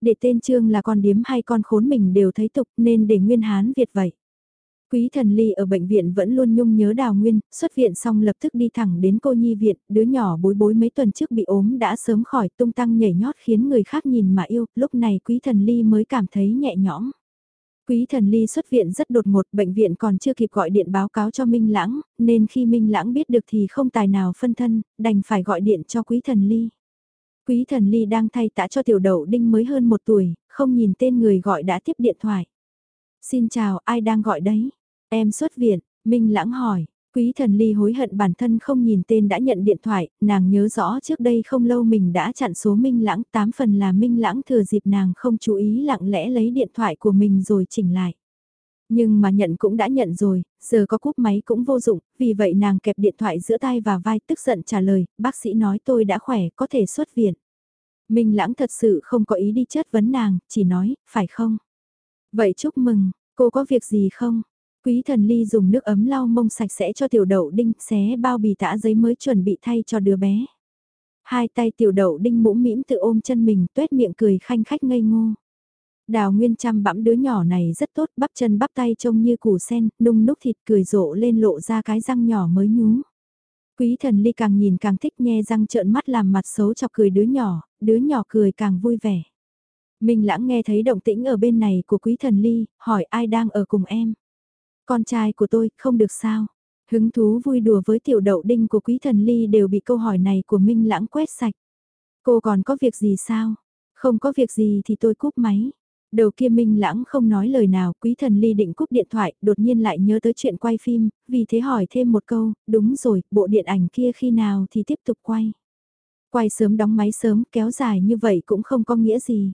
Để tên trương là con điếm hay con khốn mình đều thấy tục nên để nguyên Hán Việt vậy. Quý thần ly ở bệnh viện vẫn luôn nhung nhớ đào nguyên, xuất viện xong lập tức đi thẳng đến cô nhi viện, đứa nhỏ bối bối mấy tuần trước bị ốm đã sớm khỏi tung tăng nhảy nhót khiến người khác nhìn mà yêu, lúc này quý thần ly mới cảm thấy nhẹ nhõm. Quý thần ly xuất viện rất đột ngột, bệnh viện còn chưa kịp gọi điện báo cáo cho Minh Lãng, nên khi Minh Lãng biết được thì không tài nào phân thân, đành phải gọi điện cho quý thần ly. Quý thần ly đang thay tã cho tiểu đậu đinh mới hơn một tuổi, không nhìn tên người gọi đã tiếp điện thoại. Xin chào, ai đang gọi đấy? Em xuất viện, Minh Lãng hỏi. Quý thần ly hối hận bản thân không nhìn tên đã nhận điện thoại, nàng nhớ rõ trước đây không lâu mình đã chặn số Minh Lãng, tám phần là Minh Lãng thừa dịp nàng không chú ý lặng lẽ lấy điện thoại của mình rồi chỉnh lại. Nhưng mà nhận cũng đã nhận rồi, giờ có cúp máy cũng vô dụng, vì vậy nàng kẹp điện thoại giữa tay và vai tức giận trả lời, bác sĩ nói tôi đã khỏe, có thể xuất viện. Minh Lãng thật sự không có ý đi chất vấn nàng, chỉ nói, phải không? Vậy chúc mừng, cô có việc gì không? Quý thần ly dùng nước ấm lau mông sạch sẽ cho tiểu đậu đinh xé bao bì tã giấy mới chuẩn bị thay cho đứa bé. Hai tay tiểu đậu đinh mũm mĩm tự ôm chân mình tuét miệng cười khanh khách ngây ngô. Đào Nguyên chăm bẵm đứa nhỏ này rất tốt, bắp chân bắp tay trông như củ sen, nung núc thịt cười rộ lên lộ ra cái răng nhỏ mới nhú. Quý thần ly càng nhìn càng thích nhe răng trợn mắt làm mặt xấu chọc cười đứa nhỏ, đứa nhỏ cười càng vui vẻ. Minh lãng nghe thấy động tĩnh ở bên này của quý thần ly, hỏi ai đang ở cùng em. Con trai của tôi, không được sao. Hứng thú vui đùa với tiểu đậu đinh của quý thần ly đều bị câu hỏi này của Minh lãng quét sạch. Cô còn có việc gì sao? Không có việc gì thì tôi cúp máy. Đầu kia Minh Lãng không nói lời nào, quý thần ly định cúp điện thoại, đột nhiên lại nhớ tới chuyện quay phim, vì thế hỏi thêm một câu, đúng rồi, bộ điện ảnh kia khi nào thì tiếp tục quay. Quay sớm đóng máy sớm, kéo dài như vậy cũng không có nghĩa gì.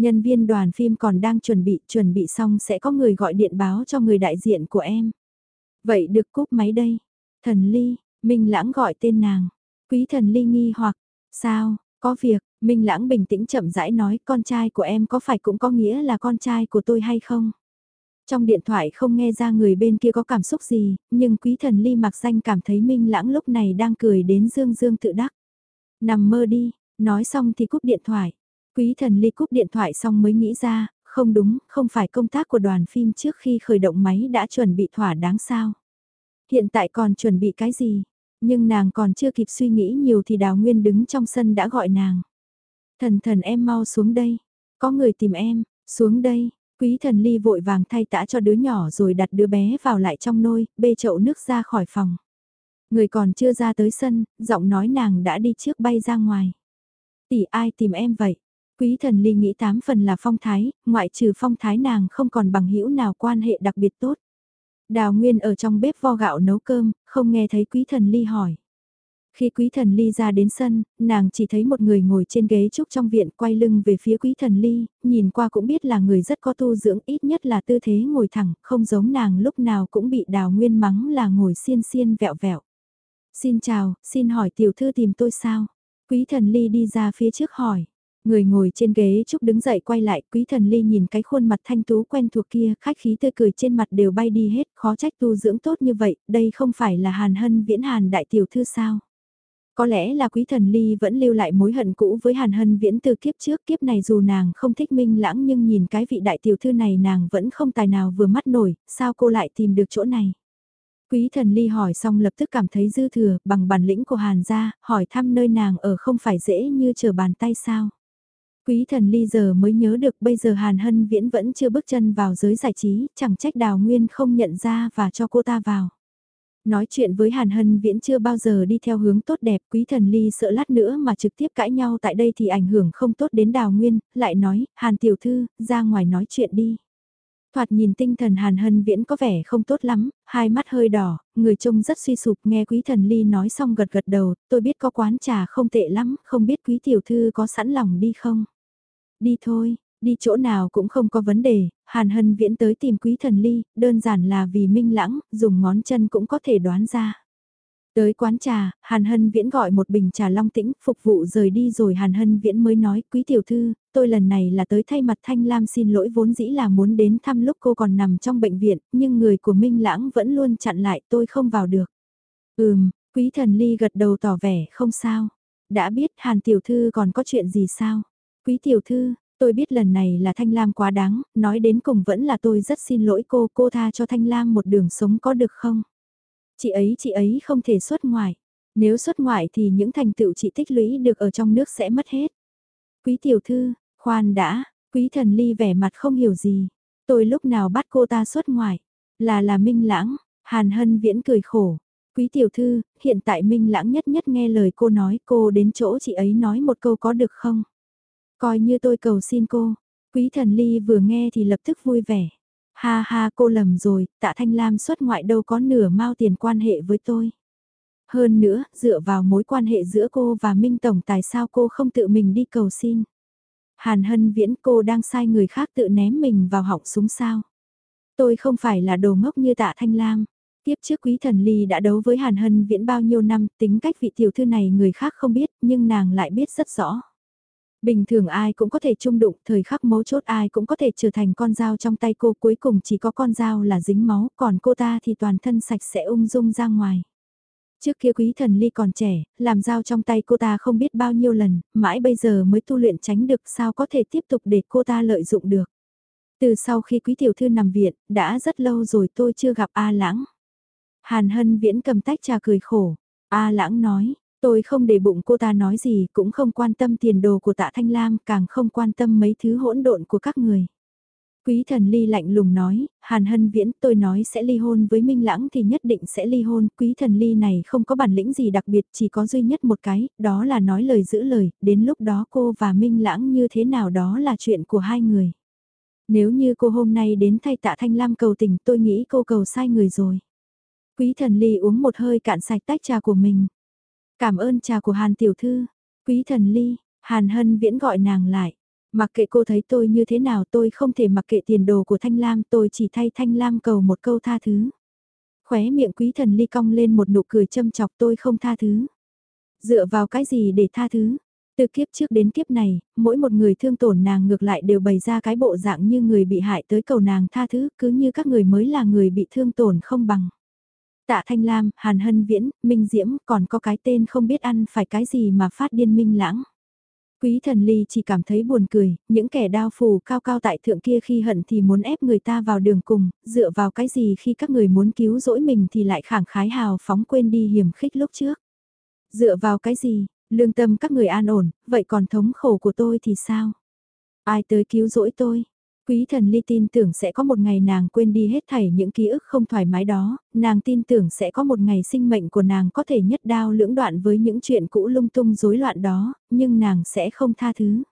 Nhân viên đoàn phim còn đang chuẩn bị, chuẩn bị xong sẽ có người gọi điện báo cho người đại diện của em. Vậy được cúp máy đây. Thần Ly, Minh Lãng gọi tên nàng. Quý thần Ly nghi hoặc, sao, có việc, Minh Lãng bình tĩnh chậm rãi nói con trai của em có phải cũng có nghĩa là con trai của tôi hay không? Trong điện thoại không nghe ra người bên kia có cảm xúc gì, nhưng quý thần Ly mặc danh cảm thấy Minh Lãng lúc này đang cười đến dương dương tự đắc. Nằm mơ đi, nói xong thì cúp điện thoại. Quý thần Ly cúp điện thoại xong mới nghĩ ra, không đúng, không phải công tác của đoàn phim trước khi khởi động máy đã chuẩn bị thỏa đáng sao. Hiện tại còn chuẩn bị cái gì? Nhưng nàng còn chưa kịp suy nghĩ nhiều thì Đào Nguyên đứng trong sân đã gọi nàng. Thần thần em mau xuống đây. Có người tìm em, xuống đây. Quý thần ly vội vàng thay tã cho đứa nhỏ rồi đặt đứa bé vào lại trong nôi, bê chậu nước ra khỏi phòng. Người còn chưa ra tới sân, giọng nói nàng đã đi trước bay ra ngoài. Tỷ ai tìm em vậy? Quý thần ly nghĩ tám phần là phong thái, ngoại trừ phong thái nàng không còn bằng hữu nào quan hệ đặc biệt tốt. Đào Nguyên ở trong bếp vo gạo nấu cơm, không nghe thấy quý thần ly hỏi. Khi quý thần ly ra đến sân, nàng chỉ thấy một người ngồi trên ghế trúc trong viện quay lưng về phía quý thần ly, nhìn qua cũng biết là người rất có tu dưỡng ít nhất là tư thế ngồi thẳng, không giống nàng lúc nào cũng bị đào nguyên mắng là ngồi xiên xiên vẹo vẹo. Xin chào, xin hỏi tiểu thư tìm tôi sao? Quý thần ly đi ra phía trước hỏi. Người ngồi trên ghế trúc đứng dậy quay lại, quý thần ly nhìn cái khuôn mặt thanh tú quen thuộc kia, khách khí tươi cười trên mặt đều bay đi hết, khó trách tu dưỡng tốt như vậy, đây không phải là hàn hân viễn hàn đại tiểu thư sao? Có lẽ là quý thần ly vẫn lưu lại mối hận cũ với hàn hân viễn từ kiếp trước kiếp này dù nàng không thích minh lãng nhưng nhìn cái vị đại tiểu thư này nàng vẫn không tài nào vừa mắt nổi, sao cô lại tìm được chỗ này? Quý thần ly hỏi xong lập tức cảm thấy dư thừa, bằng bản lĩnh của hàn gia, hỏi thăm nơi nàng ở không phải dễ như chờ bàn tay sao? Quý thần ly giờ mới nhớ được bây giờ Hàn Hân Viễn vẫn chưa bước chân vào giới giải trí, chẳng trách Đào Nguyên không nhận ra và cho cô ta vào. Nói chuyện với Hàn Hân Viễn chưa bao giờ đi theo hướng tốt đẹp, quý thần ly sợ lát nữa mà trực tiếp cãi nhau tại đây thì ảnh hưởng không tốt đến Đào Nguyên, lại nói, Hàn Tiểu Thư, ra ngoài nói chuyện đi. Thoạt nhìn tinh thần Hàn Hân Viễn có vẻ không tốt lắm, hai mắt hơi đỏ, người trông rất suy sụp nghe quý thần ly nói xong gật gật đầu, tôi biết có quán trà không tệ lắm, không biết quý tiểu thư có sẵn lòng đi không? Đi thôi, đi chỗ nào cũng không có vấn đề, Hàn Hân Viễn tới tìm quý thần ly, đơn giản là vì minh lãng, dùng ngón chân cũng có thể đoán ra. Tới quán trà, Hàn Hân Viễn gọi một bình trà long tĩnh, phục vụ rời đi rồi Hàn Hân Viễn mới nói, quý tiểu thư, tôi lần này là tới thay mặt Thanh Lam xin lỗi vốn dĩ là muốn đến thăm lúc cô còn nằm trong bệnh viện, nhưng người của Minh Lãng vẫn luôn chặn lại tôi không vào được. Ừm, quý thần ly gật đầu tỏ vẻ không sao. Đã biết Hàn tiểu thư còn có chuyện gì sao? Quý tiểu thư, tôi biết lần này là Thanh Lam quá đáng, nói đến cùng vẫn là tôi rất xin lỗi cô, cô tha cho Thanh Lam một đường sống có được không? Chị ấy, chị ấy không thể xuất ngoại. Nếu xuất ngoại thì những thành tựu chị tích lũy được ở trong nước sẽ mất hết. Quý tiểu thư, khoan đã, quý thần ly vẻ mặt không hiểu gì. Tôi lúc nào bắt cô ta xuất ngoại, là là minh lãng, hàn hân viễn cười khổ. Quý tiểu thư, hiện tại minh lãng nhất nhất nghe lời cô nói cô đến chỗ chị ấy nói một câu có được không? Coi như tôi cầu xin cô. Quý thần ly vừa nghe thì lập tức vui vẻ. Ha ha cô lầm rồi, tạ Thanh Lam xuất ngoại đâu có nửa mao tiền quan hệ với tôi. Hơn nữa, dựa vào mối quan hệ giữa cô và Minh Tổng tại sao cô không tự mình đi cầu xin. Hàn hân viễn cô đang sai người khác tự ném mình vào họng súng sao. Tôi không phải là đồ ngốc như tạ Thanh Lam. Tiếp trước quý thần ly đã đấu với Hàn hân viễn bao nhiêu năm, tính cách vị tiểu thư này người khác không biết, nhưng nàng lại biết rất rõ. Bình thường ai cũng có thể chung đụng, thời khắc mấu chốt ai cũng có thể trở thành con dao trong tay cô, cuối cùng chỉ có con dao là dính máu, còn cô ta thì toàn thân sạch sẽ ung dung ra ngoài. Trước kia quý thần ly còn trẻ, làm dao trong tay cô ta không biết bao nhiêu lần, mãi bây giờ mới tu luyện tránh được sao có thể tiếp tục để cô ta lợi dụng được. Từ sau khi quý tiểu thư nằm viện, đã rất lâu rồi tôi chưa gặp A Lãng. Hàn Hân Viễn cầm tách trà cười khổ. A Lãng nói, Tôi không để bụng cô ta nói gì, cũng không quan tâm tiền đồ của tạ Thanh Lam, càng không quan tâm mấy thứ hỗn độn của các người. Quý thần ly lạnh lùng nói, Hàn Hân Viễn tôi nói sẽ ly hôn với Minh Lãng thì nhất định sẽ ly hôn, quý thần ly này không có bản lĩnh gì đặc biệt chỉ có duy nhất một cái, đó là nói lời giữ lời, đến lúc đó cô và Minh Lãng như thế nào đó là chuyện của hai người. Nếu như cô hôm nay đến thay tạ Thanh Lam cầu tình tôi nghĩ cô cầu sai người rồi. Quý thần ly uống một hơi cạn sạch tách trà của mình. Cảm ơn trà của Hàn tiểu thư. Quý thần ly, Hàn hân viễn gọi nàng lại. Mặc kệ cô thấy tôi như thế nào tôi không thể mặc kệ tiền đồ của Thanh Lam tôi chỉ thay Thanh Lam cầu một câu tha thứ. Khóe miệng quý thần ly cong lên một nụ cười châm chọc tôi không tha thứ. Dựa vào cái gì để tha thứ? Từ kiếp trước đến kiếp này, mỗi một người thương tổn nàng ngược lại đều bày ra cái bộ dạng như người bị hại tới cầu nàng tha thứ cứ như các người mới là người bị thương tổn không bằng. Tạ Thanh Lam, Hàn Hân Viễn, Minh Diễm còn có cái tên không biết ăn phải cái gì mà phát điên minh lãng. Quý thần ly chỉ cảm thấy buồn cười, những kẻ đao phù cao cao tại thượng kia khi hận thì muốn ép người ta vào đường cùng, dựa vào cái gì khi các người muốn cứu rỗi mình thì lại khẳng khái hào phóng quên đi hiểm khích lúc trước. Dựa vào cái gì, lương tâm các người an ổn, vậy còn thống khổ của tôi thì sao? Ai tới cứu rỗi tôi? Quý thần ly tin tưởng sẽ có một ngày nàng quên đi hết thảy những ký ức không thoải mái đó, nàng tin tưởng sẽ có một ngày sinh mệnh của nàng có thể nhất đao lưỡng đoạn với những chuyện cũ lung tung rối loạn đó, nhưng nàng sẽ không tha thứ.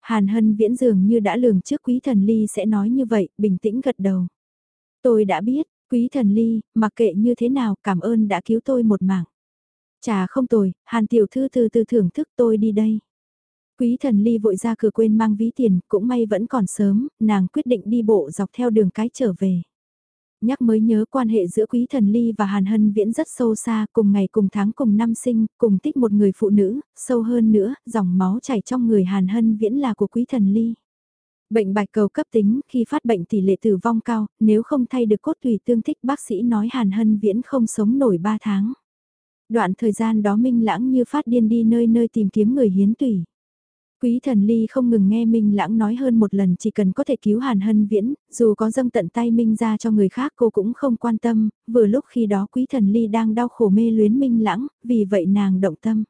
Hàn hân viễn dường như đã lường trước quý thần ly sẽ nói như vậy, bình tĩnh gật đầu. Tôi đã biết, quý thần ly, mặc kệ như thế nào cảm ơn đã cứu tôi một mạng. Chà không tồi, hàn tiểu thư từ từ thưởng thức tôi đi đây. Quý thần ly vội ra cửa quên mang ví tiền, cũng may vẫn còn sớm, nàng quyết định đi bộ dọc theo đường cái trở về. Nhắc mới nhớ quan hệ giữa quý thần ly và hàn hân viễn rất sâu xa, cùng ngày cùng tháng cùng năm sinh, cùng tích một người phụ nữ, sâu hơn nữa, dòng máu chảy trong người hàn hân viễn là của quý thần ly. Bệnh bạch cầu cấp tính, khi phát bệnh tỷ lệ tử vong cao, nếu không thay được cốt tùy tương thích bác sĩ nói hàn hân viễn không sống nổi 3 tháng. Đoạn thời gian đó minh lãng như phát điên đi nơi nơi tìm kiếm người hiến tùy. Quý thần ly không ngừng nghe Minh Lãng nói hơn một lần chỉ cần có thể cứu Hàn Hân Viễn, dù có dâng tận tay Minh ra cho người khác cô cũng không quan tâm, vừa lúc khi đó quý thần ly đang đau khổ mê luyến Minh Lãng, vì vậy nàng động tâm.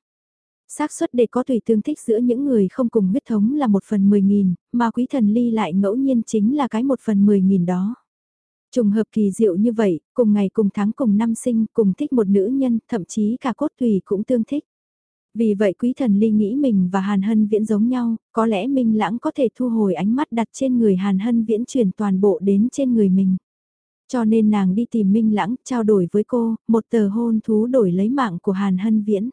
xác suất để có tùy tương thích giữa những người không cùng huyết thống là một phần mười nghìn, mà quý thần ly lại ngẫu nhiên chính là cái một phần mười nghìn đó. Trùng hợp kỳ diệu như vậy, cùng ngày cùng tháng cùng năm sinh, cùng thích một nữ nhân, thậm chí cả cốt tùy cũng tương thích. Vì vậy quý thần ly nghĩ mình và Hàn Hân Viễn giống nhau, có lẽ Minh Lãng có thể thu hồi ánh mắt đặt trên người Hàn Hân Viễn chuyển toàn bộ đến trên người mình. Cho nên nàng đi tìm Minh Lãng, trao đổi với cô, một tờ hôn thú đổi lấy mạng của Hàn Hân Viễn.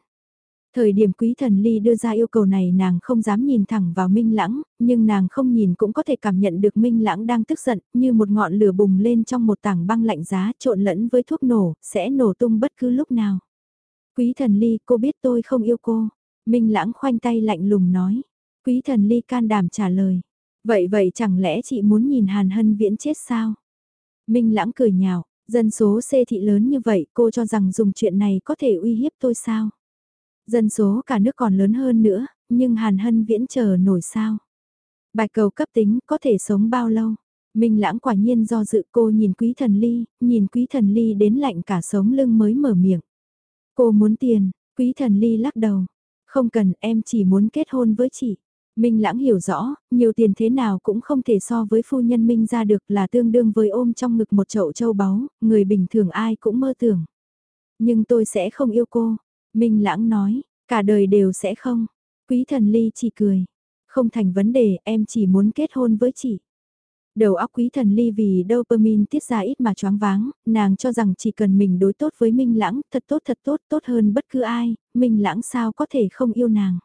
Thời điểm quý thần ly đưa ra yêu cầu này nàng không dám nhìn thẳng vào Minh Lãng, nhưng nàng không nhìn cũng có thể cảm nhận được Minh Lãng đang tức giận, như một ngọn lửa bùng lên trong một tảng băng lạnh giá trộn lẫn với thuốc nổ, sẽ nổ tung bất cứ lúc nào. Quý thần ly, cô biết tôi không yêu cô. Minh lãng khoanh tay lạnh lùng nói. Quý thần ly can đảm trả lời. Vậy vậy chẳng lẽ chị muốn nhìn Hàn Hân Viễn chết sao? Minh lãng cười nhạo, dân số xê thị lớn như vậy cô cho rằng dùng chuyện này có thể uy hiếp tôi sao? Dân số cả nước còn lớn hơn nữa, nhưng Hàn Hân Viễn chờ nổi sao? Bạch cầu cấp tính có thể sống bao lâu? Minh lãng quả nhiên do dự cô nhìn quý thần ly, nhìn quý thần ly đến lạnh cả sống lưng mới mở miệng. Cô muốn tiền, quý thần ly lắc đầu. Không cần, em chỉ muốn kết hôn với chị. Minh lãng hiểu rõ, nhiều tiền thế nào cũng không thể so với phu nhân Minh ra được là tương đương với ôm trong ngực một chậu châu báu, người bình thường ai cũng mơ tưởng. Nhưng tôi sẽ không yêu cô. Minh lãng nói, cả đời đều sẽ không. Quý thần ly chỉ cười. Không thành vấn đề, em chỉ muốn kết hôn với chị. Đầu óc quý thần ly vì dopamine tiết ra ít mà choáng váng, nàng cho rằng chỉ cần mình đối tốt với Minh Lãng, thật tốt thật tốt, tốt hơn bất cứ ai, Minh Lãng sao có thể không yêu nàng.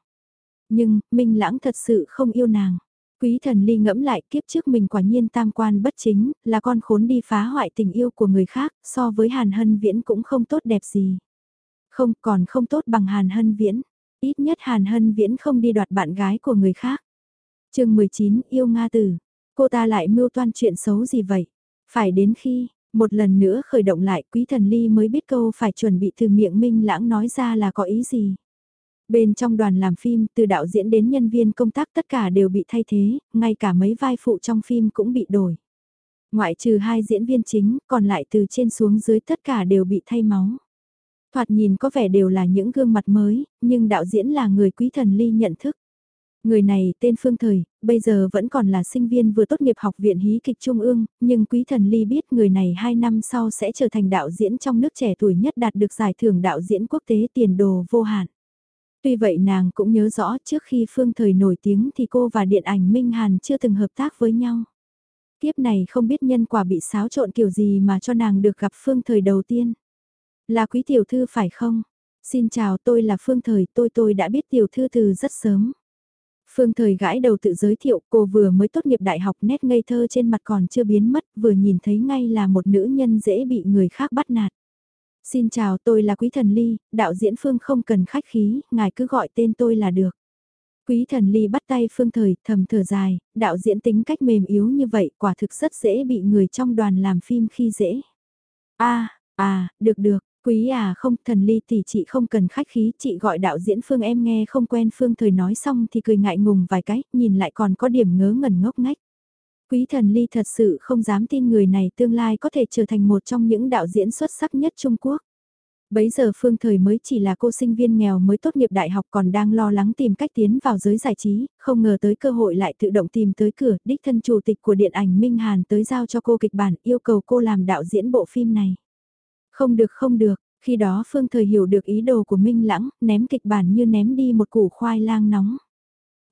Nhưng, Minh Lãng thật sự không yêu nàng. Quý thần ly ngẫm lại kiếp trước mình quả nhiên tam quan bất chính, là con khốn đi phá hoại tình yêu của người khác, so với Hàn Hân Viễn cũng không tốt đẹp gì. Không còn không tốt bằng Hàn Hân Viễn, ít nhất Hàn Hân Viễn không đi đoạt bạn gái của người khác. chương 19 yêu Nga Tử Cô ta lại mưu toan chuyện xấu gì vậy? Phải đến khi, một lần nữa khởi động lại quý thần ly mới biết câu phải chuẩn bị từ miệng minh lãng nói ra là có ý gì. Bên trong đoàn làm phim, từ đạo diễn đến nhân viên công tác tất cả đều bị thay thế, ngay cả mấy vai phụ trong phim cũng bị đổi. Ngoại trừ hai diễn viên chính, còn lại từ trên xuống dưới tất cả đều bị thay máu. Thoạt nhìn có vẻ đều là những gương mặt mới, nhưng đạo diễn là người quý thần ly nhận thức. Người này tên Phương Thời, bây giờ vẫn còn là sinh viên vừa tốt nghiệp học viện hí kịch Trung ương, nhưng Quý Thần Ly biết người này 2 năm sau sẽ trở thành đạo diễn trong nước trẻ tuổi nhất đạt được giải thưởng đạo diễn quốc tế tiền đồ vô hạn. Tuy vậy nàng cũng nhớ rõ trước khi Phương Thời nổi tiếng thì cô và điện ảnh Minh Hàn chưa từng hợp tác với nhau. Tiếp này không biết nhân quả bị xáo trộn kiểu gì mà cho nàng được gặp Phương Thời đầu tiên. Là quý tiểu thư phải không? Xin chào tôi là Phương Thời tôi tôi đã biết tiểu thư từ rất sớm. Phương thời gãi đầu tự giới thiệu cô vừa mới tốt nghiệp đại học nét ngây thơ trên mặt còn chưa biến mất vừa nhìn thấy ngay là một nữ nhân dễ bị người khác bắt nạt. Xin chào tôi là Quý Thần Ly, đạo diễn Phương không cần khách khí, ngài cứ gọi tên tôi là được. Quý Thần Ly bắt tay Phương Thời thầm thở dài, đạo diễn tính cách mềm yếu như vậy quả thực rất dễ bị người trong đoàn làm phim khi dễ. a à, được được, Quý à không, thần ly tỷ chị không cần khách khí, chị gọi đạo diễn Phương em nghe không quen Phương thời nói xong thì cười ngại ngùng vài cái, nhìn lại còn có điểm ngớ ngẩn ngốc ngách. Quý thần ly thật sự không dám tin người này tương lai có thể trở thành một trong những đạo diễn xuất sắc nhất Trung Quốc. Bấy giờ Phương Thời mới chỉ là cô sinh viên nghèo mới tốt nghiệp đại học còn đang lo lắng tìm cách tiến vào giới giải trí, không ngờ tới cơ hội lại tự động tìm tới cửa, đích thân chủ tịch của điện ảnh Minh Hàn tới giao cho cô kịch bản yêu cầu cô làm đạo diễn bộ phim này. Không được không được, khi đó Phương Thời hiểu được ý đồ của Minh Lãng, ném kịch bản như ném đi một củ khoai lang nóng.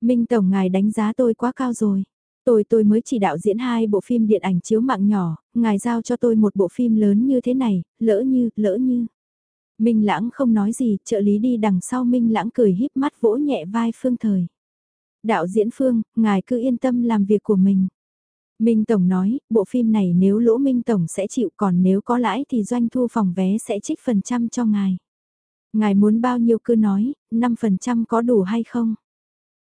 Minh Tổng ngài đánh giá tôi quá cao rồi. Tôi tôi mới chỉ đạo diễn hai bộ phim điện ảnh chiếu mạng nhỏ, ngài giao cho tôi một bộ phim lớn như thế này, lỡ như, lỡ như. Minh Lãng không nói gì, trợ lý đi đằng sau Minh Lãng cười híp mắt vỗ nhẹ vai Phương Thời. Đạo diễn Phương, ngài cứ yên tâm làm việc của mình. Minh Tổng nói, bộ phim này nếu lỗ Minh Tổng sẽ chịu còn nếu có lãi thì doanh thu phòng vé sẽ trích phần trăm cho ngài. Ngài muốn bao nhiêu cứ nói, 5% có đủ hay không?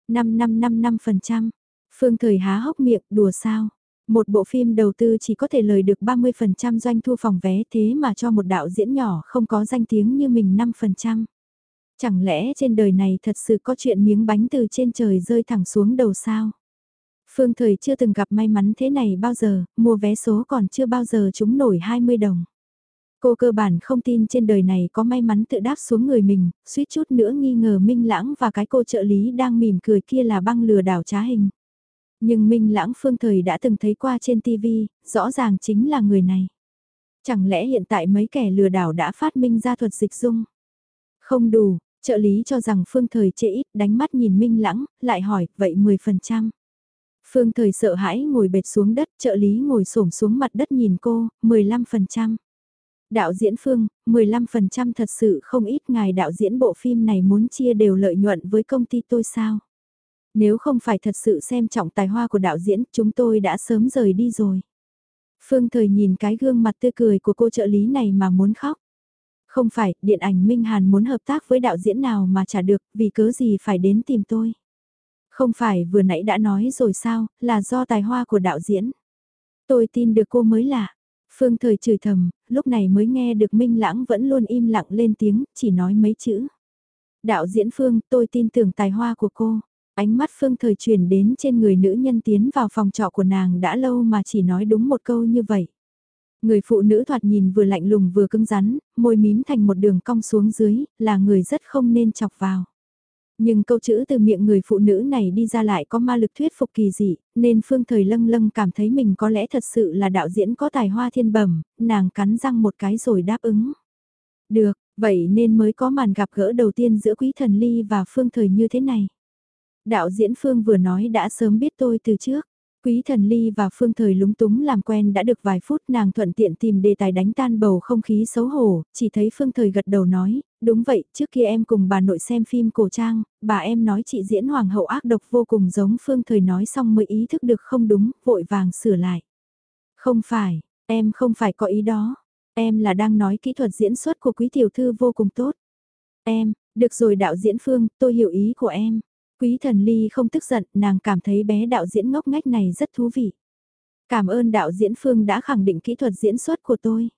5 5 5 5%. Phương Thời há hốc miệng, đùa sao? Một bộ phim đầu tư chỉ có thể lời được 30% doanh thu phòng vé thế mà cho một đạo diễn nhỏ không có danh tiếng như mình 5%. Chẳng lẽ trên đời này thật sự có chuyện miếng bánh từ trên trời rơi thẳng xuống đầu sao? Phương Thời chưa từng gặp may mắn thế này bao giờ, mua vé số còn chưa bao giờ chúng nổi 20 đồng. Cô cơ bản không tin trên đời này có may mắn tự đáp xuống người mình, suýt chút nữa nghi ngờ Minh Lãng và cái cô trợ lý đang mỉm cười kia là băng lừa đảo trá hình. Nhưng Minh Lãng Phương Thời đã từng thấy qua trên TV, rõ ràng chính là người này. Chẳng lẽ hiện tại mấy kẻ lừa đảo đã phát minh ra thuật dịch dung? Không đủ, trợ lý cho rằng Phương Thời chê ít, đánh mắt nhìn Minh Lãng, lại hỏi, vậy 10%. Phương thời sợ hãi ngồi bệt xuống đất, trợ lý ngồi xổm xuống mặt đất nhìn cô, 15%. Đạo diễn Phương, 15% thật sự không ít ngài đạo diễn bộ phim này muốn chia đều lợi nhuận với công ty tôi sao? Nếu không phải thật sự xem trọng tài hoa của đạo diễn, chúng tôi đã sớm rời đi rồi. Phương thời nhìn cái gương mặt tươi cười của cô trợ lý này mà muốn khóc. Không phải, điện ảnh Minh Hàn muốn hợp tác với đạo diễn nào mà trả được, vì cớ gì phải đến tìm tôi. Không phải vừa nãy đã nói rồi sao, là do tài hoa của đạo diễn. Tôi tin được cô mới lạ. Phương thời chửi thầm, lúc này mới nghe được Minh Lãng vẫn luôn im lặng lên tiếng, chỉ nói mấy chữ. Đạo diễn Phương, tôi tin tưởng tài hoa của cô. Ánh mắt Phương thời chuyển đến trên người nữ nhân tiến vào phòng trọ của nàng đã lâu mà chỉ nói đúng một câu như vậy. Người phụ nữ thoạt nhìn vừa lạnh lùng vừa cứng rắn, môi mím thành một đường cong xuống dưới, là người rất không nên chọc vào. Nhưng câu chữ từ miệng người phụ nữ này đi ra lại có ma lực thuyết phục kỳ dị, nên Phương Thời lâng lâng cảm thấy mình có lẽ thật sự là đạo diễn có tài hoa thiên bẩm, nàng cắn răng một cái rồi đáp ứng. Được, vậy nên mới có màn gặp gỡ đầu tiên giữa Quý Thần Ly và Phương Thời như thế này. Đạo diễn Phương vừa nói đã sớm biết tôi từ trước. Quý thần ly và phương thời lúng túng làm quen đã được vài phút nàng thuận tiện tìm đề tài đánh tan bầu không khí xấu hổ, chỉ thấy phương thời gật đầu nói, đúng vậy, trước kia em cùng bà nội xem phim cổ trang, bà em nói chị diễn hoàng hậu ác độc vô cùng giống phương thời nói xong mới ý thức được không đúng, vội vàng sửa lại. Không phải, em không phải có ý đó, em là đang nói kỹ thuật diễn xuất của quý tiểu thư vô cùng tốt. Em, được rồi đạo diễn phương, tôi hiểu ý của em. Quý thần ly không tức giận, nàng cảm thấy bé đạo diễn ngốc ngách này rất thú vị. Cảm ơn đạo diễn Phương đã khẳng định kỹ thuật diễn xuất của tôi.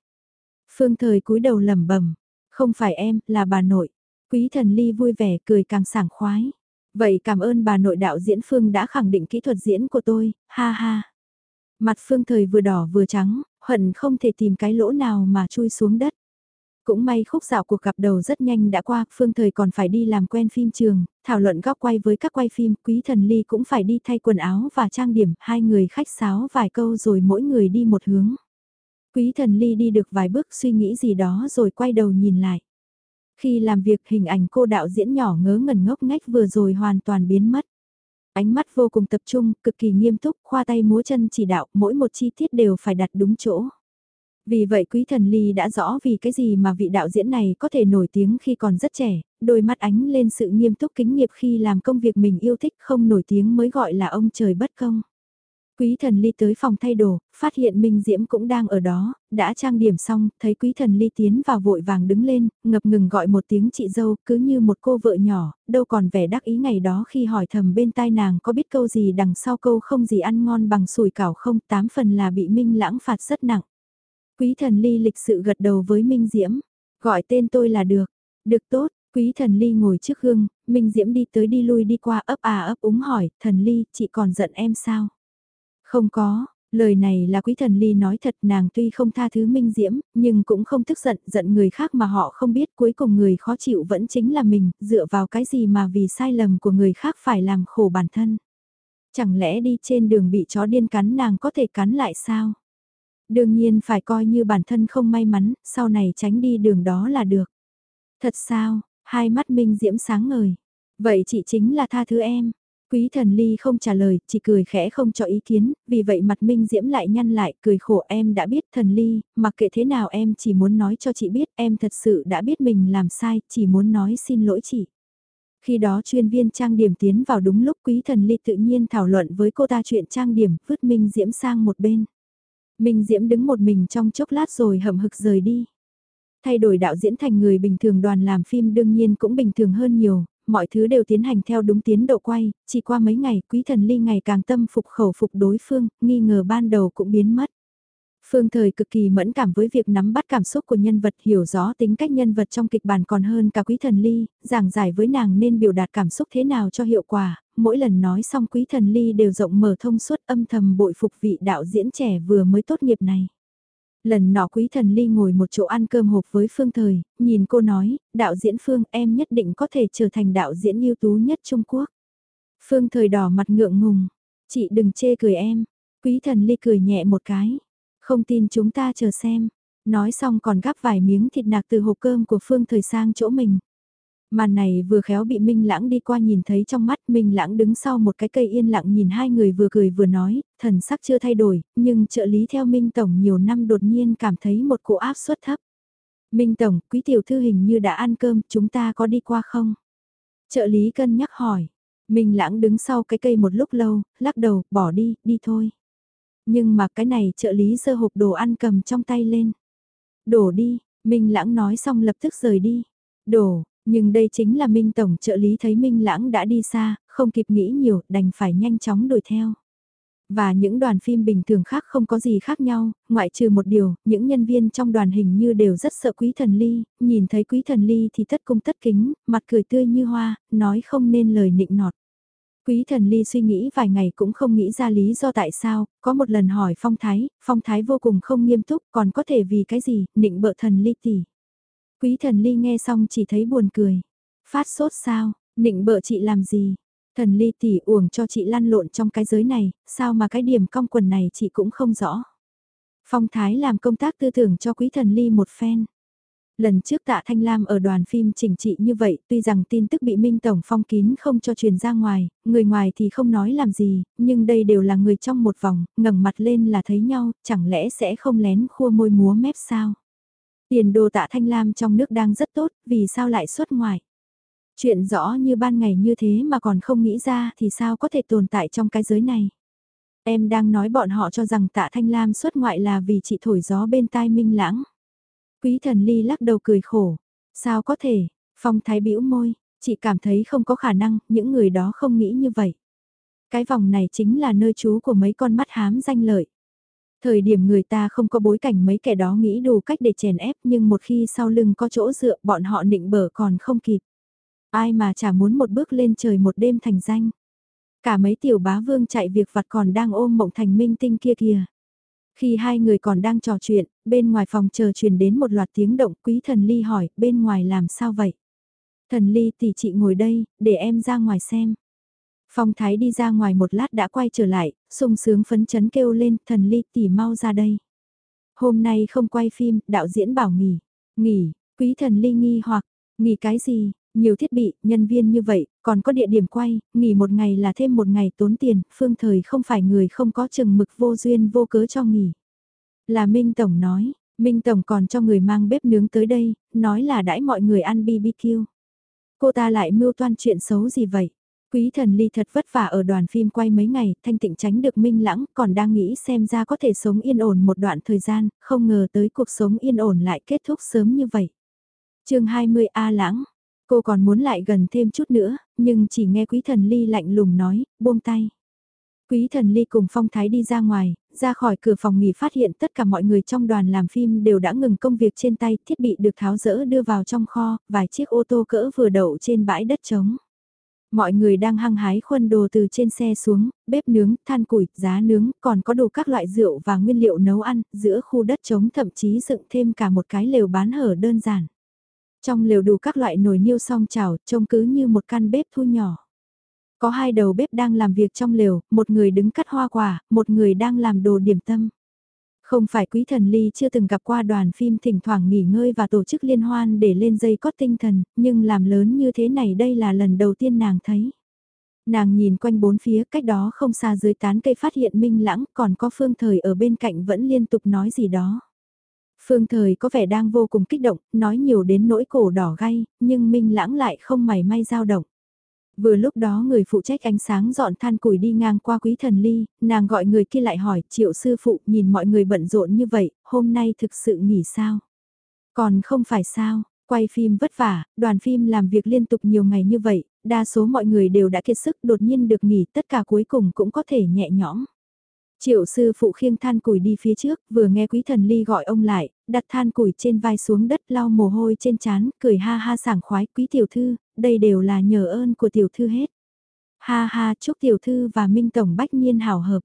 Phương thời cúi đầu lẩm bẩm, không phải em, là bà nội. Quý thần ly vui vẻ cười càng sảng khoái. Vậy cảm ơn bà nội đạo diễn Phương đã khẳng định kỹ thuật diễn của tôi, ha ha. Mặt Phương thời vừa đỏ vừa trắng, hận không thể tìm cái lỗ nào mà chui xuống đất. Cũng may khúc dạo cuộc gặp đầu rất nhanh đã qua, Phương Thời còn phải đi làm quen phim trường, thảo luận góc quay với các quay phim, Quý Thần Ly cũng phải đi thay quần áo và trang điểm, hai người khách sáo vài câu rồi mỗi người đi một hướng. Quý Thần Ly đi được vài bước suy nghĩ gì đó rồi quay đầu nhìn lại. Khi làm việc hình ảnh cô đạo diễn nhỏ ngớ ngẩn ngốc ngách vừa rồi hoàn toàn biến mất. Ánh mắt vô cùng tập trung, cực kỳ nghiêm túc, khoa tay múa chân chỉ đạo, mỗi một chi tiết đều phải đặt đúng chỗ. Vì vậy Quý Thần Ly đã rõ vì cái gì mà vị đạo diễn này có thể nổi tiếng khi còn rất trẻ, đôi mắt ánh lên sự nghiêm túc kính nghiệp khi làm công việc mình yêu thích không nổi tiếng mới gọi là ông trời bất công. Quý thần ly tới phòng thay đồ, phát hiện Minh Diễm cũng đang ở đó, đã trang điểm xong, thấy quý thần ly tiến vào vội vàng đứng lên, ngập ngừng gọi một tiếng chị dâu, cứ như một cô vợ nhỏ, đâu còn vẻ đắc ý ngày đó khi hỏi thầm bên tai nàng có biết câu gì đằng sau câu không gì ăn ngon bằng sùi cảo không, tám phần là bị Minh lãng phạt rất nặng. Quý thần ly lịch sự gật đầu với Minh Diễm, gọi tên tôi là được, được tốt, Quý thần ly ngồi trước gương, Minh Diễm đi tới đi lui đi qua ấp à ấp úng hỏi, thần ly, chị còn giận em sao? Không có, lời này là quý thần ly nói thật nàng tuy không tha thứ Minh Diễm, nhưng cũng không tức giận, giận người khác mà họ không biết cuối cùng người khó chịu vẫn chính là mình, dựa vào cái gì mà vì sai lầm của người khác phải làm khổ bản thân. Chẳng lẽ đi trên đường bị chó điên cắn nàng có thể cắn lại sao? Đương nhiên phải coi như bản thân không may mắn, sau này tránh đi đường đó là được. Thật sao, hai mắt Minh Diễm sáng ngời. Vậy chị chính là tha thứ em. Quý thần ly không trả lời, chỉ cười khẽ không cho ý kiến, vì vậy mặt Minh Diễm lại nhăn lại, cười khổ em đã biết thần ly, mặc kệ thế nào em chỉ muốn nói cho chị biết em thật sự đã biết mình làm sai, chỉ muốn nói xin lỗi chị. Khi đó chuyên viên trang điểm tiến vào đúng lúc quý thần ly tự nhiên thảo luận với cô ta chuyện trang điểm, vứt Minh Diễm sang một bên. Minh Diễm đứng một mình trong chốc lát rồi hậm hực rời đi. Thay đổi đạo diễn thành người bình thường đoàn làm phim đương nhiên cũng bình thường hơn nhiều, mọi thứ đều tiến hành theo đúng tiến độ quay, chỉ qua mấy ngày quý thần ly ngày càng tâm phục khẩu phục đối phương, nghi ngờ ban đầu cũng biến mất. Phương thời cực kỳ mẫn cảm với việc nắm bắt cảm xúc của nhân vật hiểu rõ tính cách nhân vật trong kịch bản còn hơn cả quý thần ly, giảng giải với nàng nên biểu đạt cảm xúc thế nào cho hiệu quả, mỗi lần nói xong quý thần ly đều rộng mở thông suốt âm thầm bội phục vị đạo diễn trẻ vừa mới tốt nghiệp này. Lần nọ quý thần ly ngồi một chỗ ăn cơm hộp với Phương Thời, nhìn cô nói, đạo diễn Phương em nhất định có thể trở thành đạo diễn ưu tú nhất Trung Quốc. Phương Thời đỏ mặt ngượng ngùng, chị đừng chê cười em, quý thần ly cười nhẹ một cái, không tin chúng ta chờ xem, nói xong còn gắp vài miếng thịt nạc từ hộp cơm của Phương Thời sang chỗ mình. Màn này vừa khéo bị Minh Lãng đi qua nhìn thấy trong mắt Minh Lãng đứng sau một cái cây yên lặng nhìn hai người vừa cười vừa nói, thần sắc chưa thay đổi, nhưng trợ lý theo Minh Tổng nhiều năm đột nhiên cảm thấy một cỗ áp suất thấp. Minh Tổng, quý tiểu thư hình như đã ăn cơm, chúng ta có đi qua không? Trợ lý cân nhắc hỏi. Minh Lãng đứng sau cái cây một lúc lâu, lắc đầu, bỏ đi, đi thôi. Nhưng mà cái này trợ lý giơ hộp đồ ăn cầm trong tay lên. Đổ đi, Minh Lãng nói xong lập tức rời đi. Đổ, nhưng đây chính là Minh Tổng trợ lý thấy Minh Lãng đã đi xa, không kịp nghĩ nhiều, đành phải nhanh chóng đuổi theo. Và những đoàn phim bình thường khác không có gì khác nhau, ngoại trừ một điều, những nhân viên trong đoàn hình như đều rất sợ quý thần ly, nhìn thấy quý thần ly thì tất cung tất kính, mặt cười tươi như hoa, nói không nên lời nịnh nọt. Quý thần ly suy nghĩ vài ngày cũng không nghĩ ra lý do tại sao, có một lần hỏi phong thái, phong thái vô cùng không nghiêm túc còn có thể vì cái gì, nịnh bợ thần ly tỷ. Quý thần ly nghe xong chỉ thấy buồn cười. Phát sốt sao, nịnh bợ chị làm gì? Thần ly tỉ uổng cho chị lăn lộn trong cái giới này, sao mà cái điểm cong quần này chị cũng không rõ. Phong Thái làm công tác tư tưởng cho quý thần ly một phen. Lần trước tạ Thanh Lam ở đoàn phim chỉnh trị như vậy, tuy rằng tin tức bị Minh Tổng phong kín không cho truyền ra ngoài, người ngoài thì không nói làm gì, nhưng đây đều là người trong một vòng, ngẩng mặt lên là thấy nhau, chẳng lẽ sẽ không lén khua môi múa mép sao? Tiền đồ tạ Thanh Lam trong nước đang rất tốt, vì sao lại xuất ngoài? Chuyện rõ như ban ngày như thế mà còn không nghĩ ra thì sao có thể tồn tại trong cái giới này? Em đang nói bọn họ cho rằng tạ Thanh Lam xuất ngoại là vì chị thổi gió bên tai minh lãng. Quý thần ly lắc đầu cười khổ. Sao có thể? Phong thái bĩu môi, chị cảm thấy không có khả năng, những người đó không nghĩ như vậy. Cái vòng này chính là nơi trú của mấy con mắt hám danh lợi. Thời điểm người ta không có bối cảnh mấy kẻ đó nghĩ đủ cách để chèn ép nhưng một khi sau lưng có chỗ dựa bọn họ nịnh bở còn không kịp. Ai mà chả muốn một bước lên trời một đêm thành danh. Cả mấy tiểu bá vương chạy việc vặt còn đang ôm mộng thành minh tinh kia kìa. Khi hai người còn đang trò chuyện, bên ngoài phòng chờ truyền đến một loạt tiếng động quý thần ly hỏi, bên ngoài làm sao vậy? Thần ly tỷ chị ngồi đây, để em ra ngoài xem. Phong Thái đi ra ngoài một lát đã quay trở lại, sung sướng phấn chấn kêu lên, thần ly tỷ mau ra đây. Hôm nay không quay phim, đạo diễn bảo nghỉ. Nghỉ, quý thần ly nghi hoặc, nghỉ cái gì, nhiều thiết bị, nhân viên như vậy, còn có địa điểm quay, nghỉ một ngày là thêm một ngày tốn tiền, phương thời không phải người không có chừng mực vô duyên vô cớ cho nghỉ. Là Minh Tổng nói, Minh Tổng còn cho người mang bếp nướng tới đây, nói là đãi mọi người ăn BBQ. Cô ta lại mưu toan chuyện xấu gì vậy? Quý thần ly thật vất vả ở đoàn phim quay mấy ngày, thanh tịnh tránh được minh lãng, còn đang nghĩ xem ra có thể sống yên ổn một đoạn thời gian, không ngờ tới cuộc sống yên ổn lại kết thúc sớm như vậy. chương 20 A lãng, cô còn muốn lại gần thêm chút nữa, nhưng chỉ nghe quý thần ly lạnh lùng nói, buông tay. Quý thần ly cùng phong thái đi ra ngoài, ra khỏi cửa phòng nghỉ phát hiện tất cả mọi người trong đoàn làm phim đều đã ngừng công việc trên tay, thiết bị được tháo rỡ đưa vào trong kho, vài chiếc ô tô cỡ vừa đậu trên bãi đất trống. Mọi người đang hăng hái khuân đồ từ trên xe xuống, bếp nướng, than củi, giá nướng, còn có đủ các loại rượu và nguyên liệu nấu ăn, giữa khu đất trống thậm chí dựng thêm cả một cái lều bán hở đơn giản. Trong lều đủ các loại nồi niêu song chảo, trông cứ như một căn bếp thu nhỏ. Có hai đầu bếp đang làm việc trong lều, một người đứng cắt hoa quả, một người đang làm đồ điểm tâm. Không phải quý thần ly chưa từng gặp qua đoàn phim thỉnh thoảng nghỉ ngơi và tổ chức liên hoan để lên dây cót tinh thần, nhưng làm lớn như thế này đây là lần đầu tiên nàng thấy. Nàng nhìn quanh bốn phía cách đó không xa dưới tán cây phát hiện minh lãng còn có phương thời ở bên cạnh vẫn liên tục nói gì đó. Phương thời có vẻ đang vô cùng kích động, nói nhiều đến nỗi cổ đỏ gay, nhưng minh lãng lại không mảy may dao động. Vừa lúc đó người phụ trách ánh sáng dọn than củi đi ngang qua quý thần ly, nàng gọi người kia lại hỏi triệu sư phụ nhìn mọi người bận rộn như vậy, hôm nay thực sự nghỉ sao? Còn không phải sao, quay phim vất vả, đoàn phim làm việc liên tục nhiều ngày như vậy, đa số mọi người đều đã kiệt sức đột nhiên được nghỉ tất cả cuối cùng cũng có thể nhẹ nhõm. Triệu sư phụ khiêng than củi đi phía trước, vừa nghe quý thần ly gọi ông lại, đặt than củi trên vai xuống đất lau mồ hôi trên trán, cười ha ha sảng khoái quý tiểu thư, đây đều là nhờ ơn của tiểu thư hết. Ha ha chúc tiểu thư và minh tổng bách nhiên hảo hợp.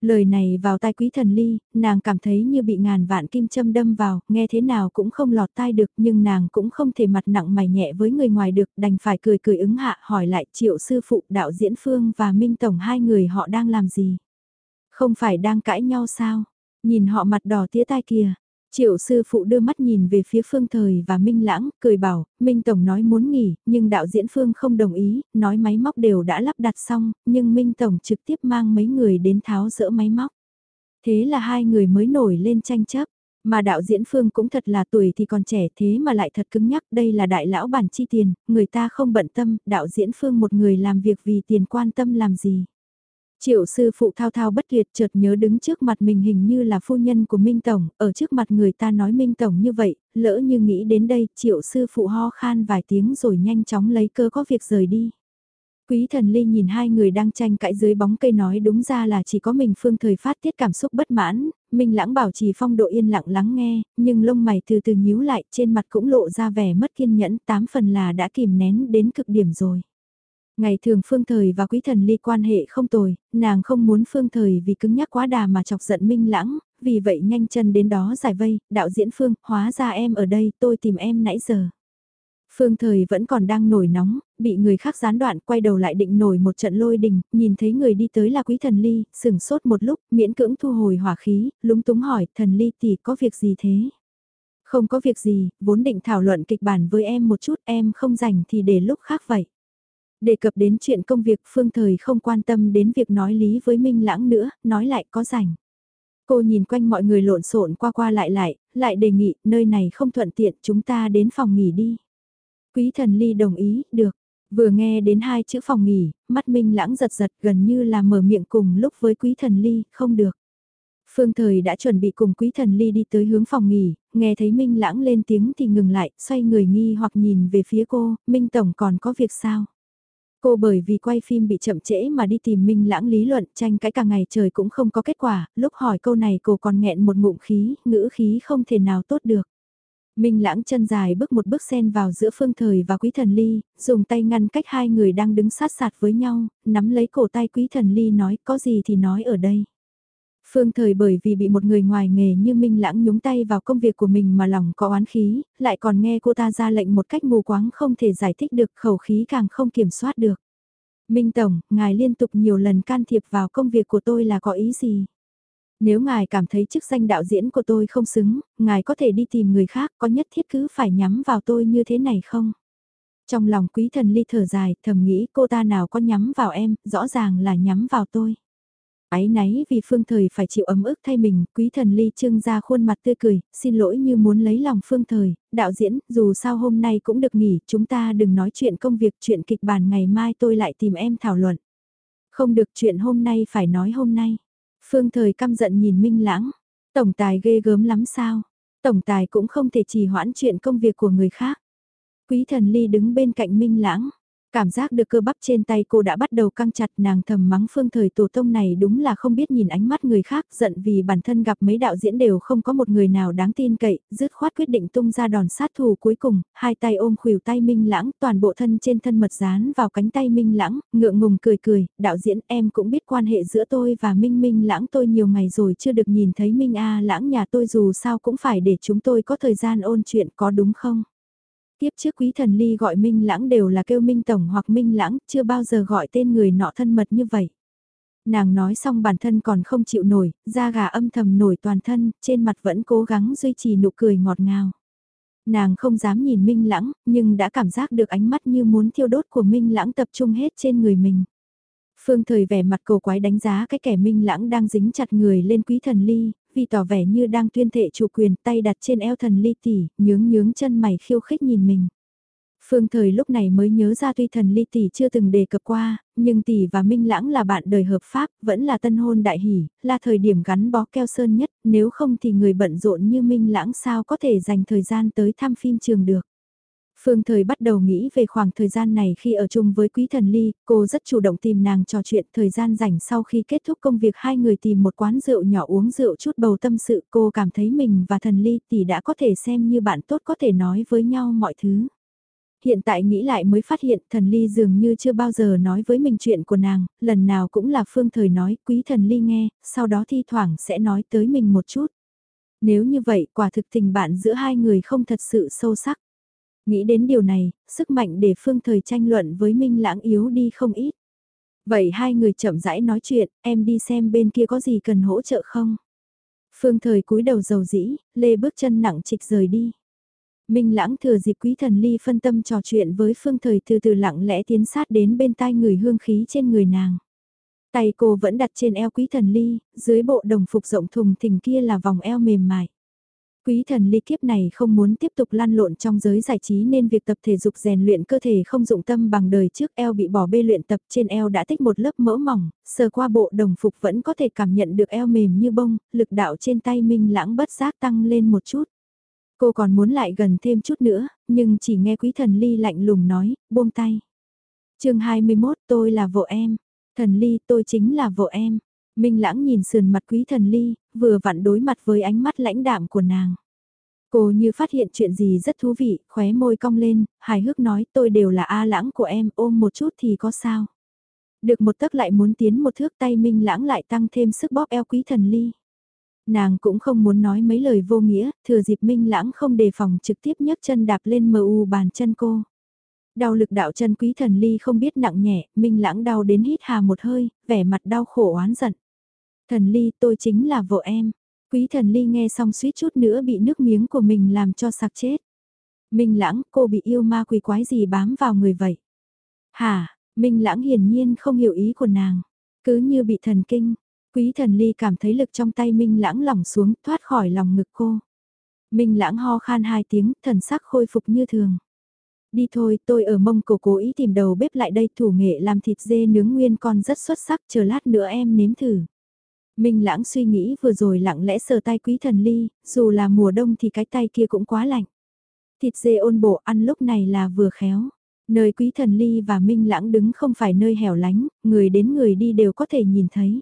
Lời này vào tai quý thần ly, nàng cảm thấy như bị ngàn vạn kim châm đâm vào, nghe thế nào cũng không lọt tai được nhưng nàng cũng không thể mặt nặng mày nhẹ với người ngoài được, đành phải cười cười ứng hạ hỏi lại triệu sư phụ đạo diễn Phương và Minh Tổng hai người họ đang làm gì. Không phải đang cãi nhau sao? Nhìn họ mặt đỏ tía tai kìa. Triệu sư phụ đưa mắt nhìn về phía Phương Thời và Minh Lãng, cười bảo, Minh Tổng nói muốn nghỉ, nhưng đạo diễn Phương không đồng ý, nói máy móc đều đã lắp đặt xong, nhưng Minh Tổng trực tiếp mang mấy người đến tháo rỡ máy móc. Thế là hai người mới nổi lên tranh chấp, mà đạo diễn Phương cũng thật là tuổi thì còn trẻ thế mà lại thật cứng nhắc, đây là đại lão bản chi tiền, người ta không bận tâm, đạo diễn Phương một người làm việc vì tiền quan tâm làm gì. Triệu sư phụ thao thao bất tuyệt chợt nhớ đứng trước mặt mình hình như là phu nhân của Minh Tổng, ở trước mặt người ta nói Minh Tổng như vậy, lỡ như nghĩ đến đây, triệu sư phụ ho khan vài tiếng rồi nhanh chóng lấy cơ có việc rời đi. Quý thần ly nhìn hai người đang tranh cãi dưới bóng cây nói đúng ra là chỉ có mình phương thời phát tiết cảm xúc bất mãn, mình lãng bảo trì phong độ yên lặng lắng nghe, nhưng lông mày từ từ nhíu lại trên mặt cũng lộ ra vẻ mất kiên nhẫn tám phần là đã kìm nén đến cực điểm rồi. Ngày thường Phương Thời và Quý Thần Ly quan hệ không tồi, nàng không muốn Phương Thời vì cứng nhắc quá đà mà chọc giận Minh Lãng, vì vậy nhanh chân đến đó giải vây, đạo diễn Phương, hóa ra em ở đây, tôi tìm em nãy giờ. Phương Thời vẫn còn đang nổi nóng, bị người khác gián đoạn quay đầu lại định nổi một trận lôi đình, nhìn thấy người đi tới là Quý Thần Ly, sừng sốt một lúc, miễn cưỡng thu hồi hỏa khí, lúng túng hỏi, Thần Ly tỷ có việc gì thế? Không có việc gì, vốn định thảo luận kịch bản với em một chút, em không rảnh thì để lúc khác vậy. Đề cập đến chuyện công việc Phương Thời không quan tâm đến việc nói lý với Minh Lãng nữa, nói lại có rảnh. Cô nhìn quanh mọi người lộn xộn qua qua lại lại, lại đề nghị nơi này không thuận tiện chúng ta đến phòng nghỉ đi. Quý thần ly đồng ý, được. Vừa nghe đến hai chữ phòng nghỉ, mắt Minh Lãng giật giật gần như là mở miệng cùng lúc với quý thần ly, không được. Phương Thời đã chuẩn bị cùng quý thần ly đi tới hướng phòng nghỉ, nghe thấy Minh Lãng lên tiếng thì ngừng lại, xoay người nghi hoặc nhìn về phía cô, Minh Tổng còn có việc sao? Cô bởi vì quay phim bị chậm trễ mà đi tìm Minh Lãng lý luận tranh cãi cả ngày trời cũng không có kết quả, lúc hỏi câu này cô còn nghẹn một ngụm khí, ngữ khí không thể nào tốt được. Minh Lãng chân dài bước một bước sen vào giữa Phương Thời và Quý Thần Ly, dùng tay ngăn cách hai người đang đứng sát sạt với nhau, nắm lấy cổ tay Quý Thần Ly nói có gì thì nói ở đây. Phương Thời bởi vì bị một người ngoài nghề như Minh Lãng nhúng tay vào công việc của mình mà lòng có oán khí, lại còn nghe cô ta ra lệnh một cách mù quáng không thể giải thích được khẩu khí càng không kiểm soát được. Minh Tổng, ngài liên tục nhiều lần can thiệp vào công việc của tôi là có ý gì? Nếu ngài cảm thấy chức danh đạo diễn của tôi không xứng, ngài có thể đi tìm người khác có nhất thiết cứ phải nhắm vào tôi như thế này không? Trong lòng quý thần ly thở dài, thầm nghĩ cô ta nào có nhắm vào em, rõ ràng là nhắm vào tôi. Ái náy vì phương thời phải chịu ấm ức thay mình, quý thần ly trưng ra khuôn mặt tươi cười, xin lỗi như muốn lấy lòng phương thời, đạo diễn, dù sao hôm nay cũng được nghỉ, chúng ta đừng nói chuyện công việc, chuyện kịch bản ngày mai tôi lại tìm em thảo luận. Không được chuyện hôm nay phải nói hôm nay. Phương thời căm giận nhìn Minh Lãng, tổng tài ghê gớm lắm sao, tổng tài cũng không thể trì hoãn chuyện công việc của người khác. Quý thần ly đứng bên cạnh Minh Lãng, Cảm giác được cơ bắp trên tay cô đã bắt đầu căng chặt nàng thầm mắng phương thời tổ tông này đúng là không biết nhìn ánh mắt người khác giận vì bản thân gặp mấy đạo diễn đều không có một người nào đáng tin cậy, dứt khoát quyết định tung ra đòn sát thủ cuối cùng, hai tay ôm khuỷu tay Minh Lãng, toàn bộ thân trên thân mật dán vào cánh tay Minh Lãng, ngượng ngùng cười cười, đạo diễn em cũng biết quan hệ giữa tôi và Minh Minh Lãng tôi nhiều ngày rồi chưa được nhìn thấy Minh A Lãng nhà tôi dù sao cũng phải để chúng tôi có thời gian ôn chuyện có đúng không? Tiếp trước quý thần ly gọi Minh Lãng đều là kêu Minh Tổng hoặc Minh Lãng, chưa bao giờ gọi tên người nọ thân mật như vậy. Nàng nói xong bản thân còn không chịu nổi, da gà âm thầm nổi toàn thân, trên mặt vẫn cố gắng duy trì nụ cười ngọt ngào. Nàng không dám nhìn Minh Lãng, nhưng đã cảm giác được ánh mắt như muốn thiêu đốt của Minh Lãng tập trung hết trên người mình. Phương thời vẻ mặt cầu quái đánh giá cái kẻ Minh Lãng đang dính chặt người lên quý thần ly, vì tỏ vẻ như đang tuyên thệ chủ quyền tay đặt trên eo thần ly tỷ, nhướng nhướng chân mày khiêu khích nhìn mình. Phương thời lúc này mới nhớ ra tuy thần ly tỷ chưa từng đề cập qua, nhưng tỷ và Minh Lãng là bạn đời hợp pháp, vẫn là tân hôn đại hỷ, là thời điểm gắn bó keo sơn nhất, nếu không thì người bận rộn như Minh Lãng sao có thể dành thời gian tới thăm phim trường được. Phương Thời bắt đầu nghĩ về khoảng thời gian này khi ở chung với Quý Thần Ly, cô rất chủ động tìm nàng trò chuyện thời gian rảnh sau khi kết thúc công việc hai người tìm một quán rượu nhỏ uống rượu chút bầu tâm sự cô cảm thấy mình và Thần Ly thì đã có thể xem như bạn tốt có thể nói với nhau mọi thứ. Hiện tại nghĩ lại mới phát hiện thần ly dường như chưa bao giờ nói với mình chuyện của nàng, lần nào cũng là phương thời nói quý thần ly nghe, sau đó thi thoảng sẽ nói tới mình một chút. Nếu như vậy quả thực tình bạn giữa hai người không thật sự sâu sắc. Nghĩ đến điều này, sức mạnh để phương thời tranh luận với Minh Lãng yếu đi không ít. Vậy hai người chậm rãi nói chuyện, em đi xem bên kia có gì cần hỗ trợ không? Phương thời cúi đầu dầu dĩ, lê bước chân nặng trịch rời đi. Minh lãng thừa dịp quý thần ly phân tâm trò chuyện với phương thời từ từ lặng lẽ tiến sát đến bên tai người hương khí trên người nàng. Tay cô vẫn đặt trên eo quý thần ly, dưới bộ đồng phục rộng thùng thình kia là vòng eo mềm mại. Quý thần ly kiếp này không muốn tiếp tục lan lộn trong giới giải trí nên việc tập thể dục rèn luyện cơ thể không dụng tâm bằng đời trước eo bị bỏ bê luyện tập trên eo đã tích một lớp mỡ mỏng, sờ qua bộ đồng phục vẫn có thể cảm nhận được eo mềm như bông, lực đạo trên tay minh lãng bất giác tăng lên một chút. Cô còn muốn lại gần thêm chút nữa, nhưng chỉ nghe quý thần ly lạnh lùng nói, buông tay. chương 21 tôi là vợ em, thần ly tôi chính là vợ em. Minh lãng nhìn sườn mặt quý thần ly, vừa vặn đối mặt với ánh mắt lãnh đạm của nàng. Cô như phát hiện chuyện gì rất thú vị, khóe môi cong lên, hài hước nói tôi đều là A lãng của em, ôm một chút thì có sao. Được một tấc lại muốn tiến một thước tay Minh lãng lại tăng thêm sức bóp eo quý thần ly. Nàng cũng không muốn nói mấy lời vô nghĩa, thừa dịp Minh lãng không đề phòng trực tiếp nhấc chân đạp lên mờ u bàn chân cô. Đau lực đạo chân quý thần ly không biết nặng nhẹ, Minh lãng đau đến hít hà một hơi, vẻ mặt đau khổ oán giận. Thần ly tôi chính là vợ em. Quý thần ly nghe xong suýt chút nữa bị nước miếng của mình làm cho sặc chết. Minh lãng cô bị yêu ma quỷ quái gì bám vào người vậy? Hả, Minh lãng hiển nhiên không hiểu ý của nàng. Cứ như bị thần kinh, quý thần ly cảm thấy lực trong tay Minh lãng lỏng xuống thoát khỏi lòng ngực cô. Minh lãng ho khan hai tiếng, thần sắc khôi phục như thường. Đi thôi, tôi ở mông cổ cố ý tìm đầu bếp lại đây thủ nghệ làm thịt dê nướng nguyên con rất xuất sắc, chờ lát nữa em nếm thử. Minh lãng suy nghĩ vừa rồi lặng lẽ sờ tay quý thần ly, dù là mùa đông thì cái tay kia cũng quá lạnh. Thịt dê ôn bổ ăn lúc này là vừa khéo. Nơi quý thần ly và minh lãng đứng không phải nơi hẻo lánh, người đến người đi đều có thể nhìn thấy.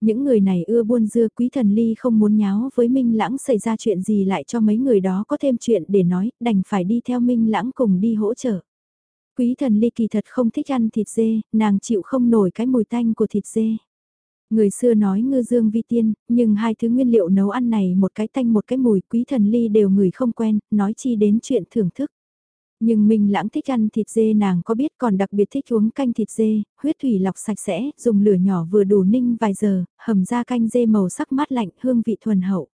Những người này ưa buôn dưa quý thần ly không muốn nháo với Minh Lãng xảy ra chuyện gì lại cho mấy người đó có thêm chuyện để nói, đành phải đi theo Minh Lãng cùng đi hỗ trợ. Quý thần ly kỳ thật không thích ăn thịt dê, nàng chịu không nổi cái mùi tanh của thịt dê. Người xưa nói ngư dương vi tiên, nhưng hai thứ nguyên liệu nấu ăn này một cái tanh một cái mùi quý thần ly đều người không quen, nói chi đến chuyện thưởng thức. Nhưng mình lãng thích ăn thịt dê nàng có biết còn đặc biệt thích uống canh thịt dê, huyết thủy lọc sạch sẽ, dùng lửa nhỏ vừa đủ ninh vài giờ, hầm ra canh dê màu sắc mát lạnh, hương vị thuần hậu.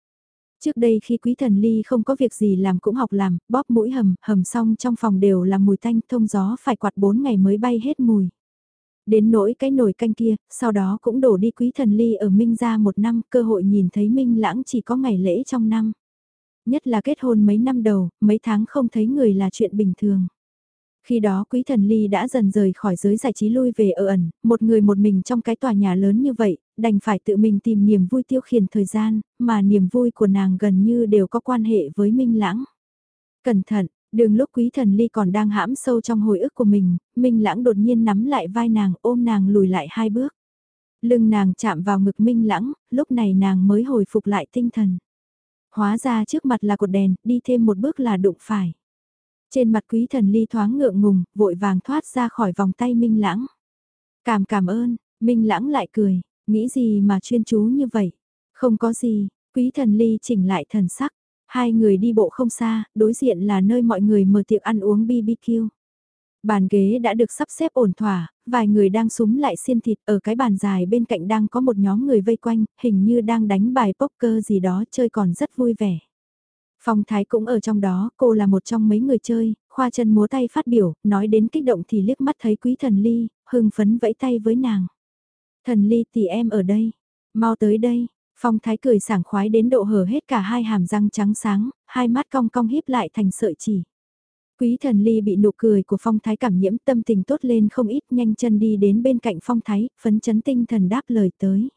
Trước đây khi quý thần ly không có việc gì làm cũng học làm, bóp mũi hầm, hầm xong trong phòng đều là mùi tanh thông gió phải quạt 4 ngày mới bay hết mùi. Đến nỗi cái nồi canh kia, sau đó cũng đổ đi quý thần ly ở Minh ra một năm, cơ hội nhìn thấy Minh lãng chỉ có ngày lễ trong năm. Nhất là kết hôn mấy năm đầu, mấy tháng không thấy người là chuyện bình thường. Khi đó quý thần ly đã dần rời khỏi giới giải trí lui về ở ẩn, một người một mình trong cái tòa nhà lớn như vậy, đành phải tự mình tìm niềm vui tiêu khiển thời gian, mà niềm vui của nàng gần như đều có quan hệ với Minh Lãng. Cẩn thận, đường lúc quý thần ly còn đang hãm sâu trong hồi ức của mình, Minh Lãng đột nhiên nắm lại vai nàng ôm nàng lùi lại hai bước. Lưng nàng chạm vào ngực Minh Lãng, lúc này nàng mới hồi phục lại tinh thần. Hóa ra trước mặt là cột đèn, đi thêm một bước là đụng phải. Trên mặt quý thần ly thoáng ngượng ngùng, vội vàng thoát ra khỏi vòng tay Minh Lãng. Cảm cảm ơn, Minh Lãng lại cười, nghĩ gì mà chuyên chú như vậy. Không có gì, quý thần ly chỉnh lại thần sắc. Hai người đi bộ không xa, đối diện là nơi mọi người mở tiệc ăn uống BBQ. Bàn ghế đã được sắp xếp ổn thỏa, vài người đang súng lại xiên thịt ở cái bàn dài bên cạnh đang có một nhóm người vây quanh, hình như đang đánh bài poker gì đó chơi còn rất vui vẻ. Phong Thái cũng ở trong đó, cô là một trong mấy người chơi, khoa chân múa tay phát biểu, nói đến kích động thì liếc mắt thấy quý thần ly, hưng phấn vẫy tay với nàng. Thần ly thì em ở đây, mau tới đây, Phong Thái cười sảng khoái đến độ hở hết cả hai hàm răng trắng sáng, hai mắt cong cong híp lại thành sợi chỉ. Quý thần ly bị nụ cười của Phong Thái cảm nhiễm tâm tình tốt lên không ít nhanh chân đi đến bên cạnh Phong Thái, phấn chấn tinh thần đáp lời tới.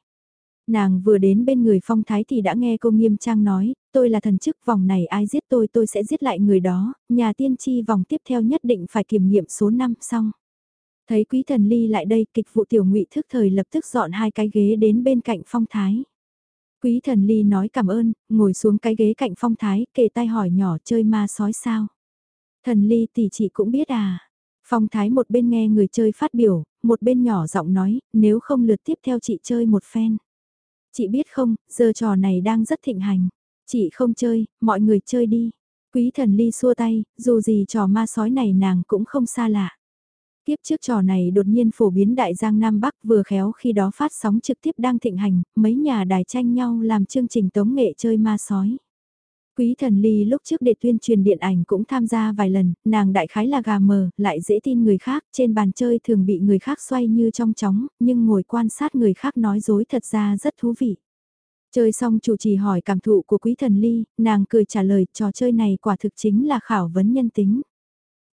Nàng vừa đến bên người phong thái thì đã nghe cô nghiêm trang nói, tôi là thần chức vòng này ai giết tôi tôi sẽ giết lại người đó, nhà tiên tri vòng tiếp theo nhất định phải kiểm nghiệm số 5 xong. Thấy quý thần ly lại đây kịch vụ tiểu ngụy thức thời lập tức dọn hai cái ghế đến bên cạnh phong thái. Quý thần ly nói cảm ơn, ngồi xuống cái ghế cạnh phong thái, kề tay hỏi nhỏ chơi ma sói sao. Thần ly tỷ chị cũng biết à. Phong thái một bên nghe người chơi phát biểu, một bên nhỏ giọng nói, nếu không lượt tiếp theo chị chơi một phen. Chị biết không, giờ trò này đang rất thịnh hành. Chị không chơi, mọi người chơi đi. Quý thần ly xua tay, dù gì trò ma sói này nàng cũng không xa lạ. Tiếp trước trò này đột nhiên phổ biến đại giang Nam Bắc vừa khéo khi đó phát sóng trực tiếp đang thịnh hành, mấy nhà đài tranh nhau làm chương trình tống nghệ chơi ma sói. Quý thần ly lúc trước để tuyên truyền điện ảnh cũng tham gia vài lần, nàng đại khái là gà mờ, lại dễ tin người khác, trên bàn chơi thường bị người khác xoay như trong chóng, nhưng ngồi quan sát người khác nói dối thật ra rất thú vị. Chơi xong chủ trì hỏi cảm thụ của quý thần ly, nàng cười trả lời trò chơi này quả thực chính là khảo vấn nhân tính.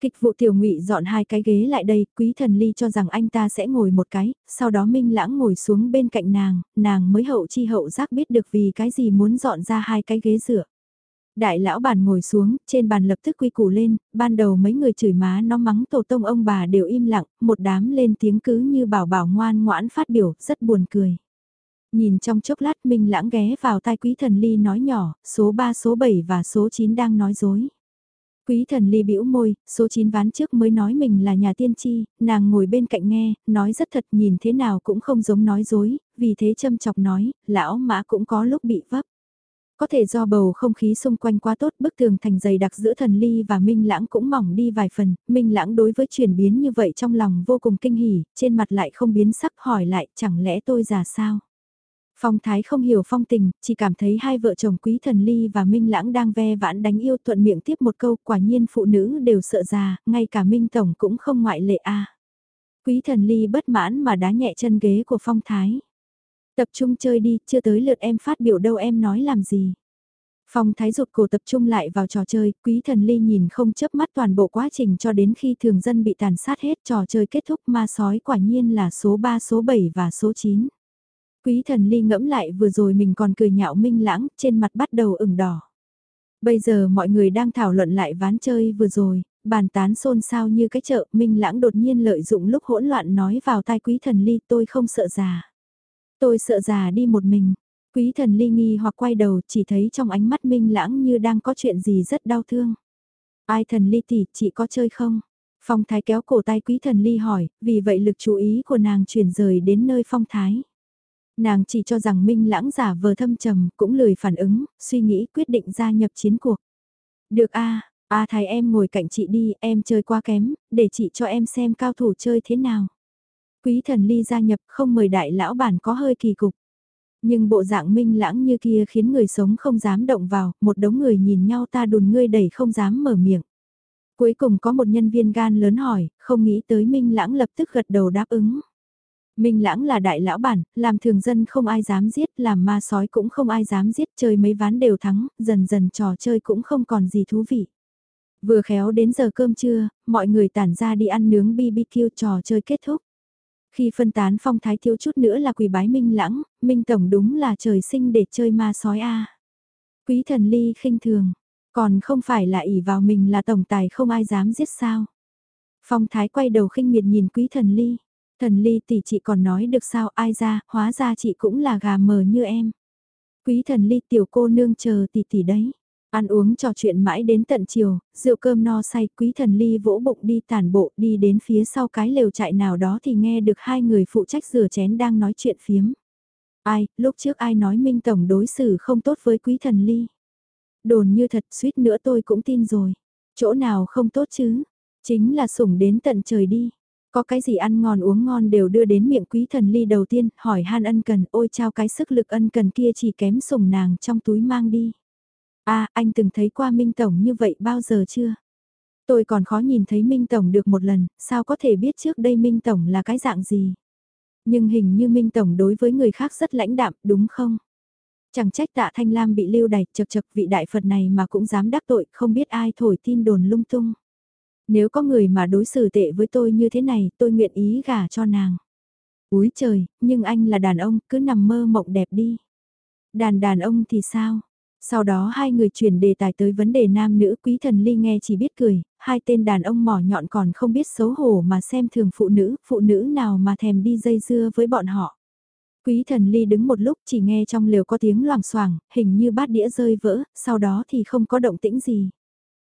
Kịch vụ tiểu ngụy dọn hai cái ghế lại đây, quý thần ly cho rằng anh ta sẽ ngồi một cái, sau đó minh lãng ngồi xuống bên cạnh nàng, nàng mới hậu chi hậu giác biết được vì cái gì muốn dọn ra hai cái ghế dựa. Đại lão bàn ngồi xuống, trên bàn lập tức quy củ lên, ban đầu mấy người chửi má nó mắng tổ tông ông bà đều im lặng, một đám lên tiếng cứ như bảo bảo ngoan ngoãn phát biểu, rất buồn cười. Nhìn trong chốc lát Minh lãng ghé vào tai quý thần ly nói nhỏ, số 3 số 7 và số 9 đang nói dối. Quý thần ly bĩu môi, số 9 ván trước mới nói mình là nhà tiên tri, nàng ngồi bên cạnh nghe, nói rất thật nhìn thế nào cũng không giống nói dối, vì thế châm chọc nói, lão mã cũng có lúc bị vấp. Có thể do bầu không khí xung quanh quá tốt bức tường thành dày đặc giữa thần ly và Minh Lãng cũng mỏng đi vài phần, Minh Lãng đối với chuyển biến như vậy trong lòng vô cùng kinh hỉ, trên mặt lại không biến sắc hỏi lại chẳng lẽ tôi già sao? Phong Thái không hiểu phong tình, chỉ cảm thấy hai vợ chồng Quý Thần Ly và Minh Lãng đang ve vãn đánh yêu thuận miệng tiếp một câu quả nhiên phụ nữ đều sợ già, ngay cả Minh Tổng cũng không ngoại lệ a. Quý Thần Ly bất mãn mà đá nhẹ chân ghế của Phong Thái. Tập trung chơi đi, chưa tới lượt em phát biểu đâu em nói làm gì. Phong thái rụt cổ tập trung lại vào trò chơi, quý thần ly nhìn không chớp mắt toàn bộ quá trình cho đến khi thường dân bị tàn sát hết trò chơi kết thúc ma sói quả nhiên là số 3, số 7 và số 9. Quý thần ly ngẫm lại vừa rồi mình còn cười nhạo minh lãng, trên mặt bắt đầu ửng đỏ. Bây giờ mọi người đang thảo luận lại ván chơi vừa rồi, bàn tán xôn xao như cái chợ, minh lãng đột nhiên lợi dụng lúc hỗn loạn nói vào tai quý thần ly tôi không sợ già. Tôi sợ già đi một mình. Quý thần ly nghi hoặc quay đầu chỉ thấy trong ánh mắt minh lãng như đang có chuyện gì rất đau thương. Ai thần ly tỷ, chị có chơi không? Phong thái kéo cổ tay quý thần ly hỏi, vì vậy lực chú ý của nàng chuyển rời đến nơi phong thái. Nàng chỉ cho rằng minh lãng giả vờ thâm trầm, cũng lười phản ứng, suy nghĩ quyết định gia nhập chiến cuộc. Được a a thái em ngồi cạnh chị đi, em chơi quá kém, để chị cho em xem cao thủ chơi thế nào. Quý thần ly gia nhập không mời đại lão bản có hơi kỳ cục. Nhưng bộ dạng minh lãng như kia khiến người sống không dám động vào, một đống người nhìn nhau ta đùn ngươi đẩy không dám mở miệng. Cuối cùng có một nhân viên gan lớn hỏi, không nghĩ tới minh lãng lập tức gật đầu đáp ứng. Minh lãng là đại lão bản, làm thường dân không ai dám giết, làm ma sói cũng không ai dám giết, chơi mấy ván đều thắng, dần dần trò chơi cũng không còn gì thú vị. Vừa khéo đến giờ cơm trưa, mọi người tản ra đi ăn nướng BBQ trò chơi kết thúc. Khi phân tán phong thái thiếu chút nữa là quỳ bái Minh lãng, Minh Tổng đúng là trời sinh để chơi ma sói a Quý thần ly khinh thường, còn không phải là ỷ vào mình là tổng tài không ai dám giết sao. Phong thái quay đầu khinh miệt nhìn quý thần ly. Thần ly tỷ chị còn nói được sao ai ra, hóa ra chị cũng là gà mờ như em. Quý thần ly tiểu cô nương chờ tỷ tỷ đấy. Ăn uống trò chuyện mãi đến tận chiều, rượu cơm no say quý thần ly vỗ bụng đi tàn bộ đi đến phía sau cái lều trại nào đó thì nghe được hai người phụ trách rửa chén đang nói chuyện phiếm. Ai, lúc trước ai nói Minh Tổng đối xử không tốt với quý thần ly. Đồn như thật suýt nữa tôi cũng tin rồi. Chỗ nào không tốt chứ? Chính là sủng đến tận trời đi. Có cái gì ăn ngon uống ngon đều đưa đến miệng quý thần ly đầu tiên, hỏi han ân cần, ôi trao cái sức lực ân cần kia chỉ kém sủng nàng trong túi mang đi. a anh từng thấy qua Minh Tổng như vậy bao giờ chưa? Tôi còn khó nhìn thấy Minh Tổng được một lần, sao có thể biết trước đây Minh Tổng là cái dạng gì? Nhưng hình như Minh Tổng đối với người khác rất lãnh đạm, đúng không? Chẳng trách tạ Thanh Lam bị lưu đày chật chật vị đại Phật này mà cũng dám đắc tội, không biết ai thổi tin đồn lung tung. Nếu có người mà đối xử tệ với tôi như thế này, tôi nguyện ý gả cho nàng. Úi trời, nhưng anh là đàn ông, cứ nằm mơ mộng đẹp đi. Đàn đàn ông thì sao? Sau đó hai người chuyển đề tài tới vấn đề nam nữ quý thần ly nghe chỉ biết cười, hai tên đàn ông mỏ nhọn còn không biết xấu hổ mà xem thường phụ nữ, phụ nữ nào mà thèm đi dây dưa với bọn họ. Quý thần ly đứng một lúc chỉ nghe trong lều có tiếng loảng xoảng hình như bát đĩa rơi vỡ, sau đó thì không có động tĩnh gì.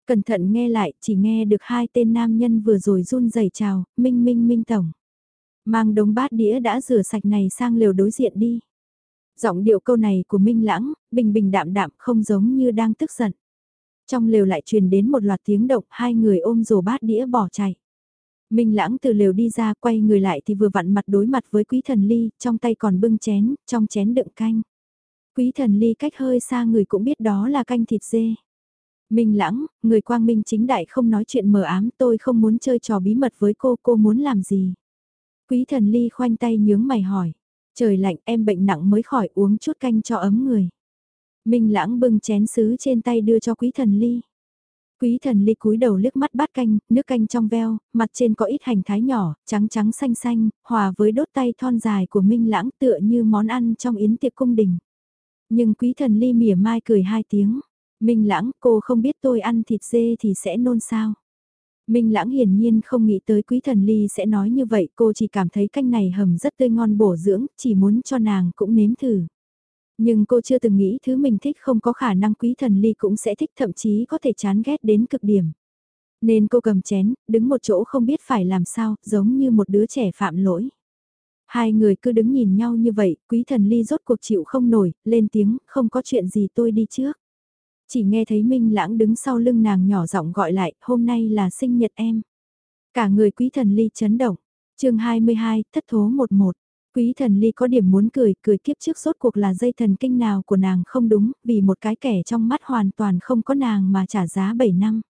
Cẩn thận nghe lại, chỉ nghe được hai tên nam nhân vừa rồi run rẩy chào, minh minh minh tổng. Mang đống bát đĩa đã rửa sạch này sang lều đối diện đi. Giọng điệu câu này của Minh Lãng, bình bình đạm đạm không giống như đang tức giận. Trong lều lại truyền đến một loạt tiếng động, hai người ôm rổ bát đĩa bỏ chạy. Minh Lãng từ lều đi ra quay người lại thì vừa vặn mặt đối mặt với quý thần ly, trong tay còn bưng chén, trong chén đựng canh. Quý thần ly cách hơi xa người cũng biết đó là canh thịt dê. Minh lãng, người quang minh chính đại không nói chuyện mờ ám tôi không muốn chơi trò bí mật với cô, cô muốn làm gì? Quý thần ly khoanh tay nhướng mày hỏi. Trời lạnh em bệnh nặng mới khỏi uống chút canh cho ấm người. Minh lãng bưng chén sứ trên tay đưa cho quý thần ly. Quý thần ly cúi đầu liếc mắt bát canh, nước canh trong veo, mặt trên có ít hành thái nhỏ, trắng trắng xanh xanh, hòa với đốt tay thon dài của Minh lãng tựa như món ăn trong yến tiệc cung đình. Nhưng quý thần ly mỉa mai cười hai tiếng. Minh Lãng, cô không biết tôi ăn thịt dê thì sẽ nôn sao. Minh Lãng hiển nhiên không nghĩ tới Quý Thần Ly sẽ nói như vậy, cô chỉ cảm thấy canh này hầm rất tươi ngon bổ dưỡng, chỉ muốn cho nàng cũng nếm thử. Nhưng cô chưa từng nghĩ thứ mình thích không có khả năng Quý Thần Ly cũng sẽ thích thậm chí có thể chán ghét đến cực điểm. Nên cô cầm chén, đứng một chỗ không biết phải làm sao, giống như một đứa trẻ phạm lỗi. Hai người cứ đứng nhìn nhau như vậy, Quý Thần Ly rốt cuộc chịu không nổi, lên tiếng, không có chuyện gì tôi đi trước. Chỉ nghe thấy Minh Lãng đứng sau lưng nàng nhỏ giọng gọi lại, hôm nay là sinh nhật em. Cả người quý thần ly chấn động. chương 22, thất thố 11. Quý thần ly có điểm muốn cười, cười kiếp trước rốt cuộc là dây thần kinh nào của nàng không đúng, vì một cái kẻ trong mắt hoàn toàn không có nàng mà trả giá 7 năm.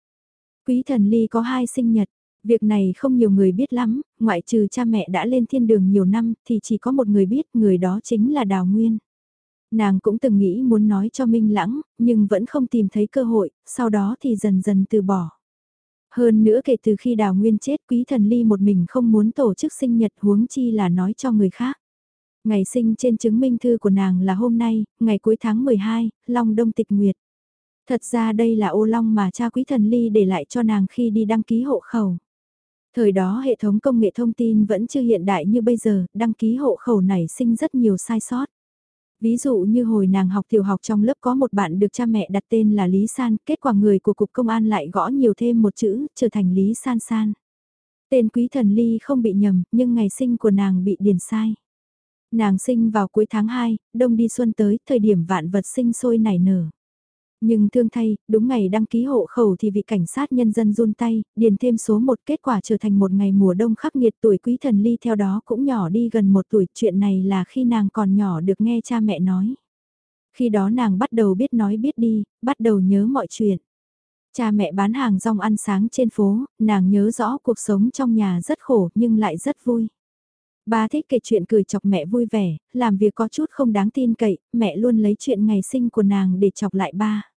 Quý thần ly có hai sinh nhật, việc này không nhiều người biết lắm, ngoại trừ cha mẹ đã lên thiên đường nhiều năm thì chỉ có một người biết, người đó chính là Đào Nguyên. Nàng cũng từng nghĩ muốn nói cho Minh Lãng, nhưng vẫn không tìm thấy cơ hội, sau đó thì dần dần từ bỏ. Hơn nữa kể từ khi Đào Nguyên chết quý thần ly một mình không muốn tổ chức sinh nhật huống chi là nói cho người khác. Ngày sinh trên chứng minh thư của nàng là hôm nay, ngày cuối tháng 12, Long Đông Tịch Nguyệt. Thật ra đây là ô long mà cha quý thần ly để lại cho nàng khi đi đăng ký hộ khẩu. Thời đó hệ thống công nghệ thông tin vẫn chưa hiện đại như bây giờ, đăng ký hộ khẩu này sinh rất nhiều sai sót. Ví dụ như hồi nàng học tiểu học trong lớp có một bạn được cha mẹ đặt tên là Lý San, kết quả người của Cục Công an lại gõ nhiều thêm một chữ, trở thành Lý San San. Tên quý thần Ly không bị nhầm, nhưng ngày sinh của nàng bị điền sai. Nàng sinh vào cuối tháng 2, đông đi xuân tới, thời điểm vạn vật sinh sôi nảy nở. Nhưng thương thay, đúng ngày đăng ký hộ khẩu thì vị cảnh sát nhân dân run tay, điền thêm số một kết quả trở thành một ngày mùa đông khắc nghiệt tuổi quý thần ly theo đó cũng nhỏ đi gần một tuổi. Chuyện này là khi nàng còn nhỏ được nghe cha mẹ nói. Khi đó nàng bắt đầu biết nói biết đi, bắt đầu nhớ mọi chuyện. Cha mẹ bán hàng rong ăn sáng trên phố, nàng nhớ rõ cuộc sống trong nhà rất khổ nhưng lại rất vui. Ba thích kể chuyện cười chọc mẹ vui vẻ, làm việc có chút không đáng tin cậy, mẹ luôn lấy chuyện ngày sinh của nàng để chọc lại ba.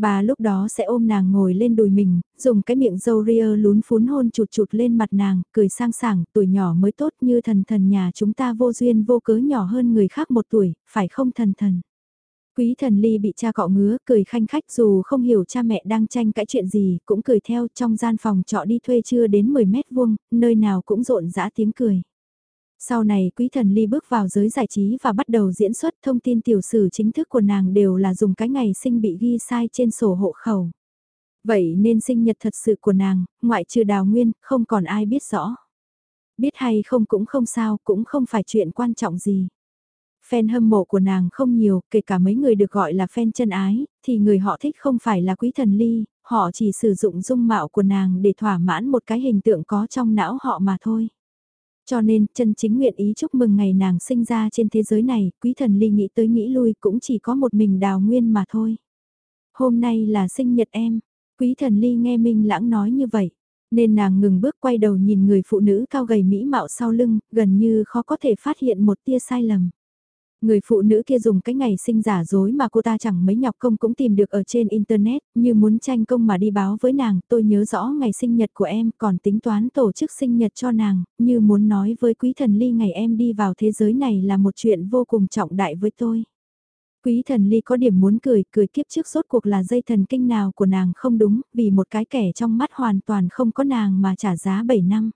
Bà lúc đó sẽ ôm nàng ngồi lên đùi mình, dùng cái miệng dâu ria lún phún hôn chụt chụt lên mặt nàng, cười sang sảng, tuổi nhỏ mới tốt như thần thần nhà chúng ta vô duyên vô cớ nhỏ hơn người khác một tuổi, phải không thần thần. Quý thần ly bị cha cọ ngứa, cười khanh khách dù không hiểu cha mẹ đang tranh cãi chuyện gì, cũng cười theo trong gian phòng trọ đi thuê chưa đến 10 mét vuông, nơi nào cũng rộn rã tiếng cười. Sau này Quý Thần Ly bước vào giới giải trí và bắt đầu diễn xuất thông tin tiểu sử chính thức của nàng đều là dùng cái ngày sinh bị ghi sai trên sổ hộ khẩu. Vậy nên sinh nhật thật sự của nàng, ngoại trừ đào nguyên, không còn ai biết rõ. Biết hay không cũng không sao, cũng không phải chuyện quan trọng gì. Fan hâm mộ của nàng không nhiều, kể cả mấy người được gọi là fan chân ái, thì người họ thích không phải là quý thần ly, họ chỉ sử dụng dung mạo của nàng để thỏa mãn một cái hình tượng có trong não họ mà thôi. Cho nên, chân chính nguyện ý chúc mừng ngày nàng sinh ra trên thế giới này, quý thần ly nghĩ tới nghĩ lui cũng chỉ có một mình đào nguyên mà thôi. Hôm nay là sinh nhật em, quý thần ly nghe Minh Lãng nói như vậy. Nên nàng ngừng bước quay đầu nhìn người phụ nữ cao gầy mỹ mạo sau lưng, gần như khó có thể phát hiện một tia sai lầm. Người phụ nữ kia dùng cái ngày sinh giả dối mà cô ta chẳng mấy nhọc công cũng tìm được ở trên Internet, như muốn tranh công mà đi báo với nàng, tôi nhớ rõ ngày sinh nhật của em còn tính toán tổ chức sinh nhật cho nàng, như muốn nói với quý thần ly ngày em đi vào thế giới này là một chuyện vô cùng trọng đại với tôi. Quý thần ly có điểm muốn cười, cười kiếp trước rốt cuộc là dây thần kinh nào của nàng không đúng, vì một cái kẻ trong mắt hoàn toàn không có nàng mà trả giá 7 năm.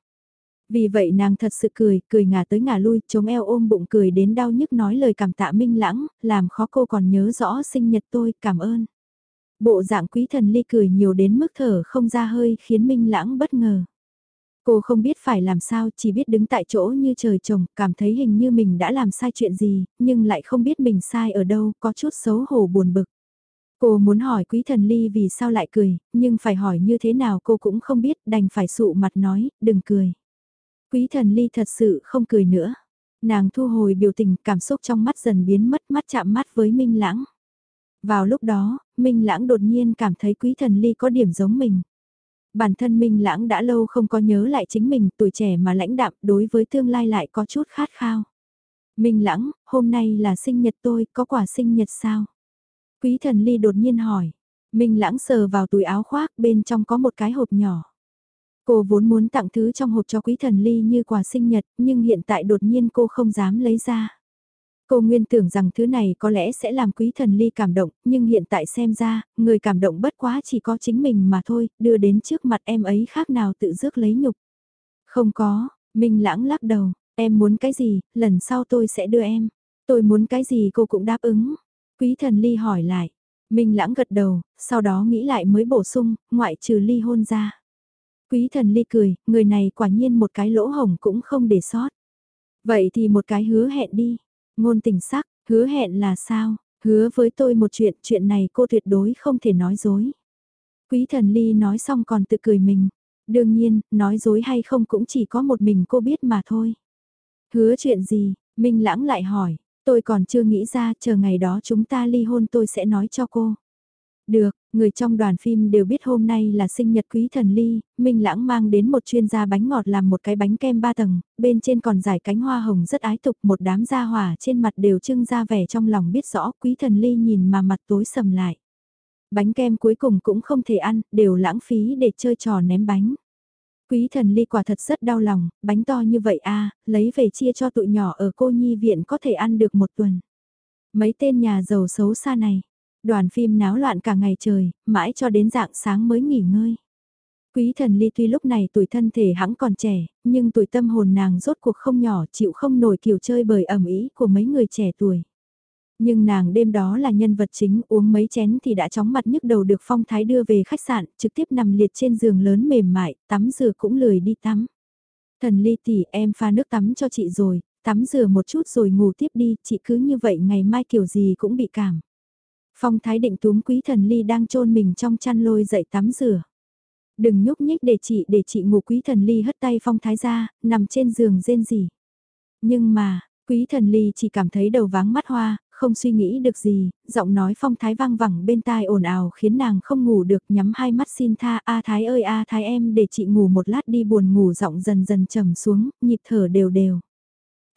Vì vậy nàng thật sự cười, cười ngả tới ngả lui, chống eo ôm bụng cười đến đau nhức nói lời cảm tạ minh lãng, làm khó cô còn nhớ rõ sinh nhật tôi, cảm ơn. Bộ dạng quý thần ly cười nhiều đến mức thở không ra hơi khiến minh lãng bất ngờ. Cô không biết phải làm sao, chỉ biết đứng tại chỗ như trời trồng, cảm thấy hình như mình đã làm sai chuyện gì, nhưng lại không biết mình sai ở đâu, có chút xấu hổ buồn bực. Cô muốn hỏi quý thần ly vì sao lại cười, nhưng phải hỏi như thế nào cô cũng không biết, đành phải sụ mặt nói, đừng cười. Quý thần ly thật sự không cười nữa. Nàng thu hồi biểu tình cảm xúc trong mắt dần biến mất mắt chạm mắt với Minh Lãng. Vào lúc đó, Minh Lãng đột nhiên cảm thấy quý thần ly có điểm giống mình. Bản thân Minh Lãng đã lâu không có nhớ lại chính mình tuổi trẻ mà lãnh đạm đối với tương lai lại có chút khát khao. Minh Lãng, hôm nay là sinh nhật tôi, có quả sinh nhật sao? Quý thần ly đột nhiên hỏi. Minh Lãng sờ vào túi áo khoác bên trong có một cái hộp nhỏ. Cô vốn muốn tặng thứ trong hộp cho quý thần ly như quà sinh nhật, nhưng hiện tại đột nhiên cô không dám lấy ra. Cô nguyên tưởng rằng thứ này có lẽ sẽ làm quý thần ly cảm động, nhưng hiện tại xem ra, người cảm động bất quá chỉ có chính mình mà thôi, đưa đến trước mặt em ấy khác nào tự dước lấy nhục. Không có, Minh lãng lắc đầu, em muốn cái gì, lần sau tôi sẽ đưa em. Tôi muốn cái gì cô cũng đáp ứng. Quý thần ly hỏi lại, Minh lãng gật đầu, sau đó nghĩ lại mới bổ sung, ngoại trừ ly hôn ra. Quý thần ly cười, người này quả nhiên một cái lỗ hồng cũng không để sót. Vậy thì một cái hứa hẹn đi. Ngôn tình sắc, hứa hẹn là sao? Hứa với tôi một chuyện, chuyện này cô tuyệt đối không thể nói dối. Quý thần ly nói xong còn tự cười mình. Đương nhiên, nói dối hay không cũng chỉ có một mình cô biết mà thôi. Hứa chuyện gì? Minh lãng lại hỏi. Tôi còn chưa nghĩ ra, chờ ngày đó chúng ta ly hôn tôi sẽ nói cho cô. Được, người trong đoàn phim đều biết hôm nay là sinh nhật quý thần ly, Minh Lãng mang đến một chuyên gia bánh ngọt làm một cái bánh kem ba tầng, bên trên còn giải cánh hoa hồng rất ái tục, một đám gia hỏa trên mặt đều trưng ra vẻ trong lòng biết rõ quý thần ly nhìn mà mặt tối sầm lại. Bánh kem cuối cùng cũng không thể ăn, đều lãng phí để chơi trò ném bánh. Quý thần ly quả thật rất đau lòng, bánh to như vậy a lấy về chia cho tụi nhỏ ở cô nhi viện có thể ăn được một tuần. Mấy tên nhà giàu xấu xa này, Đoàn phim náo loạn cả ngày trời, mãi cho đến dạng sáng mới nghỉ ngơi. Quý thần ly tuy lúc này tuổi thân thể hãng còn trẻ, nhưng tuổi tâm hồn nàng rốt cuộc không nhỏ chịu không nổi kiểu chơi bởi ẩm ý của mấy người trẻ tuổi. Nhưng nàng đêm đó là nhân vật chính uống mấy chén thì đã chóng mặt nhức đầu được phong thái đưa về khách sạn, trực tiếp nằm liệt trên giường lớn mềm mại, tắm rửa cũng lười đi tắm. Thần ly tỷ em pha nước tắm cho chị rồi, tắm rửa một chút rồi ngủ tiếp đi, chị cứ như vậy ngày mai kiểu gì cũng bị cảm. Phong Thái định túm quý thần ly đang chôn mình trong chăn lôi dậy tắm rửa. Đừng nhúc nhích để chị để chị ngủ quý thần ly hất tay Phong Thái ra, nằm trên giường rên rỉ. Nhưng mà, quý thần ly chỉ cảm thấy đầu váng mắt hoa, không suy nghĩ được gì, giọng nói Phong Thái vang vẳng bên tai ồn ào khiến nàng không ngủ được nhắm hai mắt xin tha A Thái ơi A Thái em để chị ngủ một lát đi buồn ngủ giọng dần dần trầm xuống, nhịp thở đều đều.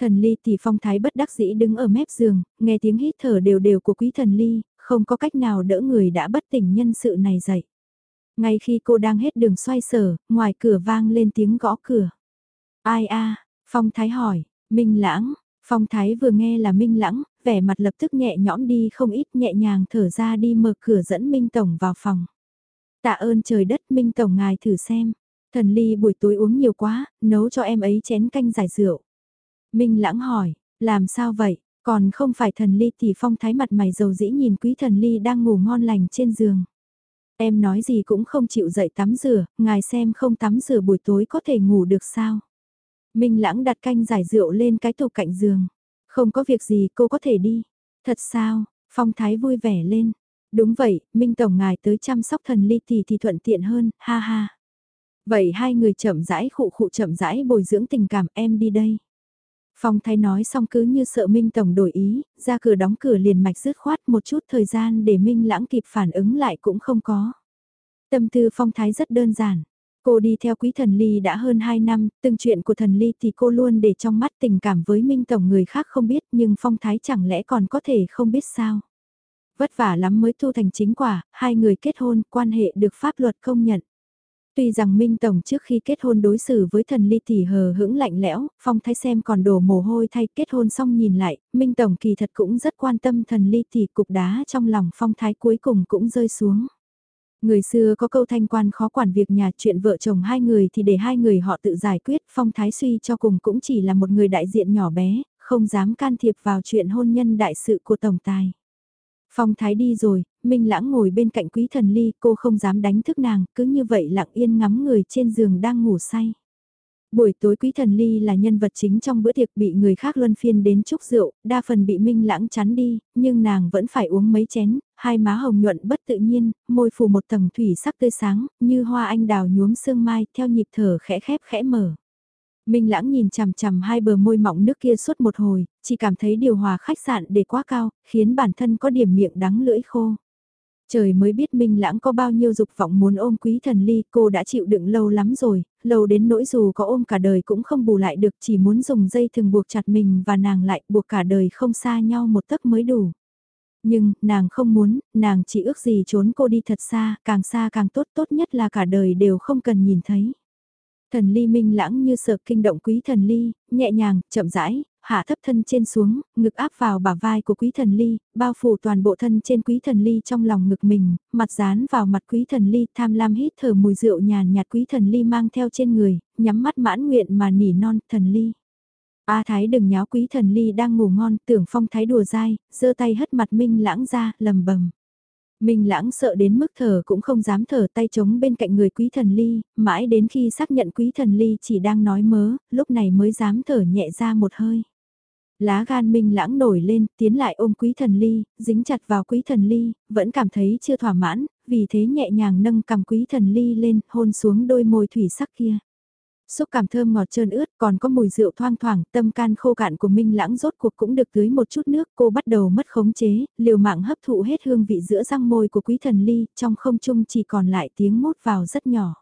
Thần ly thì phong thái bất đắc dĩ đứng ở mép giường, nghe tiếng hít thở đều đều của quý thần ly, không có cách nào đỡ người đã bất tỉnh nhân sự này dậy. Ngay khi cô đang hết đường xoay sở, ngoài cửa vang lên tiếng gõ cửa. Ai a Phong Thái hỏi, Minh Lãng, Phong Thái vừa nghe là Minh Lãng, vẻ mặt lập tức nhẹ nhõm đi không ít nhẹ nhàng thở ra đi mở cửa dẫn Minh Tổng vào phòng. Tạ ơn trời đất Minh Tổng ngài thử xem, thần ly buổi tối uống nhiều quá, nấu cho em ấy chén canh giải rượu. Minh Lãng hỏi, làm sao vậy, còn không phải thần ly thì Phong Thái mặt mày dầu dĩ nhìn quý thần ly đang ngủ ngon lành trên giường. Em nói gì cũng không chịu dậy tắm rửa, ngài xem không tắm rửa buổi tối có thể ngủ được sao. Minh lãng đặt canh giải rượu lên cái tủ cạnh giường. Không có việc gì cô có thể đi. Thật sao, phong thái vui vẻ lên. Đúng vậy, Minh Tổng ngài tới chăm sóc thần ly tỷ thì thuận tiện hơn, ha ha. Vậy hai người chậm rãi khụ khụ chậm rãi bồi dưỡng tình cảm em đi đây. Phong thái nói xong cứ như sợ Minh Tổng đổi ý, ra cửa đóng cửa liền mạch dứt khoát một chút thời gian để Minh lãng kịp phản ứng lại cũng không có. Tâm tư phong thái rất đơn giản. Cô đi theo quý thần ly đã hơn 2 năm, từng chuyện của thần ly thì cô luôn để trong mắt tình cảm với Minh Tổng người khác không biết nhưng phong thái chẳng lẽ còn có thể không biết sao. Vất vả lắm mới thu thành chính quả, hai người kết hôn, quan hệ được pháp luật công nhận. Tuy rằng Minh Tổng trước khi kết hôn đối xử với thần ly thì hờ hững lạnh lẽo, phong thái xem còn đổ mồ hôi thay kết hôn xong nhìn lại, Minh Tổng kỳ thật cũng rất quan tâm thần ly thì cục đá trong lòng phong thái cuối cùng cũng rơi xuống. Người xưa có câu thanh quan khó quản việc nhà chuyện vợ chồng hai người thì để hai người họ tự giải quyết, phong thái suy cho cùng cũng chỉ là một người đại diện nhỏ bé, không dám can thiệp vào chuyện hôn nhân đại sự của tổng tài. Phong thái đi rồi, Minh Lãng ngồi bên cạnh quý thần ly, cô không dám đánh thức nàng, cứ như vậy lặng yên ngắm người trên giường đang ngủ say. Buổi tối Quý Thần Ly là nhân vật chính trong bữa tiệc bị người khác luân phiên đến chúc rượu, đa phần bị Minh Lãng chắn đi, nhưng nàng vẫn phải uống mấy chén, hai má hồng nhuận bất tự nhiên, môi phủ một tầng thủy sắc tươi sáng, như hoa anh đào nhuốm sương mai, theo nhịp thở khẽ khép khẽ mở. Minh Lãng nhìn chằm chằm hai bờ môi mọng nước kia suốt một hồi, chỉ cảm thấy điều hòa khách sạn để quá cao, khiến bản thân có điểm miệng đắng lưỡi khô. Trời mới biết Minh Lãng có bao nhiêu dục vọng muốn ôm quý thần ly, cô đã chịu đựng lâu lắm rồi, lâu đến nỗi dù có ôm cả đời cũng không bù lại được, chỉ muốn dùng dây thừng buộc chặt mình và nàng lại, buộc cả đời không xa nhau một tấc mới đủ. Nhưng, nàng không muốn, nàng chỉ ước gì trốn cô đi thật xa, càng xa càng tốt, tốt nhất là cả đời đều không cần nhìn thấy. Thần ly minh lãng như sợ kinh động quý thần ly, nhẹ nhàng, chậm rãi, hạ thấp thân trên xuống, ngực áp vào bả vai của quý thần ly, bao phủ toàn bộ thân trên quý thần ly trong lòng ngực mình, mặt dán vào mặt quý thần ly tham lam hít thở mùi rượu nhàn nhạt quý thần ly mang theo trên người, nhắm mắt mãn nguyện mà nỉ non thần ly. A Thái đừng nháo quý thần ly đang ngủ ngon, tưởng phong thái đùa dai, giơ tay hất mặt Minh lãng ra, lầm bầm. Minh lãng sợ đến mức thở cũng không dám thở tay chống bên cạnh người quý thần ly, mãi đến khi xác nhận quý thần ly chỉ đang nói mớ, lúc này mới dám thở nhẹ ra một hơi. Lá gan minh lãng nổi lên, tiến lại ôm quý thần ly, dính chặt vào quý thần ly, vẫn cảm thấy chưa thỏa mãn, vì thế nhẹ nhàng nâng cầm quý thần ly lên, hôn xuống đôi môi thủy sắc kia. Xúc cảm thơm ngọt trơn ướt còn có mùi rượu thoang thoảng, tâm can khô cạn của Minh Lãng rốt cuộc cũng được tưới một chút nước, cô bắt đầu mất khống chế, liều mạng hấp thụ hết hương vị giữa răng môi của quý thần ly, trong không trung chỉ còn lại tiếng mốt vào rất nhỏ.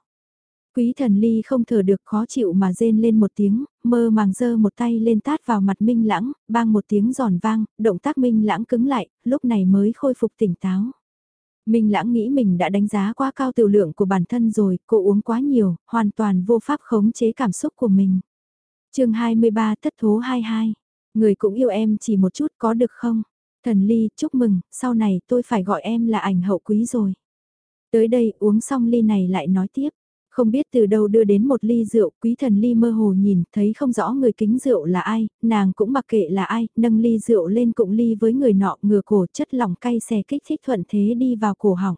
Quý thần ly không thở được khó chịu mà rên lên một tiếng, mơ màng giơ một tay lên tát vào mặt Minh Lãng, bang một tiếng giòn vang, động tác Minh Lãng cứng lại, lúc này mới khôi phục tỉnh táo. Minh Lãng nghĩ mình đã đánh giá quá cao tiểu lượng của bản thân rồi, cô uống quá nhiều, hoàn toàn vô pháp khống chế cảm xúc của mình. chương 23 thất thố 22, người cũng yêu em chỉ một chút có được không? Thần Ly, chúc mừng, sau này tôi phải gọi em là ảnh hậu quý rồi. Tới đây uống xong ly này lại nói tiếp. Không biết từ đâu đưa đến một ly rượu, quý thần ly mơ hồ nhìn, thấy không rõ người kính rượu là ai, nàng cũng mặc kệ là ai, nâng ly rượu lên cụng ly với người nọ, ngừa cổ chất lỏng cay xè kích thích thuận thế đi vào cổ họng.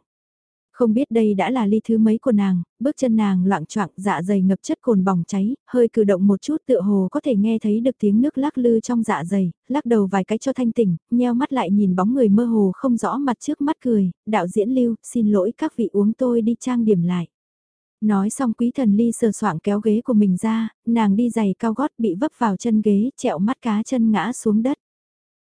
Không biết đây đã là ly thứ mấy của nàng, bước chân nàng loạn choạng dạ dày ngập chất cồn bỏng cháy, hơi cử động một chút tựa hồ có thể nghe thấy được tiếng nước lắc lư trong dạ dày, lắc đầu vài cái cho thanh tỉnh, nheo mắt lại nhìn bóng người mơ hồ không rõ mặt trước mắt cười, đạo diễn lưu, xin lỗi các vị uống tôi đi trang điểm lại. Nói xong quý thần ly sờ soạng kéo ghế của mình ra, nàng đi giày cao gót bị vấp vào chân ghế, trẹo mắt cá chân ngã xuống đất.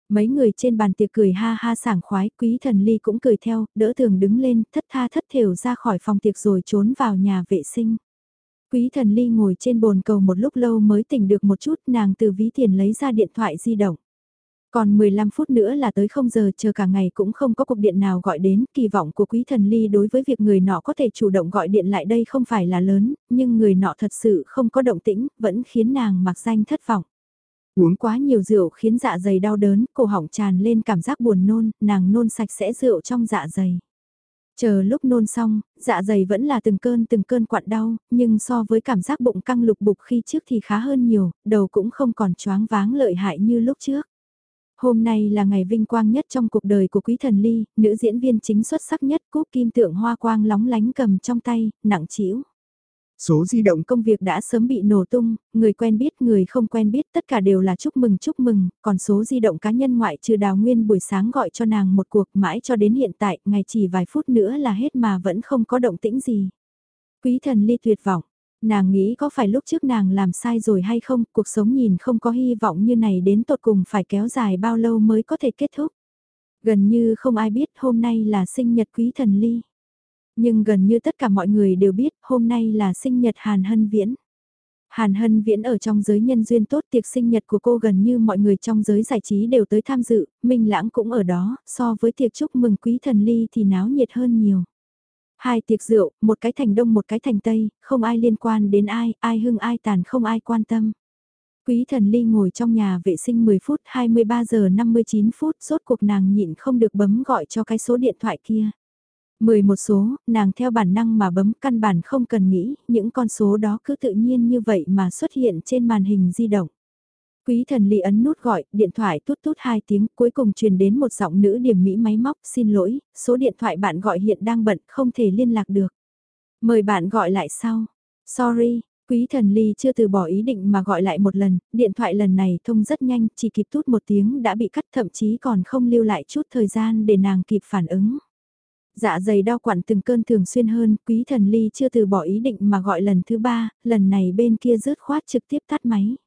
Mấy người trên bàn tiệc cười ha ha sảng khoái, quý thần ly cũng cười theo, đỡ thường đứng lên, thất tha thất thểu ra khỏi phòng tiệc rồi trốn vào nhà vệ sinh. Quý thần ly ngồi trên bồn cầu một lúc lâu mới tỉnh được một chút nàng từ ví tiền lấy ra điện thoại di động. Còn 15 phút nữa là tới không giờ chờ cả ngày cũng không có cuộc điện nào gọi đến, kỳ vọng của quý thần ly đối với việc người nọ có thể chủ động gọi điện lại đây không phải là lớn, nhưng người nọ thật sự không có động tĩnh, vẫn khiến nàng mặc danh thất vọng. Uống quá nhiều rượu khiến dạ dày đau đớn, cổ họng tràn lên cảm giác buồn nôn, nàng nôn sạch sẽ rượu trong dạ dày. Chờ lúc nôn xong, dạ dày vẫn là từng cơn từng cơn quặn đau, nhưng so với cảm giác bụng căng lục bục khi trước thì khá hơn nhiều, đầu cũng không còn choáng váng lợi hại như lúc trước. Hôm nay là ngày vinh quang nhất trong cuộc đời của Quý Thần Ly, nữ diễn viên chính xuất sắc nhất cúp kim tượng hoa quang lóng lánh cầm trong tay, nặng chĩu. Số di động công việc đã sớm bị nổ tung, người quen biết người không quen biết tất cả đều là chúc mừng chúc mừng, còn số di động cá nhân ngoại trừ đào nguyên buổi sáng gọi cho nàng một cuộc mãi cho đến hiện tại, ngày chỉ vài phút nữa là hết mà vẫn không có động tĩnh gì. Quý thần ly tuyệt vọng, nàng nghĩ có phải lúc trước nàng làm sai rồi hay không, cuộc sống nhìn không có hy vọng như này đến tột cùng phải kéo dài bao lâu mới có thể kết thúc. Gần như không ai biết hôm nay là sinh nhật quý thần ly. Nhưng gần như tất cả mọi người đều biết hôm nay là sinh nhật Hàn Hân Viễn. Hàn Hân Viễn ở trong giới nhân duyên tốt tiệc sinh nhật của cô gần như mọi người trong giới giải trí đều tới tham dự, Minh Lãng cũng ở đó, so với tiệc chúc mừng quý thần ly thì náo nhiệt hơn nhiều. Hai tiệc rượu, một cái thành đông một cái thành tây, không ai liên quan đến ai, ai hưng ai tàn không ai quan tâm. Quý thần ly ngồi trong nhà vệ sinh 10 phút 23 giờ 59 phút, rốt cuộc nàng nhịn không được bấm gọi cho cái số điện thoại kia. 10 một số, nàng theo bản năng mà bấm căn bản không cần nghĩ, những con số đó cứ tự nhiên như vậy mà xuất hiện trên màn hình di động. Quý thần ly ấn nút gọi, điện thoại tút tút hai tiếng, cuối cùng truyền đến một giọng nữ điểm mỹ máy móc, xin lỗi, số điện thoại bạn gọi hiện đang bận, không thể liên lạc được. Mời bạn gọi lại sau. Sorry, quý thần ly chưa từ bỏ ý định mà gọi lại một lần, điện thoại lần này thông rất nhanh, chỉ kịp tút một tiếng đã bị cắt thậm chí còn không lưu lại chút thời gian để nàng kịp phản ứng. Dạ dày đau quặn từng cơn thường xuyên hơn, quý thần ly chưa từ bỏ ý định mà gọi lần thứ ba, lần này bên kia rớt khoát trực tiếp tắt máy.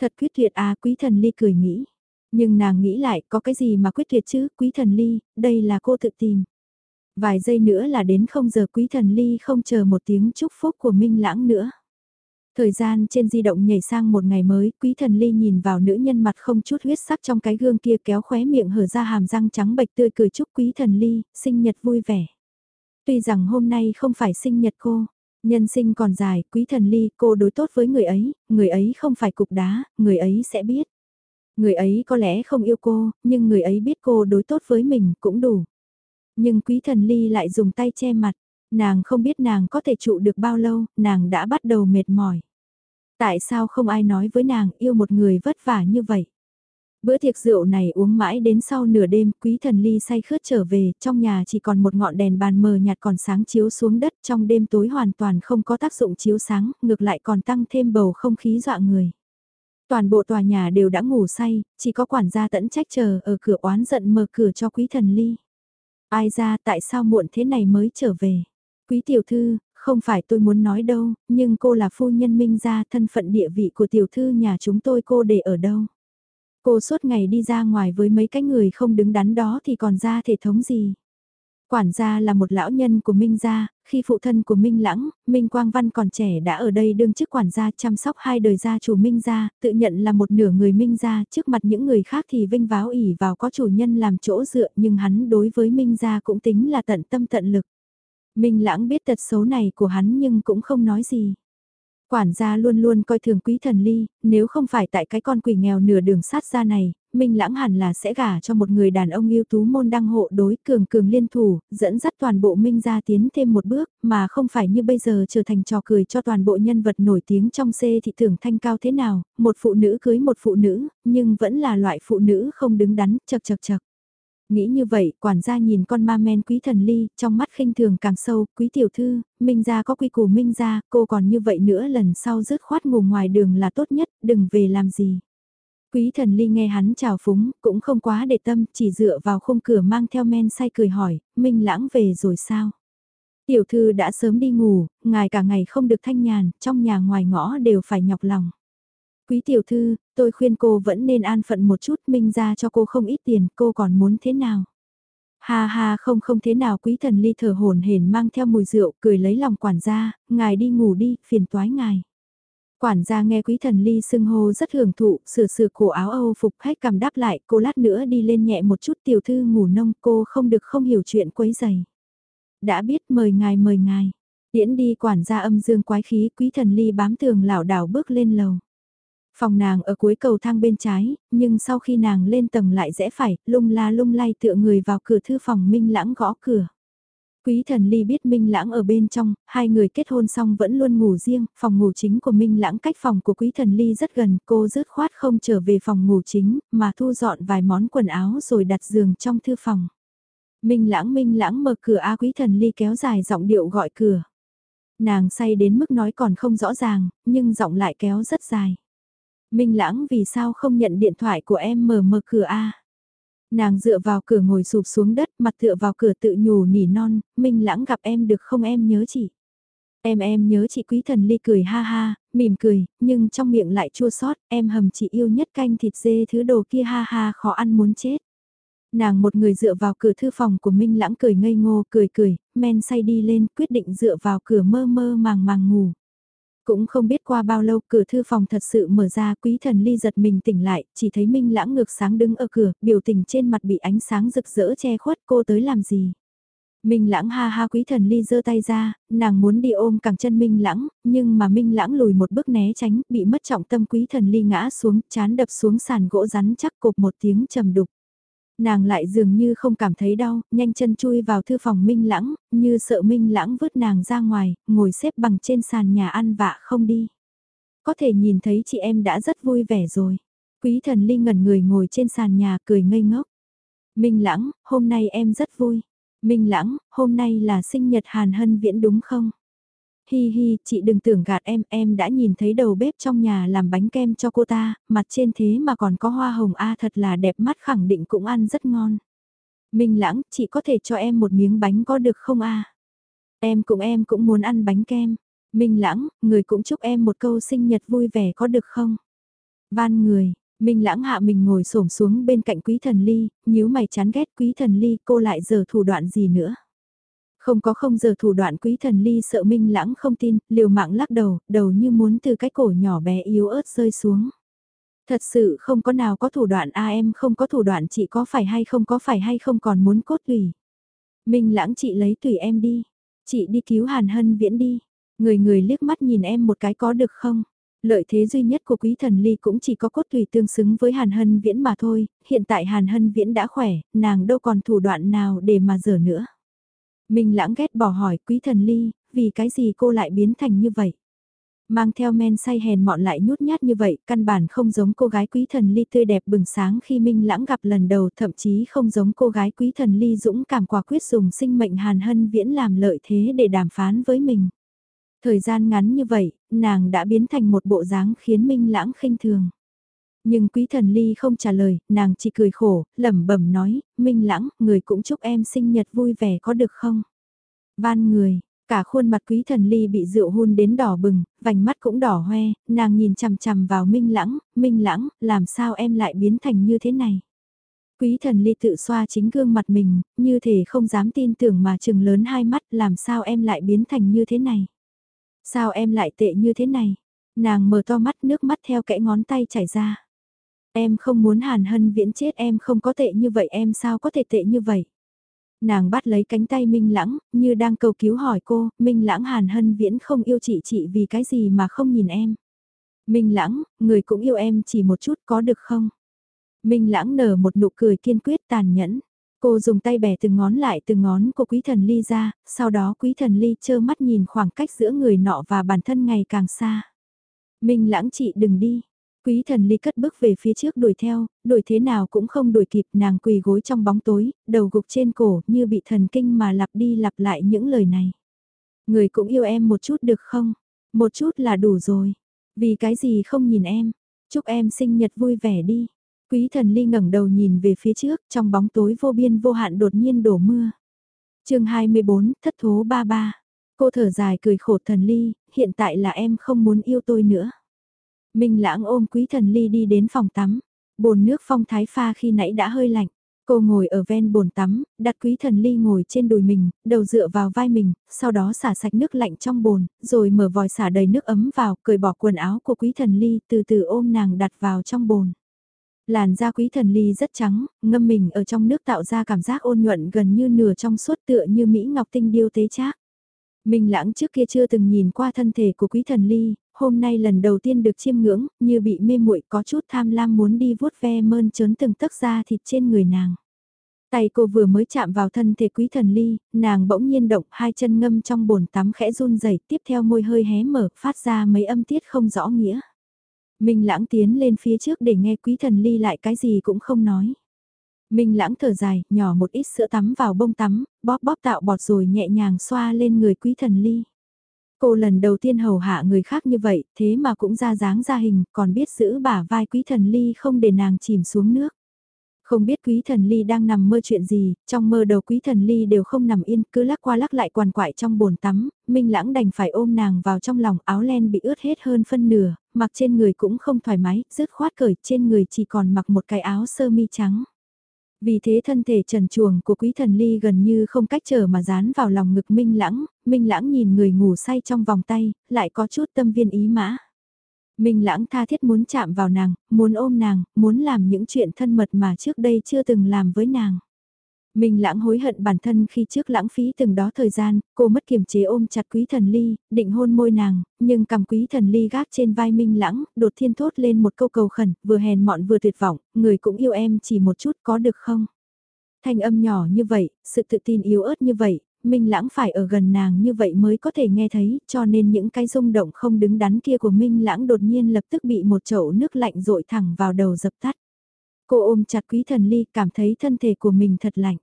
Thật quyết tuyệt à quý thần ly cười nghĩ. Nhưng nàng nghĩ lại có cái gì mà quyết tuyệt chứ, quý thần ly, đây là cô tự tìm. Vài giây nữa là đến không giờ quý thần ly không chờ một tiếng chúc phúc của Minh Lãng nữa. Thời gian trên di động nhảy sang một ngày mới, quý thần ly nhìn vào nữ nhân mặt không chút huyết sắc trong cái gương kia kéo khóe miệng hở ra hàm răng trắng bệch tươi cười chúc quý thần ly, sinh nhật vui vẻ. Tuy rằng hôm nay không phải sinh nhật cô, nhân sinh còn dài, quý thần ly, cô đối tốt với người ấy, người ấy không phải cục đá, người ấy sẽ biết. Người ấy có lẽ không yêu cô, nhưng người ấy biết cô đối tốt với mình cũng đủ. Nhưng quý thần ly lại dùng tay che mặt, Nàng không biết nàng có thể trụ được bao lâu, nàng đã bắt đầu mệt mỏi. Tại sao không ai nói với nàng yêu một người vất vả như vậy? Bữa tiệc rượu này uống mãi đến sau nửa đêm, quý thần ly say khướt trở về, trong nhà chỉ còn một ngọn đèn bàn mờ nhạt còn sáng chiếu xuống đất, trong đêm tối hoàn toàn không có tác dụng chiếu sáng, ngược lại còn tăng thêm bầu không khí dọa người. Toàn bộ tòa nhà đều đã ngủ say, chỉ có quản gia tẫn trách chờ ở cửa oán giận mở cửa cho quý thần ly. Ai ra tại sao muộn thế này mới trở về? Quý tiểu thư, không phải tôi muốn nói đâu, nhưng cô là phu nhân minh gia thân phận địa vị của tiểu thư nhà chúng tôi cô để ở đâu. Cô suốt ngày đi ra ngoài với mấy cái người không đứng đắn đó thì còn ra thể thống gì. Quản gia là một lão nhân của Minh Gia, khi phụ thân của Minh Lãng, Minh Quang Văn còn trẻ đã ở đây đương chức quản gia chăm sóc hai đời gia chủ Minh Gia, tự nhận là một nửa người Minh Gia, trước mặt những người khác thì vinh váo ỉ vào có chủ nhân làm chỗ dựa nhưng hắn đối với Minh Gia cũng tính là tận tâm tận lực. Minh Lãng biết tật xấu này của hắn nhưng cũng không nói gì. Quản gia luôn luôn coi thường quý thần ly, nếu không phải tại cái con quỷ nghèo nửa đường sát ra này, Minh Lãng hẳn là sẽ gả cho một người đàn ông ưu tú môn đăng hộ đối cường cường liên thủ, dẫn dắt toàn bộ Minh gia tiến thêm một bước, mà không phải như bây giờ trở thành trò cười cho toàn bộ nhân vật nổi tiếng trong C thị tưởng thanh cao thế nào, một phụ nữ cưới một phụ nữ, nhưng vẫn là loại phụ nữ không đứng đắn, chật chật chật. Nghĩ như vậy, quản gia nhìn con ma men quý thần ly, trong mắt khinh thường càng sâu, quý tiểu thư, minh gia có quy củ minh gia, cô còn như vậy nữa lần sau rớt khoát ngủ ngoài đường là tốt nhất, đừng về làm gì. Quý thần ly nghe hắn chào phúng, cũng không quá để tâm, chỉ dựa vào khung cửa mang theo men say cười hỏi, minh lãng về rồi sao? Tiểu thư đã sớm đi ngủ, ngài cả ngày không được thanh nhàn, trong nhà ngoài ngõ đều phải nhọc lòng. Quý tiểu thư, tôi khuyên cô vẫn nên an phận một chút, minh ra cho cô không ít tiền, cô còn muốn thế nào? Ha ha không không thế nào quý thần ly thở hồn hển mang theo mùi rượu cười lấy lòng quản gia, ngài đi ngủ đi, phiền toái ngài. Quản gia nghe quý thần ly xưng hô rất hưởng thụ, sửa sửa cổ áo âu phục hết cầm đáp lại, cô lát nữa đi lên nhẹ một chút tiểu thư ngủ nông cô không được không hiểu chuyện quấy giày. Đã biết mời ngài mời ngài, tiễn đi quản gia âm dương quái khí quý thần ly bám tường lảo đảo bước lên lầu. Phòng nàng ở cuối cầu thang bên trái, nhưng sau khi nàng lên tầng lại rẽ phải, lung la lung lay tựa người vào cửa thư phòng minh lãng gõ cửa. Quý thần ly biết Minh Lãng ở bên trong, hai người kết hôn xong vẫn luôn ngủ riêng, phòng ngủ chính của Minh Lãng cách phòng của quý thần ly rất gần, cô rớt khoát không trở về phòng ngủ chính, mà thu dọn vài món quần áo rồi đặt giường trong thư phòng. Minh Lãng Minh Lãng mở cửa A quý thần ly kéo dài giọng điệu gọi cửa. Nàng say đến mức nói còn không rõ ràng, nhưng giọng lại kéo rất dài. Minh Lãng vì sao không nhận điện thoại của em mở mở cửa A? Nàng dựa vào cửa ngồi sụp xuống đất, mặt tựa vào cửa tự nhủ nỉ non, Minh Lãng gặp em được không em nhớ chị. Em em nhớ chị quý thần ly cười ha ha, mỉm cười, nhưng trong miệng lại chua xót em hầm chị yêu nhất canh thịt dê thứ đồ kia ha ha khó ăn muốn chết. Nàng một người dựa vào cửa thư phòng của Minh Lãng cười ngây ngô cười cười, men say đi lên quyết định dựa vào cửa mơ mơ màng màng ngủ. Cũng không biết qua bao lâu cửa thư phòng thật sự mở ra quý thần ly giật mình tỉnh lại, chỉ thấy Minh lãng ngược sáng đứng ở cửa, biểu tình trên mặt bị ánh sáng rực rỡ che khuất cô tới làm gì. Minh lãng ha ha quý thần ly giơ tay ra, nàng muốn đi ôm cẳng chân Minh lãng, nhưng mà Minh lãng lùi một bước né tránh, bị mất trọng tâm quý thần ly ngã xuống, chán đập xuống sàn gỗ rắn chắc cột một tiếng trầm đục. Nàng lại dường như không cảm thấy đau, nhanh chân chui vào thư phòng Minh Lãng, như sợ Minh Lãng vứt nàng ra ngoài, ngồi xếp bằng trên sàn nhà ăn vạ không đi. Có thể nhìn thấy chị em đã rất vui vẻ rồi. Quý thần Ly ngẩn người ngồi trên sàn nhà cười ngây ngốc. Minh Lãng, hôm nay em rất vui. Minh Lãng, hôm nay là sinh nhật Hàn Hân Viễn đúng không? Hi hi, chị đừng tưởng gạt em, em đã nhìn thấy đầu bếp trong nhà làm bánh kem cho cô ta, mặt trên thế mà còn có hoa hồng A thật là đẹp mắt khẳng định cũng ăn rất ngon. Minh lãng, chị có thể cho em một miếng bánh có được không A? Em cũng em cũng muốn ăn bánh kem. Minh lãng, người cũng chúc em một câu sinh nhật vui vẻ có được không? Van người, Minh lãng hạ mình ngồi xổm xuống bên cạnh quý thần ly, nhíu mày chán ghét quý thần ly cô lại giờ thủ đoạn gì nữa. Không có không giờ thủ đoạn quý thần ly sợ minh lãng không tin, liều mạng lắc đầu, đầu như muốn từ cái cổ nhỏ bé yếu ớt rơi xuống. Thật sự không có nào có thủ đoạn a em không có thủ đoạn chị có phải hay không có phải hay không còn muốn cốt tùy. Minh lãng chị lấy tùy em đi. Chị đi cứu Hàn Hân Viễn đi. Người người liếc mắt nhìn em một cái có được không? Lợi thế duy nhất của quý thần ly cũng chỉ có cốt tùy tương xứng với Hàn Hân Viễn mà thôi. Hiện tại Hàn Hân Viễn đã khỏe, nàng đâu còn thủ đoạn nào để mà dở nữa. Minh lãng ghét bỏ hỏi quý thần ly, vì cái gì cô lại biến thành như vậy? Mang theo men say hèn mọn lại nhút nhát như vậy, căn bản không giống cô gái quý thần ly tươi đẹp bừng sáng khi Minh lãng gặp lần đầu, thậm chí không giống cô gái quý thần ly dũng cảm quả quyết dùng sinh mệnh hàn hân viễn làm lợi thế để đàm phán với mình. Thời gian ngắn như vậy, nàng đã biến thành một bộ dáng khiến Minh lãng khinh thường. Nhưng quý thần ly không trả lời, nàng chỉ cười khổ, lẩm bẩm nói, minh lãng, người cũng chúc em sinh nhật vui vẻ có được không? Van người, cả khuôn mặt quý thần ly bị rượu hôn đến đỏ bừng, vành mắt cũng đỏ hoe, nàng nhìn chằm chằm vào minh lãng, minh lãng, làm sao em lại biến thành như thế này? Quý thần ly tự xoa chính gương mặt mình, như thể không dám tin tưởng mà chừng lớn hai mắt, làm sao em lại biến thành như thế này? Sao em lại tệ như thế này? Nàng mở to mắt nước mắt theo kẽ ngón tay chảy ra. Em không muốn Hàn Hân Viễn chết em không có tệ như vậy em sao có thể tệ như vậy. Nàng bắt lấy cánh tay Minh Lãng, như đang cầu cứu hỏi cô, Minh Lãng Hàn Hân Viễn không yêu chị chị vì cái gì mà không nhìn em. Minh Lãng, người cũng yêu em chỉ một chút có được không? Minh Lãng nở một nụ cười kiên quyết tàn nhẫn. Cô dùng tay bẻ từng ngón lại từng ngón của quý thần ly ra, sau đó quý thần ly chơ mắt nhìn khoảng cách giữa người nọ và bản thân ngày càng xa. Minh Lãng chị đừng đi, Quý thần ly cất bước về phía trước đuổi theo, đuổi thế nào cũng không đuổi kịp nàng quỳ gối trong bóng tối, đầu gục trên cổ như bị thần kinh mà lặp đi lặp lại những lời này. Người cũng yêu em một chút được không? Một chút là đủ rồi. Vì cái gì không nhìn em? Chúc em sinh nhật vui vẻ đi. Quý thần ly ngẩng đầu nhìn về phía trước, trong bóng tối vô biên vô hạn đột nhiên đổ mưa. chương 24, thất thố ba ba. Cô thở dài cười khổ thần ly, hiện tại là em không muốn yêu tôi nữa. Minh lãng ôm quý thần ly đi đến phòng tắm. Bồn nước phong thái pha khi nãy đã hơi lạnh. Cô ngồi ở ven bồn tắm, đặt quý thần ly ngồi trên đùi mình, đầu dựa vào vai mình, sau đó xả sạch nước lạnh trong bồn, rồi mở vòi xả đầy nước ấm vào, cởi bỏ quần áo của quý thần ly, từ từ ôm nàng đặt vào trong bồn. Làn da quý thần ly rất trắng, ngâm mình ở trong nước tạo ra cảm giác ôn nhuận gần như nửa trong suốt tựa như Mỹ Ngọc Tinh điêu tế trác. Minh lãng trước kia chưa từng nhìn qua thân thể của quý thần ly, hôm nay lần đầu tiên được chiêm ngưỡng, như bị mê muội có chút tham lam muốn đi vuốt ve mơn trớn từng tấc da thịt trên người nàng. Tay cô vừa mới chạm vào thân thể quý thần ly, nàng bỗng nhiên động hai chân ngâm trong bồn tắm khẽ run rẩy tiếp theo môi hơi hé mở phát ra mấy âm tiết không rõ nghĩa. Minh lãng tiến lên phía trước để nghe quý thần ly lại cái gì cũng không nói. Minh lãng thở dài, nhỏ một ít sữa tắm vào bông tắm, bóp bóp tạo bọt rồi nhẹ nhàng xoa lên người quý thần ly. Cô lần đầu tiên hầu hạ người khác như vậy, thế mà cũng ra dáng ra hình, còn biết giữ bả vai quý thần ly không để nàng chìm xuống nước. Không biết quý thần ly đang nằm mơ chuyện gì, trong mơ đầu quý thần ly đều không nằm yên, cứ lắc qua lắc lại quằn quại trong bồn tắm, Minh Lãng đành phải ôm nàng vào trong lòng áo len bị ướt hết hơn phân nửa, mặc trên người cũng không thoải mái, rứt khoát cởi trên người chỉ còn mặc một cái áo sơ mi trắng. Vì thế thân thể trần chuồng của quý thần ly gần như không cách trở mà dán vào lòng ngực Minh Lãng, Minh Lãng nhìn người ngủ say trong vòng tay, lại có chút tâm viên ý mã. Minh Lãng tha thiết muốn chạm vào nàng, muốn ôm nàng, muốn làm những chuyện thân mật mà trước đây chưa từng làm với nàng mình lãng hối hận bản thân khi trước lãng phí từng đó thời gian, cô mất kiềm chế ôm chặt quý thần ly, định hôn môi nàng, nhưng cầm quý thần ly gác trên vai Minh lãng, đột thiên thốt lên một câu cầu khẩn, vừa hèn mọn vừa tuyệt vọng, người cũng yêu em chỉ một chút có được không? Thanh âm nhỏ như vậy, sự tự tin yếu ớt như vậy, Minh lãng phải ở gần nàng như vậy mới có thể nghe thấy, cho nên những cái rung động không đứng đắn kia của Minh lãng đột nhiên lập tức bị một chậu nước lạnh rội thẳng vào đầu dập tắt. Cô ôm chặt quý thần ly cảm thấy thân thể của mình thật lạnh.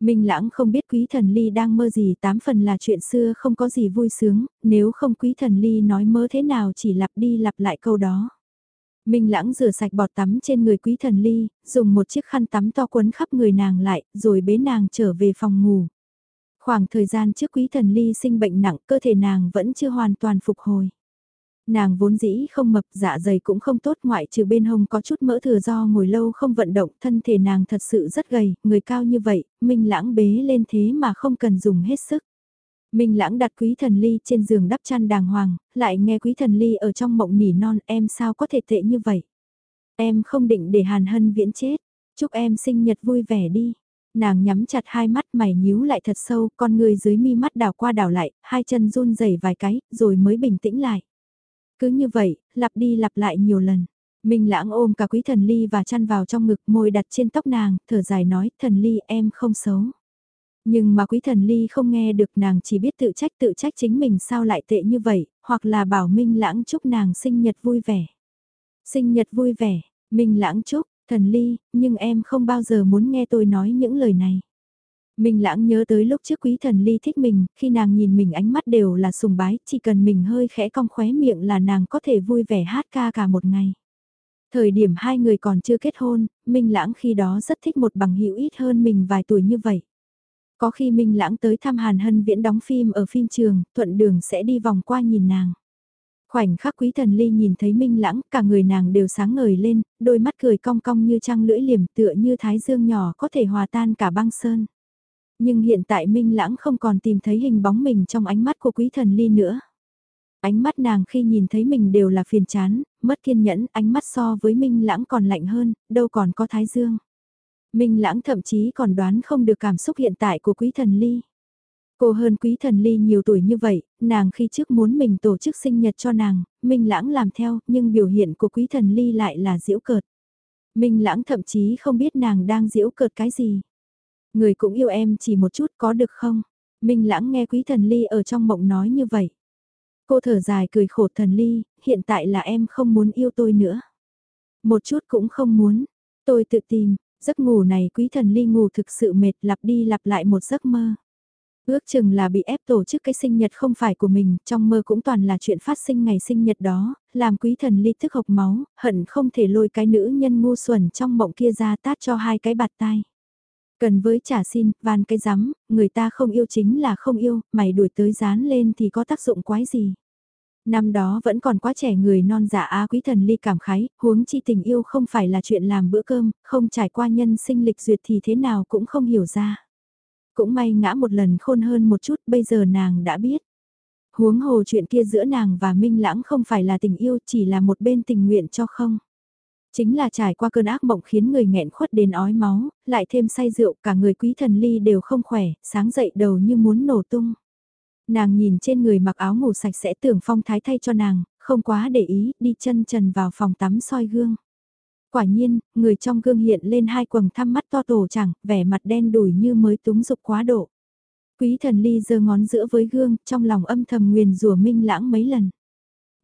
Minh lãng không biết quý thần ly đang mơ gì tám phần là chuyện xưa không có gì vui sướng, nếu không quý thần ly nói mơ thế nào chỉ lặp đi lặp lại câu đó. Minh lãng rửa sạch bọt tắm trên người quý thần ly, dùng một chiếc khăn tắm to quấn khắp người nàng lại, rồi bế nàng trở về phòng ngủ. Khoảng thời gian trước quý thần ly sinh bệnh nặng, cơ thể nàng vẫn chưa hoàn toàn phục hồi. Nàng vốn dĩ không mập dạ dày cũng không tốt ngoại trừ bên hông có chút mỡ thừa do ngồi lâu không vận động thân thể nàng thật sự rất gầy, người cao như vậy, Minh lãng bế lên thế mà không cần dùng hết sức. Minh lãng đặt quý thần ly trên giường đắp chăn đàng hoàng, lại nghe quý thần ly ở trong mộng nỉ non em sao có thể tệ như vậy. Em không định để hàn hân viễn chết, chúc em sinh nhật vui vẻ đi. Nàng nhắm chặt hai mắt mày nhíu lại thật sâu, con người dưới mi mắt đảo qua đảo lại, hai chân run rẩy vài cái, rồi mới bình tĩnh lại. Cứ như vậy, lặp đi lặp lại nhiều lần. Minh lãng ôm cả quý thần ly và chăn vào trong ngực môi đặt trên tóc nàng, thở dài nói, thần ly em không xấu. Nhưng mà quý thần ly không nghe được nàng chỉ biết tự trách tự trách chính mình sao lại tệ như vậy, hoặc là bảo Minh lãng chúc nàng sinh nhật vui vẻ. Sinh nhật vui vẻ, Minh lãng chúc, thần ly, nhưng em không bao giờ muốn nghe tôi nói những lời này. Minh lãng nhớ tới lúc trước quý thần ly thích mình, khi nàng nhìn mình ánh mắt đều là sùng bái, chỉ cần mình hơi khẽ cong khóe miệng là nàng có thể vui vẻ hát ca cả một ngày. Thời điểm hai người còn chưa kết hôn, Minh lãng khi đó rất thích một bằng hữu ít hơn mình vài tuổi như vậy. Có khi Minh lãng tới thăm Hàn Hân Viễn đóng phim ở phim trường, thuận đường sẽ đi vòng qua nhìn nàng. Khoảnh khắc quý thần ly nhìn thấy Minh lãng, cả người nàng đều sáng ngời lên, đôi mắt cười cong cong như trăng lưỡi liềm tựa như thái dương nhỏ có thể hòa tan cả băng sơn. Nhưng hiện tại Minh Lãng không còn tìm thấy hình bóng mình trong ánh mắt của quý thần ly nữa. Ánh mắt nàng khi nhìn thấy mình đều là phiền chán, mất kiên nhẫn, ánh mắt so với Minh Lãng còn lạnh hơn, đâu còn có thái dương. Minh Lãng thậm chí còn đoán không được cảm xúc hiện tại của quý thần ly. Cô hơn quý thần ly nhiều tuổi như vậy, nàng khi trước muốn mình tổ chức sinh nhật cho nàng, Minh Lãng làm theo, nhưng biểu hiện của quý thần ly lại là diễu cợt. Minh Lãng thậm chí không biết nàng đang diễu cợt cái gì. Người cũng yêu em chỉ một chút có được không? Minh lãng nghe quý thần ly ở trong mộng nói như vậy. Cô thở dài cười khổ thần ly, hiện tại là em không muốn yêu tôi nữa. Một chút cũng không muốn. Tôi tự tìm, giấc ngủ này quý thần ly ngủ thực sự mệt lặp đi lặp lại một giấc mơ. Ước chừng là bị ép tổ chức cái sinh nhật không phải của mình, trong mơ cũng toàn là chuyện phát sinh ngày sinh nhật đó, làm quý thần ly thức hộc máu, hận không thể lôi cái nữ nhân ngu xuẩn trong mộng kia ra tát cho hai cái bạt tai. Cần với trả xin, van cái rắm, người ta không yêu chính là không yêu, mày đuổi tới dán lên thì có tác dụng quái gì. Năm đó vẫn còn quá trẻ người non dạ á quý thần ly cảm khái, huống chi tình yêu không phải là chuyện làm bữa cơm, không trải qua nhân sinh lịch duyệt thì thế nào cũng không hiểu ra. Cũng may ngã một lần khôn hơn một chút, bây giờ nàng đã biết. Huống hồ chuyện kia giữa nàng và Minh Lãng không phải là tình yêu, chỉ là một bên tình nguyện cho không. Chính là trải qua cơn ác mộng khiến người nghẹn khuất đến ói máu, lại thêm say rượu, cả người quý thần ly đều không khỏe, sáng dậy đầu như muốn nổ tung. Nàng nhìn trên người mặc áo ngủ sạch sẽ tưởng phong thái thay cho nàng, không quá để ý, đi chân trần vào phòng tắm soi gương. Quả nhiên, người trong gương hiện lên hai quầng thăm mắt to tổ chẳng, vẻ mặt đen đùi như mới túng dục quá độ. Quý thần ly giơ ngón giữa với gương, trong lòng âm thầm nguyền rủa minh lãng mấy lần.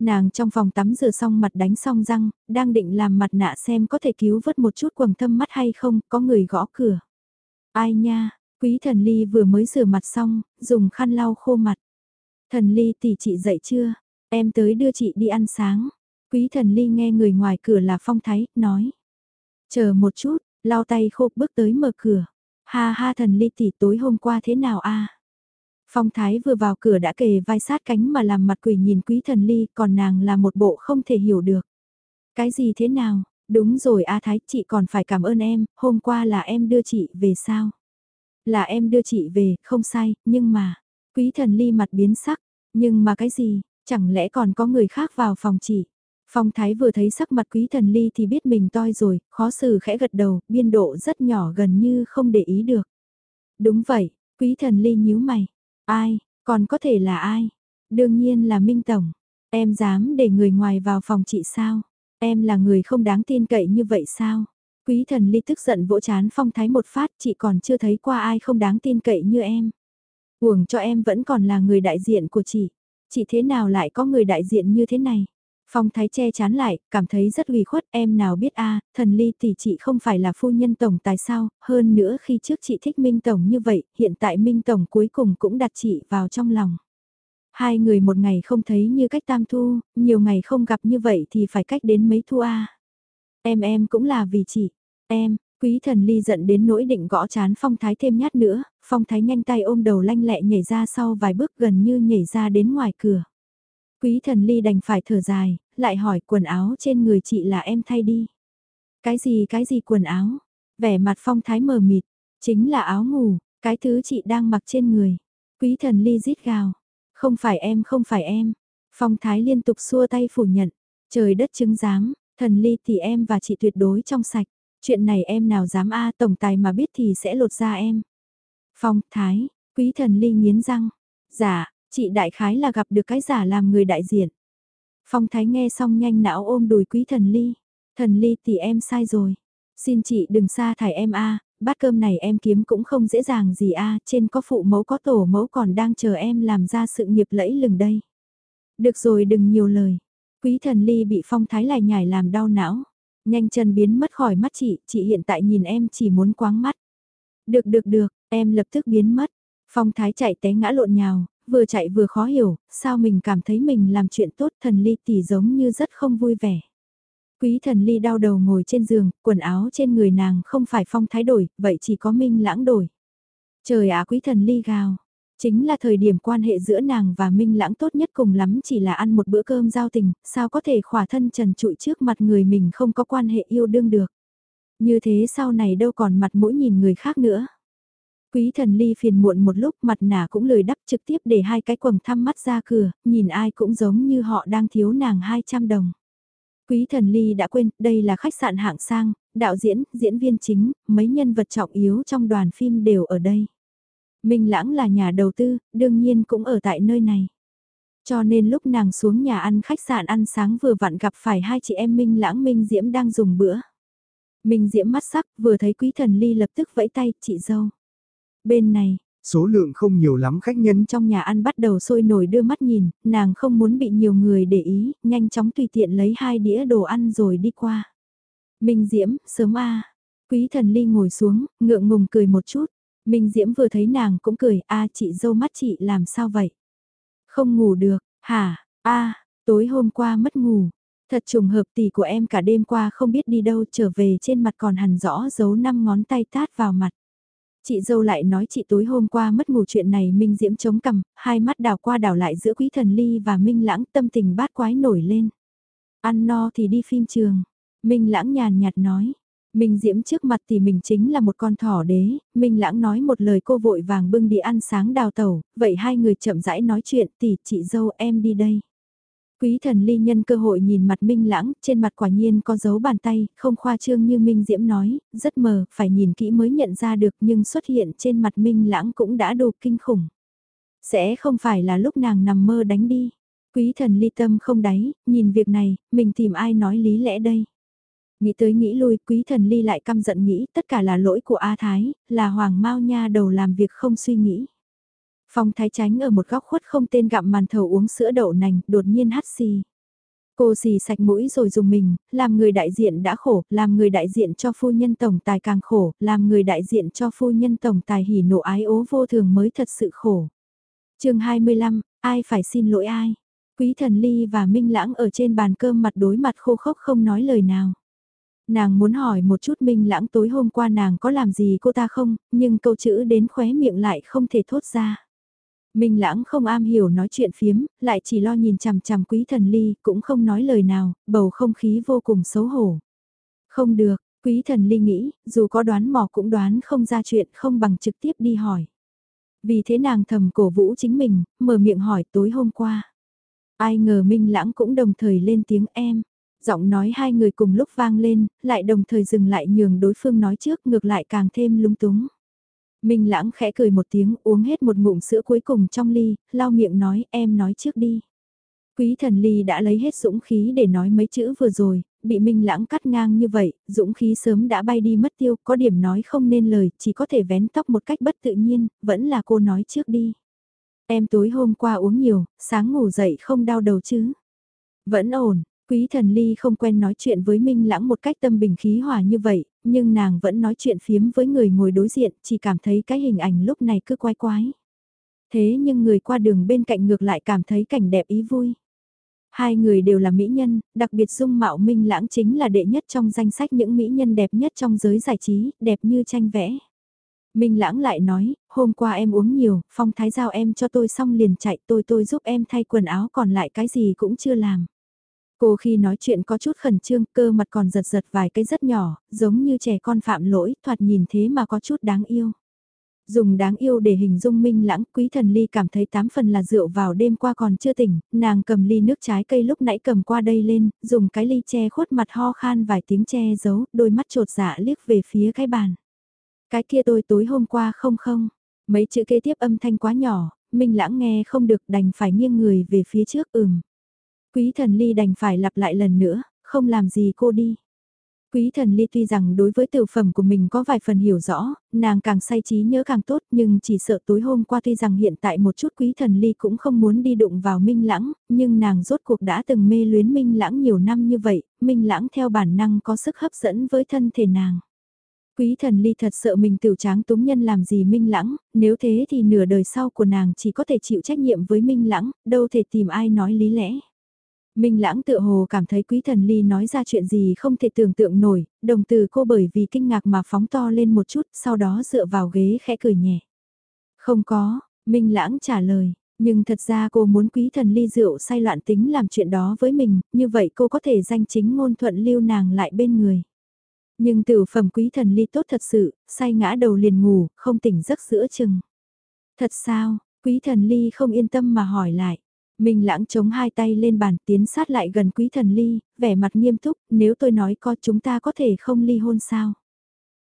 Nàng trong phòng tắm rửa xong mặt đánh xong răng, đang định làm mặt nạ xem có thể cứu vớt một chút quầng thâm mắt hay không, có người gõ cửa. Ai nha, quý thần ly vừa mới rửa mặt xong, dùng khăn lau khô mặt. Thần ly tỷ chị dậy chưa? Em tới đưa chị đi ăn sáng. Quý thần ly nghe người ngoài cửa là phong thái, nói. Chờ một chút, lau tay khô bước tới mở cửa. Ha ha thần ly tỷ tối hôm qua thế nào a? Phong thái vừa vào cửa đã kề vai sát cánh mà làm mặt quỷ nhìn quý thần ly còn nàng là một bộ không thể hiểu được. Cái gì thế nào? Đúng rồi A Thái, chị còn phải cảm ơn em, hôm qua là em đưa chị về sao? Là em đưa chị về, không sai, nhưng mà, quý thần ly mặt biến sắc, nhưng mà cái gì, chẳng lẽ còn có người khác vào phòng chị? Phong Thái vừa thấy sắc mặt quý thần ly thì biết mình toi rồi, khó xử khẽ gật đầu, biên độ rất nhỏ gần như không để ý được. Đúng vậy, quý thần ly nhíu mày. Ai, còn có thể là ai? Đương nhiên là Minh Tổng. Em dám để người ngoài vào phòng chị sao? Em là người không đáng tin cậy như vậy sao? Quý thần ly tức giận vỗ chán Phong Thái một phát chị còn chưa thấy qua ai không đáng tin cậy như em. Uổng cho em vẫn còn là người đại diện của chị. Chị thế nào lại có người đại diện như thế này? Phong Thái che chán lại, cảm thấy rất ủy khuất, em nào biết a, thần ly tỷ chị không phải là phu nhân tổng tài sao, hơn nữa khi trước chị thích Minh Tổng như vậy, hiện tại Minh Tổng cuối cùng cũng đặt chị vào trong lòng. Hai người một ngày không thấy như cách tam thu, nhiều ngày không gặp như vậy thì phải cách đến mấy thu a. Em em cũng là vì chị, em, quý thần ly giận đến nỗi định gõ chán Phong Thái thêm nhát nữa, Phong Thái nhanh tay ôm đầu lanh lẹ nhảy ra sau vài bước gần như nhảy ra đến ngoài cửa. Quý thần ly đành phải thở dài, lại hỏi quần áo trên người chị là em thay đi. Cái gì cái gì quần áo? Vẻ mặt phong thái mờ mịt, chính là áo ngủ, cái thứ chị đang mặc trên người. Quý thần ly rít gào. Không phải em không phải em. Phong thái liên tục xua tay phủ nhận. Trời đất chứng giám, thần ly thì em và chị tuyệt đối trong sạch. Chuyện này em nào dám a tổng tài mà biết thì sẽ lột ra em. Phong thái, quý thần ly nghiến răng. Dạ, Chị đại khái là gặp được cái giả làm người đại diện. Phong Thái nghe xong nhanh não ôm đùi quý thần ly. Thần ly thì em sai rồi. Xin chị đừng xa thải em a bát cơm này em kiếm cũng không dễ dàng gì a trên có phụ mẫu có tổ mẫu còn đang chờ em làm ra sự nghiệp lẫy lừng đây. Được rồi đừng nhiều lời. Quý thần ly bị phong thái lại nhảy làm đau não. Nhanh chân biến mất khỏi mắt chị, chị hiện tại nhìn em chỉ muốn quáng mắt. Được được được, em lập tức biến mất. Phong thái chạy té ngã lộn nhào, vừa chạy vừa khó hiểu, sao mình cảm thấy mình làm chuyện tốt thần ly tỷ giống như rất không vui vẻ. Quý thần ly đau đầu ngồi trên giường, quần áo trên người nàng không phải phong thái đổi, vậy chỉ có minh lãng đổi. Trời ạ quý thần ly gào, chính là thời điểm quan hệ giữa nàng và minh lãng tốt nhất cùng lắm chỉ là ăn một bữa cơm giao tình, sao có thể khỏa thân trần trụi trước mặt người mình không có quan hệ yêu đương được. Như thế sau này đâu còn mặt mũi nhìn người khác nữa. Quý thần ly phiền muộn một lúc mặt nả cũng lười đắp trực tiếp để hai cái quầng thăm mắt ra cửa, nhìn ai cũng giống như họ đang thiếu nàng 200 đồng. Quý thần ly đã quên, đây là khách sạn hạng sang, đạo diễn, diễn viên chính, mấy nhân vật trọng yếu trong đoàn phim đều ở đây. Minh Lãng là nhà đầu tư, đương nhiên cũng ở tại nơi này. Cho nên lúc nàng xuống nhà ăn khách sạn ăn sáng vừa vặn gặp phải hai chị em Minh Lãng Minh Diễm đang dùng bữa. Minh Diễm mắt sắc, vừa thấy quý thần ly lập tức vẫy tay, chị dâu. Bên này,
số lượng không nhiều lắm khách nhân
trong nhà ăn bắt đầu sôi nổi đưa mắt nhìn, nàng không muốn bị nhiều người để ý, nhanh chóng tùy tiện lấy hai đĩa đồ ăn rồi đi qua. Minh Diễm, sớm a Quý thần ly ngồi xuống, ngượng ngùng cười một chút. Minh Diễm vừa thấy nàng cũng cười, a chị dâu mắt chị làm sao vậy? Không ngủ được, hả, a tối hôm qua mất ngủ. Thật trùng hợp tỷ của em cả đêm qua không biết đi đâu trở về trên mặt còn hằn rõ dấu năm ngón tay tát vào mặt. Chị dâu lại nói chị tối hôm qua mất ngủ chuyện này Minh Diễm chống cằm, hai mắt đào qua đảo lại giữa Quý Thần Ly và Minh Lãng tâm tình bát quái nổi lên. Ăn no thì đi phim trường. Minh Lãng nhàn nhạt nói. Minh Diễm trước mặt thì mình chính là một con thỏ đế, Minh Lãng nói một lời cô vội vàng bưng đi ăn sáng đào tẩu, vậy hai người chậm rãi nói chuyện thì chị dâu em đi đây. Quý thần ly nhân cơ hội nhìn mặt Minh Lãng, trên mặt quả nhiên có dấu bàn tay, không khoa trương như Minh Diễm nói, rất mờ, phải nhìn kỹ mới nhận ra được nhưng xuất hiện trên mặt Minh Lãng cũng đã đủ kinh khủng. Sẽ không phải là lúc nàng nằm mơ đánh đi. Quý thần ly tâm không đáy, nhìn việc này, mình tìm ai nói lý lẽ đây. Nghĩ tới nghĩ lui, quý thần ly lại căm giận nghĩ tất cả là lỗi của A Thái, là Hoàng Mao Nha đầu làm việc không suy nghĩ. Phong Thái tránh ở một góc khuất không tên gặm màn thầu uống sữa đậu nành, đột nhiên hắt xì. Cô xì sạch mũi rồi dùng mình, làm người đại diện đã khổ, làm người đại diện cho phu nhân tổng tài càng khổ, làm người đại diện cho phu nhân tổng tài hỉ nộ ái ố vô thường mới thật sự khổ. chương 25, ai phải xin lỗi ai? Quý thần ly và Minh Lãng ở trên bàn cơm mặt đối mặt khô khốc không nói lời nào. Nàng muốn hỏi một chút Minh Lãng tối hôm qua nàng có làm gì cô ta không, nhưng câu chữ đến khóe miệng lại không thể thốt ra. Minh lãng không am hiểu nói chuyện phiếm, lại chỉ lo nhìn chằm chằm quý thần ly, cũng không nói lời nào, bầu không khí vô cùng xấu hổ. Không được, quý thần ly nghĩ, dù có đoán mò cũng đoán không ra chuyện không bằng trực tiếp đi hỏi. Vì thế nàng thầm cổ vũ chính mình, mở miệng hỏi tối hôm qua. Ai ngờ Minh lãng cũng đồng thời lên tiếng em. Giọng nói hai người cùng lúc vang lên, lại đồng thời dừng lại nhường đối phương nói trước ngược lại càng thêm lung túng. Minh lãng khẽ cười một tiếng uống hết một ngụm sữa cuối cùng trong ly, lau miệng nói em nói trước đi. Quý thần ly đã lấy hết dũng khí để nói mấy chữ vừa rồi, bị Minh lãng cắt ngang như vậy, dũng khí sớm đã bay đi mất tiêu, có điểm nói không nên lời, chỉ có thể vén tóc một cách bất tự nhiên, vẫn là cô nói trước đi. Em tối hôm qua uống nhiều, sáng ngủ dậy không đau đầu chứ. Vẫn ổn, Quý thần ly không quen nói chuyện với Minh Lãng một cách tâm bình khí hòa như vậy, nhưng nàng vẫn nói chuyện phiếm với người ngồi đối diện, chỉ cảm thấy cái hình ảnh lúc này cứ quái quái. Thế nhưng người qua đường bên cạnh ngược lại cảm thấy cảnh đẹp ý vui. Hai người đều là mỹ nhân, đặc biệt dung mạo Minh Lãng chính là đệ nhất trong danh sách những mỹ nhân đẹp nhất trong giới giải trí, đẹp như tranh vẽ. Minh Lãng lại nói, hôm qua em uống nhiều, phong thái giao em cho tôi xong liền chạy tôi tôi giúp em thay quần áo còn lại cái gì cũng chưa làm. Cô khi nói chuyện có chút khẩn trương, cơ mặt còn giật giật vài cái rất nhỏ, giống như trẻ con phạm lỗi, thoạt nhìn thế mà có chút đáng yêu. Dùng đáng yêu để hình dung minh lãng, quý thần ly cảm thấy tám phần là rượu vào đêm qua còn chưa tỉnh, nàng cầm ly nước trái cây lúc nãy cầm qua đây lên, dùng cái ly che khuất mặt ho khan vài tiếng che giấu, đôi mắt trột dạ liếc về phía cái bàn. Cái kia tôi tối hôm qua không không, mấy chữ kế tiếp âm thanh quá nhỏ, minh lãng nghe không được đành phải nghiêng người về phía trước ừm. Quý thần ly đành phải lặp lại lần nữa, không làm gì cô đi. Quý thần ly tuy rằng đối với tiểu phẩm của mình có vài phần hiểu rõ, nàng càng say trí nhớ càng tốt nhưng chỉ sợ tối hôm qua tuy rằng hiện tại một chút quý thần ly cũng không muốn đi đụng vào minh lãng, nhưng nàng rốt cuộc đã từng mê luyến minh lãng nhiều năm như vậy, minh lãng theo bản năng có sức hấp dẫn với thân thể nàng. Quý thần ly thật sợ mình tiểu tráng túng nhân làm gì minh lãng, nếu thế thì nửa đời sau của nàng chỉ có thể chịu trách nhiệm với minh lãng, đâu thể tìm ai nói lý lẽ. Minh lãng tự hồ cảm thấy quý thần ly nói ra chuyện gì không thể tưởng tượng nổi, đồng từ cô bởi vì kinh ngạc mà phóng to lên một chút, sau đó dựa vào ghế khẽ cười nhẹ. Không có, Minh lãng trả lời, nhưng thật ra cô muốn quý thần ly rượu say loạn tính làm chuyện đó với mình, như vậy cô có thể danh chính ngôn thuận lưu nàng lại bên người. Nhưng tiểu phẩm quý thần ly tốt thật sự, say ngã đầu liền ngủ, không tỉnh giấc giữa chừng. Thật sao, quý thần ly không yên tâm mà hỏi lại. Minh lãng chống hai tay lên bàn tiến sát lại gần quý thần ly, vẻ mặt nghiêm túc, nếu tôi nói có chúng ta có thể không ly hôn sao.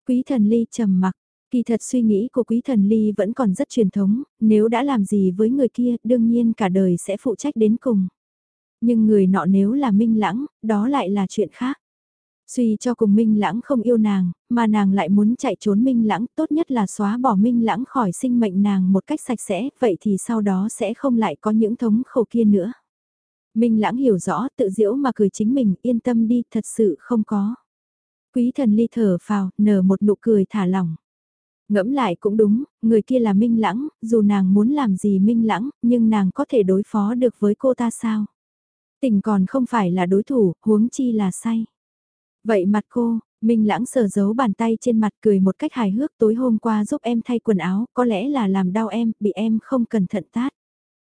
Quý thần ly trầm mặc, kỳ thật suy nghĩ của quý thần ly vẫn còn rất truyền thống, nếu đã làm gì với người kia đương nhiên cả đời sẽ phụ trách đến cùng. Nhưng người nọ nếu là minh lãng, đó lại là chuyện khác. Suy cho cùng Minh Lãng không yêu nàng, mà nàng lại muốn chạy trốn Minh Lãng, tốt nhất là xóa bỏ Minh Lãng khỏi sinh mệnh nàng một cách sạch sẽ, vậy thì sau đó sẽ không lại có những thống khổ kia nữa. Minh Lãng hiểu rõ, tự diễu mà cười chính mình, yên tâm đi, thật sự không có. Quý thần ly thở phào, nở một nụ cười thả lỏng. Ngẫm lại cũng đúng, người kia là Minh Lãng, dù nàng muốn làm gì Minh Lãng, nhưng nàng có thể đối phó được với cô ta sao? Tình còn không phải là đối thủ, huống chi là say. Vậy mặt cô, Minh lãng sờ giấu bàn tay trên mặt cười một cách hài hước tối hôm qua giúp em thay quần áo, có lẽ là làm đau em, bị em không cẩn thận tát.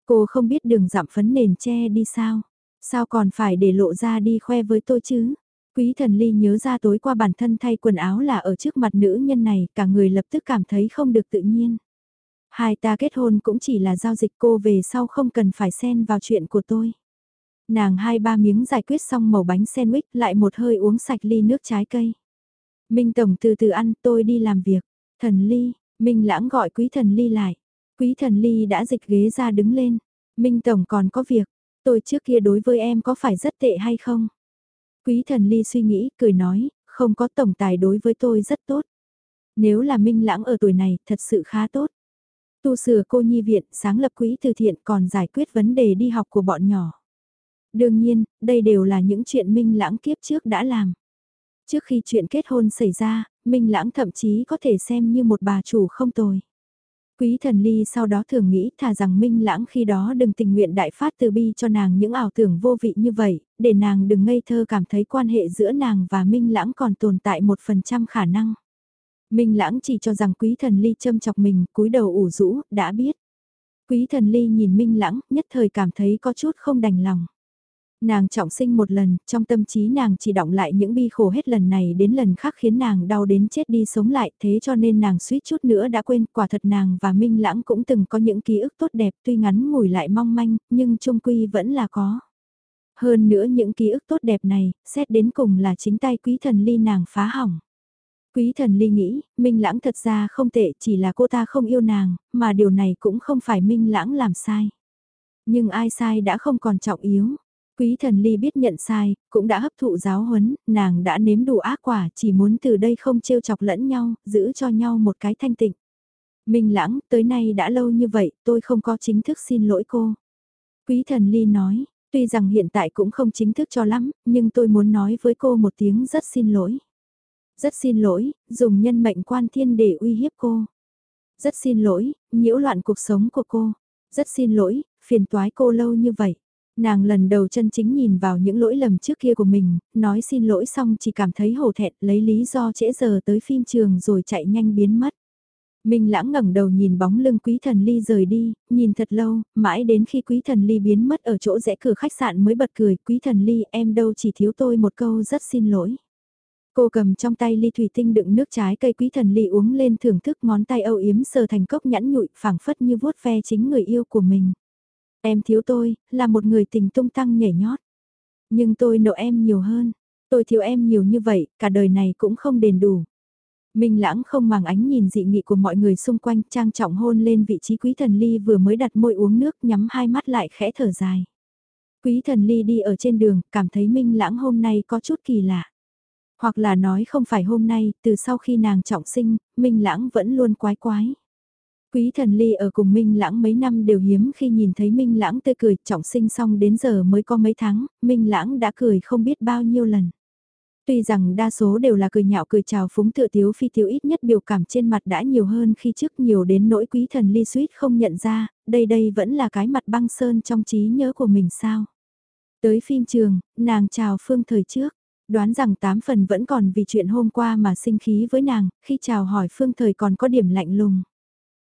Cô không biết đường giảm phấn nền che đi sao? Sao còn phải để lộ ra đi khoe với tôi chứ? Quý thần ly nhớ ra tối qua bản thân thay quần áo là ở trước mặt nữ nhân này, cả người lập tức cảm thấy không được tự nhiên. Hai ta kết hôn cũng chỉ là giao dịch cô về sau không cần phải xen vào chuyện của tôi. Nàng hai ba miếng giải quyết xong màu bánh sandwich lại một hơi uống sạch ly nước trái cây. Minh Tổng từ từ ăn tôi đi làm việc. Thần Ly, Minh Lãng gọi Quý Thần Ly lại. Quý Thần Ly đã dịch ghế ra đứng lên. Minh Tổng còn có việc. Tôi trước kia đối với em có phải rất tệ hay không? Quý Thần Ly suy nghĩ, cười nói, không có tổng tài đối với tôi rất tốt. Nếu là Minh Lãng ở tuổi này, thật sự khá tốt. Tu sửa cô nhi viện, sáng lập quỹ từ thiện còn giải quyết vấn đề đi học của bọn nhỏ. Đương nhiên, đây đều là những chuyện Minh Lãng kiếp trước đã làm. Trước khi chuyện kết hôn xảy ra, Minh Lãng thậm chí có thể xem như một bà chủ không tồi. Quý thần ly sau đó thường nghĩ thà rằng Minh Lãng khi đó đừng tình nguyện đại phát từ bi cho nàng những ảo tưởng vô vị như vậy, để nàng đừng ngây thơ cảm thấy quan hệ giữa nàng và Minh Lãng còn tồn tại một phần trăm khả năng. Minh Lãng chỉ cho rằng quý thần ly châm chọc mình, cúi đầu ủ rũ, đã biết. Quý thần ly nhìn Minh Lãng, nhất thời cảm thấy có chút không đành lòng. Nàng trọng sinh một lần, trong tâm trí nàng chỉ động lại những bi khổ hết lần này đến lần khác khiến nàng đau đến chết đi sống lại thế cho nên nàng suýt chút nữa đã quên quả thật nàng và Minh Lãng cũng từng có những ký ức tốt đẹp tuy ngắn ngủi lại mong manh nhưng trung quy vẫn là có. Hơn nữa những ký ức tốt đẹp này, xét đến cùng là chính tay quý thần ly nàng phá hỏng. Quý thần ly nghĩ, Minh Lãng thật ra không tệ chỉ là cô ta không yêu nàng, mà điều này cũng không phải Minh Lãng làm sai. Nhưng ai sai đã không còn trọng yếu. Quý thần ly biết nhận sai, cũng đã hấp thụ giáo huấn, nàng đã nếm đủ ác quả chỉ muốn từ đây không trêu chọc lẫn nhau, giữ cho nhau một cái thanh tịnh. Minh lãng, tới nay đã lâu như vậy, tôi không có chính thức xin lỗi cô. Quý thần ly nói, tuy rằng hiện tại cũng không chính thức cho lắm, nhưng tôi muốn nói với cô một tiếng rất xin lỗi. Rất xin lỗi, dùng nhân mệnh quan thiên để uy hiếp cô. Rất xin lỗi, nhiễu loạn cuộc sống của cô. Rất xin lỗi, phiền toái cô lâu như vậy. Nàng lần đầu chân chính nhìn vào những lỗi lầm trước kia của mình, nói xin lỗi xong chỉ cảm thấy hổ thẹn lấy lý do trễ giờ tới phim trường rồi chạy nhanh biến mất. Minh lãng ngẩng đầu nhìn bóng lưng quý thần ly rời đi, nhìn thật lâu, mãi đến khi quý thần ly biến mất ở chỗ rẽ cửa khách sạn mới bật cười, quý thần ly em đâu chỉ thiếu tôi một câu rất xin lỗi. Cô cầm trong tay ly thủy tinh đựng nước trái cây quý thần ly uống lên thưởng thức ngón tay âu yếm sờ thành cốc nhẵn nhụi phảng phất như vuốt ve chính người yêu của mình. Em thiếu tôi, là một người tình tung tăng nhảy nhót. Nhưng tôi nợ em nhiều hơn. Tôi thiếu em nhiều như vậy, cả đời này cũng không đền đủ. Minh lãng không màng ánh nhìn dị nghị của mọi người xung quanh trang trọng hôn lên vị trí quý thần ly vừa mới đặt môi uống nước nhắm hai mắt lại khẽ thở dài. Quý thần ly đi ở trên đường, cảm thấy Minh lãng hôm nay có chút kỳ lạ. Hoặc là nói không phải hôm nay, từ sau khi nàng trọng sinh, Minh lãng vẫn luôn quái quái. Quý thần ly ở cùng Minh Lãng mấy năm đều hiếm khi nhìn thấy Minh Lãng tươi cười, trọng sinh xong đến giờ mới có mấy tháng, Minh Lãng đã cười không biết bao nhiêu lần. Tuy rằng đa số đều là cười nhạo cười chào phúng tựa tiếu phi tiếu ít nhất biểu cảm trên mặt đã nhiều hơn khi trước nhiều đến nỗi quý thần ly suýt không nhận ra, đây đây vẫn là cái mặt băng sơn trong trí nhớ của mình sao. Tới phim trường, nàng chào phương thời trước, đoán rằng tám phần vẫn còn vì chuyện hôm qua mà sinh khí với nàng, khi chào hỏi phương thời còn có điểm lạnh lùng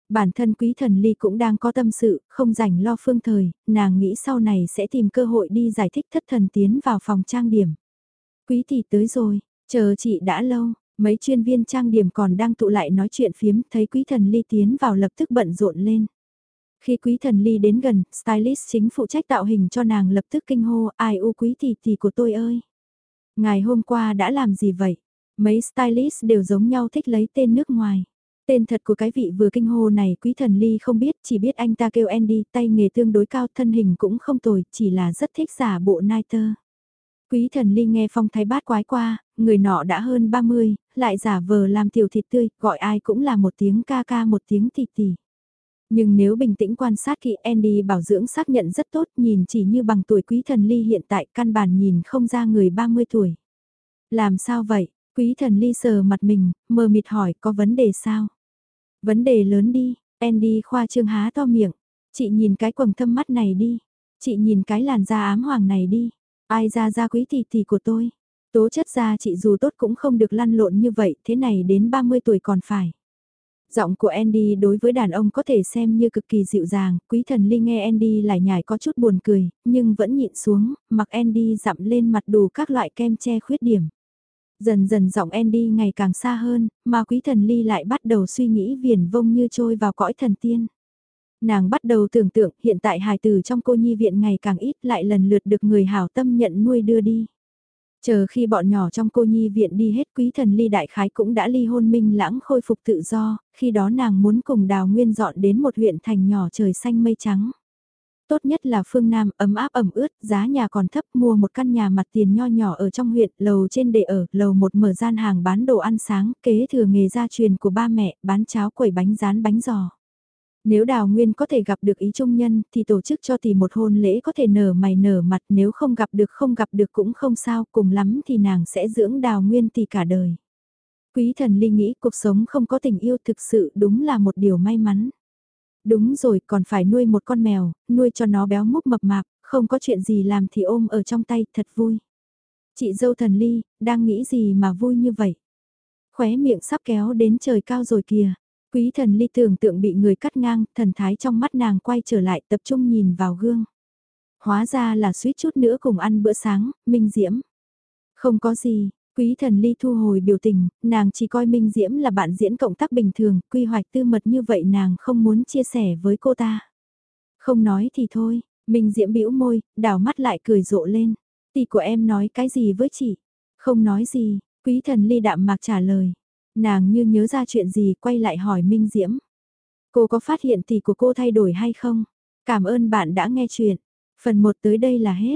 bản thân quý thần ly cũng đang có tâm sự, không rảnh lo phương thời, nàng nghĩ sau này sẽ tìm cơ hội đi giải thích thất thần tiến vào phòng trang điểm. Quý tỷ tới rồi, chờ chị đã lâu, mấy chuyên viên trang điểm còn đang tụ lại nói chuyện phiếm, thấy quý thần ly tiến vào lập tức bận rộn lên. Khi quý thần ly đến gần, stylist chính phụ trách tạo hình cho nàng lập tức kinh hô, ai u quý tỷ tỷ của tôi ơi. Ngày hôm qua đã làm gì vậy? Mấy stylist đều giống nhau thích lấy tên nước ngoài. Tên thật của cái vị vừa kinh hô này quý thần ly không biết, chỉ biết anh ta kêu Andy, tay nghề tương đối cao, thân hình cũng không tồi, chỉ là rất thích giả bộ nai. Quý thần ly nghe phong thái bát quái qua, người nọ đã hơn 30, lại giả vờ làm tiểu thịt tươi, gọi ai cũng là một tiếng ca ca một tiếng tì tì. Nhưng nếu bình tĩnh quan sát kỹ Andy bảo dưỡng xác nhận rất tốt nhìn chỉ như bằng tuổi quý thần ly hiện tại căn bản nhìn không ra người 30 tuổi. Làm sao vậy? Quý thần ly sờ mặt mình, mờ mịt hỏi có vấn đề sao? Vấn đề lớn đi, Andy khoa trương há to miệng. Chị nhìn cái quầng thâm mắt này đi. Chị nhìn cái làn da ám hoàng này đi. Ai ra ra quý tỷ tỷ của tôi. Tố chất ra chị dù tốt cũng không được lăn lộn như vậy, thế này đến 30 tuổi còn phải. Giọng của Andy đối với đàn ông có thể xem như cực kỳ dịu dàng, quý thần ly nghe Andy lại nhải có chút buồn cười, nhưng vẫn nhịn xuống, mặc Andy dặm lên mặt đủ các loại kem che khuyết điểm. Dần dần giọng Andy ngày càng xa hơn, mà quý thần ly lại bắt đầu suy nghĩ viền vông như trôi vào cõi thần tiên. Nàng bắt đầu tưởng tượng hiện tại hài tử trong cô nhi viện ngày càng ít lại lần lượt được người hảo tâm nhận nuôi đưa đi. Chờ khi bọn nhỏ trong cô nhi viện đi hết quý thần ly đại khái cũng đã ly hôn minh lãng khôi phục tự do, khi đó nàng muốn cùng đào nguyên dọn đến một huyện thành nhỏ trời xanh mây trắng. Tốt nhất là phương Nam ấm áp ẩm ướt, giá nhà còn thấp mua một căn nhà mặt tiền nho nhỏ ở trong huyện, lầu trên để ở, lầu một mở gian hàng bán đồ ăn sáng, kế thừa nghề gia truyền của ba mẹ, bán cháo quẩy bánh rán bánh giò. Nếu Đào Nguyên có thể gặp được ý trung nhân thì tổ chức cho tỷ một hôn lễ có thể nở mày nở mặt nếu không gặp được không gặp được cũng không sao cùng lắm thì nàng sẽ dưỡng Đào Nguyên tỷ cả đời. Quý thần ly nghĩ cuộc sống không có tình yêu thực sự đúng là một điều may mắn. Đúng rồi còn phải nuôi một con mèo, nuôi cho nó béo múc mập mạp, không có chuyện gì làm thì ôm ở trong tay thật vui. Chị dâu thần ly, đang nghĩ gì mà vui như vậy? Khóe miệng sắp kéo đến trời cao rồi kìa. Quý thần ly tưởng tượng bị người cắt ngang, thần thái trong mắt nàng quay trở lại tập trung nhìn vào gương. Hóa ra là suýt chút nữa cùng ăn bữa sáng, Minh Diễm. Không có gì, quý thần ly thu hồi biểu tình, nàng chỉ coi Minh Diễm là bạn diễn cộng tác bình thường, quy hoạch tư mật như vậy nàng không muốn chia sẻ với cô ta. Không nói thì thôi, Minh Diễm bĩu môi, đảo mắt lại cười rộ lên. Tỷ của em nói cái gì với chị? Không nói gì, quý thần ly đạm mạc trả lời. Nàng như nhớ ra chuyện gì quay lại hỏi Minh Diễm. Cô có phát hiện tỷ của cô thay đổi hay không? Cảm ơn bạn đã nghe chuyện. Phần 1 tới đây là hết.